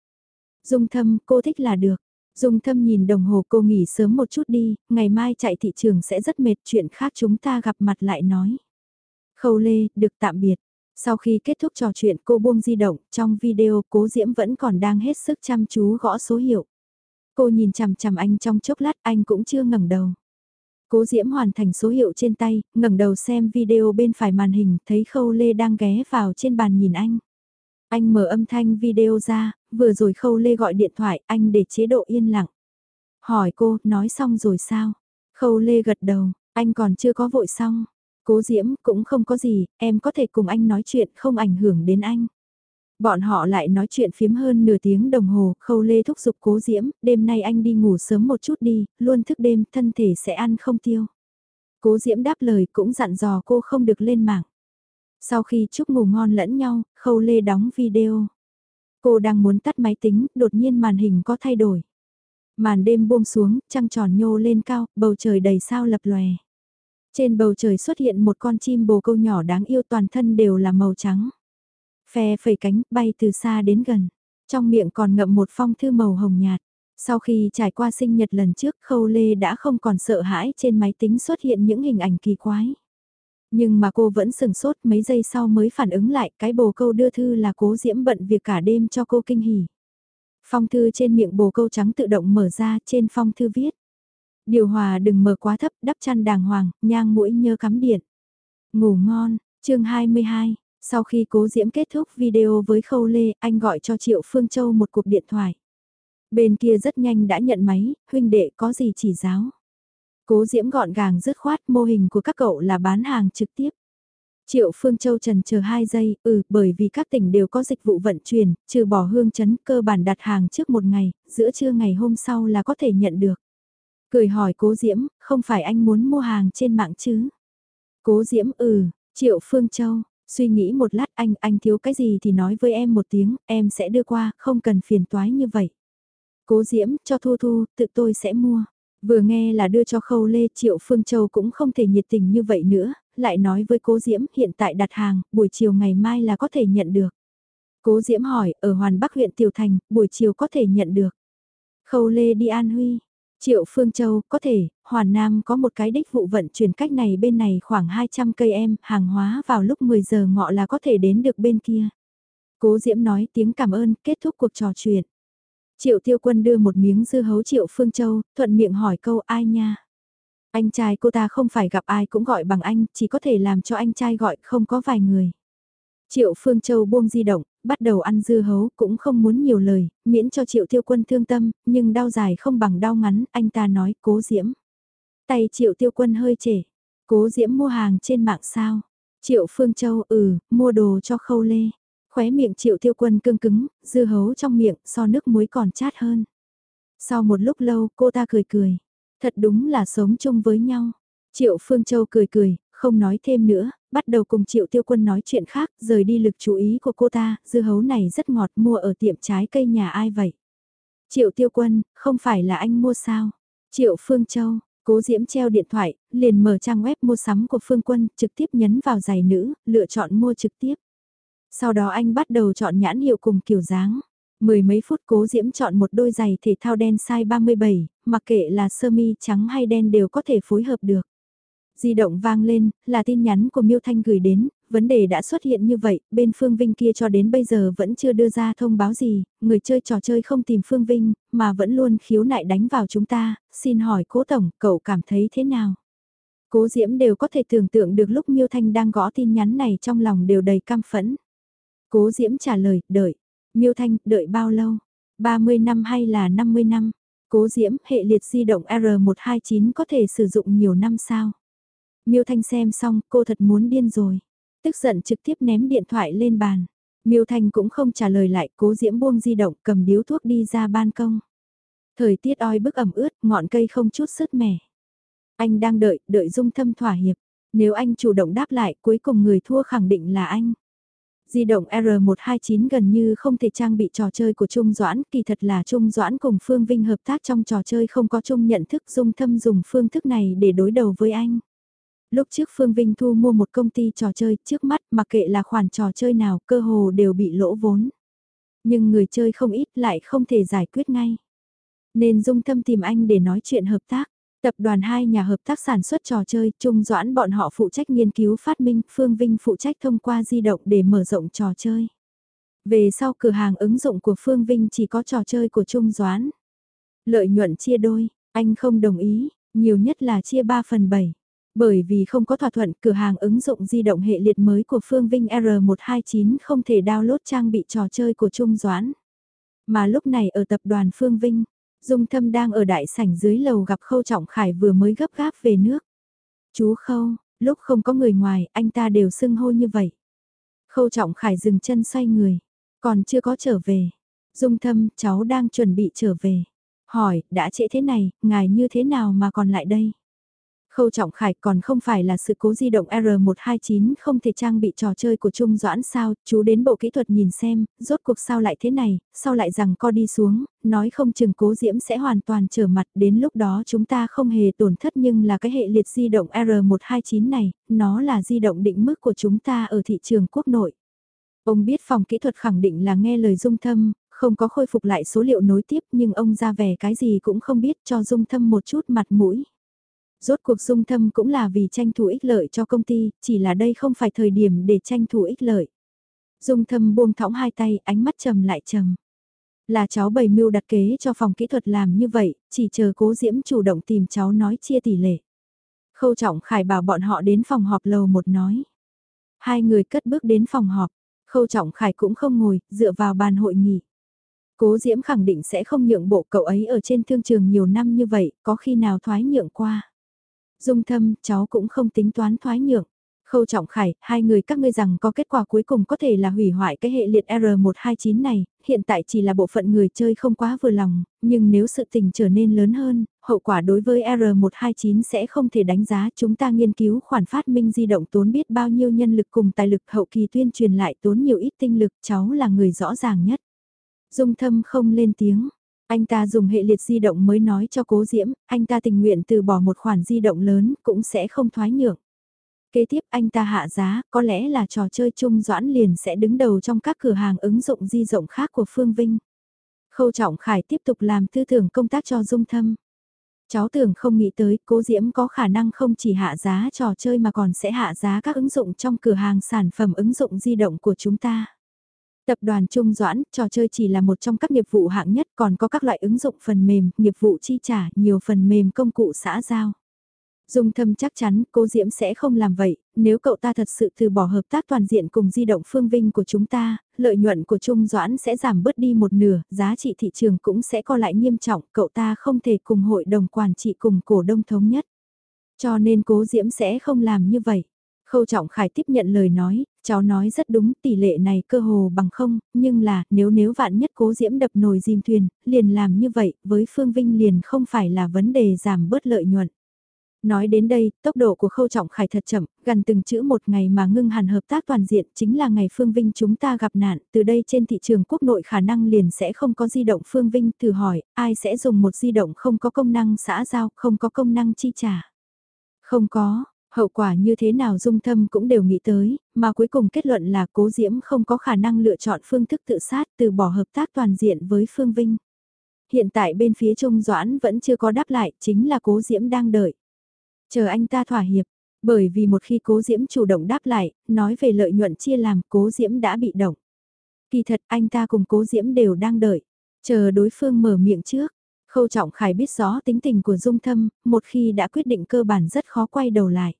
Dung thâm, cô thích là được. Dung thâm nhìn đồng hồ cô nghỉ sớm một chút đi, ngày mai chạy thị trường sẽ rất mệt chuyện khác chúng ta gặp mặt lại nói. Khâu Lê, được tạm biệt. Sau khi kết thúc trò chuyện cô buông di động, trong video cố Diễm vẫn còn đang hết sức chăm chú gõ số hiệu. Cô nhìn chằm chằm anh trong chốc lát anh cũng chưa ngẩng đầu. Cố Diễm hoàn thành số hiệu trên tay, ngẩng đầu xem video bên phải màn hình, thấy Khâu Lê đang ghé vào trên bàn nhìn anh. Anh mở âm thanh video ra, vừa rồi Khâu Lê gọi điện thoại, anh để chế độ yên lặng. Hỏi cô, nói xong rồi sao? Khâu Lê gật đầu, anh còn chưa có vội xong. Cố Diễm, cũng không có gì, em có thể cùng anh nói chuyện không ảnh hưởng đến anh. Bọn họ lại nói chuyện phiếm hơn nửa tiếng đồng hồ, khâu lê thúc giục cố diễm, đêm nay anh đi ngủ sớm một chút đi, luôn thức đêm, thân thể sẽ ăn không tiêu. Cố diễm đáp lời cũng dặn dò cô không được lên mạng. Sau khi chúc ngủ ngon lẫn nhau, khâu lê đóng video. Cô đang muốn tắt máy tính, đột nhiên màn hình có thay đổi. Màn đêm buông xuống, trăng tròn nhô lên cao, bầu trời đầy sao lập lòe. Trên bầu trời xuất hiện một con chim bồ câu nhỏ đáng yêu toàn thân đều là màu trắng. Phe phẩy cánh, bay từ xa đến gần. Trong miệng còn ngậm một phong thư màu hồng nhạt. Sau khi trải qua sinh nhật lần trước Khâu Lê đã không còn sợ hãi trên máy tính xuất hiện những hình ảnh kỳ quái. Nhưng mà cô vẫn sừng sốt mấy giây sau mới phản ứng lại cái bồ câu đưa thư là cố diễm bận việc cả đêm cho cô kinh hỉ. Phong thư trên miệng bồ câu trắng tự động mở ra trên phong thư viết. Điều hòa đừng mở quá thấp đắp chăn đàng hoàng, nhang mũi nhơ cắm điện. Ngủ ngon, chương 22, sau khi cố diễm kết thúc video với Khâu Lê, anh gọi cho Triệu Phương Châu một cuộc điện thoại. Bên kia rất nhanh đã nhận máy, huynh đệ có gì chỉ giáo. Cố diễm gọn gàng dứt khoát mô hình của các cậu là bán hàng trực tiếp. Triệu Phương Châu trần chờ 2 giây, ừ, bởi vì các tỉnh đều có dịch vụ vận chuyển, trừ bỏ hương chấn cơ bản đặt hàng trước một ngày, giữa trưa ngày hôm sau là có thể nhận được. Cười hỏi cố Diễm, không phải anh muốn mua hàng trên mạng chứ? Cố Diễm ừ, Triệu Phương Châu, Suy nghĩ một lát anh, anh thiếu cái gì thì nói với em một tiếng, em sẽ đưa qua, không cần phiền toái như vậy. Cố Diễm, cho Thu Thu, tự tôi sẽ mua. Vừa nghe là đưa cho Khâu Lê Triệu Phương Châu cũng không thể nhiệt tình như vậy nữa, lại nói với Cố Diễm hiện tại đặt hàng, buổi chiều ngày mai là có thể nhận được. Cố Diễm hỏi, ở Hoàn Bắc huyện Tiểu Thành, buổi chiều có thể nhận được. Khâu Lê đi An Huy, Triệu Phương Châu, có thể, Hoàn Nam có một cái đích vụ vận chuyển cách này bên này khoảng 200 cây em, hàng hóa vào lúc 10 giờ ngọ là có thể đến được bên kia. Cố Diễm nói tiếng cảm ơn, kết thúc cuộc trò chuyện. Triệu Tiêu Quân đưa một miếng dưa hấu Triệu Phương Châu, thuận miệng hỏi câu ai nha. Anh trai cô ta không phải gặp ai cũng gọi bằng anh, chỉ có thể làm cho anh trai gọi không có vài người. Triệu Phương Châu buông di động, bắt đầu ăn dưa hấu, cũng không muốn nhiều lời, miễn cho Triệu Tiêu Quân thương tâm, nhưng đau dài không bằng đau ngắn, anh ta nói cố diễm. Tay Triệu Tiêu Quân hơi trễ, cố diễm mua hàng trên mạng sao? Triệu Phương Châu ừ, mua đồ cho khâu lê. Khóe miệng Triệu Tiêu Quân cương cứng, dư hấu trong miệng, so nước muối còn chát hơn. Sau một lúc lâu, cô ta cười cười. Thật đúng là sống chung với nhau. Triệu Phương Châu cười cười, không nói thêm nữa, bắt đầu cùng Triệu Tiêu Quân nói chuyện khác, rời đi lực chú ý của cô ta, dưa hấu này rất ngọt mua ở tiệm trái cây nhà ai vậy? Triệu Tiêu Quân, không phải là anh mua sao? Triệu Phương Châu, cố diễm treo điện thoại, liền mở trang web mua sắm của Phương Quân, trực tiếp nhấn vào giày nữ, lựa chọn mua trực tiếp. Sau đó anh bắt đầu chọn nhãn hiệu cùng kiểu dáng. Mười mấy phút cố diễm chọn một đôi giày thể thao đen size 37, mặc kệ là sơ mi trắng hay đen đều có thể phối hợp được. Di động vang lên, là tin nhắn của Miêu Thanh gửi đến, vấn đề đã xuất hiện như vậy, bên Phương Vinh kia cho đến bây giờ vẫn chưa đưa ra thông báo gì, người chơi trò chơi không tìm Phương Vinh, mà vẫn luôn khiếu nại đánh vào chúng ta, xin hỏi cố tổng, cậu cảm thấy thế nào? Cố Diễm đều có thể tưởng tượng được lúc Miêu Thanh đang gõ tin nhắn này trong lòng đều đầy cam phẫn. Cố Diễm trả lời, đợi. Miêu Thanh, đợi bao lâu? 30 năm hay là 50 năm? Cố Diễm, hệ liệt di động R129 có thể sử dụng nhiều năm sao? Miêu Thanh xem xong, cô thật muốn điên rồi. Tức giận trực tiếp ném điện thoại lên bàn. Miêu Thanh cũng không trả lời lại, Cố Diễm buông di động, cầm điếu thuốc đi ra ban công. Thời tiết oi bức ẩm ướt, ngọn cây không chút sứt mẻ. Anh đang đợi, đợi dung thâm thỏa hiệp. Nếu anh chủ động đáp lại, cuối cùng người thua khẳng định là anh. Di động R129 gần như không thể trang bị trò chơi của Trung Doãn, kỳ thật là Trung Doãn cùng Phương Vinh hợp tác trong trò chơi không có chung nhận thức dung thâm dùng phương thức này để đối đầu với anh. Lúc trước Phương Vinh thu mua một công ty trò chơi trước mắt mặc kệ là khoản trò chơi nào cơ hồ đều bị lỗ vốn. Nhưng người chơi không ít lại không thể giải quyết ngay. Nên dung thâm tìm anh để nói chuyện hợp tác. Tập đoàn hai nhà hợp tác sản xuất trò chơi, Trung Doãn bọn họ phụ trách nghiên cứu phát minh, Phương Vinh phụ trách thông qua di động để mở rộng trò chơi. Về sau cửa hàng ứng dụng của Phương Vinh chỉ có trò chơi của Trung Doãn. Lợi nhuận chia đôi, anh không đồng ý, nhiều nhất là chia 3 phần 7. Bởi vì không có thỏa thuận cửa hàng ứng dụng di động hệ liệt mới của Phương Vinh R129 không thể download trang bị trò chơi của Trung Doãn. Mà lúc này ở tập đoàn Phương Vinh, Dung Thâm đang ở đại sảnh dưới lầu gặp Khâu Trọng Khải vừa mới gấp gáp về nước. Chú Khâu, lúc không có người ngoài, anh ta đều xưng hô như vậy. Khâu Trọng Khải dừng chân xoay người, còn chưa có trở về. Dung Thâm, cháu đang chuẩn bị trở về. Hỏi, đã trễ thế này, ngài như thế nào mà còn lại đây? Khâu Trọng Khải còn không phải là sự cố di động R129 không thể trang bị trò chơi của Trung Doãn sao, chú đến bộ kỹ thuật nhìn xem, rốt cuộc sao lại thế này, sao lại rằng co đi xuống, nói không chừng cố diễm sẽ hoàn toàn trở mặt, đến lúc đó chúng ta không hề tổn thất nhưng là cái hệ liệt di động R129 này, nó là di động định mức của chúng ta ở thị trường quốc nội. Ông biết phòng kỹ thuật khẳng định là nghe lời dung thâm, không có khôi phục lại số liệu nối tiếp nhưng ông ra vẻ cái gì cũng không biết cho dung thâm một chút mặt mũi. Rốt cuộc dung thâm cũng là vì tranh thủ ích lợi cho công ty, chỉ là đây không phải thời điểm để tranh thủ ích lợi. Dung thâm buông thõng hai tay, ánh mắt trầm lại trầm. Là cháu bày mưu đặt kế cho phòng kỹ thuật làm như vậy, chỉ chờ cố diễm chủ động tìm cháu nói chia tỷ lệ. Khâu trọng khải bảo bọn họ đến phòng họp lầu một nói. Hai người cất bước đến phòng họp, khâu trọng khải cũng không ngồi, dựa vào bàn hội nghị. Cố Diễm khẳng định sẽ không nhượng bộ cậu ấy ở trên thương trường nhiều năm như vậy, có khi nào thoái nhượng qua. Dung thâm, cháu cũng không tính toán thoái nhượng. Khâu Trọng Khải, hai người các ngươi rằng có kết quả cuối cùng có thể là hủy hoại cái hệ liệt R129 này, hiện tại chỉ là bộ phận người chơi không quá vừa lòng, nhưng nếu sự tình trở nên lớn hơn, hậu quả đối với R129 sẽ không thể đánh giá chúng ta nghiên cứu khoản phát minh di động tốn biết bao nhiêu nhân lực cùng tài lực hậu kỳ tuyên truyền lại tốn nhiều ít tinh lực, cháu là người rõ ràng nhất. Dung thâm không lên tiếng, anh ta dùng hệ liệt di động mới nói cho cố diễm, anh ta tình nguyện từ bỏ một khoản di động lớn cũng sẽ không thoái nhượng. Kế tiếp anh ta hạ giá, có lẽ là trò chơi chung doãn liền sẽ đứng đầu trong các cửa hàng ứng dụng di rộng khác của Phương Vinh. Khâu Trọng Khải tiếp tục làm tư tưởng công tác cho Dung Thâm. Cháu tưởng không nghĩ tới cố diễm có khả năng không chỉ hạ giá trò chơi mà còn sẽ hạ giá các ứng dụng trong cửa hàng sản phẩm ứng dụng di động của chúng ta. Tập đoàn Trung Doãn, trò chơi chỉ là một trong các nghiệp vụ hạng nhất còn có các loại ứng dụng phần mềm, nghiệp vụ chi trả, nhiều phần mềm công cụ xã giao. Dung thâm chắc chắn cố Diễm sẽ không làm vậy, nếu cậu ta thật sự từ bỏ hợp tác toàn diện cùng di động phương vinh của chúng ta, lợi nhuận của Trung Doãn sẽ giảm bớt đi một nửa, giá trị thị trường cũng sẽ co lại nghiêm trọng, cậu ta không thể cùng hội đồng quản trị cùng cổ đông thống nhất. Cho nên cố Diễm sẽ không làm như vậy. Khâu Trọng Khải tiếp nhận lời nói, cháu nói rất đúng tỷ lệ này cơ hồ bằng không, nhưng là nếu nếu vạn nhất cố diễm đập nồi dìm thuyền, liền làm như vậy, với Phương Vinh liền không phải là vấn đề giảm bớt lợi nhuận. Nói đến đây, tốc độ của khâu trọng khải thật chậm, gần từng chữ một ngày mà ngưng hẳn hợp tác toàn diện chính là ngày Phương Vinh chúng ta gặp nạn, từ đây trên thị trường quốc nội khả năng liền sẽ không có di động Phương Vinh thử hỏi, ai sẽ dùng một di động không có công năng xã giao, không có công năng chi trả. Không có, Hậu quả như thế nào dung thâm cũng đều nghĩ tới, mà cuối cùng kết luận là cố diễm không có khả năng lựa chọn phương thức tự sát từ bỏ hợp tác toàn diện với Phương Vinh. Hiện tại bên phía Trung Doãn vẫn chưa có đáp lại, chính là cố diễm đang đợi. Chờ anh ta thỏa hiệp, Bởi vì một khi cố diễm chủ động đáp lại, nói về lợi nhuận chia làm cố diễm đã bị động. Kỳ thật anh ta cùng cố diễm đều đang đợi, chờ đối phương mở miệng trước. Khâu Trọng Khải biết rõ tính tình của Dung Thâm, một khi đã quyết định cơ bản rất khó quay đầu lại.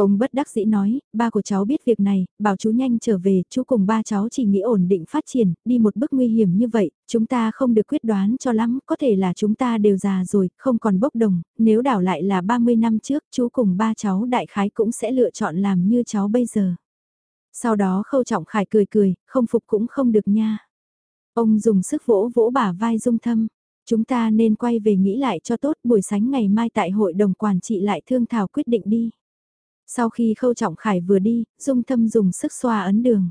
Ông bất đắc dĩ nói, ba của cháu biết việc này, bảo chú nhanh trở về, chú cùng ba cháu chỉ nghĩ ổn định phát triển, đi một bước nguy hiểm như vậy, chúng ta không được quyết đoán cho lắm, có thể là chúng ta đều già rồi, không còn bốc đồng, nếu đảo lại là 30 năm trước, chú cùng ba cháu đại khái cũng sẽ lựa chọn làm như cháu bây giờ. Sau đó khâu trọng khải cười cười, không phục cũng không được nha. Ông dùng sức vỗ vỗ bả vai dung thâm. Chúng ta nên quay về nghĩ lại cho tốt buổi sáng ngày mai tại hội đồng quản trị lại thương thảo quyết định đi. Sau khi khâu trọng khải vừa đi, dung thâm dùng sức xoa ấn đường.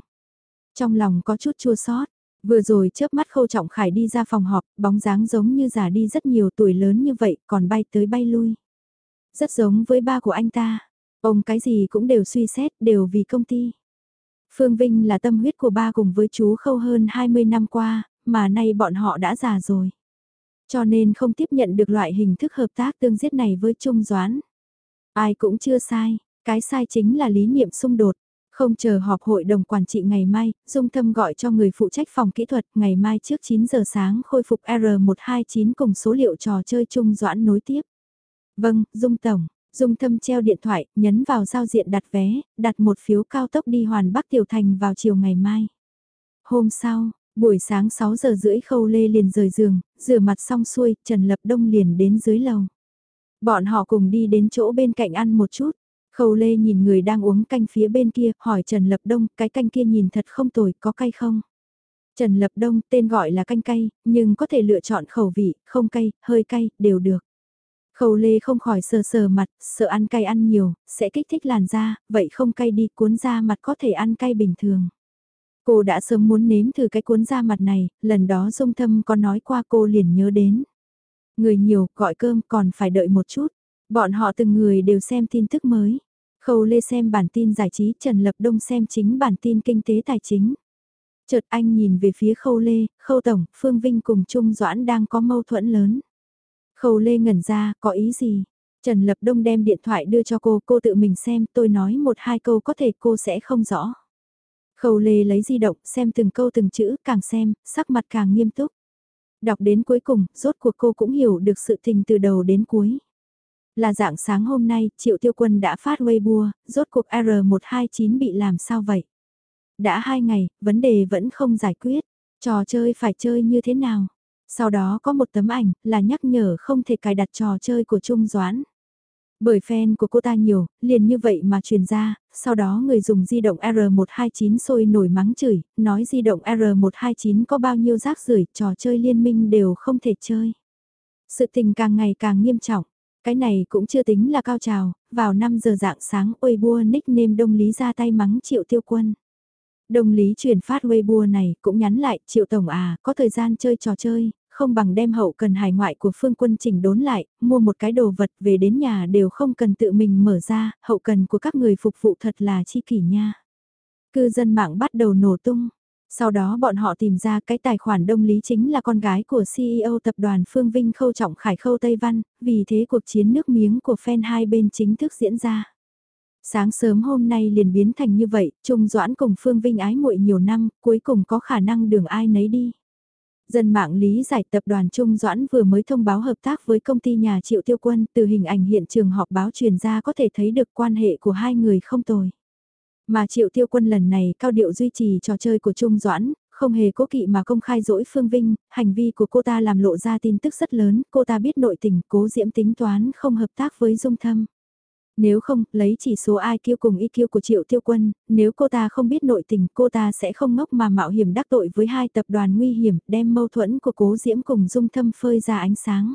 Trong lòng có chút chua xót. vừa rồi chớp mắt khâu trọng khải đi ra phòng họp, bóng dáng giống như già đi rất nhiều tuổi lớn như vậy còn bay tới bay lui. Rất giống với ba của anh ta, ông cái gì cũng đều suy xét đều vì công ty. Phương Vinh là tâm huyết của ba cùng với chú khâu hơn 20 năm qua, mà nay bọn họ đã già rồi. Cho nên không tiếp nhận được loại hình thức hợp tác tương giết này với Trung Doãn. Ai cũng chưa sai, cái sai chính là lý niệm xung đột. Không chờ họp hội đồng quản trị ngày mai, Dung Thâm gọi cho người phụ trách phòng kỹ thuật ngày mai trước 9 giờ sáng khôi phục R129 cùng số liệu trò chơi Trung Doãn nối tiếp. Vâng, Dung Tổng, Dung Thâm treo điện thoại, nhấn vào giao diện đặt vé, đặt một phiếu cao tốc đi Hoàn Bắc Tiểu Thành vào chiều ngày mai. Hôm sau, buổi sáng 6 giờ rưỡi Khâu Lê liền rời giường, rửa mặt xong xuôi, Trần Lập Đông liền đến dưới lầu. Bọn họ cùng đi đến chỗ bên cạnh ăn một chút. Khâu Lê nhìn người đang uống canh phía bên kia, hỏi Trần Lập Đông, cái canh kia nhìn thật không tồi, có cay không? Trần Lập Đông, tên gọi là canh cay, nhưng có thể lựa chọn khẩu vị, không cay, hơi cay, đều được. Khâu Lê không khỏi sờ sờ mặt, sợ ăn cay ăn nhiều, sẽ kích thích làn da, vậy không cay đi cuốn da mặt có thể ăn cay bình thường. Cô đã sớm muốn nếm thử cái cuốn da mặt này, lần đó dung thâm có nói qua cô liền nhớ đến. Người nhiều, gọi cơm còn phải đợi một chút. Bọn họ từng người đều xem tin tức mới. Khâu Lê xem bản tin giải trí, Trần Lập Đông xem chính bản tin kinh tế tài chính. Chợt anh nhìn về phía Khâu Lê, Khâu Tổng, Phương Vinh cùng Trung Doãn đang có mâu thuẫn lớn. Khâu Lê ngẩn ra, có ý gì? Trần Lập Đông đem điện thoại đưa cho cô, cô tự mình xem, tôi nói một hai câu có thể cô sẽ không rõ. Khâu Lê lấy di động, xem từng câu từng chữ, càng xem, sắc mặt càng nghiêm túc. Đọc đến cuối cùng, rốt cuộc cô cũng hiểu được sự tình từ đầu đến cuối. Là dạng sáng hôm nay, Triệu Tiêu Quân đã phát Weibo, rốt cuộc R129 bị làm sao vậy? Đã hai ngày, vấn đề vẫn không giải quyết. Trò chơi phải chơi như thế nào? Sau đó có một tấm ảnh là nhắc nhở không thể cài đặt trò chơi của Trung Doãn. Bởi fan của cô ta nhiều, liền như vậy mà truyền ra, sau đó người dùng di động R129 sôi nổi mắng chửi, nói di động R129 có bao nhiêu rác rưởi trò chơi liên minh đều không thể chơi. Sự tình càng ngày càng nghiêm trọng, cái này cũng chưa tính là cao trào, vào 5 giờ dạng sáng Weibo nickname Đông Lý ra tay mắng triệu tiêu quân. Đông Lý chuyển phát Weibo này cũng nhắn lại, triệu tổng à, có thời gian chơi trò chơi, không bằng đem hậu cần hải ngoại của phương quân chỉnh đốn lại, mua một cái đồ vật về đến nhà đều không cần tự mình mở ra, hậu cần của các người phục vụ thật là chi kỷ nha. Cư dân mạng bắt đầu nổ tung. Sau đó bọn họ tìm ra cái tài khoản đông lý chính là con gái của CEO tập đoàn Phương Vinh Khâu Trọng Khải Khâu Tây Văn, vì thế cuộc chiến nước miếng của fan hai bên chính thức diễn ra. Sáng sớm hôm nay liền biến thành như vậy, Trung Doãn cùng Phương Vinh ái muội nhiều năm, cuối cùng có khả năng đường ai nấy đi. Dân mạng lý giải tập đoàn Trung Doãn vừa mới thông báo hợp tác với công ty nhà Triệu Tiêu Quân từ hình ảnh hiện trường họp báo truyền ra có thể thấy được quan hệ của hai người không tồi. Mà Triệu Tiêu Quân lần này cao điệu duy trì trò chơi của Trung Doãn, không hề cố kỵ mà công khai dỗi Phương Vinh, hành vi của cô ta làm lộ ra tin tức rất lớn, cô ta biết nội tình cố diễm tính toán không hợp tác với Dung Thâm. Nếu không, lấy chỉ số IQ cùng EQ của Triệu Tiêu Quân, nếu cô ta không biết nội tình, cô ta sẽ không ngốc mà mạo hiểm đắc tội với hai tập đoàn nguy hiểm, đem mâu thuẫn của Cố Diễm cùng Dung Thâm phơi ra ánh sáng.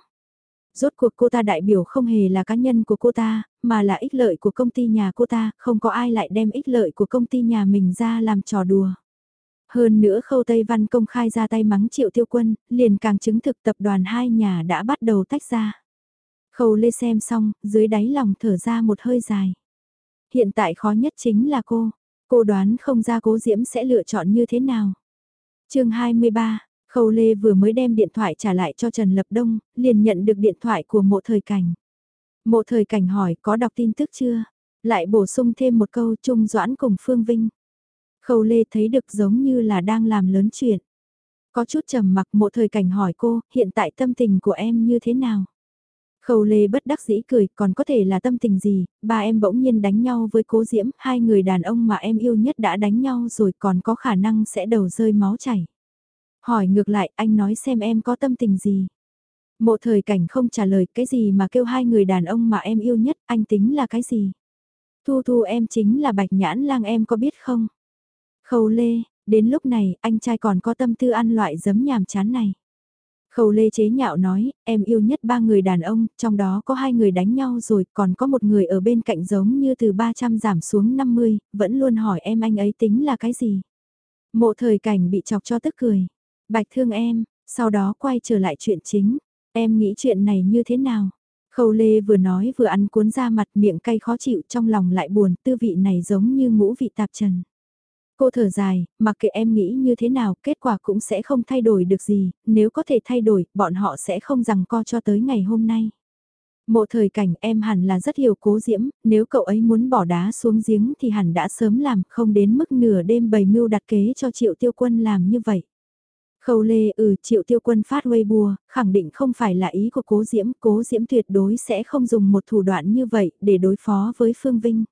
Rốt cuộc cô ta đại biểu không hề là cá nhân của cô ta, mà là ích lợi của công ty nhà cô ta, không có ai lại đem ích lợi của công ty nhà mình ra làm trò đùa. Hơn nữa khâu Tây Văn công khai ra tay mắng triệu tiêu quân, liền càng chứng thực tập đoàn hai nhà đã bắt đầu tách ra. Khâu lê xem xong, dưới đáy lòng thở ra một hơi dài. Hiện tại khó nhất chính là cô. Cô đoán không ra cố diễm sẽ lựa chọn như thế nào. chương 23, Khâu Lê vừa mới đem điện thoại trả lại cho Trần Lập Đông, liền nhận được điện thoại của mộ thời cảnh. Mộ thời cảnh hỏi có đọc tin tức chưa? Lại bổ sung thêm một câu Trung Doãn cùng Phương Vinh. Khâu Lê thấy được giống như là đang làm lớn chuyện. Có chút trầm mặc Mộ thời cảnh hỏi cô, hiện tại tâm tình của em như thế nào? Khâu Lê bất đắc dĩ cười, còn có thể là tâm tình gì, ba em bỗng nhiên đánh nhau với cố diễm, hai người đàn ông mà em yêu nhất đã đánh nhau rồi còn có khả năng sẽ đầu rơi máu chảy. Hỏi ngược lại, anh nói xem em có tâm tình gì. Mộ thời cảnh không trả lời cái gì mà kêu hai người đàn ông mà em yêu nhất, anh tính là cái gì? Thu thu em chính là bạch nhãn lang em có biết không? Khâu Lê, đến lúc này anh trai còn có tâm tư ăn loại giấm nhàm chán này. Khâu Lê chế nhạo nói, em yêu nhất ba người đàn ông, trong đó có hai người đánh nhau rồi, còn có một người ở bên cạnh giống như từ 300 giảm xuống 50, vẫn luôn hỏi em anh ấy tính là cái gì. Mộ thời cảnh bị chọc cho tức cười. Bạch thương em, sau đó quay trở lại chuyện chính. Em nghĩ chuyện này như thế nào? Khâu Lê vừa nói vừa ăn cuốn ra mặt miệng cay khó chịu trong lòng lại buồn, tư vị này giống như ngũ vị tạp trần. Cô thở dài, mặc kệ em nghĩ như thế nào, kết quả cũng sẽ không thay đổi được gì, nếu có thể thay đổi, bọn họ sẽ không rằng co cho tới ngày hôm nay. Mộ thời cảnh em hẳn là rất hiểu cố diễm, nếu cậu ấy muốn bỏ đá xuống giếng thì hẳn đã sớm làm, không đến mức nửa đêm bày mưu đặt kế cho triệu tiêu quân làm như vậy. Khâu lê ừ triệu tiêu quân phát Weibo, khẳng định không phải là ý của cố diễm, cố diễm tuyệt đối sẽ không dùng một thủ đoạn như vậy để đối phó với Phương Vinh.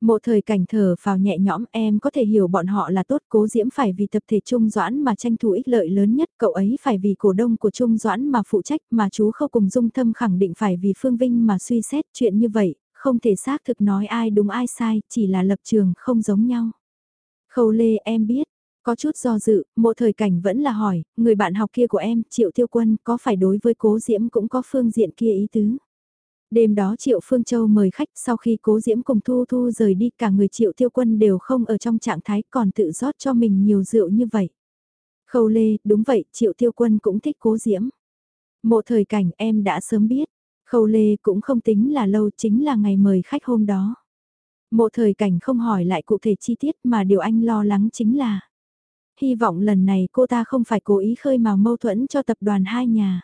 Mộ thời cảnh thở vào nhẹ nhõm em có thể hiểu bọn họ là tốt cố diễm phải vì tập thể Trung Doãn mà tranh thủ ích lợi lớn nhất cậu ấy phải vì cổ đông của Trung Doãn mà phụ trách mà chú không cùng dung thâm khẳng định phải vì Phương Vinh mà suy xét chuyện như vậy, không thể xác thực nói ai đúng ai sai, chỉ là lập trường không giống nhau. Khâu Lê em biết, có chút do dự, mộ thời cảnh vẫn là hỏi, người bạn học kia của em, Triệu Tiêu Quân, có phải đối với cố diễm cũng có phương diện kia ý tứ? Đêm đó Triệu Phương Châu mời khách sau khi cố diễm cùng Thu Thu rời đi cả người Triệu Tiêu Quân đều không ở trong trạng thái còn tự rót cho mình nhiều rượu như vậy. Khâu Lê, đúng vậy, Triệu Tiêu Quân cũng thích cố diễm. Mộ thời cảnh em đã sớm biết, Khâu Lê cũng không tính là lâu chính là ngày mời khách hôm đó. Mộ thời cảnh không hỏi lại cụ thể chi tiết mà điều anh lo lắng chính là hy vọng lần này cô ta không phải cố ý khơi mào mâu thuẫn cho tập đoàn hai nhà.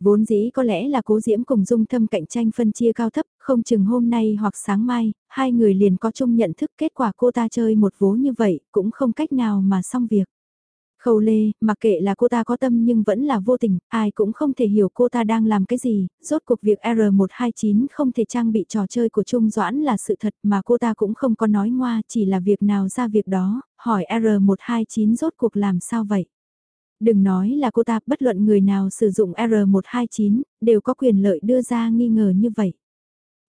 Vốn dĩ có lẽ là cố diễm cùng dung thâm cạnh tranh phân chia cao thấp, không chừng hôm nay hoặc sáng mai, hai người liền có chung nhận thức kết quả cô ta chơi một vố như vậy, cũng không cách nào mà xong việc. Khâu Lê, mặc kệ là cô ta có tâm nhưng vẫn là vô tình, ai cũng không thể hiểu cô ta đang làm cái gì, rốt cuộc việc R129 không thể trang bị trò chơi của Trung Doãn là sự thật mà cô ta cũng không có nói ngoa, chỉ là việc nào ra việc đó, hỏi R129 rốt cuộc làm sao vậy. Đừng nói là cô ta, bất luận người nào sử dụng R129, đều có quyền lợi đưa ra nghi ngờ như vậy.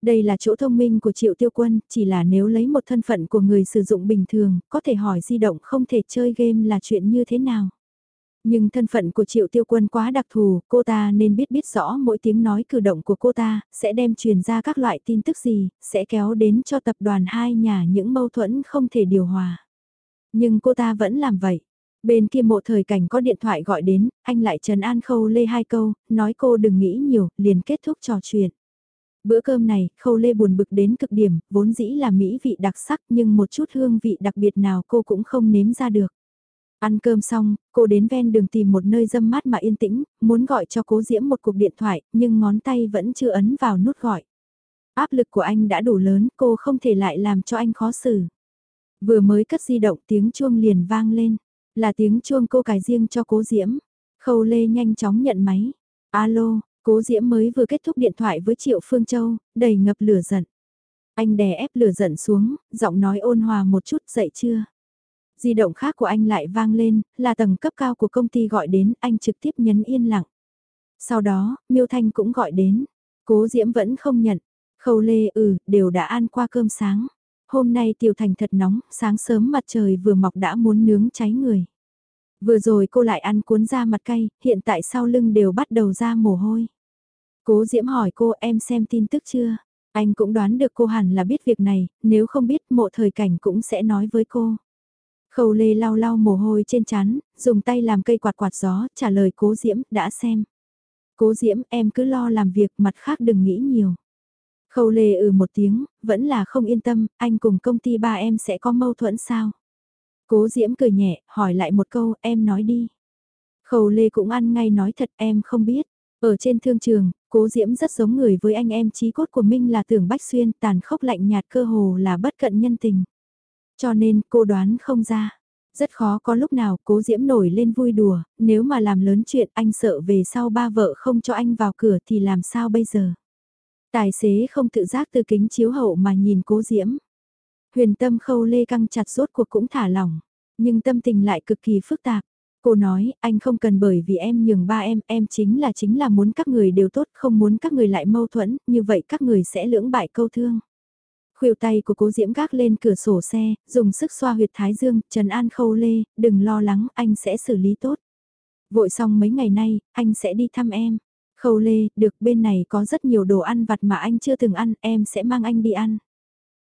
Đây là chỗ thông minh của Triệu Tiêu Quân, chỉ là nếu lấy một thân phận của người sử dụng bình thường, có thể hỏi di động không thể chơi game là chuyện như thế nào. Nhưng thân phận của Triệu Tiêu Quân quá đặc thù, cô ta nên biết biết rõ mỗi tiếng nói cử động của cô ta, sẽ đem truyền ra các loại tin tức gì, sẽ kéo đến cho tập đoàn hai nhà những mâu thuẫn không thể điều hòa. Nhưng cô ta vẫn làm vậy. Bên kia mộ thời cảnh có điện thoại gọi đến, anh lại trần an khâu lê hai câu, nói cô đừng nghĩ nhiều, liền kết thúc trò chuyện. Bữa cơm này, khâu lê buồn bực đến cực điểm, vốn dĩ là mỹ vị đặc sắc nhưng một chút hương vị đặc biệt nào cô cũng không nếm ra được. Ăn cơm xong, cô đến ven đường tìm một nơi dâm mát mà yên tĩnh, muốn gọi cho cố diễm một cuộc điện thoại, nhưng ngón tay vẫn chưa ấn vào nút gọi. Áp lực của anh đã đủ lớn, cô không thể lại làm cho anh khó xử. Vừa mới cất di động tiếng chuông liền vang lên, là tiếng chuông cô cài riêng cho cố diễm. Khâu Lê nhanh chóng nhận máy. Alo, Cố Diễm mới vừa kết thúc điện thoại với Triệu Phương Châu, đầy ngập lửa giận. Anh đè ép lửa giận xuống, giọng nói ôn hòa một chút dậy chưa. Di động khác của anh lại vang lên, là tầng cấp cao của công ty gọi đến, anh trực tiếp nhấn yên lặng. Sau đó, Miêu Thanh cũng gọi đến. Cố Diễm vẫn không nhận. Khâu Lê ừ, đều đã ăn qua cơm sáng. Hôm nay tiểu thành thật nóng, sáng sớm mặt trời vừa mọc đã muốn nướng cháy người. Vừa rồi cô lại ăn cuốn da mặt cay, hiện tại sau lưng đều bắt đầu ra mồ hôi. Cố Diễm hỏi cô em xem tin tức chưa? Anh cũng đoán được cô hẳn là biết việc này, nếu không biết mộ thời cảnh cũng sẽ nói với cô. Khâu Lê lau lau mồ hôi trên chán, dùng tay làm cây quạt quạt gió, trả lời Cố Diễm, đã xem. Cố Diễm, em cứ lo làm việc, mặt khác đừng nghĩ nhiều. Khâu Lê ừ một tiếng, vẫn là không yên tâm, anh cùng công ty ba em sẽ có mâu thuẫn sao? Cố Diễm cười nhẹ, hỏi lại một câu, em nói đi. Khâu Lê cũng ăn ngay nói thật em không biết. Ở trên thương trường, Cố Diễm rất giống người với anh em trí cốt của Minh là tưởng Bách Xuyên tàn khốc lạnh nhạt cơ hồ là bất cận nhân tình. Cho nên cô đoán không ra. Rất khó có lúc nào cố Diễm nổi lên vui đùa, nếu mà làm lớn chuyện anh sợ về sau ba vợ không cho anh vào cửa thì làm sao bây giờ. Tài xế không tự giác từ kính chiếu hậu mà nhìn cố Diễm. Huyền tâm khâu lê căng chặt rốt cuộc cũng thả lỏng, nhưng tâm tình lại cực kỳ phức tạp. Cô nói, anh không cần bởi vì em nhường ba em, em chính là chính là muốn các người đều tốt, không muốn các người lại mâu thuẫn, như vậy các người sẽ lưỡng bại câu thương. Khuỷu tay của cố diễm gác lên cửa sổ xe, dùng sức xoa huyệt thái dương, Trần An khâu lê, đừng lo lắng, anh sẽ xử lý tốt. Vội xong mấy ngày nay, anh sẽ đi thăm em. Khâu lê, được bên này có rất nhiều đồ ăn vặt mà anh chưa từng ăn, em sẽ mang anh đi ăn.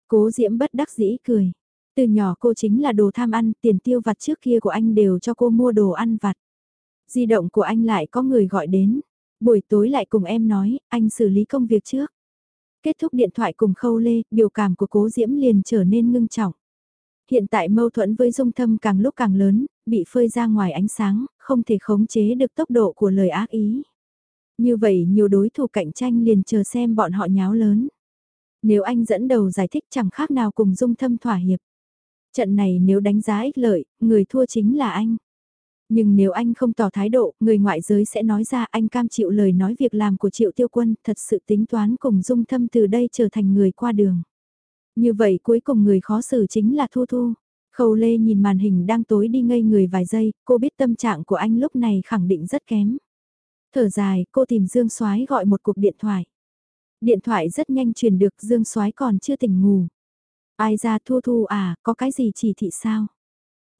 Cố diễm bất đắc dĩ cười. Từ nhỏ cô chính là đồ tham ăn, tiền tiêu vặt trước kia của anh đều cho cô mua đồ ăn vặt. Di động của anh lại có người gọi đến. Buổi tối lại cùng em nói, anh xử lý công việc trước. Kết thúc điện thoại cùng khâu lê, biểu cảm của cố diễm liền trở nên ngưng trọng. Hiện tại mâu thuẫn với dung thâm càng lúc càng lớn, bị phơi ra ngoài ánh sáng, không thể khống chế được tốc độ của lời ác ý. Như vậy nhiều đối thủ cạnh tranh liền chờ xem bọn họ nháo lớn. Nếu anh dẫn đầu giải thích chẳng khác nào cùng dung thâm thỏa hiệp. Trận này nếu đánh giá ích lợi, người thua chính là anh. Nhưng nếu anh không tỏ thái độ, người ngoại giới sẽ nói ra anh cam chịu lời nói việc làm của triệu tiêu quân, thật sự tính toán cùng dung thâm từ đây trở thành người qua đường. Như vậy cuối cùng người khó xử chính là Thu Thu. Khâu Lê nhìn màn hình đang tối đi ngây người vài giây, cô biết tâm trạng của anh lúc này khẳng định rất kém. Thở dài, cô tìm Dương Soái gọi một cuộc điện thoại. Điện thoại rất nhanh truyền được Dương Soái còn chưa tỉnh ngủ. Ai ra Thu Thu à, có cái gì chỉ thị sao?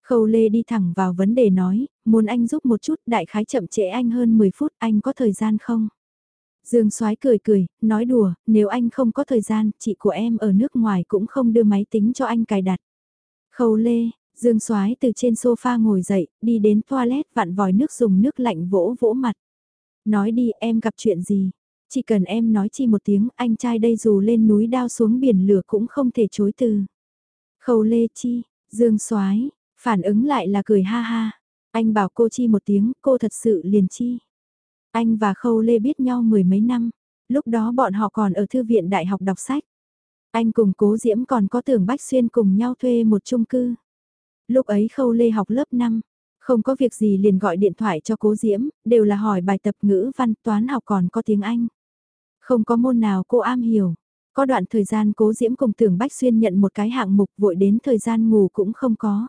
Khâu Lê đi thẳng vào vấn đề nói, muốn anh giúp một chút, đại khái chậm trễ anh hơn 10 phút, anh có thời gian không? Dương Soái cười cười, nói đùa, nếu anh không có thời gian, chị của em ở nước ngoài cũng không đưa máy tính cho anh cài đặt. Khâu Lê, Dương Soái từ trên sofa ngồi dậy, đi đến toilet vặn vòi nước dùng nước lạnh vỗ vỗ mặt. Nói đi em gặp chuyện gì? Chỉ cần em nói chi một tiếng, anh trai đây dù lên núi đao xuống biển lửa cũng không thể chối từ. Khâu Lê Chi, Dương Soái, phản ứng lại là cười ha ha. Anh bảo cô chi một tiếng, cô thật sự liền chi. Anh và Khâu Lê biết nhau mười mấy năm, lúc đó bọn họ còn ở thư viện đại học đọc sách. Anh cùng Cố Diễm còn có tưởng Bách Xuyên cùng nhau thuê một chung cư. Lúc ấy Khâu Lê học lớp 5, không có việc gì liền gọi điện thoại cho Cố Diễm, đều là hỏi bài tập ngữ văn toán học còn có tiếng Anh. Không có môn nào cô am hiểu. Có đoạn thời gian Cố Diễm cùng tưởng Bách Xuyên nhận một cái hạng mục vội đến thời gian ngủ cũng không có.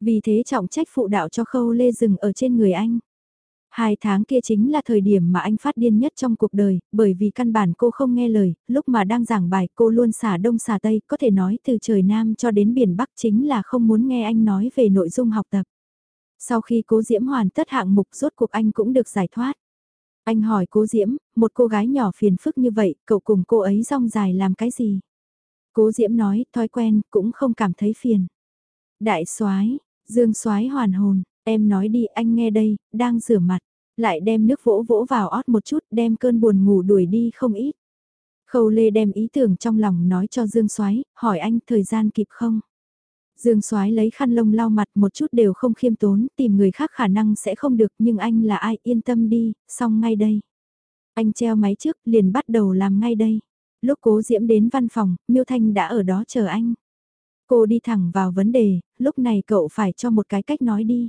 Vì thế trọng trách phụ đạo cho Khâu Lê dừng ở trên người anh. Hai tháng kia chính là thời điểm mà anh phát điên nhất trong cuộc đời, bởi vì căn bản cô không nghe lời, lúc mà đang giảng bài cô luôn xả đông xả tây, có thể nói từ trời Nam cho đến biển Bắc chính là không muốn nghe anh nói về nội dung học tập. Sau khi cố Diễm hoàn tất hạng mục rốt cuộc anh cũng được giải thoát. Anh hỏi cố Diễm, một cô gái nhỏ phiền phức như vậy, cậu cùng cô ấy rong dài làm cái gì? Cố Diễm nói, thói quen, cũng không cảm thấy phiền. Đại soái Dương soái hoàn hồn, Em nói đi anh nghe đây, đang rửa mặt, lại đem nước vỗ vỗ vào ót một chút đem cơn buồn ngủ đuổi đi không ít. Khâu Lê đem ý tưởng trong lòng nói cho Dương Soái, hỏi anh thời gian kịp không? Dương Soái lấy khăn lông lau mặt một chút đều không khiêm tốn, tìm người khác khả năng sẽ không được nhưng anh là ai yên tâm đi, xong ngay đây. Anh treo máy trước liền bắt đầu làm ngay đây. Lúc cố diễm đến văn phòng, Miêu Thanh đã ở đó chờ anh. Cô đi thẳng vào vấn đề, lúc này cậu phải cho một cái cách nói đi.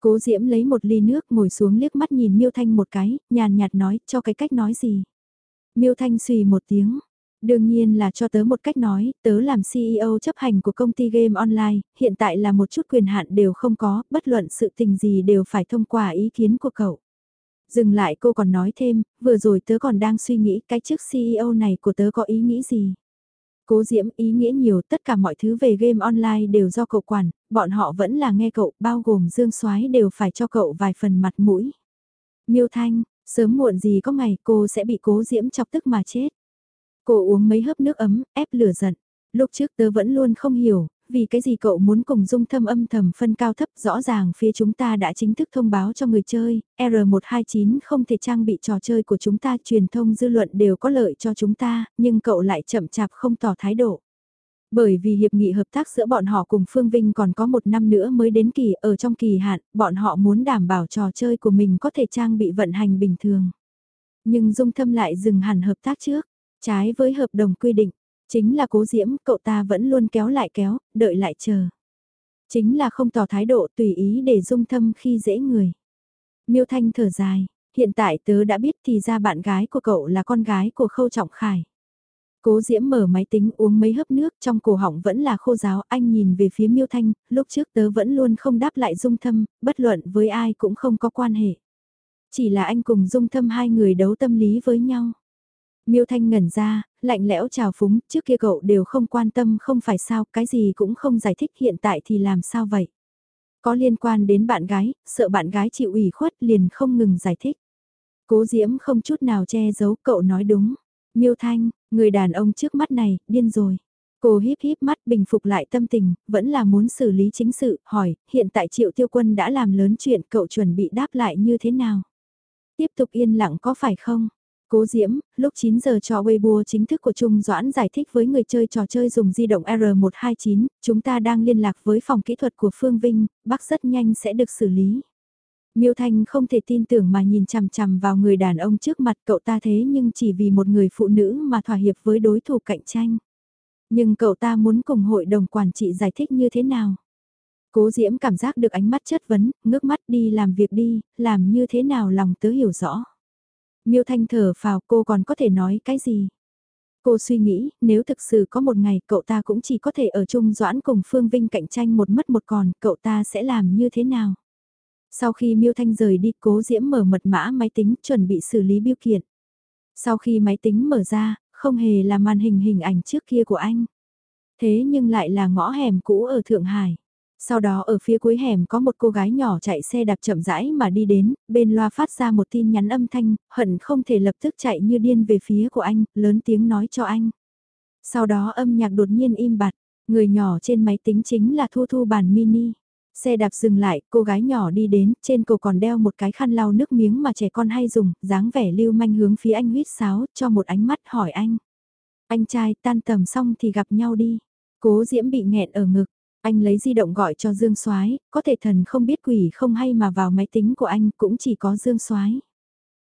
Cố Diễm lấy một ly nước ngồi xuống liếc mắt nhìn Miêu Thanh một cái, nhàn nhạt nói, cho cái cách nói gì. Miêu Thanh suy một tiếng. Đương nhiên là cho tớ một cách nói, tớ làm CEO chấp hành của công ty game online, hiện tại là một chút quyền hạn đều không có, bất luận sự tình gì đều phải thông qua ý kiến của cậu. Dừng lại cô còn nói thêm, vừa rồi tớ còn đang suy nghĩ cái chức CEO này của tớ có ý nghĩ gì. Cố Diễm ý nghĩa nhiều tất cả mọi thứ về game online đều do cậu quản, bọn họ vẫn là nghe cậu, bao gồm Dương Soái đều phải cho cậu vài phần mặt mũi. Miêu Thanh, sớm muộn gì có ngày cô sẽ bị Cố Diễm chọc tức mà chết. Cô uống mấy hớp nước ấm, ép lửa giận. Lúc trước tớ vẫn luôn không hiểu, vì cái gì cậu muốn cùng dung thâm âm thầm phân cao thấp rõ ràng phía chúng ta đã chính thức thông báo cho người chơi, R129 không thể trang bị trò chơi của chúng ta truyền thông dư luận đều có lợi cho chúng ta, nhưng cậu lại chậm chạp không tỏ thái độ. Bởi vì hiệp nghị hợp tác giữa bọn họ cùng Phương Vinh còn có một năm nữa mới đến kỳ, ở trong kỳ hạn, bọn họ muốn đảm bảo trò chơi của mình có thể trang bị vận hành bình thường. Nhưng Dung Thâm lại dừng hẳn hợp tác trước, trái với hợp đồng quy định, chính là cố diễm, cậu ta vẫn luôn kéo lại kéo, đợi lại chờ. Chính là không tỏ thái độ tùy ý để Dung Thâm khi dễ người. Miêu Thanh thở dài, hiện tại tớ đã biết thì ra bạn gái của cậu là con gái của Khâu Trọng Khải. Cố Diễm mở máy tính uống mấy hớp nước trong cổ họng vẫn là khô giáo, anh nhìn về phía Miêu Thanh, lúc trước tớ vẫn luôn không đáp lại Dung Thâm, bất luận với ai cũng không có quan hệ. Chỉ là anh cùng Dung Thâm hai người đấu tâm lý với nhau. Miêu Thanh ngẩn ra, lạnh lẽo chào phúng, trước kia cậu đều không quan tâm không phải sao, cái gì cũng không giải thích hiện tại thì làm sao vậy. Có liên quan đến bạn gái, sợ bạn gái chịu ủy khuất liền không ngừng giải thích. Cố Diễm không chút nào che giấu cậu nói đúng. Miêu Thanh, người đàn ông trước mắt này, điên rồi. Cô híp híp mắt bình phục lại tâm tình, vẫn là muốn xử lý chính sự, hỏi, hiện tại triệu tiêu quân đã làm lớn chuyện cậu chuẩn bị đáp lại như thế nào? Tiếp tục yên lặng có phải không? Cố Diễm, lúc 9 giờ trò Weibo chính thức của Trung Doãn giải thích với người chơi trò chơi dùng di động R129, chúng ta đang liên lạc với phòng kỹ thuật của Phương Vinh, bác rất nhanh sẽ được xử lý. Miêu Thanh không thể tin tưởng mà nhìn chằm chằm vào người đàn ông trước mặt cậu ta thế nhưng chỉ vì một người phụ nữ mà thỏa hiệp với đối thủ cạnh tranh. Nhưng cậu ta muốn cùng hội đồng quản trị giải thích như thế nào? Cố Diễm cảm giác được ánh mắt chất vấn, ngước mắt đi làm việc đi, làm như thế nào lòng tớ hiểu rõ. Miêu Thanh thở phào cô còn có thể nói cái gì? Cô suy nghĩ, nếu thực sự có một ngày cậu ta cũng chỉ có thể ở chung doãn cùng Phương Vinh cạnh tranh một mất một còn, cậu ta sẽ làm như thế nào? Sau khi Miêu Thanh rời đi, cố Diễm mở mật mã máy tính chuẩn bị xử lý biêu kiện. Sau khi máy tính mở ra, không hề là màn hình hình ảnh trước kia của anh. Thế nhưng lại là ngõ hẻm cũ ở Thượng Hải. Sau đó ở phía cuối hẻm có một cô gái nhỏ chạy xe đạp chậm rãi mà đi đến, bên loa phát ra một tin nhắn âm thanh, hận không thể lập tức chạy như điên về phía của anh, lớn tiếng nói cho anh. Sau đó âm nhạc đột nhiên im bặt, người nhỏ trên máy tính chính là Thu Thu bản mini. Xe đạp dừng lại, cô gái nhỏ đi đến, trên cổ còn đeo một cái khăn lau nước miếng mà trẻ con hay dùng, dáng vẻ lưu manh hướng phía anh huyết sáo, cho một ánh mắt hỏi anh. Anh trai tan tầm xong thì gặp nhau đi. Cố Diễm bị nghẹn ở ngực, anh lấy di động gọi cho Dương Soái, có thể thần không biết quỷ không hay mà vào máy tính của anh cũng chỉ có Dương Soái.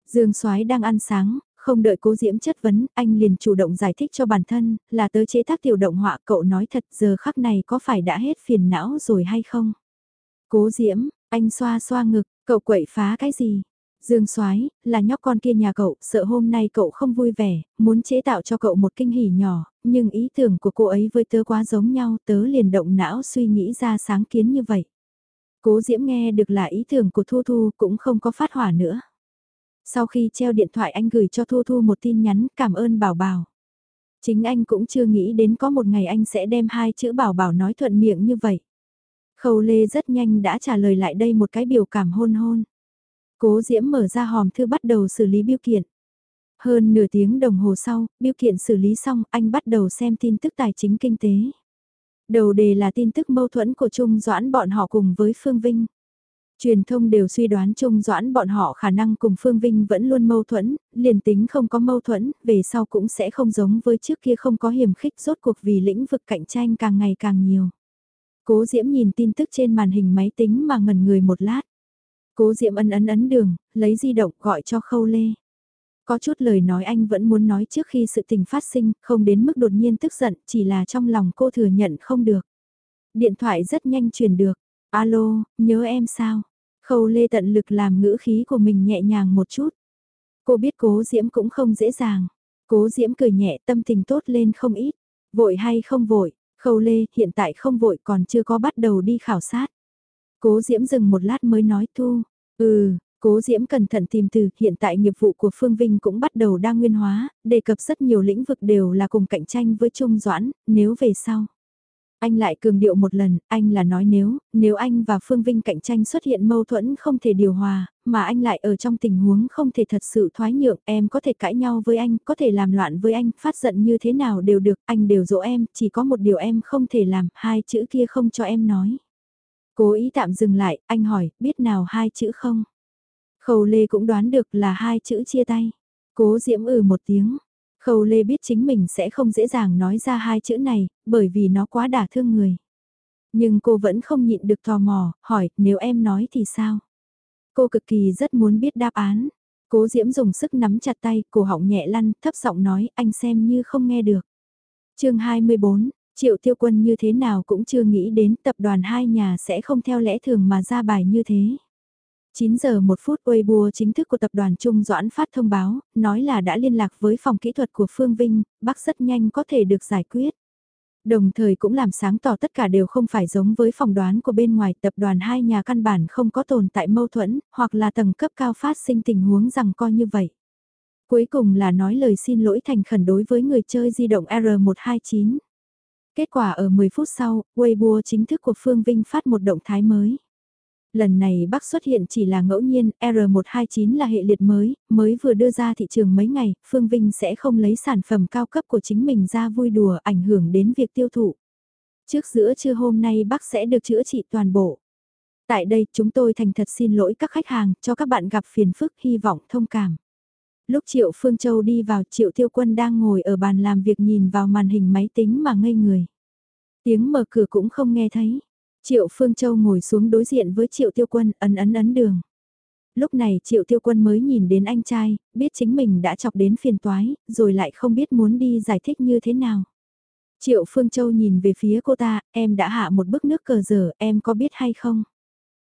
Dương Soái đang ăn sáng, không đợi Cố Diễm chất vấn, anh liền chủ động giải thích cho bản thân, là tớ chế tác tiểu động họa, cậu nói thật giờ khắc này có phải đã hết phiền não rồi hay không? Cố Diễm, anh xoa xoa ngực, cậu quậy phá cái gì? Dương Soái, là nhóc con kia nhà cậu, sợ hôm nay cậu không vui vẻ, muốn chế tạo cho cậu một kinh hỉ nhỏ, nhưng ý tưởng của cô ấy với tớ quá giống nhau, tớ liền động não suy nghĩ ra sáng kiến như vậy. Cố Diễm nghe được là ý tưởng của Thu Thu cũng không có phát hỏa nữa. Sau khi treo điện thoại anh gửi cho Thu Thu một tin nhắn cảm ơn bảo bảo. Chính anh cũng chưa nghĩ đến có một ngày anh sẽ đem hai chữ bảo bảo nói thuận miệng như vậy. Khâu Lê rất nhanh đã trả lời lại đây một cái biểu cảm hôn hôn. Cố Diễm mở ra hòm thư bắt đầu xử lý biêu kiện. Hơn nửa tiếng đồng hồ sau, biêu kiện xử lý xong, anh bắt đầu xem tin tức tài chính kinh tế. Đầu đề là tin tức mâu thuẫn của Trung Doãn bọn họ cùng với Phương Vinh. Truyền thông đều suy đoán Trung Doãn bọn họ khả năng cùng Phương Vinh vẫn luôn mâu thuẫn, liền tính không có mâu thuẫn, về sau cũng sẽ không giống với trước kia không có hiểm khích rốt cuộc vì lĩnh vực cạnh tranh càng ngày càng nhiều. Cố Diễm nhìn tin tức trên màn hình máy tính mà ngẩn người một lát. Cố Diệm ân ấn ấn đường, lấy di động gọi cho Khâu Lê. Có chút lời nói anh vẫn muốn nói trước khi sự tình phát sinh, không đến mức đột nhiên tức giận, chỉ là trong lòng cô thừa nhận không được. Điện thoại rất nhanh truyền được. Alo, nhớ em sao? Khâu Lê tận lực làm ngữ khí của mình nhẹ nhàng một chút. Cô biết cố Diễm cũng không dễ dàng. Cố Diễm cười nhẹ tâm tình tốt lên không ít. Vội hay không vội, Khâu Lê hiện tại không vội còn chưa có bắt đầu đi khảo sát. Cố Diễm dừng một lát mới nói thu, ừ, Cố Diễm cẩn thận tìm từ, hiện tại nghiệp vụ của Phương Vinh cũng bắt đầu đa nguyên hóa, đề cập rất nhiều lĩnh vực đều là cùng cạnh tranh với Trung Doãn, nếu về sau. Anh lại cường điệu một lần, anh là nói nếu, nếu anh và Phương Vinh cạnh tranh xuất hiện mâu thuẫn không thể điều hòa, mà anh lại ở trong tình huống không thể thật sự thoái nhượng, em có thể cãi nhau với anh, có thể làm loạn với anh, phát giận như thế nào đều được, anh đều dỗ em, chỉ có một điều em không thể làm, hai chữ kia không cho em nói. Cố ý tạm dừng lại, anh hỏi, biết nào hai chữ không? Khâu Lê cũng đoán được là hai chữ chia tay. Cố Diễm ừ một tiếng. Khâu Lê biết chính mình sẽ không dễ dàng nói ra hai chữ này, bởi vì nó quá đả thương người. Nhưng cô vẫn không nhịn được tò mò, hỏi, nếu em nói thì sao? Cô cực kỳ rất muốn biết đáp án. Cố Diễm dùng sức nắm chặt tay, cổ họng nhẹ lăn, thấp giọng nói, anh xem như không nghe được. chương 24, Triệu Tiêu Quân như thế nào cũng chưa nghĩ đến tập đoàn hai nhà sẽ không theo lẽ thường mà ra bài như thế. 9 giờ 1 phút Weibo chính thức của tập đoàn Trung Doãn phát thông báo, nói là đã liên lạc với phòng kỹ thuật của Phương Vinh, bác rất nhanh có thể được giải quyết. Đồng thời cũng làm sáng tỏ tất cả đều không phải giống với phòng đoán của bên ngoài tập đoàn hai nhà căn bản không có tồn tại mâu thuẫn, hoặc là tầng cấp cao phát sinh tình huống rằng coi như vậy. Cuối cùng là nói lời xin lỗi thành khẩn đối với người chơi di động R129. Kết quả ở 10 phút sau, Weibo chính thức của Phương Vinh phát một động thái mới. Lần này Bắc xuất hiện chỉ là ngẫu nhiên, R129 là hệ liệt mới, mới vừa đưa ra thị trường mấy ngày, Phương Vinh sẽ không lấy sản phẩm cao cấp của chính mình ra vui đùa ảnh hưởng đến việc tiêu thụ. Trước giữa trưa hôm nay Bắc sẽ được chữa trị toàn bộ. Tại đây chúng tôi thành thật xin lỗi các khách hàng cho các bạn gặp phiền phức hy vọng thông cảm. Lúc Triệu Phương Châu đi vào Triệu Tiêu Quân đang ngồi ở bàn làm việc nhìn vào màn hình máy tính mà ngây người. Tiếng mở cửa cũng không nghe thấy. Triệu Phương Châu ngồi xuống đối diện với Triệu Tiêu Quân ấn ấn ấn đường. Lúc này Triệu Tiêu Quân mới nhìn đến anh trai, biết chính mình đã chọc đến phiền toái, rồi lại không biết muốn đi giải thích như thế nào. Triệu Phương Châu nhìn về phía cô ta, em đã hạ một bức nước cờ dở, em có biết hay không?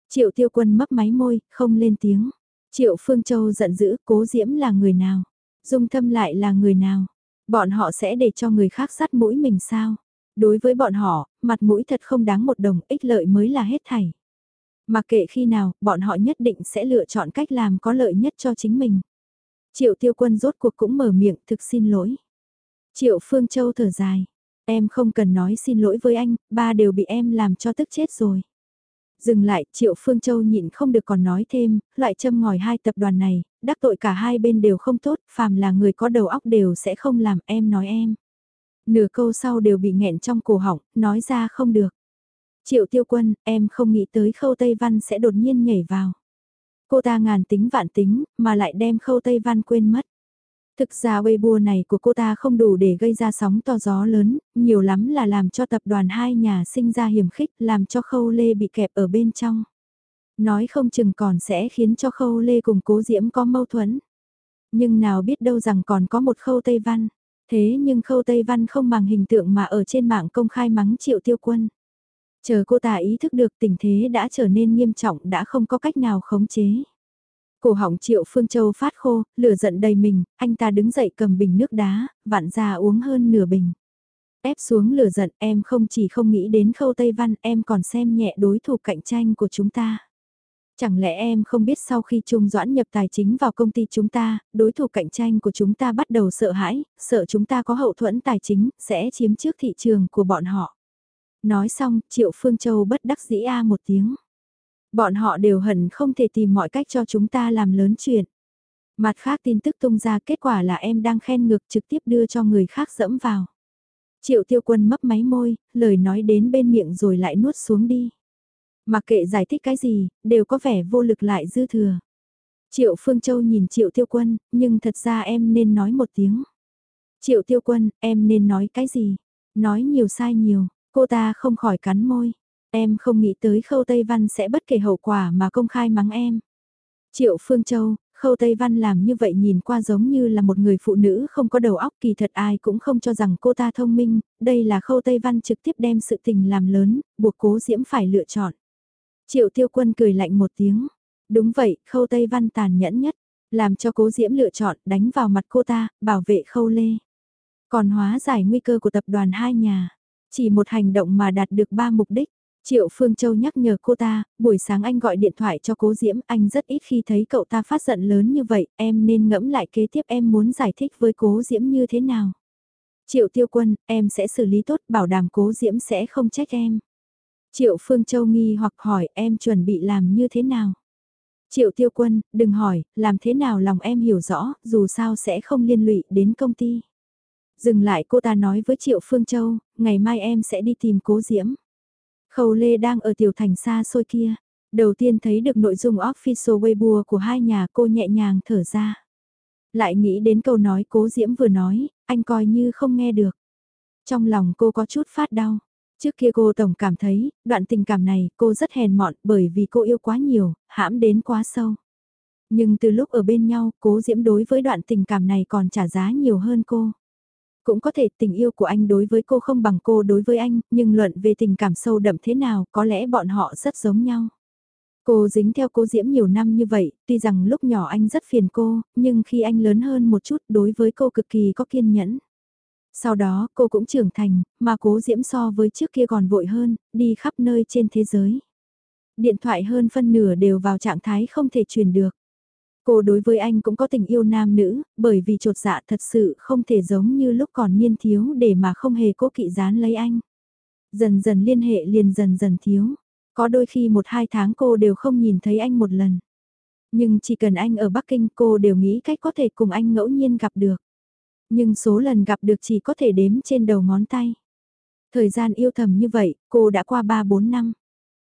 Triệu Tiêu Quân mấp máy môi, không lên tiếng. Triệu Phương Châu giận dữ, cố diễm là người nào? Dung thâm lại là người nào? Bọn họ sẽ để cho người khác sát mũi mình sao? Đối với bọn họ, mặt mũi thật không đáng một đồng, ích lợi mới là hết thảy. Mà kệ khi nào, bọn họ nhất định sẽ lựa chọn cách làm có lợi nhất cho chính mình. Triệu tiêu quân rốt cuộc cũng mở miệng thực xin lỗi. Triệu Phương Châu thở dài. Em không cần nói xin lỗi với anh, ba đều bị em làm cho tức chết rồi. Dừng lại, Triệu Phương Châu nhịn không được còn nói thêm, loại châm ngòi hai tập đoàn này, đắc tội cả hai bên đều không tốt, phàm là người có đầu óc đều sẽ không làm em nói em. Nửa câu sau đều bị nghẹn trong cổ họng, nói ra không được. Triệu tiêu quân, em không nghĩ tới khâu Tây Văn sẽ đột nhiên nhảy vào. Cô ta ngàn tính vạn tính, mà lại đem khâu Tây Văn quên mất. Thực ra Weibo này của cô ta không đủ để gây ra sóng to gió lớn, nhiều lắm là làm cho tập đoàn hai nhà sinh ra hiểm khích, làm cho khâu lê bị kẹp ở bên trong. Nói không chừng còn sẽ khiến cho khâu lê cùng cố diễm có mâu thuẫn. Nhưng nào biết đâu rằng còn có một khâu Tây Văn. Thế nhưng khâu Tây Văn không bằng hình tượng mà ở trên mạng công khai mắng triệu tiêu quân. Chờ cô ta ý thức được tình thế đã trở nên nghiêm trọng đã không có cách nào khống chế. Cổ họng triệu Phương Châu phát khô, lửa giận đầy mình, anh ta đứng dậy cầm bình nước đá, vặn ra uống hơn nửa bình. Ép xuống lửa giận em không chỉ không nghĩ đến khâu Tây Văn em còn xem nhẹ đối thủ cạnh tranh của chúng ta. Chẳng lẽ em không biết sau khi Trung Doãn nhập tài chính vào công ty chúng ta, đối thủ cạnh tranh của chúng ta bắt đầu sợ hãi, sợ chúng ta có hậu thuẫn tài chính, sẽ chiếm trước thị trường của bọn họ. Nói xong, Triệu Phương Châu bất đắc dĩ a một tiếng. Bọn họ đều hận không thể tìm mọi cách cho chúng ta làm lớn chuyện. Mặt khác tin tức tung ra kết quả là em đang khen ngược trực tiếp đưa cho người khác dẫm vào. Triệu tiêu quân mấp máy môi, lời nói đến bên miệng rồi lại nuốt xuống đi. Mặc kệ giải thích cái gì, đều có vẻ vô lực lại dư thừa. Triệu Phương Châu nhìn Triệu Tiêu Quân, nhưng thật ra em nên nói một tiếng. Triệu Tiêu Quân, em nên nói cái gì? Nói nhiều sai nhiều, cô ta không khỏi cắn môi. Em không nghĩ tới Khâu Tây Văn sẽ bất kể hậu quả mà công khai mắng em. Triệu Phương Châu, Khâu Tây Văn làm như vậy nhìn qua giống như là một người phụ nữ không có đầu óc kỳ thật ai cũng không cho rằng cô ta thông minh, đây là Khâu Tây Văn trực tiếp đem sự tình làm lớn, buộc cố diễm phải lựa chọn. Triệu tiêu quân cười lạnh một tiếng. Đúng vậy, khâu Tây Văn tàn nhẫn nhất, làm cho cố diễm lựa chọn đánh vào mặt cô ta, bảo vệ khâu lê. Còn hóa giải nguy cơ của tập đoàn hai nhà. Chỉ một hành động mà đạt được ba mục đích. Triệu Phương Châu nhắc nhở cô ta, buổi sáng anh gọi điện thoại cho cố Diễm, anh rất ít khi thấy cậu ta phát giận lớn như vậy, em nên ngẫm lại kế tiếp em muốn giải thích với cố Diễm như thế nào. Triệu Tiêu Quân, em sẽ xử lý tốt, bảo đảm cố Diễm sẽ không trách em. Triệu Phương Châu nghi hoặc hỏi em chuẩn bị làm như thế nào? Triệu Tiêu Quân, đừng hỏi, làm thế nào lòng em hiểu rõ, dù sao sẽ không liên lụy đến công ty. Dừng lại cô ta nói với Triệu Phương Châu, ngày mai em sẽ đi tìm cố diễm. Khâu Lê đang ở tiểu thành xa xôi kia. Đầu tiên thấy được nội dung official Weibo của hai nhà cô nhẹ nhàng thở ra. Lại nghĩ đến câu nói cố diễm vừa nói, anh coi như không nghe được. Trong lòng cô có chút phát đau. Trước kia cô tổng cảm thấy, đoạn tình cảm này cô rất hèn mọn bởi vì cô yêu quá nhiều, hãm đến quá sâu. Nhưng từ lúc ở bên nhau, cố diễm đối với đoạn tình cảm này còn trả giá nhiều hơn cô. Cũng có thể tình yêu của anh đối với cô không bằng cô đối với anh, nhưng luận về tình cảm sâu đậm thế nào có lẽ bọn họ rất giống nhau. Cô dính theo cô Diễm nhiều năm như vậy, tuy rằng lúc nhỏ anh rất phiền cô, nhưng khi anh lớn hơn một chút đối với cô cực kỳ có kiên nhẫn. Sau đó cô cũng trưởng thành, mà cố Diễm so với trước kia còn vội hơn, đi khắp nơi trên thế giới. Điện thoại hơn phân nửa đều vào trạng thái không thể truyền được. Cô đối với anh cũng có tình yêu nam nữ, bởi vì trột dạ thật sự không thể giống như lúc còn niên thiếu để mà không hề cố kỵ dán lấy anh. Dần dần liên hệ liền dần dần thiếu. Có đôi khi một hai tháng cô đều không nhìn thấy anh một lần. Nhưng chỉ cần anh ở Bắc Kinh cô đều nghĩ cách có thể cùng anh ngẫu nhiên gặp được. Nhưng số lần gặp được chỉ có thể đếm trên đầu ngón tay. Thời gian yêu thầm như vậy, cô đã qua 3-4 năm.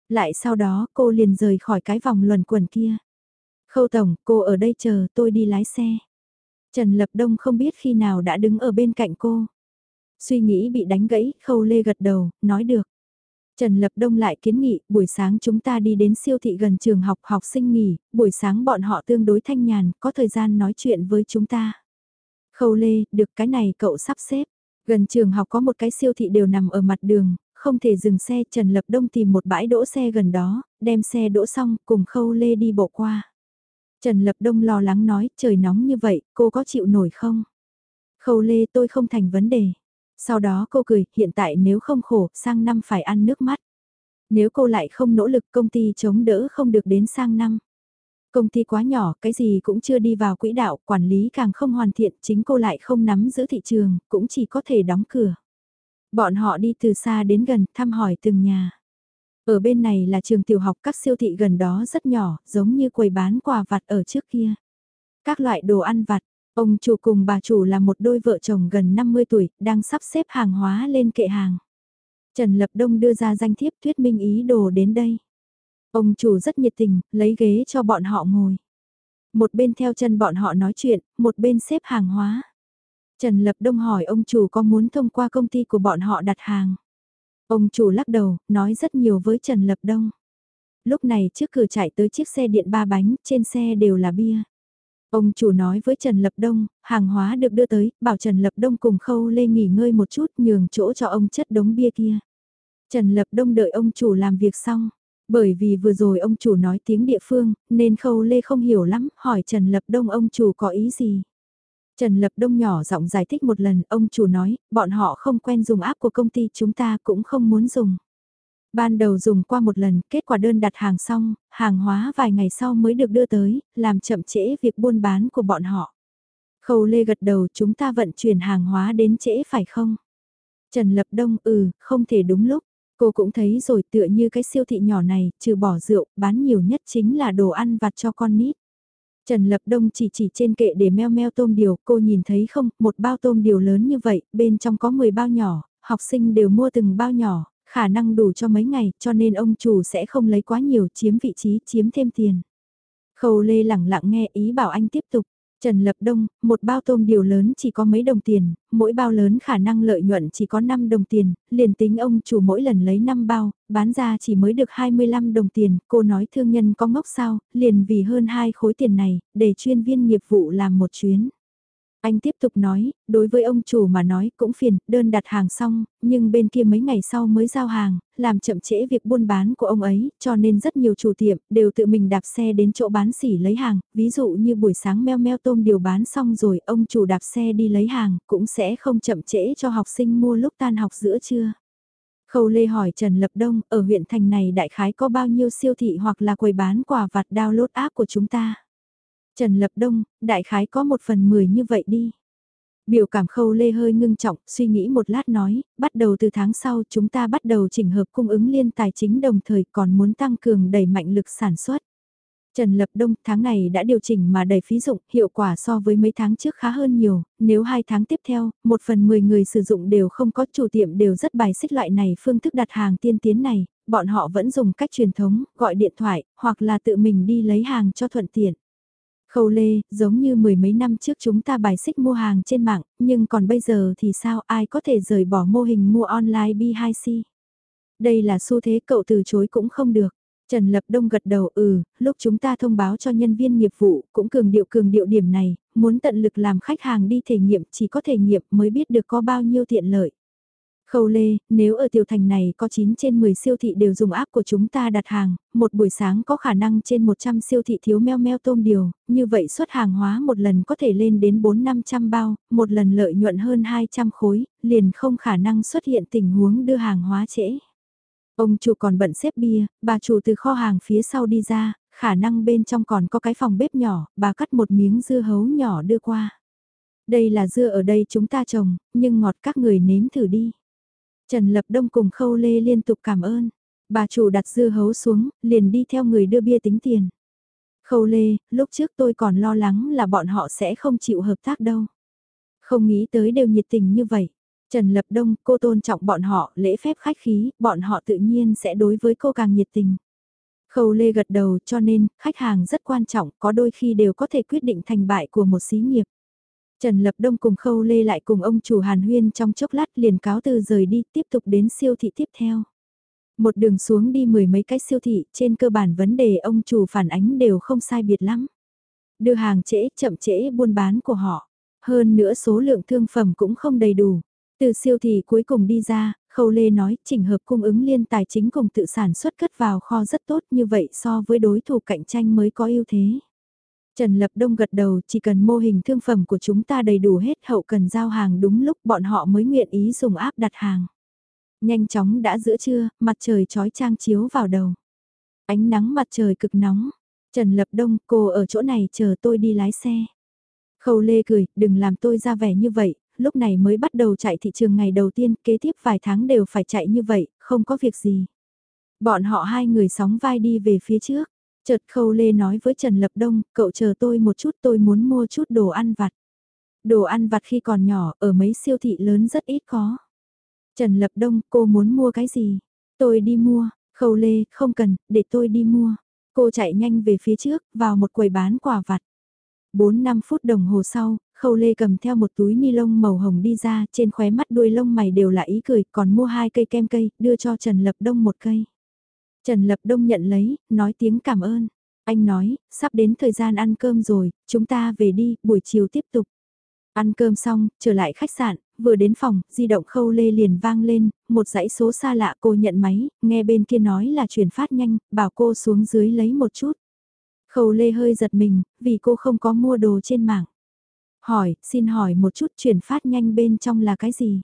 Lại sau đó cô liền rời khỏi cái vòng luẩn quẩn kia. Khâu Tổng, cô ở đây chờ tôi đi lái xe. Trần Lập Đông không biết khi nào đã đứng ở bên cạnh cô. Suy nghĩ bị đánh gãy, Khâu Lê gật đầu, nói được. Trần Lập Đông lại kiến nghị, buổi sáng chúng ta đi đến siêu thị gần trường học học sinh nghỉ, buổi sáng bọn họ tương đối thanh nhàn, có thời gian nói chuyện với chúng ta. Khâu Lê, được cái này cậu sắp xếp. Gần trường học có một cái siêu thị đều nằm ở mặt đường, không thể dừng xe Trần Lập Đông tìm một bãi đỗ xe gần đó, đem xe đỗ xong cùng Khâu Lê đi bộ qua. Trần Lập Đông lo lắng nói, trời nóng như vậy, cô có chịu nổi không? Khâu Lê tôi không thành vấn đề. Sau đó cô cười, hiện tại nếu không khổ, sang năm phải ăn nước mắt. Nếu cô lại không nỗ lực công ty chống đỡ không được đến sang năm. Công ty quá nhỏ, cái gì cũng chưa đi vào quỹ đạo, quản lý càng không hoàn thiện, chính cô lại không nắm giữ thị trường, cũng chỉ có thể đóng cửa. Bọn họ đi từ xa đến gần, thăm hỏi từng nhà. Ở bên này là trường tiểu học các siêu thị gần đó rất nhỏ, giống như quầy bán quà vặt ở trước kia. Các loại đồ ăn vặt, Ông chủ cùng bà chủ là một đôi vợ chồng gần 50 tuổi, đang sắp xếp hàng hóa lên kệ hàng. Trần Lập Đông đưa ra danh thiếp thuyết minh ý đồ đến đây. Ông chủ rất nhiệt tình, lấy ghế cho bọn họ ngồi. Một bên theo chân bọn họ nói chuyện, một bên xếp hàng hóa. Trần Lập Đông hỏi ông chủ có muốn thông qua công ty của bọn họ đặt hàng. Ông chủ lắc đầu, nói rất nhiều với Trần Lập Đông. Lúc này trước cửa chạy tới chiếc xe điện ba bánh, trên xe đều là bia. Ông chủ nói với Trần Lập Đông, hàng hóa được đưa tới, bảo Trần Lập Đông cùng Khâu Lê nghỉ ngơi một chút nhường chỗ cho ông chất đống bia kia. Trần Lập Đông đợi ông chủ làm việc xong, bởi vì vừa rồi ông chủ nói tiếng địa phương, nên Khâu Lê không hiểu lắm, hỏi Trần Lập Đông ông chủ có ý gì. Trần Lập Đông nhỏ giọng giải thích một lần, ông chủ nói, bọn họ không quen dùng app của công ty chúng ta cũng không muốn dùng. Ban đầu dùng qua một lần, kết quả đơn đặt hàng xong, hàng hóa vài ngày sau mới được đưa tới, làm chậm trễ việc buôn bán của bọn họ. Khâu Lê gật đầu chúng ta vận chuyển hàng hóa đến trễ phải không? Trần Lập Đông ừ, không thể đúng lúc. Cô cũng thấy rồi tựa như cái siêu thị nhỏ này, trừ bỏ rượu, bán nhiều nhất chính là đồ ăn vặt cho con nít. Trần Lập Đông chỉ chỉ trên kệ để meo meo tôm điều, cô nhìn thấy không, một bao tôm điều lớn như vậy, bên trong có 10 bao nhỏ, học sinh đều mua từng bao nhỏ, khả năng đủ cho mấy ngày cho nên ông chủ sẽ không lấy quá nhiều chiếm vị trí chiếm thêm tiền. Khâu Lê lẳng lặng nghe ý bảo anh tiếp tục. Trần Lập Đông, một bao tôm điều lớn chỉ có mấy đồng tiền, mỗi bao lớn khả năng lợi nhuận chỉ có 5 đồng tiền, liền tính ông chủ mỗi lần lấy 5 bao, bán ra chỉ mới được 25 đồng tiền, cô nói thương nhân có ngốc sao, liền vì hơn hai khối tiền này, để chuyên viên nghiệp vụ làm một chuyến. Anh tiếp tục nói, đối với ông chủ mà nói cũng phiền, đơn đặt hàng xong, nhưng bên kia mấy ngày sau mới giao hàng, làm chậm trễ việc buôn bán của ông ấy, cho nên rất nhiều chủ tiệm đều tự mình đạp xe đến chỗ bán xỉ lấy hàng, ví dụ như buổi sáng meo meo tôm điều bán xong rồi, ông chủ đạp xe đi lấy hàng, cũng sẽ không chậm trễ cho học sinh mua lúc tan học giữa trưa. Khâu Lê hỏi Trần Lập Đông, ở huyện thành này đại khái có bao nhiêu siêu thị hoặc là quầy bán quà vặt download app của chúng ta? Trần Lập Đông, đại khái có một phần mười như vậy đi. Biểu cảm khâu lê hơi ngưng trọng, suy nghĩ một lát nói, bắt đầu từ tháng sau chúng ta bắt đầu chỉnh hợp cung ứng liên tài chính đồng thời còn muốn tăng cường đẩy mạnh lực sản xuất. Trần Lập Đông tháng này đã điều chỉnh mà đẩy phí dụng, hiệu quả so với mấy tháng trước khá hơn nhiều, nếu hai tháng tiếp theo, một phần mười người sử dụng đều không có chủ tiệm đều rất bài xích loại này phương thức đặt hàng tiên tiến này, bọn họ vẫn dùng cách truyền thống, gọi điện thoại, hoặc là tự mình đi lấy hàng cho thuận tiện. Khâu lê, giống như mười mấy năm trước chúng ta bài xích mua hàng trên mạng, nhưng còn bây giờ thì sao ai có thể rời bỏ mô hình mua online B2C? Đây là xu thế cậu từ chối cũng không được. Trần Lập Đông gật đầu ừ, lúc chúng ta thông báo cho nhân viên nghiệp vụ cũng cường điệu cường điệu điểm này, muốn tận lực làm khách hàng đi thể nghiệm chỉ có thể nghiệm mới biết được có bao nhiêu tiện lợi. Khâu Lê, nếu ở tiểu thành này có 9 trên 10 siêu thị đều dùng app của chúng ta đặt hàng, một buổi sáng có khả năng trên 100 siêu thị thiếu meo meo tôm điều, như vậy xuất hàng hóa một lần có thể lên đến 4-500 bao, một lần lợi nhuận hơn 200 khối, liền không khả năng xuất hiện tình huống đưa hàng hóa trễ. Ông chủ còn bận xếp bia, bà chủ từ kho hàng phía sau đi ra, khả năng bên trong còn có cái phòng bếp nhỏ, bà cắt một miếng dưa hấu nhỏ đưa qua. Đây là dưa ở đây chúng ta trồng, nhưng ngọt các người nếm thử đi. Trần Lập Đông cùng Khâu Lê liên tục cảm ơn. Bà chủ đặt dưa hấu xuống, liền đi theo người đưa bia tính tiền. Khâu Lê, lúc trước tôi còn lo lắng là bọn họ sẽ không chịu hợp tác đâu. Không nghĩ tới đều nhiệt tình như vậy. Trần Lập Đông, cô tôn trọng bọn họ, lễ phép khách khí, bọn họ tự nhiên sẽ đối với cô càng nhiệt tình. Khâu Lê gật đầu cho nên, khách hàng rất quan trọng, có đôi khi đều có thể quyết định thành bại của một xí nghiệp. Trần Lập Đông cùng Khâu Lê lại cùng ông chủ Hàn Huyên trong chốc lát liền cáo từ rời đi tiếp tục đến siêu thị tiếp theo. Một đường xuống đi mười mấy cái siêu thị, trên cơ bản vấn đề ông chủ phản ánh đều không sai biệt lắm. Đưa hàng trễ, chậm trễ buôn bán của họ. Hơn nữa số lượng thương phẩm cũng không đầy đủ. Từ siêu thị cuối cùng đi ra, Khâu Lê nói chỉnh hợp cung ứng liên tài chính cùng tự sản xuất cất vào kho rất tốt như vậy so với đối thủ cạnh tranh mới có ưu thế. Trần Lập Đông gật đầu chỉ cần mô hình thương phẩm của chúng ta đầy đủ hết hậu cần giao hàng đúng lúc bọn họ mới nguyện ý dùng áp đặt hàng. Nhanh chóng đã giữa trưa, mặt trời trói trang chiếu vào đầu. Ánh nắng mặt trời cực nóng. Trần Lập Đông, cô ở chỗ này chờ tôi đi lái xe. Khâu Lê cười, đừng làm tôi ra vẻ như vậy, lúc này mới bắt đầu chạy thị trường ngày đầu tiên, kế tiếp vài tháng đều phải chạy như vậy, không có việc gì. Bọn họ hai người sóng vai đi về phía trước. Chợt Khâu Lê nói với Trần Lập Đông, cậu chờ tôi một chút tôi muốn mua chút đồ ăn vặt. Đồ ăn vặt khi còn nhỏ ở mấy siêu thị lớn rất ít có. Trần Lập Đông, cô muốn mua cái gì? Tôi đi mua, Khâu Lê, không cần, để tôi đi mua. Cô chạy nhanh về phía trước, vào một quầy bán quà vặt. 4-5 phút đồng hồ sau, Khâu Lê cầm theo một túi ni lông màu hồng đi ra, trên khóe mắt đuôi lông mày đều là ý cười, còn mua hai cây kem cây, đưa cho Trần Lập Đông một cây. Trần Lập Đông nhận lấy, nói tiếng cảm ơn. Anh nói, sắp đến thời gian ăn cơm rồi, chúng ta về đi, buổi chiều tiếp tục. Ăn cơm xong, trở lại khách sạn, vừa đến phòng, di động khâu lê liền vang lên, một dãy số xa lạ cô nhận máy, nghe bên kia nói là chuyển phát nhanh, bảo cô xuống dưới lấy một chút. Khâu lê hơi giật mình, vì cô không có mua đồ trên mạng. Hỏi, xin hỏi một chút chuyển phát nhanh bên trong là cái gì?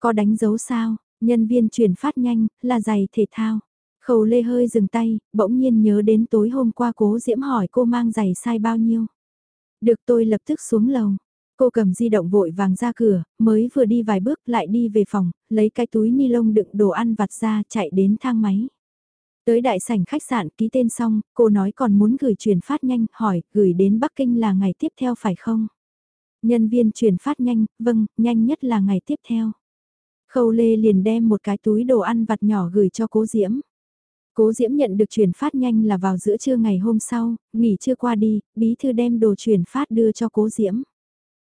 Có đánh dấu sao? Nhân viên chuyển phát nhanh, là giày thể thao. Khâu lê hơi dừng tay, bỗng nhiên nhớ đến tối hôm qua cố diễm hỏi cô mang giày sai bao nhiêu. Được tôi lập tức xuống lầu. Cô cầm di động vội vàng ra cửa, mới vừa đi vài bước lại đi về phòng, lấy cái túi ni lông đựng đồ ăn vặt ra chạy đến thang máy. Tới đại sảnh khách sạn ký tên xong, cô nói còn muốn gửi chuyển phát nhanh, hỏi, gửi đến Bắc Kinh là ngày tiếp theo phải không? Nhân viên chuyển phát nhanh, vâng, nhanh nhất là ngày tiếp theo. Khâu Lê liền đem một cái túi đồ ăn vặt nhỏ gửi cho cố Diễm. Cố Diễm nhận được chuyển phát nhanh là vào giữa trưa ngày hôm sau, nghỉ trưa qua đi, bí thư đem đồ chuyển phát đưa cho Cố Diễm.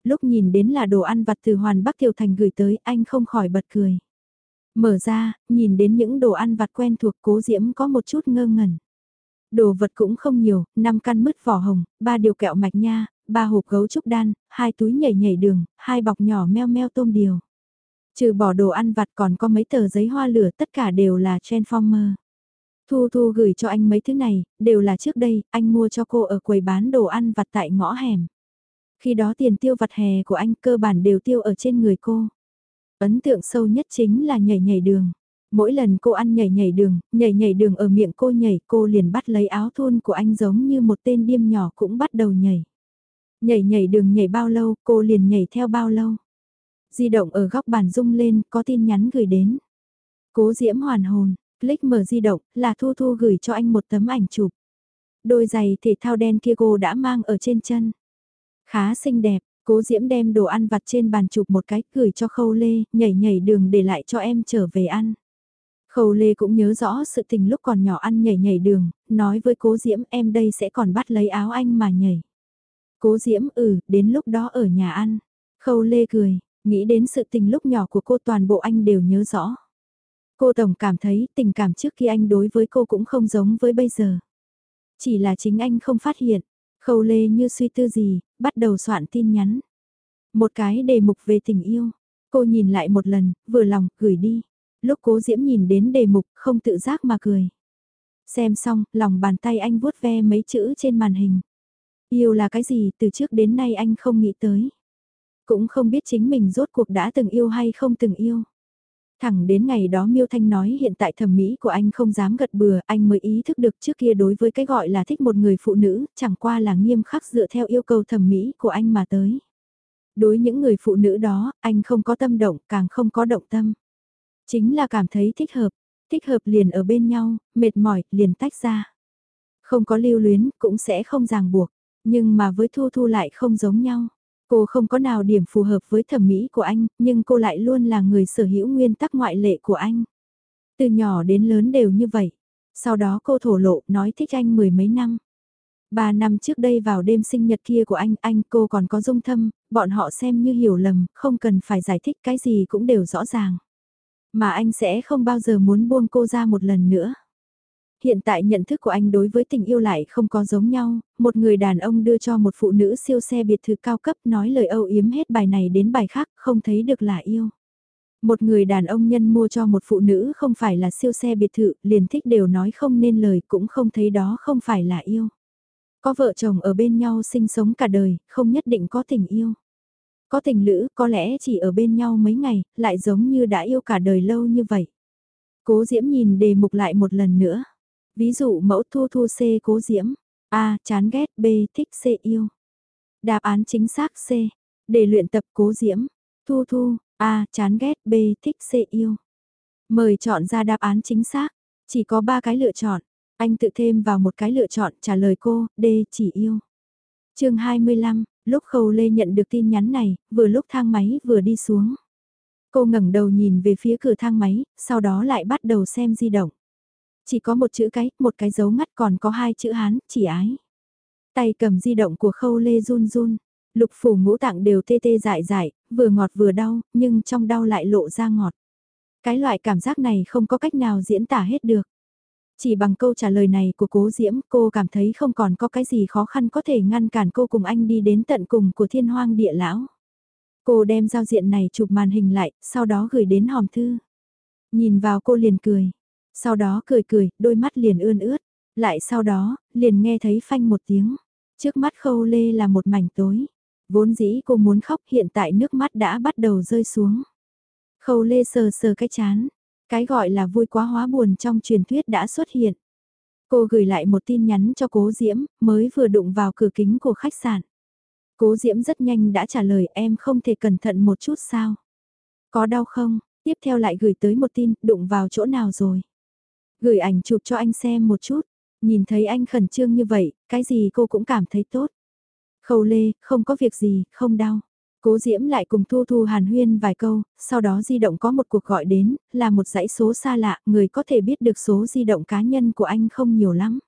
Lúc nhìn đến là đồ ăn vặt từ Hoàn Bắc Tiểu Thành gửi tới, anh không khỏi bật cười. Mở ra, nhìn đến những đồ ăn vặt quen thuộc Cố Diễm có một chút ngơ ngẩn. Đồ vật cũng không nhiều, 5 căn mứt vỏ hồng, 3 điều kẹo mạch nha, 3 hộp gấu trúc đan, hai túi nhảy nhảy đường, hai bọc nhỏ meo meo tôm điều. Trừ bỏ đồ ăn vặt còn có mấy tờ giấy hoa lửa tất cả đều là Transformer. Thu Thu gửi cho anh mấy thứ này, đều là trước đây, anh mua cho cô ở quầy bán đồ ăn vặt tại ngõ hẻm. Khi đó tiền tiêu vặt hè của anh cơ bản đều tiêu ở trên người cô. Ấn tượng sâu nhất chính là nhảy nhảy đường. Mỗi lần cô ăn nhảy nhảy đường, nhảy nhảy đường ở miệng cô nhảy cô liền bắt lấy áo thun của anh giống như một tên điêm nhỏ cũng bắt đầu nhảy. Nhảy nhảy đường nhảy bao lâu cô liền nhảy theo bao lâu. Di động ở góc bàn rung lên có tin nhắn gửi đến. Cố diễm hoàn hồn, Click mở di động, là Thu Thu gửi cho anh một tấm ảnh chụp. Đôi giày thể thao đen kia cô đã mang ở trên chân. Khá xinh đẹp, cố diễm đem đồ ăn vặt trên bàn chụp một cái gửi cho khâu lê, nhảy nhảy đường để lại cho em trở về ăn. Khâu lê cũng nhớ rõ sự tình lúc còn nhỏ ăn nhảy nhảy đường, nói với cố diễm em đây sẽ còn bắt lấy áo anh mà nhảy. Cố diễm ừ, đến lúc đó ở nhà ăn. Khâu lê cười, nghĩ đến sự tình lúc nhỏ của cô toàn bộ anh đều nhớ rõ. Cô Tổng cảm thấy tình cảm trước khi anh đối với cô cũng không giống với bây giờ. Chỉ là chính anh không phát hiện, khâu lê như suy tư gì, bắt đầu soạn tin nhắn. Một cái đề mục về tình yêu, cô nhìn lại một lần, vừa lòng, gửi đi. Lúc cố diễm nhìn đến đề mục, không tự giác mà cười. Xem xong, lòng bàn tay anh vuốt ve mấy chữ trên màn hình. Yêu là cái gì từ trước đến nay anh không nghĩ tới. Cũng không biết chính mình rốt cuộc đã từng yêu hay không từng yêu. Thẳng đến ngày đó Miêu Thanh nói hiện tại thẩm mỹ của anh không dám gật bừa, anh mới ý thức được trước kia đối với cái gọi là thích một người phụ nữ, chẳng qua là nghiêm khắc dựa theo yêu cầu thẩm mỹ của anh mà tới. Đối những người phụ nữ đó, anh không có tâm động, càng không có động tâm. Chính là cảm thấy thích hợp, thích hợp liền ở bên nhau, mệt mỏi, liền tách ra. Không có lưu luyến, cũng sẽ không ràng buộc, nhưng mà với Thu Thu lại không giống nhau. Cô không có nào điểm phù hợp với thẩm mỹ của anh, nhưng cô lại luôn là người sở hữu nguyên tắc ngoại lệ của anh. Từ nhỏ đến lớn đều như vậy. Sau đó cô thổ lộ nói thích anh mười mấy năm. Ba năm trước đây vào đêm sinh nhật kia của anh, anh cô còn có dung thâm, bọn họ xem như hiểu lầm, không cần phải giải thích cái gì cũng đều rõ ràng. Mà anh sẽ không bao giờ muốn buông cô ra một lần nữa. Hiện tại nhận thức của anh đối với tình yêu lại không có giống nhau, một người đàn ông đưa cho một phụ nữ siêu xe biệt thự cao cấp nói lời âu yếm hết bài này đến bài khác, không thấy được là yêu. Một người đàn ông nhân mua cho một phụ nữ không phải là siêu xe biệt thự, liền thích đều nói không nên lời cũng không thấy đó không phải là yêu. Có vợ chồng ở bên nhau sinh sống cả đời, không nhất định có tình yêu. Có tình lữ, có lẽ chỉ ở bên nhau mấy ngày, lại giống như đã yêu cả đời lâu như vậy. Cố Diễm nhìn đề mục lại một lần nữa. Ví dụ mẫu thu thu C cố Diễm. A. Chán ghét B. Thích C yêu. Đáp án chính xác C. Để luyện tập cố Diễm. Thu thu. A. Chán ghét B. Thích C yêu. Mời chọn ra đáp án chính xác. Chỉ có 3 cái lựa chọn. Anh tự thêm vào một cái lựa chọn trả lời cô, D chỉ yêu. chương 25, lúc Khâu Lê nhận được tin nhắn này, vừa lúc thang máy vừa đi xuống. Cô ngẩng đầu nhìn về phía cửa thang máy, sau đó lại bắt đầu xem di động. Chỉ có một chữ cái, một cái dấu ngắt còn có hai chữ Hán, chỉ ái. Tay cầm di động của Khâu Lê run run, lục phủ ngũ tạng đều tê tê dại dại, vừa ngọt vừa đau, nhưng trong đau lại lộ ra ngọt. Cái loại cảm giác này không có cách nào diễn tả hết được. Chỉ bằng câu trả lời này của cố Diễm, cô cảm thấy không còn có cái gì khó khăn có thể ngăn cản cô cùng anh đi đến tận cùng của thiên hoang địa lão. Cô đem giao diện này chụp màn hình lại, sau đó gửi đến hòm thư. Nhìn vào cô liền cười. Sau đó cười cười, đôi mắt liền ươn ướt. Lại sau đó, liền nghe thấy phanh một tiếng. Trước mắt khâu lê là một mảnh tối. Vốn dĩ cô muốn khóc hiện tại nước mắt đã bắt đầu rơi xuống. Khâu lê sờ sờ cái chán. Cái gọi là vui quá hóa buồn trong truyền thuyết đã xuất hiện. Cô gửi lại một tin nhắn cho cố Diễm, mới vừa đụng vào cửa kính của khách sạn. Cố Diễm rất nhanh đã trả lời em không thể cẩn thận một chút sao. Có đau không? Tiếp theo lại gửi tới một tin, đụng vào chỗ nào rồi? Gửi ảnh chụp cho anh xem một chút. Nhìn thấy anh khẩn trương như vậy, cái gì cô cũng cảm thấy tốt. Khâu lê, không có việc gì, không đau. Cố Diễm lại cùng Thu Thu hàn huyên vài câu, sau đó di động có một cuộc gọi đến, là một dãy số xa lạ, người có thể biết được số di động cá nhân của anh không nhiều lắm.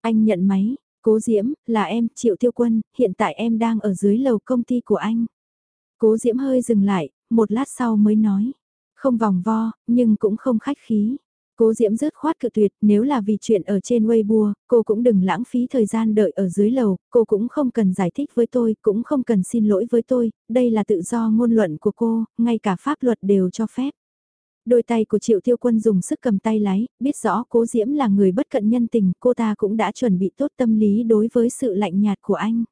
Anh nhận máy, Cố Diễm, là em, Triệu Tiêu Quân, hiện tại em đang ở dưới lầu công ty của anh. Cố Diễm hơi dừng lại, một lát sau mới nói. Không vòng vo, nhưng cũng không khách khí. Cố Diễm rớt khoát cự tuyệt, nếu là vì chuyện ở trên Weibo, cô cũng đừng lãng phí thời gian đợi ở dưới lầu, cô cũng không cần giải thích với tôi, cũng không cần xin lỗi với tôi, đây là tự do ngôn luận của cô, ngay cả pháp luật đều cho phép. Đôi tay của Triệu Tiêu Quân dùng sức cầm tay lái, biết rõ Cố Diễm là người bất cận nhân tình, cô ta cũng đã chuẩn bị tốt tâm lý đối với sự lạnh nhạt của anh.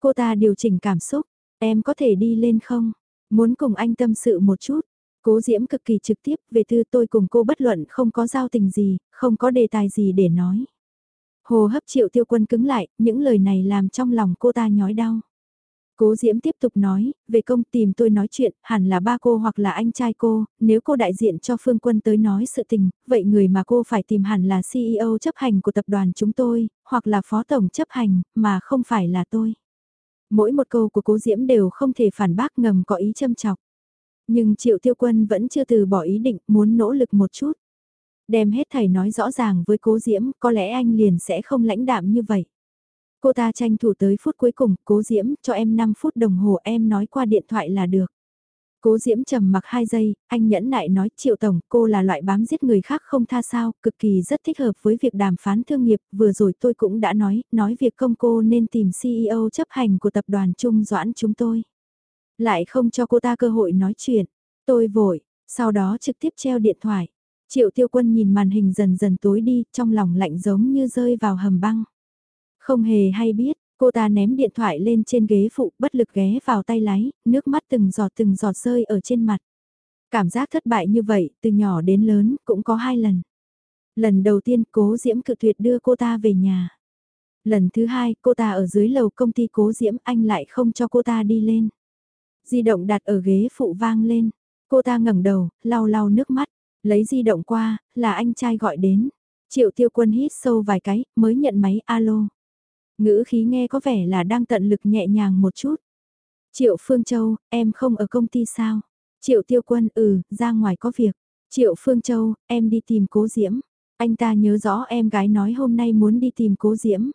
Cô ta điều chỉnh cảm xúc, em có thể đi lên không? Muốn cùng anh tâm sự một chút, Cố Diễm cực kỳ trực tiếp về thư tôi cùng cô bất luận không có giao tình gì, không có đề tài gì để nói. Hồ hấp triệu tiêu quân cứng lại, những lời này làm trong lòng cô ta nhói đau. Cố Diễm tiếp tục nói, về công tìm tôi nói chuyện, hẳn là ba cô hoặc là anh trai cô, nếu cô đại diện cho Phương Quân tới nói sự tình, vậy người mà cô phải tìm hẳn là CEO chấp hành của tập đoàn chúng tôi, hoặc là phó tổng chấp hành, mà không phải là tôi. Mỗi một câu của cố Diễm đều không thể phản bác ngầm có ý châm chọc. Nhưng Triệu Tiêu Quân vẫn chưa từ bỏ ý định muốn nỗ lực một chút. Đem hết thầy nói rõ ràng với cố Diễm, có lẽ anh liền sẽ không lãnh đạm như vậy. Cô ta tranh thủ tới phút cuối cùng, cố Diễm, cho em 5 phút đồng hồ em nói qua điện thoại là được. Cố Diễm trầm mặc 2 giây, anh nhẫn nại nói Triệu Tổng cô là loại bám giết người khác không tha sao, cực kỳ rất thích hợp với việc đàm phán thương nghiệp, vừa rồi tôi cũng đã nói, nói việc công cô nên tìm CEO chấp hành của tập đoàn Trung Doãn chúng tôi. Lại không cho cô ta cơ hội nói chuyện, tôi vội, sau đó trực tiếp treo điện thoại. Triệu Tiêu Quân nhìn màn hình dần dần tối đi, trong lòng lạnh giống như rơi vào hầm băng. Không hề hay biết, Cô ta ném điện thoại lên trên ghế phụ bất lực ghé vào tay lái, nước mắt từng giọt từng giọt rơi ở trên mặt. Cảm giác thất bại như vậy, từ nhỏ đến lớn, cũng có hai lần. Lần đầu tiên cố diễm cự tuyệt đưa cô ta về nhà. Lần thứ hai, cô ta ở dưới lầu công ty cố diễm anh lại không cho cô ta đi lên. Di động đặt ở ghế phụ vang lên. Cô ta ngẩng đầu, lau lau nước mắt, lấy di động qua, là anh trai gọi đến. Triệu tiêu quân hít sâu vài cái, mới nhận máy alo. Ngữ khí nghe có vẻ là đang tận lực nhẹ nhàng một chút. Triệu Phương Châu, em không ở công ty sao? Triệu Tiêu Quân, ừ, ra ngoài có việc. Triệu Phương Châu, em đi tìm cố diễm. Anh ta nhớ rõ em gái nói hôm nay muốn đi tìm cố diễm.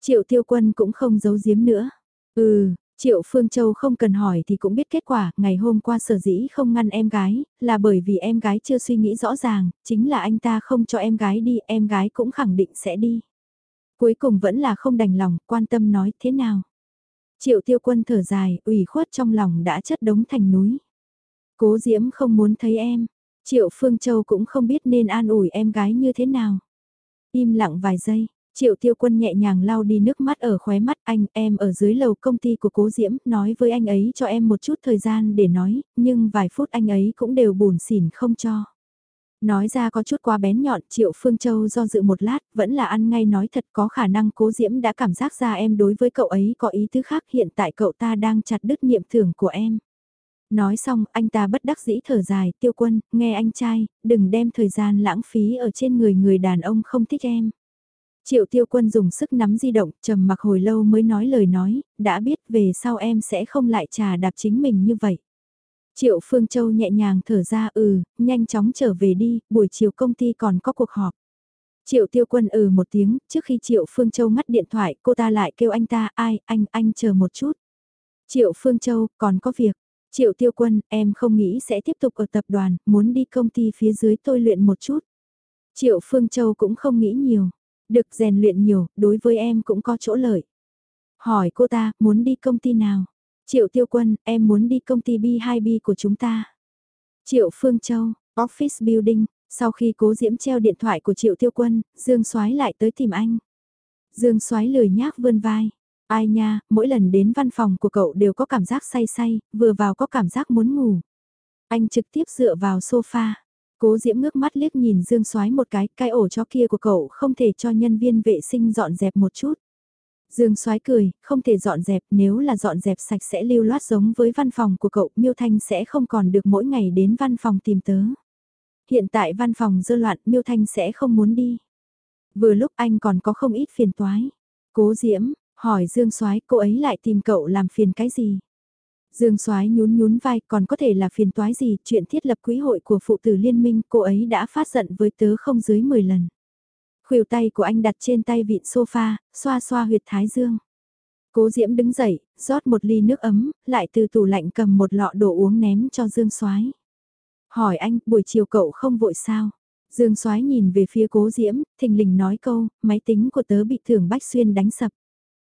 Triệu Tiêu Quân cũng không giấu diễm nữa. Ừ, Triệu Phương Châu không cần hỏi thì cũng biết kết quả, ngày hôm qua sở dĩ không ngăn em gái, là bởi vì em gái chưa suy nghĩ rõ ràng, chính là anh ta không cho em gái đi, em gái cũng khẳng định sẽ đi. Cuối cùng vẫn là không đành lòng, quan tâm nói thế nào. Triệu tiêu quân thở dài, ủy khuất trong lòng đã chất đống thành núi. Cố Diễm không muốn thấy em, Triệu Phương Châu cũng không biết nên an ủi em gái như thế nào. Im lặng vài giây, Triệu Tiêu Quân nhẹ nhàng lau đi nước mắt ở khóe mắt anh, em ở dưới lầu công ty của Cố Diễm, nói với anh ấy cho em một chút thời gian để nói, nhưng vài phút anh ấy cũng đều buồn xỉn không cho. Nói ra có chút quá bén nhọn, Triệu Phương Châu do dự một lát, vẫn là ăn ngay nói thật có khả năng cố diễm đã cảm giác ra em đối với cậu ấy có ý tứ khác hiện tại cậu ta đang chặt đứt niệm thưởng của em. Nói xong, anh ta bất đắc dĩ thở dài, tiêu quân, nghe anh trai, đừng đem thời gian lãng phí ở trên người người đàn ông không thích em. Triệu tiêu quân dùng sức nắm di động, trầm mặc hồi lâu mới nói lời nói, đã biết về sau em sẽ không lại trà đạp chính mình như vậy. Triệu Phương Châu nhẹ nhàng thở ra ừ, nhanh chóng trở về đi, buổi chiều công ty còn có cuộc họp. Triệu Tiêu Quân ừ một tiếng, trước khi Triệu Phương Châu ngắt điện thoại, cô ta lại kêu anh ta, ai, anh, anh chờ một chút. Triệu Phương Châu, còn có việc. Triệu Tiêu Quân, em không nghĩ sẽ tiếp tục ở tập đoàn, muốn đi công ty phía dưới tôi luyện một chút. Triệu Phương Châu cũng không nghĩ nhiều. Được rèn luyện nhiều, đối với em cũng có chỗ lợi. Hỏi cô ta, muốn đi công ty nào? Triệu Tiêu Quân, em muốn đi công ty B2B của chúng ta. Triệu Phương Châu, Office Building, sau khi cố diễm treo điện thoại của Triệu Tiêu Quân, Dương Soái lại tới tìm anh. Dương Soái lười nhác vươn vai. Ai nha, mỗi lần đến văn phòng của cậu đều có cảm giác say say, vừa vào có cảm giác muốn ngủ. Anh trực tiếp dựa vào sofa. Cố Diễm ngước mắt liếc nhìn Dương Soái một cái, cái ổ chó kia của cậu không thể cho nhân viên vệ sinh dọn dẹp một chút. Dương Soái cười, không thể dọn dẹp, nếu là dọn dẹp sạch sẽ lưu loát giống với văn phòng của cậu, Miêu Thanh sẽ không còn được mỗi ngày đến văn phòng tìm tớ. Hiện tại văn phòng dơ loạn, Miêu Thanh sẽ không muốn đi. Vừa lúc anh còn có không ít phiền toái. Cố Diễm, hỏi Dương Soái, cô ấy lại tìm cậu làm phiền cái gì? Dương Soái nhún nhún vai, còn có thể là phiền toái gì, chuyện thiết lập quỹ hội của phụ tử liên minh, cô ấy đã phát giận với tớ không dưới 10 lần. Khuỷu tay của anh đặt trên tay vịn sofa, xoa xoa huyệt thái dương. Cố Diễm đứng dậy, rót một ly nước ấm, lại từ tủ lạnh cầm một lọ đồ uống ném cho Dương Soái. Hỏi anh, buổi chiều cậu không vội sao? Dương Soái nhìn về phía Cố Diễm, thình lình nói câu, máy tính của tớ bị Thường Bách Xuyên đánh sập.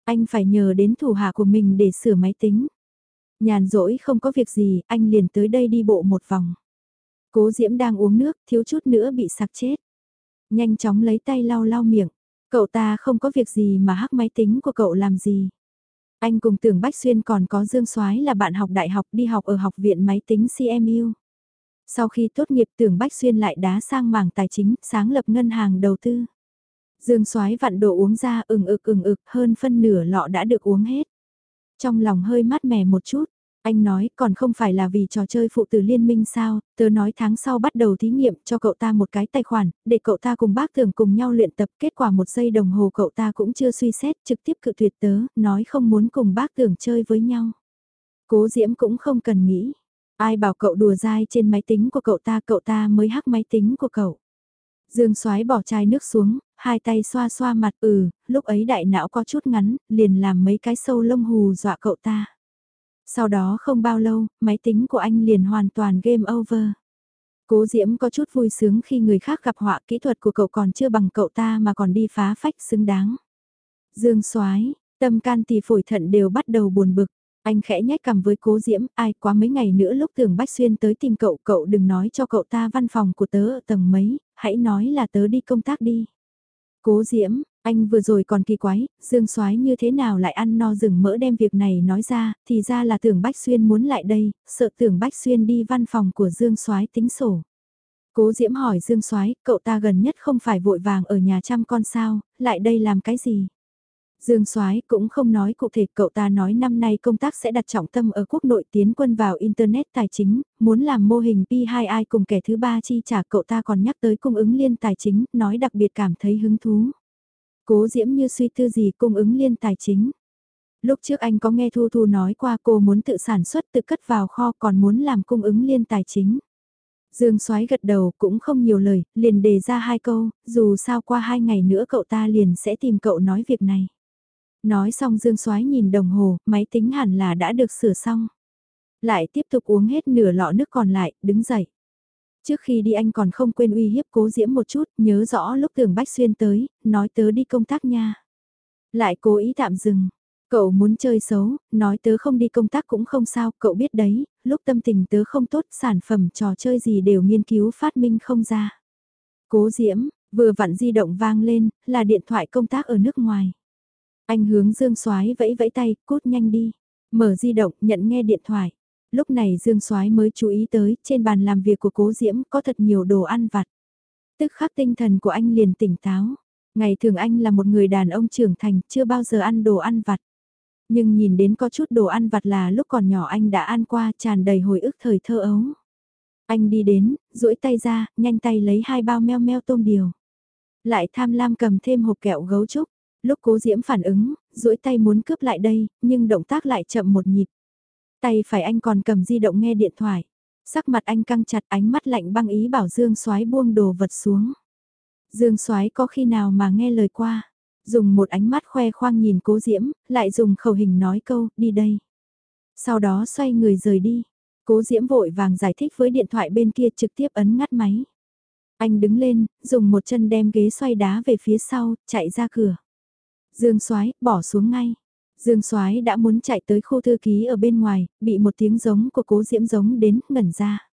Anh phải nhờ đến thủ hạ của mình để sửa máy tính. Nhàn rỗi không có việc gì, anh liền tới đây đi bộ một vòng. Cố Diễm đang uống nước, thiếu chút nữa bị sặc chết. Nhanh chóng lấy tay lau lau miệng. Cậu ta không có việc gì mà hắc máy tính của cậu làm gì. Anh cùng tưởng Bách Xuyên còn có Dương Soái là bạn học đại học đi học ở học viện máy tính CMU. Sau khi tốt nghiệp tưởng Bách Xuyên lại đá sang mảng tài chính, sáng lập ngân hàng đầu tư. Dương Soái vặn đồ uống ra ừng ực ừng ực hơn phân nửa lọ đã được uống hết. Trong lòng hơi mát mẻ một chút, anh nói còn không phải là vì trò chơi phụ tử liên minh sao, tớ nói tháng sau bắt đầu thí nghiệm cho cậu ta một cái tài khoản, để cậu ta cùng bác thường cùng nhau luyện tập kết quả một giây đồng hồ cậu ta cũng chưa suy xét trực tiếp cự tuyệt tớ, nói không muốn cùng bác tưởng chơi với nhau. Cố diễm cũng không cần nghĩ, ai bảo cậu đùa dai trên máy tính của cậu ta cậu ta mới hắc máy tính của cậu. Dương Soái bỏ chai nước xuống, hai tay xoa xoa mặt ừ, lúc ấy đại não có chút ngắn, liền làm mấy cái sâu lông hù dọa cậu ta. Sau đó không bao lâu, máy tính của anh liền hoàn toàn game over. Cố Diễm có chút vui sướng khi người khác gặp họa kỹ thuật của cậu còn chưa bằng cậu ta mà còn đi phá phách xứng đáng. Dương Soái, tâm can tỳ phổi thận đều bắt đầu buồn bực. Anh khẽ nhếch cằm với cố diễm, ai quá mấy ngày nữa lúc tưởng Bách Xuyên tới tìm cậu, cậu đừng nói cho cậu ta văn phòng của tớ ở tầng mấy, hãy nói là tớ đi công tác đi. Cố diễm, anh vừa rồi còn kỳ quái, Dương Soái như thế nào lại ăn no rừng mỡ đem việc này nói ra, thì ra là tưởng Bách Xuyên muốn lại đây, sợ tưởng Bách Xuyên đi văn phòng của Dương Soái tính sổ. Cố Diễm hỏi Dương Soái, cậu ta gần nhất không phải vội vàng ở nhà chăm con sao, lại đây làm cái gì? Dương Soái cũng không nói cụ thể, cậu ta nói năm nay công tác sẽ đặt trọng tâm ở quốc nội tiến quân vào Internet tài chính, muốn làm mô hình P2I cùng kẻ thứ ba chi trả cậu ta còn nhắc tới cung ứng liên tài chính, nói đặc biệt cảm thấy hứng thú. Cố Diễm như suy tư gì cung ứng liên tài chính. Lúc trước anh có nghe Thu Thu nói qua cô muốn tự sản xuất tự cất vào kho còn muốn làm cung ứng liên tài chính. Dương Soái gật đầu cũng không nhiều lời, liền đề ra hai câu, dù sao qua hai ngày nữa cậu ta liền sẽ tìm cậu nói việc này. Nói xong Dương Soái nhìn đồng hồ, máy tính hẳn là đã được sửa xong. Lại tiếp tục uống hết nửa lọ nước còn lại, đứng dậy. Trước khi đi anh còn không quên uy hiếp cố diễm một chút, nhớ rõ lúc tưởng Bách Xuyên tới, nói tớ đi công tác nha. Lại cố ý tạm dừng. Cậu muốn chơi xấu, nói tớ không đi công tác cũng không sao, cậu biết đấy, lúc tâm tình tớ không tốt, sản phẩm trò chơi gì đều nghiên cứu phát minh không ra. Cố diễm, vừa vặn di động vang lên, là điện thoại công tác ở nước ngoài. Anh hướng Dương Soái vẫy vẫy tay, cút nhanh đi. Mở di động, nhận nghe điện thoại. Lúc này Dương Soái mới chú ý tới, trên bàn làm việc của Cố Diễm có thật nhiều đồ ăn vặt. Tức khắc tinh thần của anh liền tỉnh táo. Ngày thường anh là một người đàn ông trưởng thành, chưa bao giờ ăn đồ ăn vặt. Nhưng nhìn đến có chút đồ ăn vặt là lúc còn nhỏ anh đã ăn qua tràn đầy hồi ức thời thơ ấu. Anh đi đến, duỗi tay ra, nhanh tay lấy hai bao meo meo tôm điều. Lại tham lam cầm thêm hộp kẹo gấu trúc. Lúc cố diễm phản ứng, duỗi tay muốn cướp lại đây, nhưng động tác lại chậm một nhịp. Tay phải anh còn cầm di động nghe điện thoại. Sắc mặt anh căng chặt ánh mắt lạnh băng ý bảo Dương Soái buông đồ vật xuống. Dương Soái có khi nào mà nghe lời qua, dùng một ánh mắt khoe khoang nhìn Cố Diễm, lại dùng khẩu hình nói câu, đi đây. Sau đó xoay người rời đi. Cố Diễm vội vàng giải thích với điện thoại bên kia trực tiếp ấn ngắt máy. Anh đứng lên, dùng một chân đem ghế xoay đá về phía sau, chạy ra cửa. Dương Soái bỏ xuống ngay. Dương Soái đã muốn chạy tới khu thư ký ở bên ngoài, bị một tiếng giống của Cố Diễm giống đến, ngẩn ra.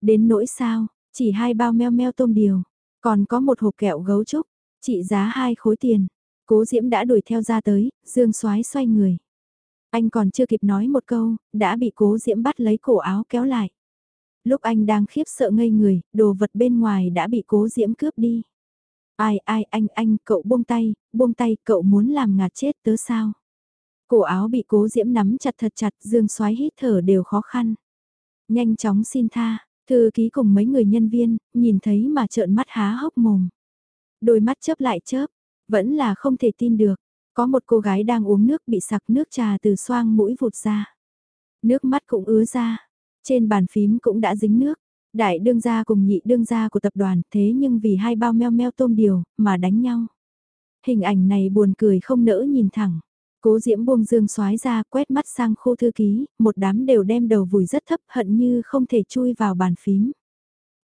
Đến nỗi sao, chỉ hai bao meo meo tôm điều, còn có một hộp kẹo gấu trúc, trị giá hai khối tiền. Cố Diễm đã đuổi theo ra tới, Dương Soái xoay người. Anh còn chưa kịp nói một câu, đã bị Cố Diễm bắt lấy cổ áo kéo lại. Lúc anh đang khiếp sợ ngây người, đồ vật bên ngoài đã bị Cố Diễm cướp đi. Ai ai anh anh cậu buông tay, buông tay cậu muốn làm ngạt chết tớ sao? Cổ áo bị cố diễm nắm chặt thật chặt dương xoái hít thở đều khó khăn. Nhanh chóng xin tha, thư ký cùng mấy người nhân viên, nhìn thấy mà trợn mắt há hốc mồm. Đôi mắt chớp lại chớp, vẫn là không thể tin được. Có một cô gái đang uống nước bị sặc nước trà từ xoang mũi vụt ra. Nước mắt cũng ứa ra, trên bàn phím cũng đã dính nước. Đại đương gia cùng nhị đương gia của tập đoàn thế nhưng vì hai bao meo meo tôm điều mà đánh nhau. Hình ảnh này buồn cười không nỡ nhìn thẳng. Cố Diễm buông dương xoái ra quét mắt sang khu thư ký, một đám đều đem đầu vùi rất thấp hận như không thể chui vào bàn phím.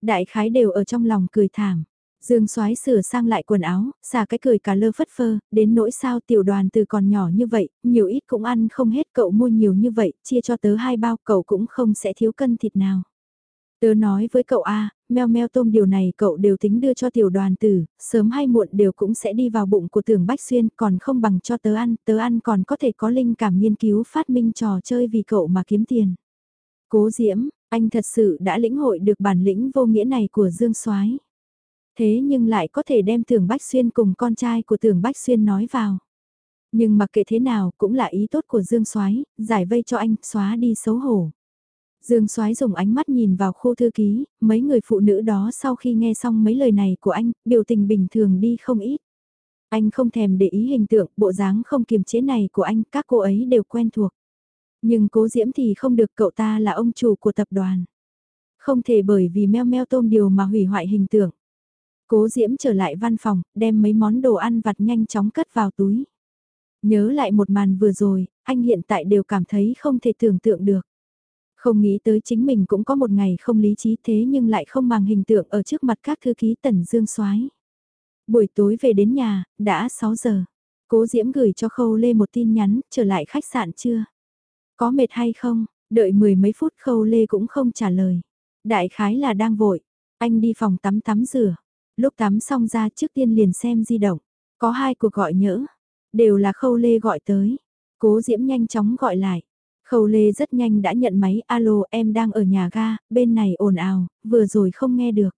Đại khái đều ở trong lòng cười thảm. Dương Soái sửa sang lại quần áo, xả cái cười cả lơ phất phơ, đến nỗi sao tiểu đoàn từ còn nhỏ như vậy, nhiều ít cũng ăn không hết cậu mua nhiều như vậy, chia cho tớ hai bao cậu cũng không sẽ thiếu cân thịt nào. Tớ nói với cậu A, meo meo tôm điều này cậu đều tính đưa cho tiểu đoàn tử, sớm hay muộn đều cũng sẽ đi vào bụng của tưởng Bách Xuyên, còn không bằng cho tớ ăn, tớ ăn còn có thể có linh cảm nghiên cứu phát minh trò chơi vì cậu mà kiếm tiền. Cố Diễm, anh thật sự đã lĩnh hội được bản lĩnh vô nghĩa này của Dương Soái. Thế nhưng lại có thể đem tưởng Bách Xuyên cùng con trai của tưởng Bách Xuyên nói vào. Nhưng mặc kệ thế nào cũng là ý tốt của Dương Soái, giải vây cho anh, xóa đi xấu hổ. Dương Soái dùng ánh mắt nhìn vào khu thư ký, mấy người phụ nữ đó sau khi nghe xong mấy lời này của anh, biểu tình bình thường đi không ít. Anh không thèm để ý hình tượng, bộ dáng không kiềm chế này của anh, các cô ấy đều quen thuộc. Nhưng cố diễm thì không được cậu ta là ông chủ của tập đoàn. Không thể bởi vì meo meo tôm điều mà hủy hoại hình tượng. Cố diễm trở lại văn phòng, đem mấy món đồ ăn vặt nhanh chóng cất vào túi. Nhớ lại một màn vừa rồi, anh hiện tại đều cảm thấy không thể tưởng tượng được. Không nghĩ tới chính mình cũng có một ngày không lý trí thế nhưng lại không màng hình tượng ở trước mặt các thư ký Tần Dương Soái. Buổi tối về đến nhà, đã 6 giờ. Cố Diễm gửi cho Khâu Lê một tin nhắn, trở lại khách sạn chưa? Có mệt hay không? Đợi mười mấy phút Khâu Lê cũng không trả lời. Đại khái là đang vội. Anh đi phòng tắm tắm rửa. Lúc tắm xong ra trước tiên liền xem di động. Có hai cuộc gọi nhỡ. Đều là Khâu Lê gọi tới. Cố Diễm nhanh chóng gọi lại. Khâu Lê rất nhanh đã nhận máy, alo em đang ở nhà ga, bên này ồn ào, vừa rồi không nghe được.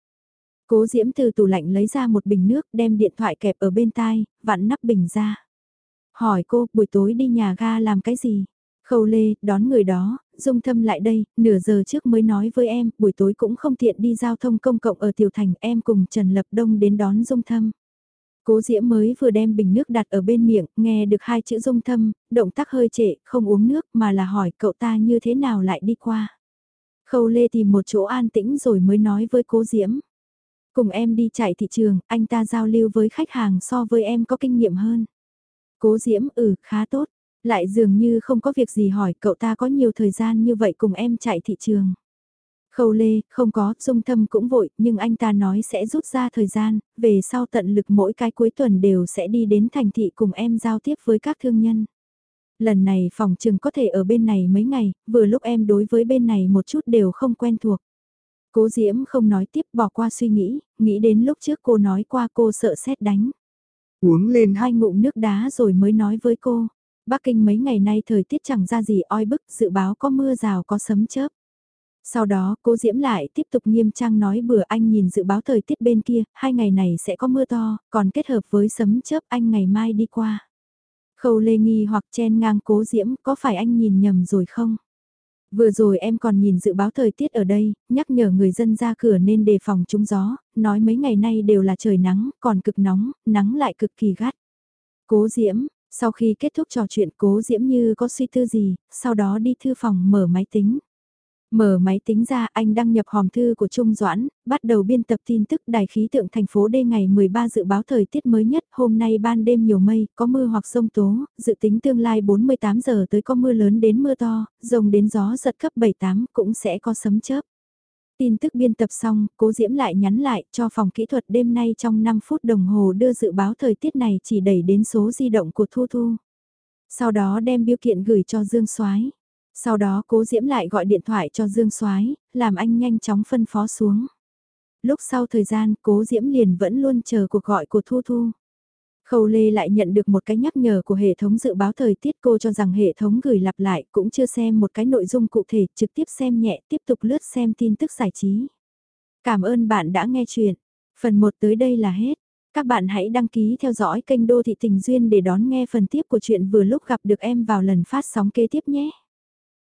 Cố Diễm từ tủ lạnh lấy ra một bình nước, đem điện thoại kẹp ở bên tai, vặn nắp bình ra. Hỏi cô, buổi tối đi nhà ga làm cái gì? Khâu Lê, đón người đó, Dung Thâm lại đây, nửa giờ trước mới nói với em, buổi tối cũng không tiện đi giao thông công cộng ở Tiểu Thành, em cùng Trần Lập Đông đến đón Dung Thâm. Cố Diễm mới vừa đem bình nước đặt ở bên miệng, nghe được hai chữ Dung Thâm, động tác hơi trệ, không uống nước mà là hỏi cậu ta như thế nào lại đi qua. Khâu Lê tìm một chỗ an tĩnh rồi mới nói với Cố Diễm. Cùng em đi chạy thị trường, anh ta giao lưu với khách hàng so với em có kinh nghiệm hơn. Cố Diễm, ừ, khá tốt. Lại dường như không có việc gì hỏi cậu ta có nhiều thời gian như vậy cùng em chạy thị trường. Khâu lê, không có, dung thâm cũng vội, nhưng anh ta nói sẽ rút ra thời gian, về sau tận lực mỗi cái cuối tuần đều sẽ đi đến thành thị cùng em giao tiếp với các thương nhân. Lần này phòng trừng có thể ở bên này mấy ngày, vừa lúc em đối với bên này một chút đều không quen thuộc. Cố Diễm không nói tiếp bỏ qua suy nghĩ, nghĩ đến lúc trước cô nói qua cô sợ xét đánh. Uống lên hai ngụm nước đá rồi mới nói với cô. Bắc Kinh mấy ngày nay thời tiết chẳng ra gì oi bức, dự báo có mưa rào có sấm chớp. Sau đó, cô Diễm lại tiếp tục nghiêm trang nói bữa anh nhìn dự báo thời tiết bên kia, hai ngày này sẽ có mưa to, còn kết hợp với sấm chớp anh ngày mai đi qua. Khâu Lê Nghi hoặc chen ngang cố Diễm, có phải anh nhìn nhầm rồi không? Vừa rồi em còn nhìn dự báo thời tiết ở đây, nhắc nhở người dân ra cửa nên đề phòng trúng gió, nói mấy ngày nay đều là trời nắng, còn cực nóng, nắng lại cực kỳ gắt. Cố Diễm, sau khi kết thúc trò chuyện cố Diễm như có suy tư gì, sau đó đi thư phòng mở máy tính. Mở máy tính ra anh đăng nhập hòm thư của Trung Doãn, bắt đầu biên tập tin tức đài khí tượng thành phố đê ngày 13 dự báo thời tiết mới nhất. Hôm nay ban đêm nhiều mây, có mưa hoặc sông tố, dự tính tương lai 48 giờ tới có mưa lớn đến mưa to, rồng đến gió giật cấp 7-8 cũng sẽ có sấm chớp. Tin tức biên tập xong, cố Diễm lại nhắn lại cho phòng kỹ thuật đêm nay trong 5 phút đồng hồ đưa dự báo thời tiết này chỉ đẩy đến số di động của Thu Thu. Sau đó đem biêu kiện gửi cho Dương Soái. Sau đó cố Diễm lại gọi điện thoại cho Dương Soái, làm anh nhanh chóng phân phó xuống. Lúc sau thời gian cố Diễm liền vẫn luôn chờ cuộc gọi của Thu Thu. Khâu Lê lại nhận được một cái nhắc nhở của hệ thống dự báo thời tiết cô cho rằng hệ thống gửi lặp lại cũng chưa xem một cái nội dung cụ thể trực tiếp xem nhẹ tiếp tục lướt xem tin tức giải trí. Cảm ơn bạn đã nghe chuyện. Phần 1 tới đây là hết. Các bạn hãy đăng ký theo dõi kênh Đô Thị Tình Duyên để đón nghe phần tiếp của chuyện vừa lúc gặp được em vào lần phát sóng kế tiếp nhé.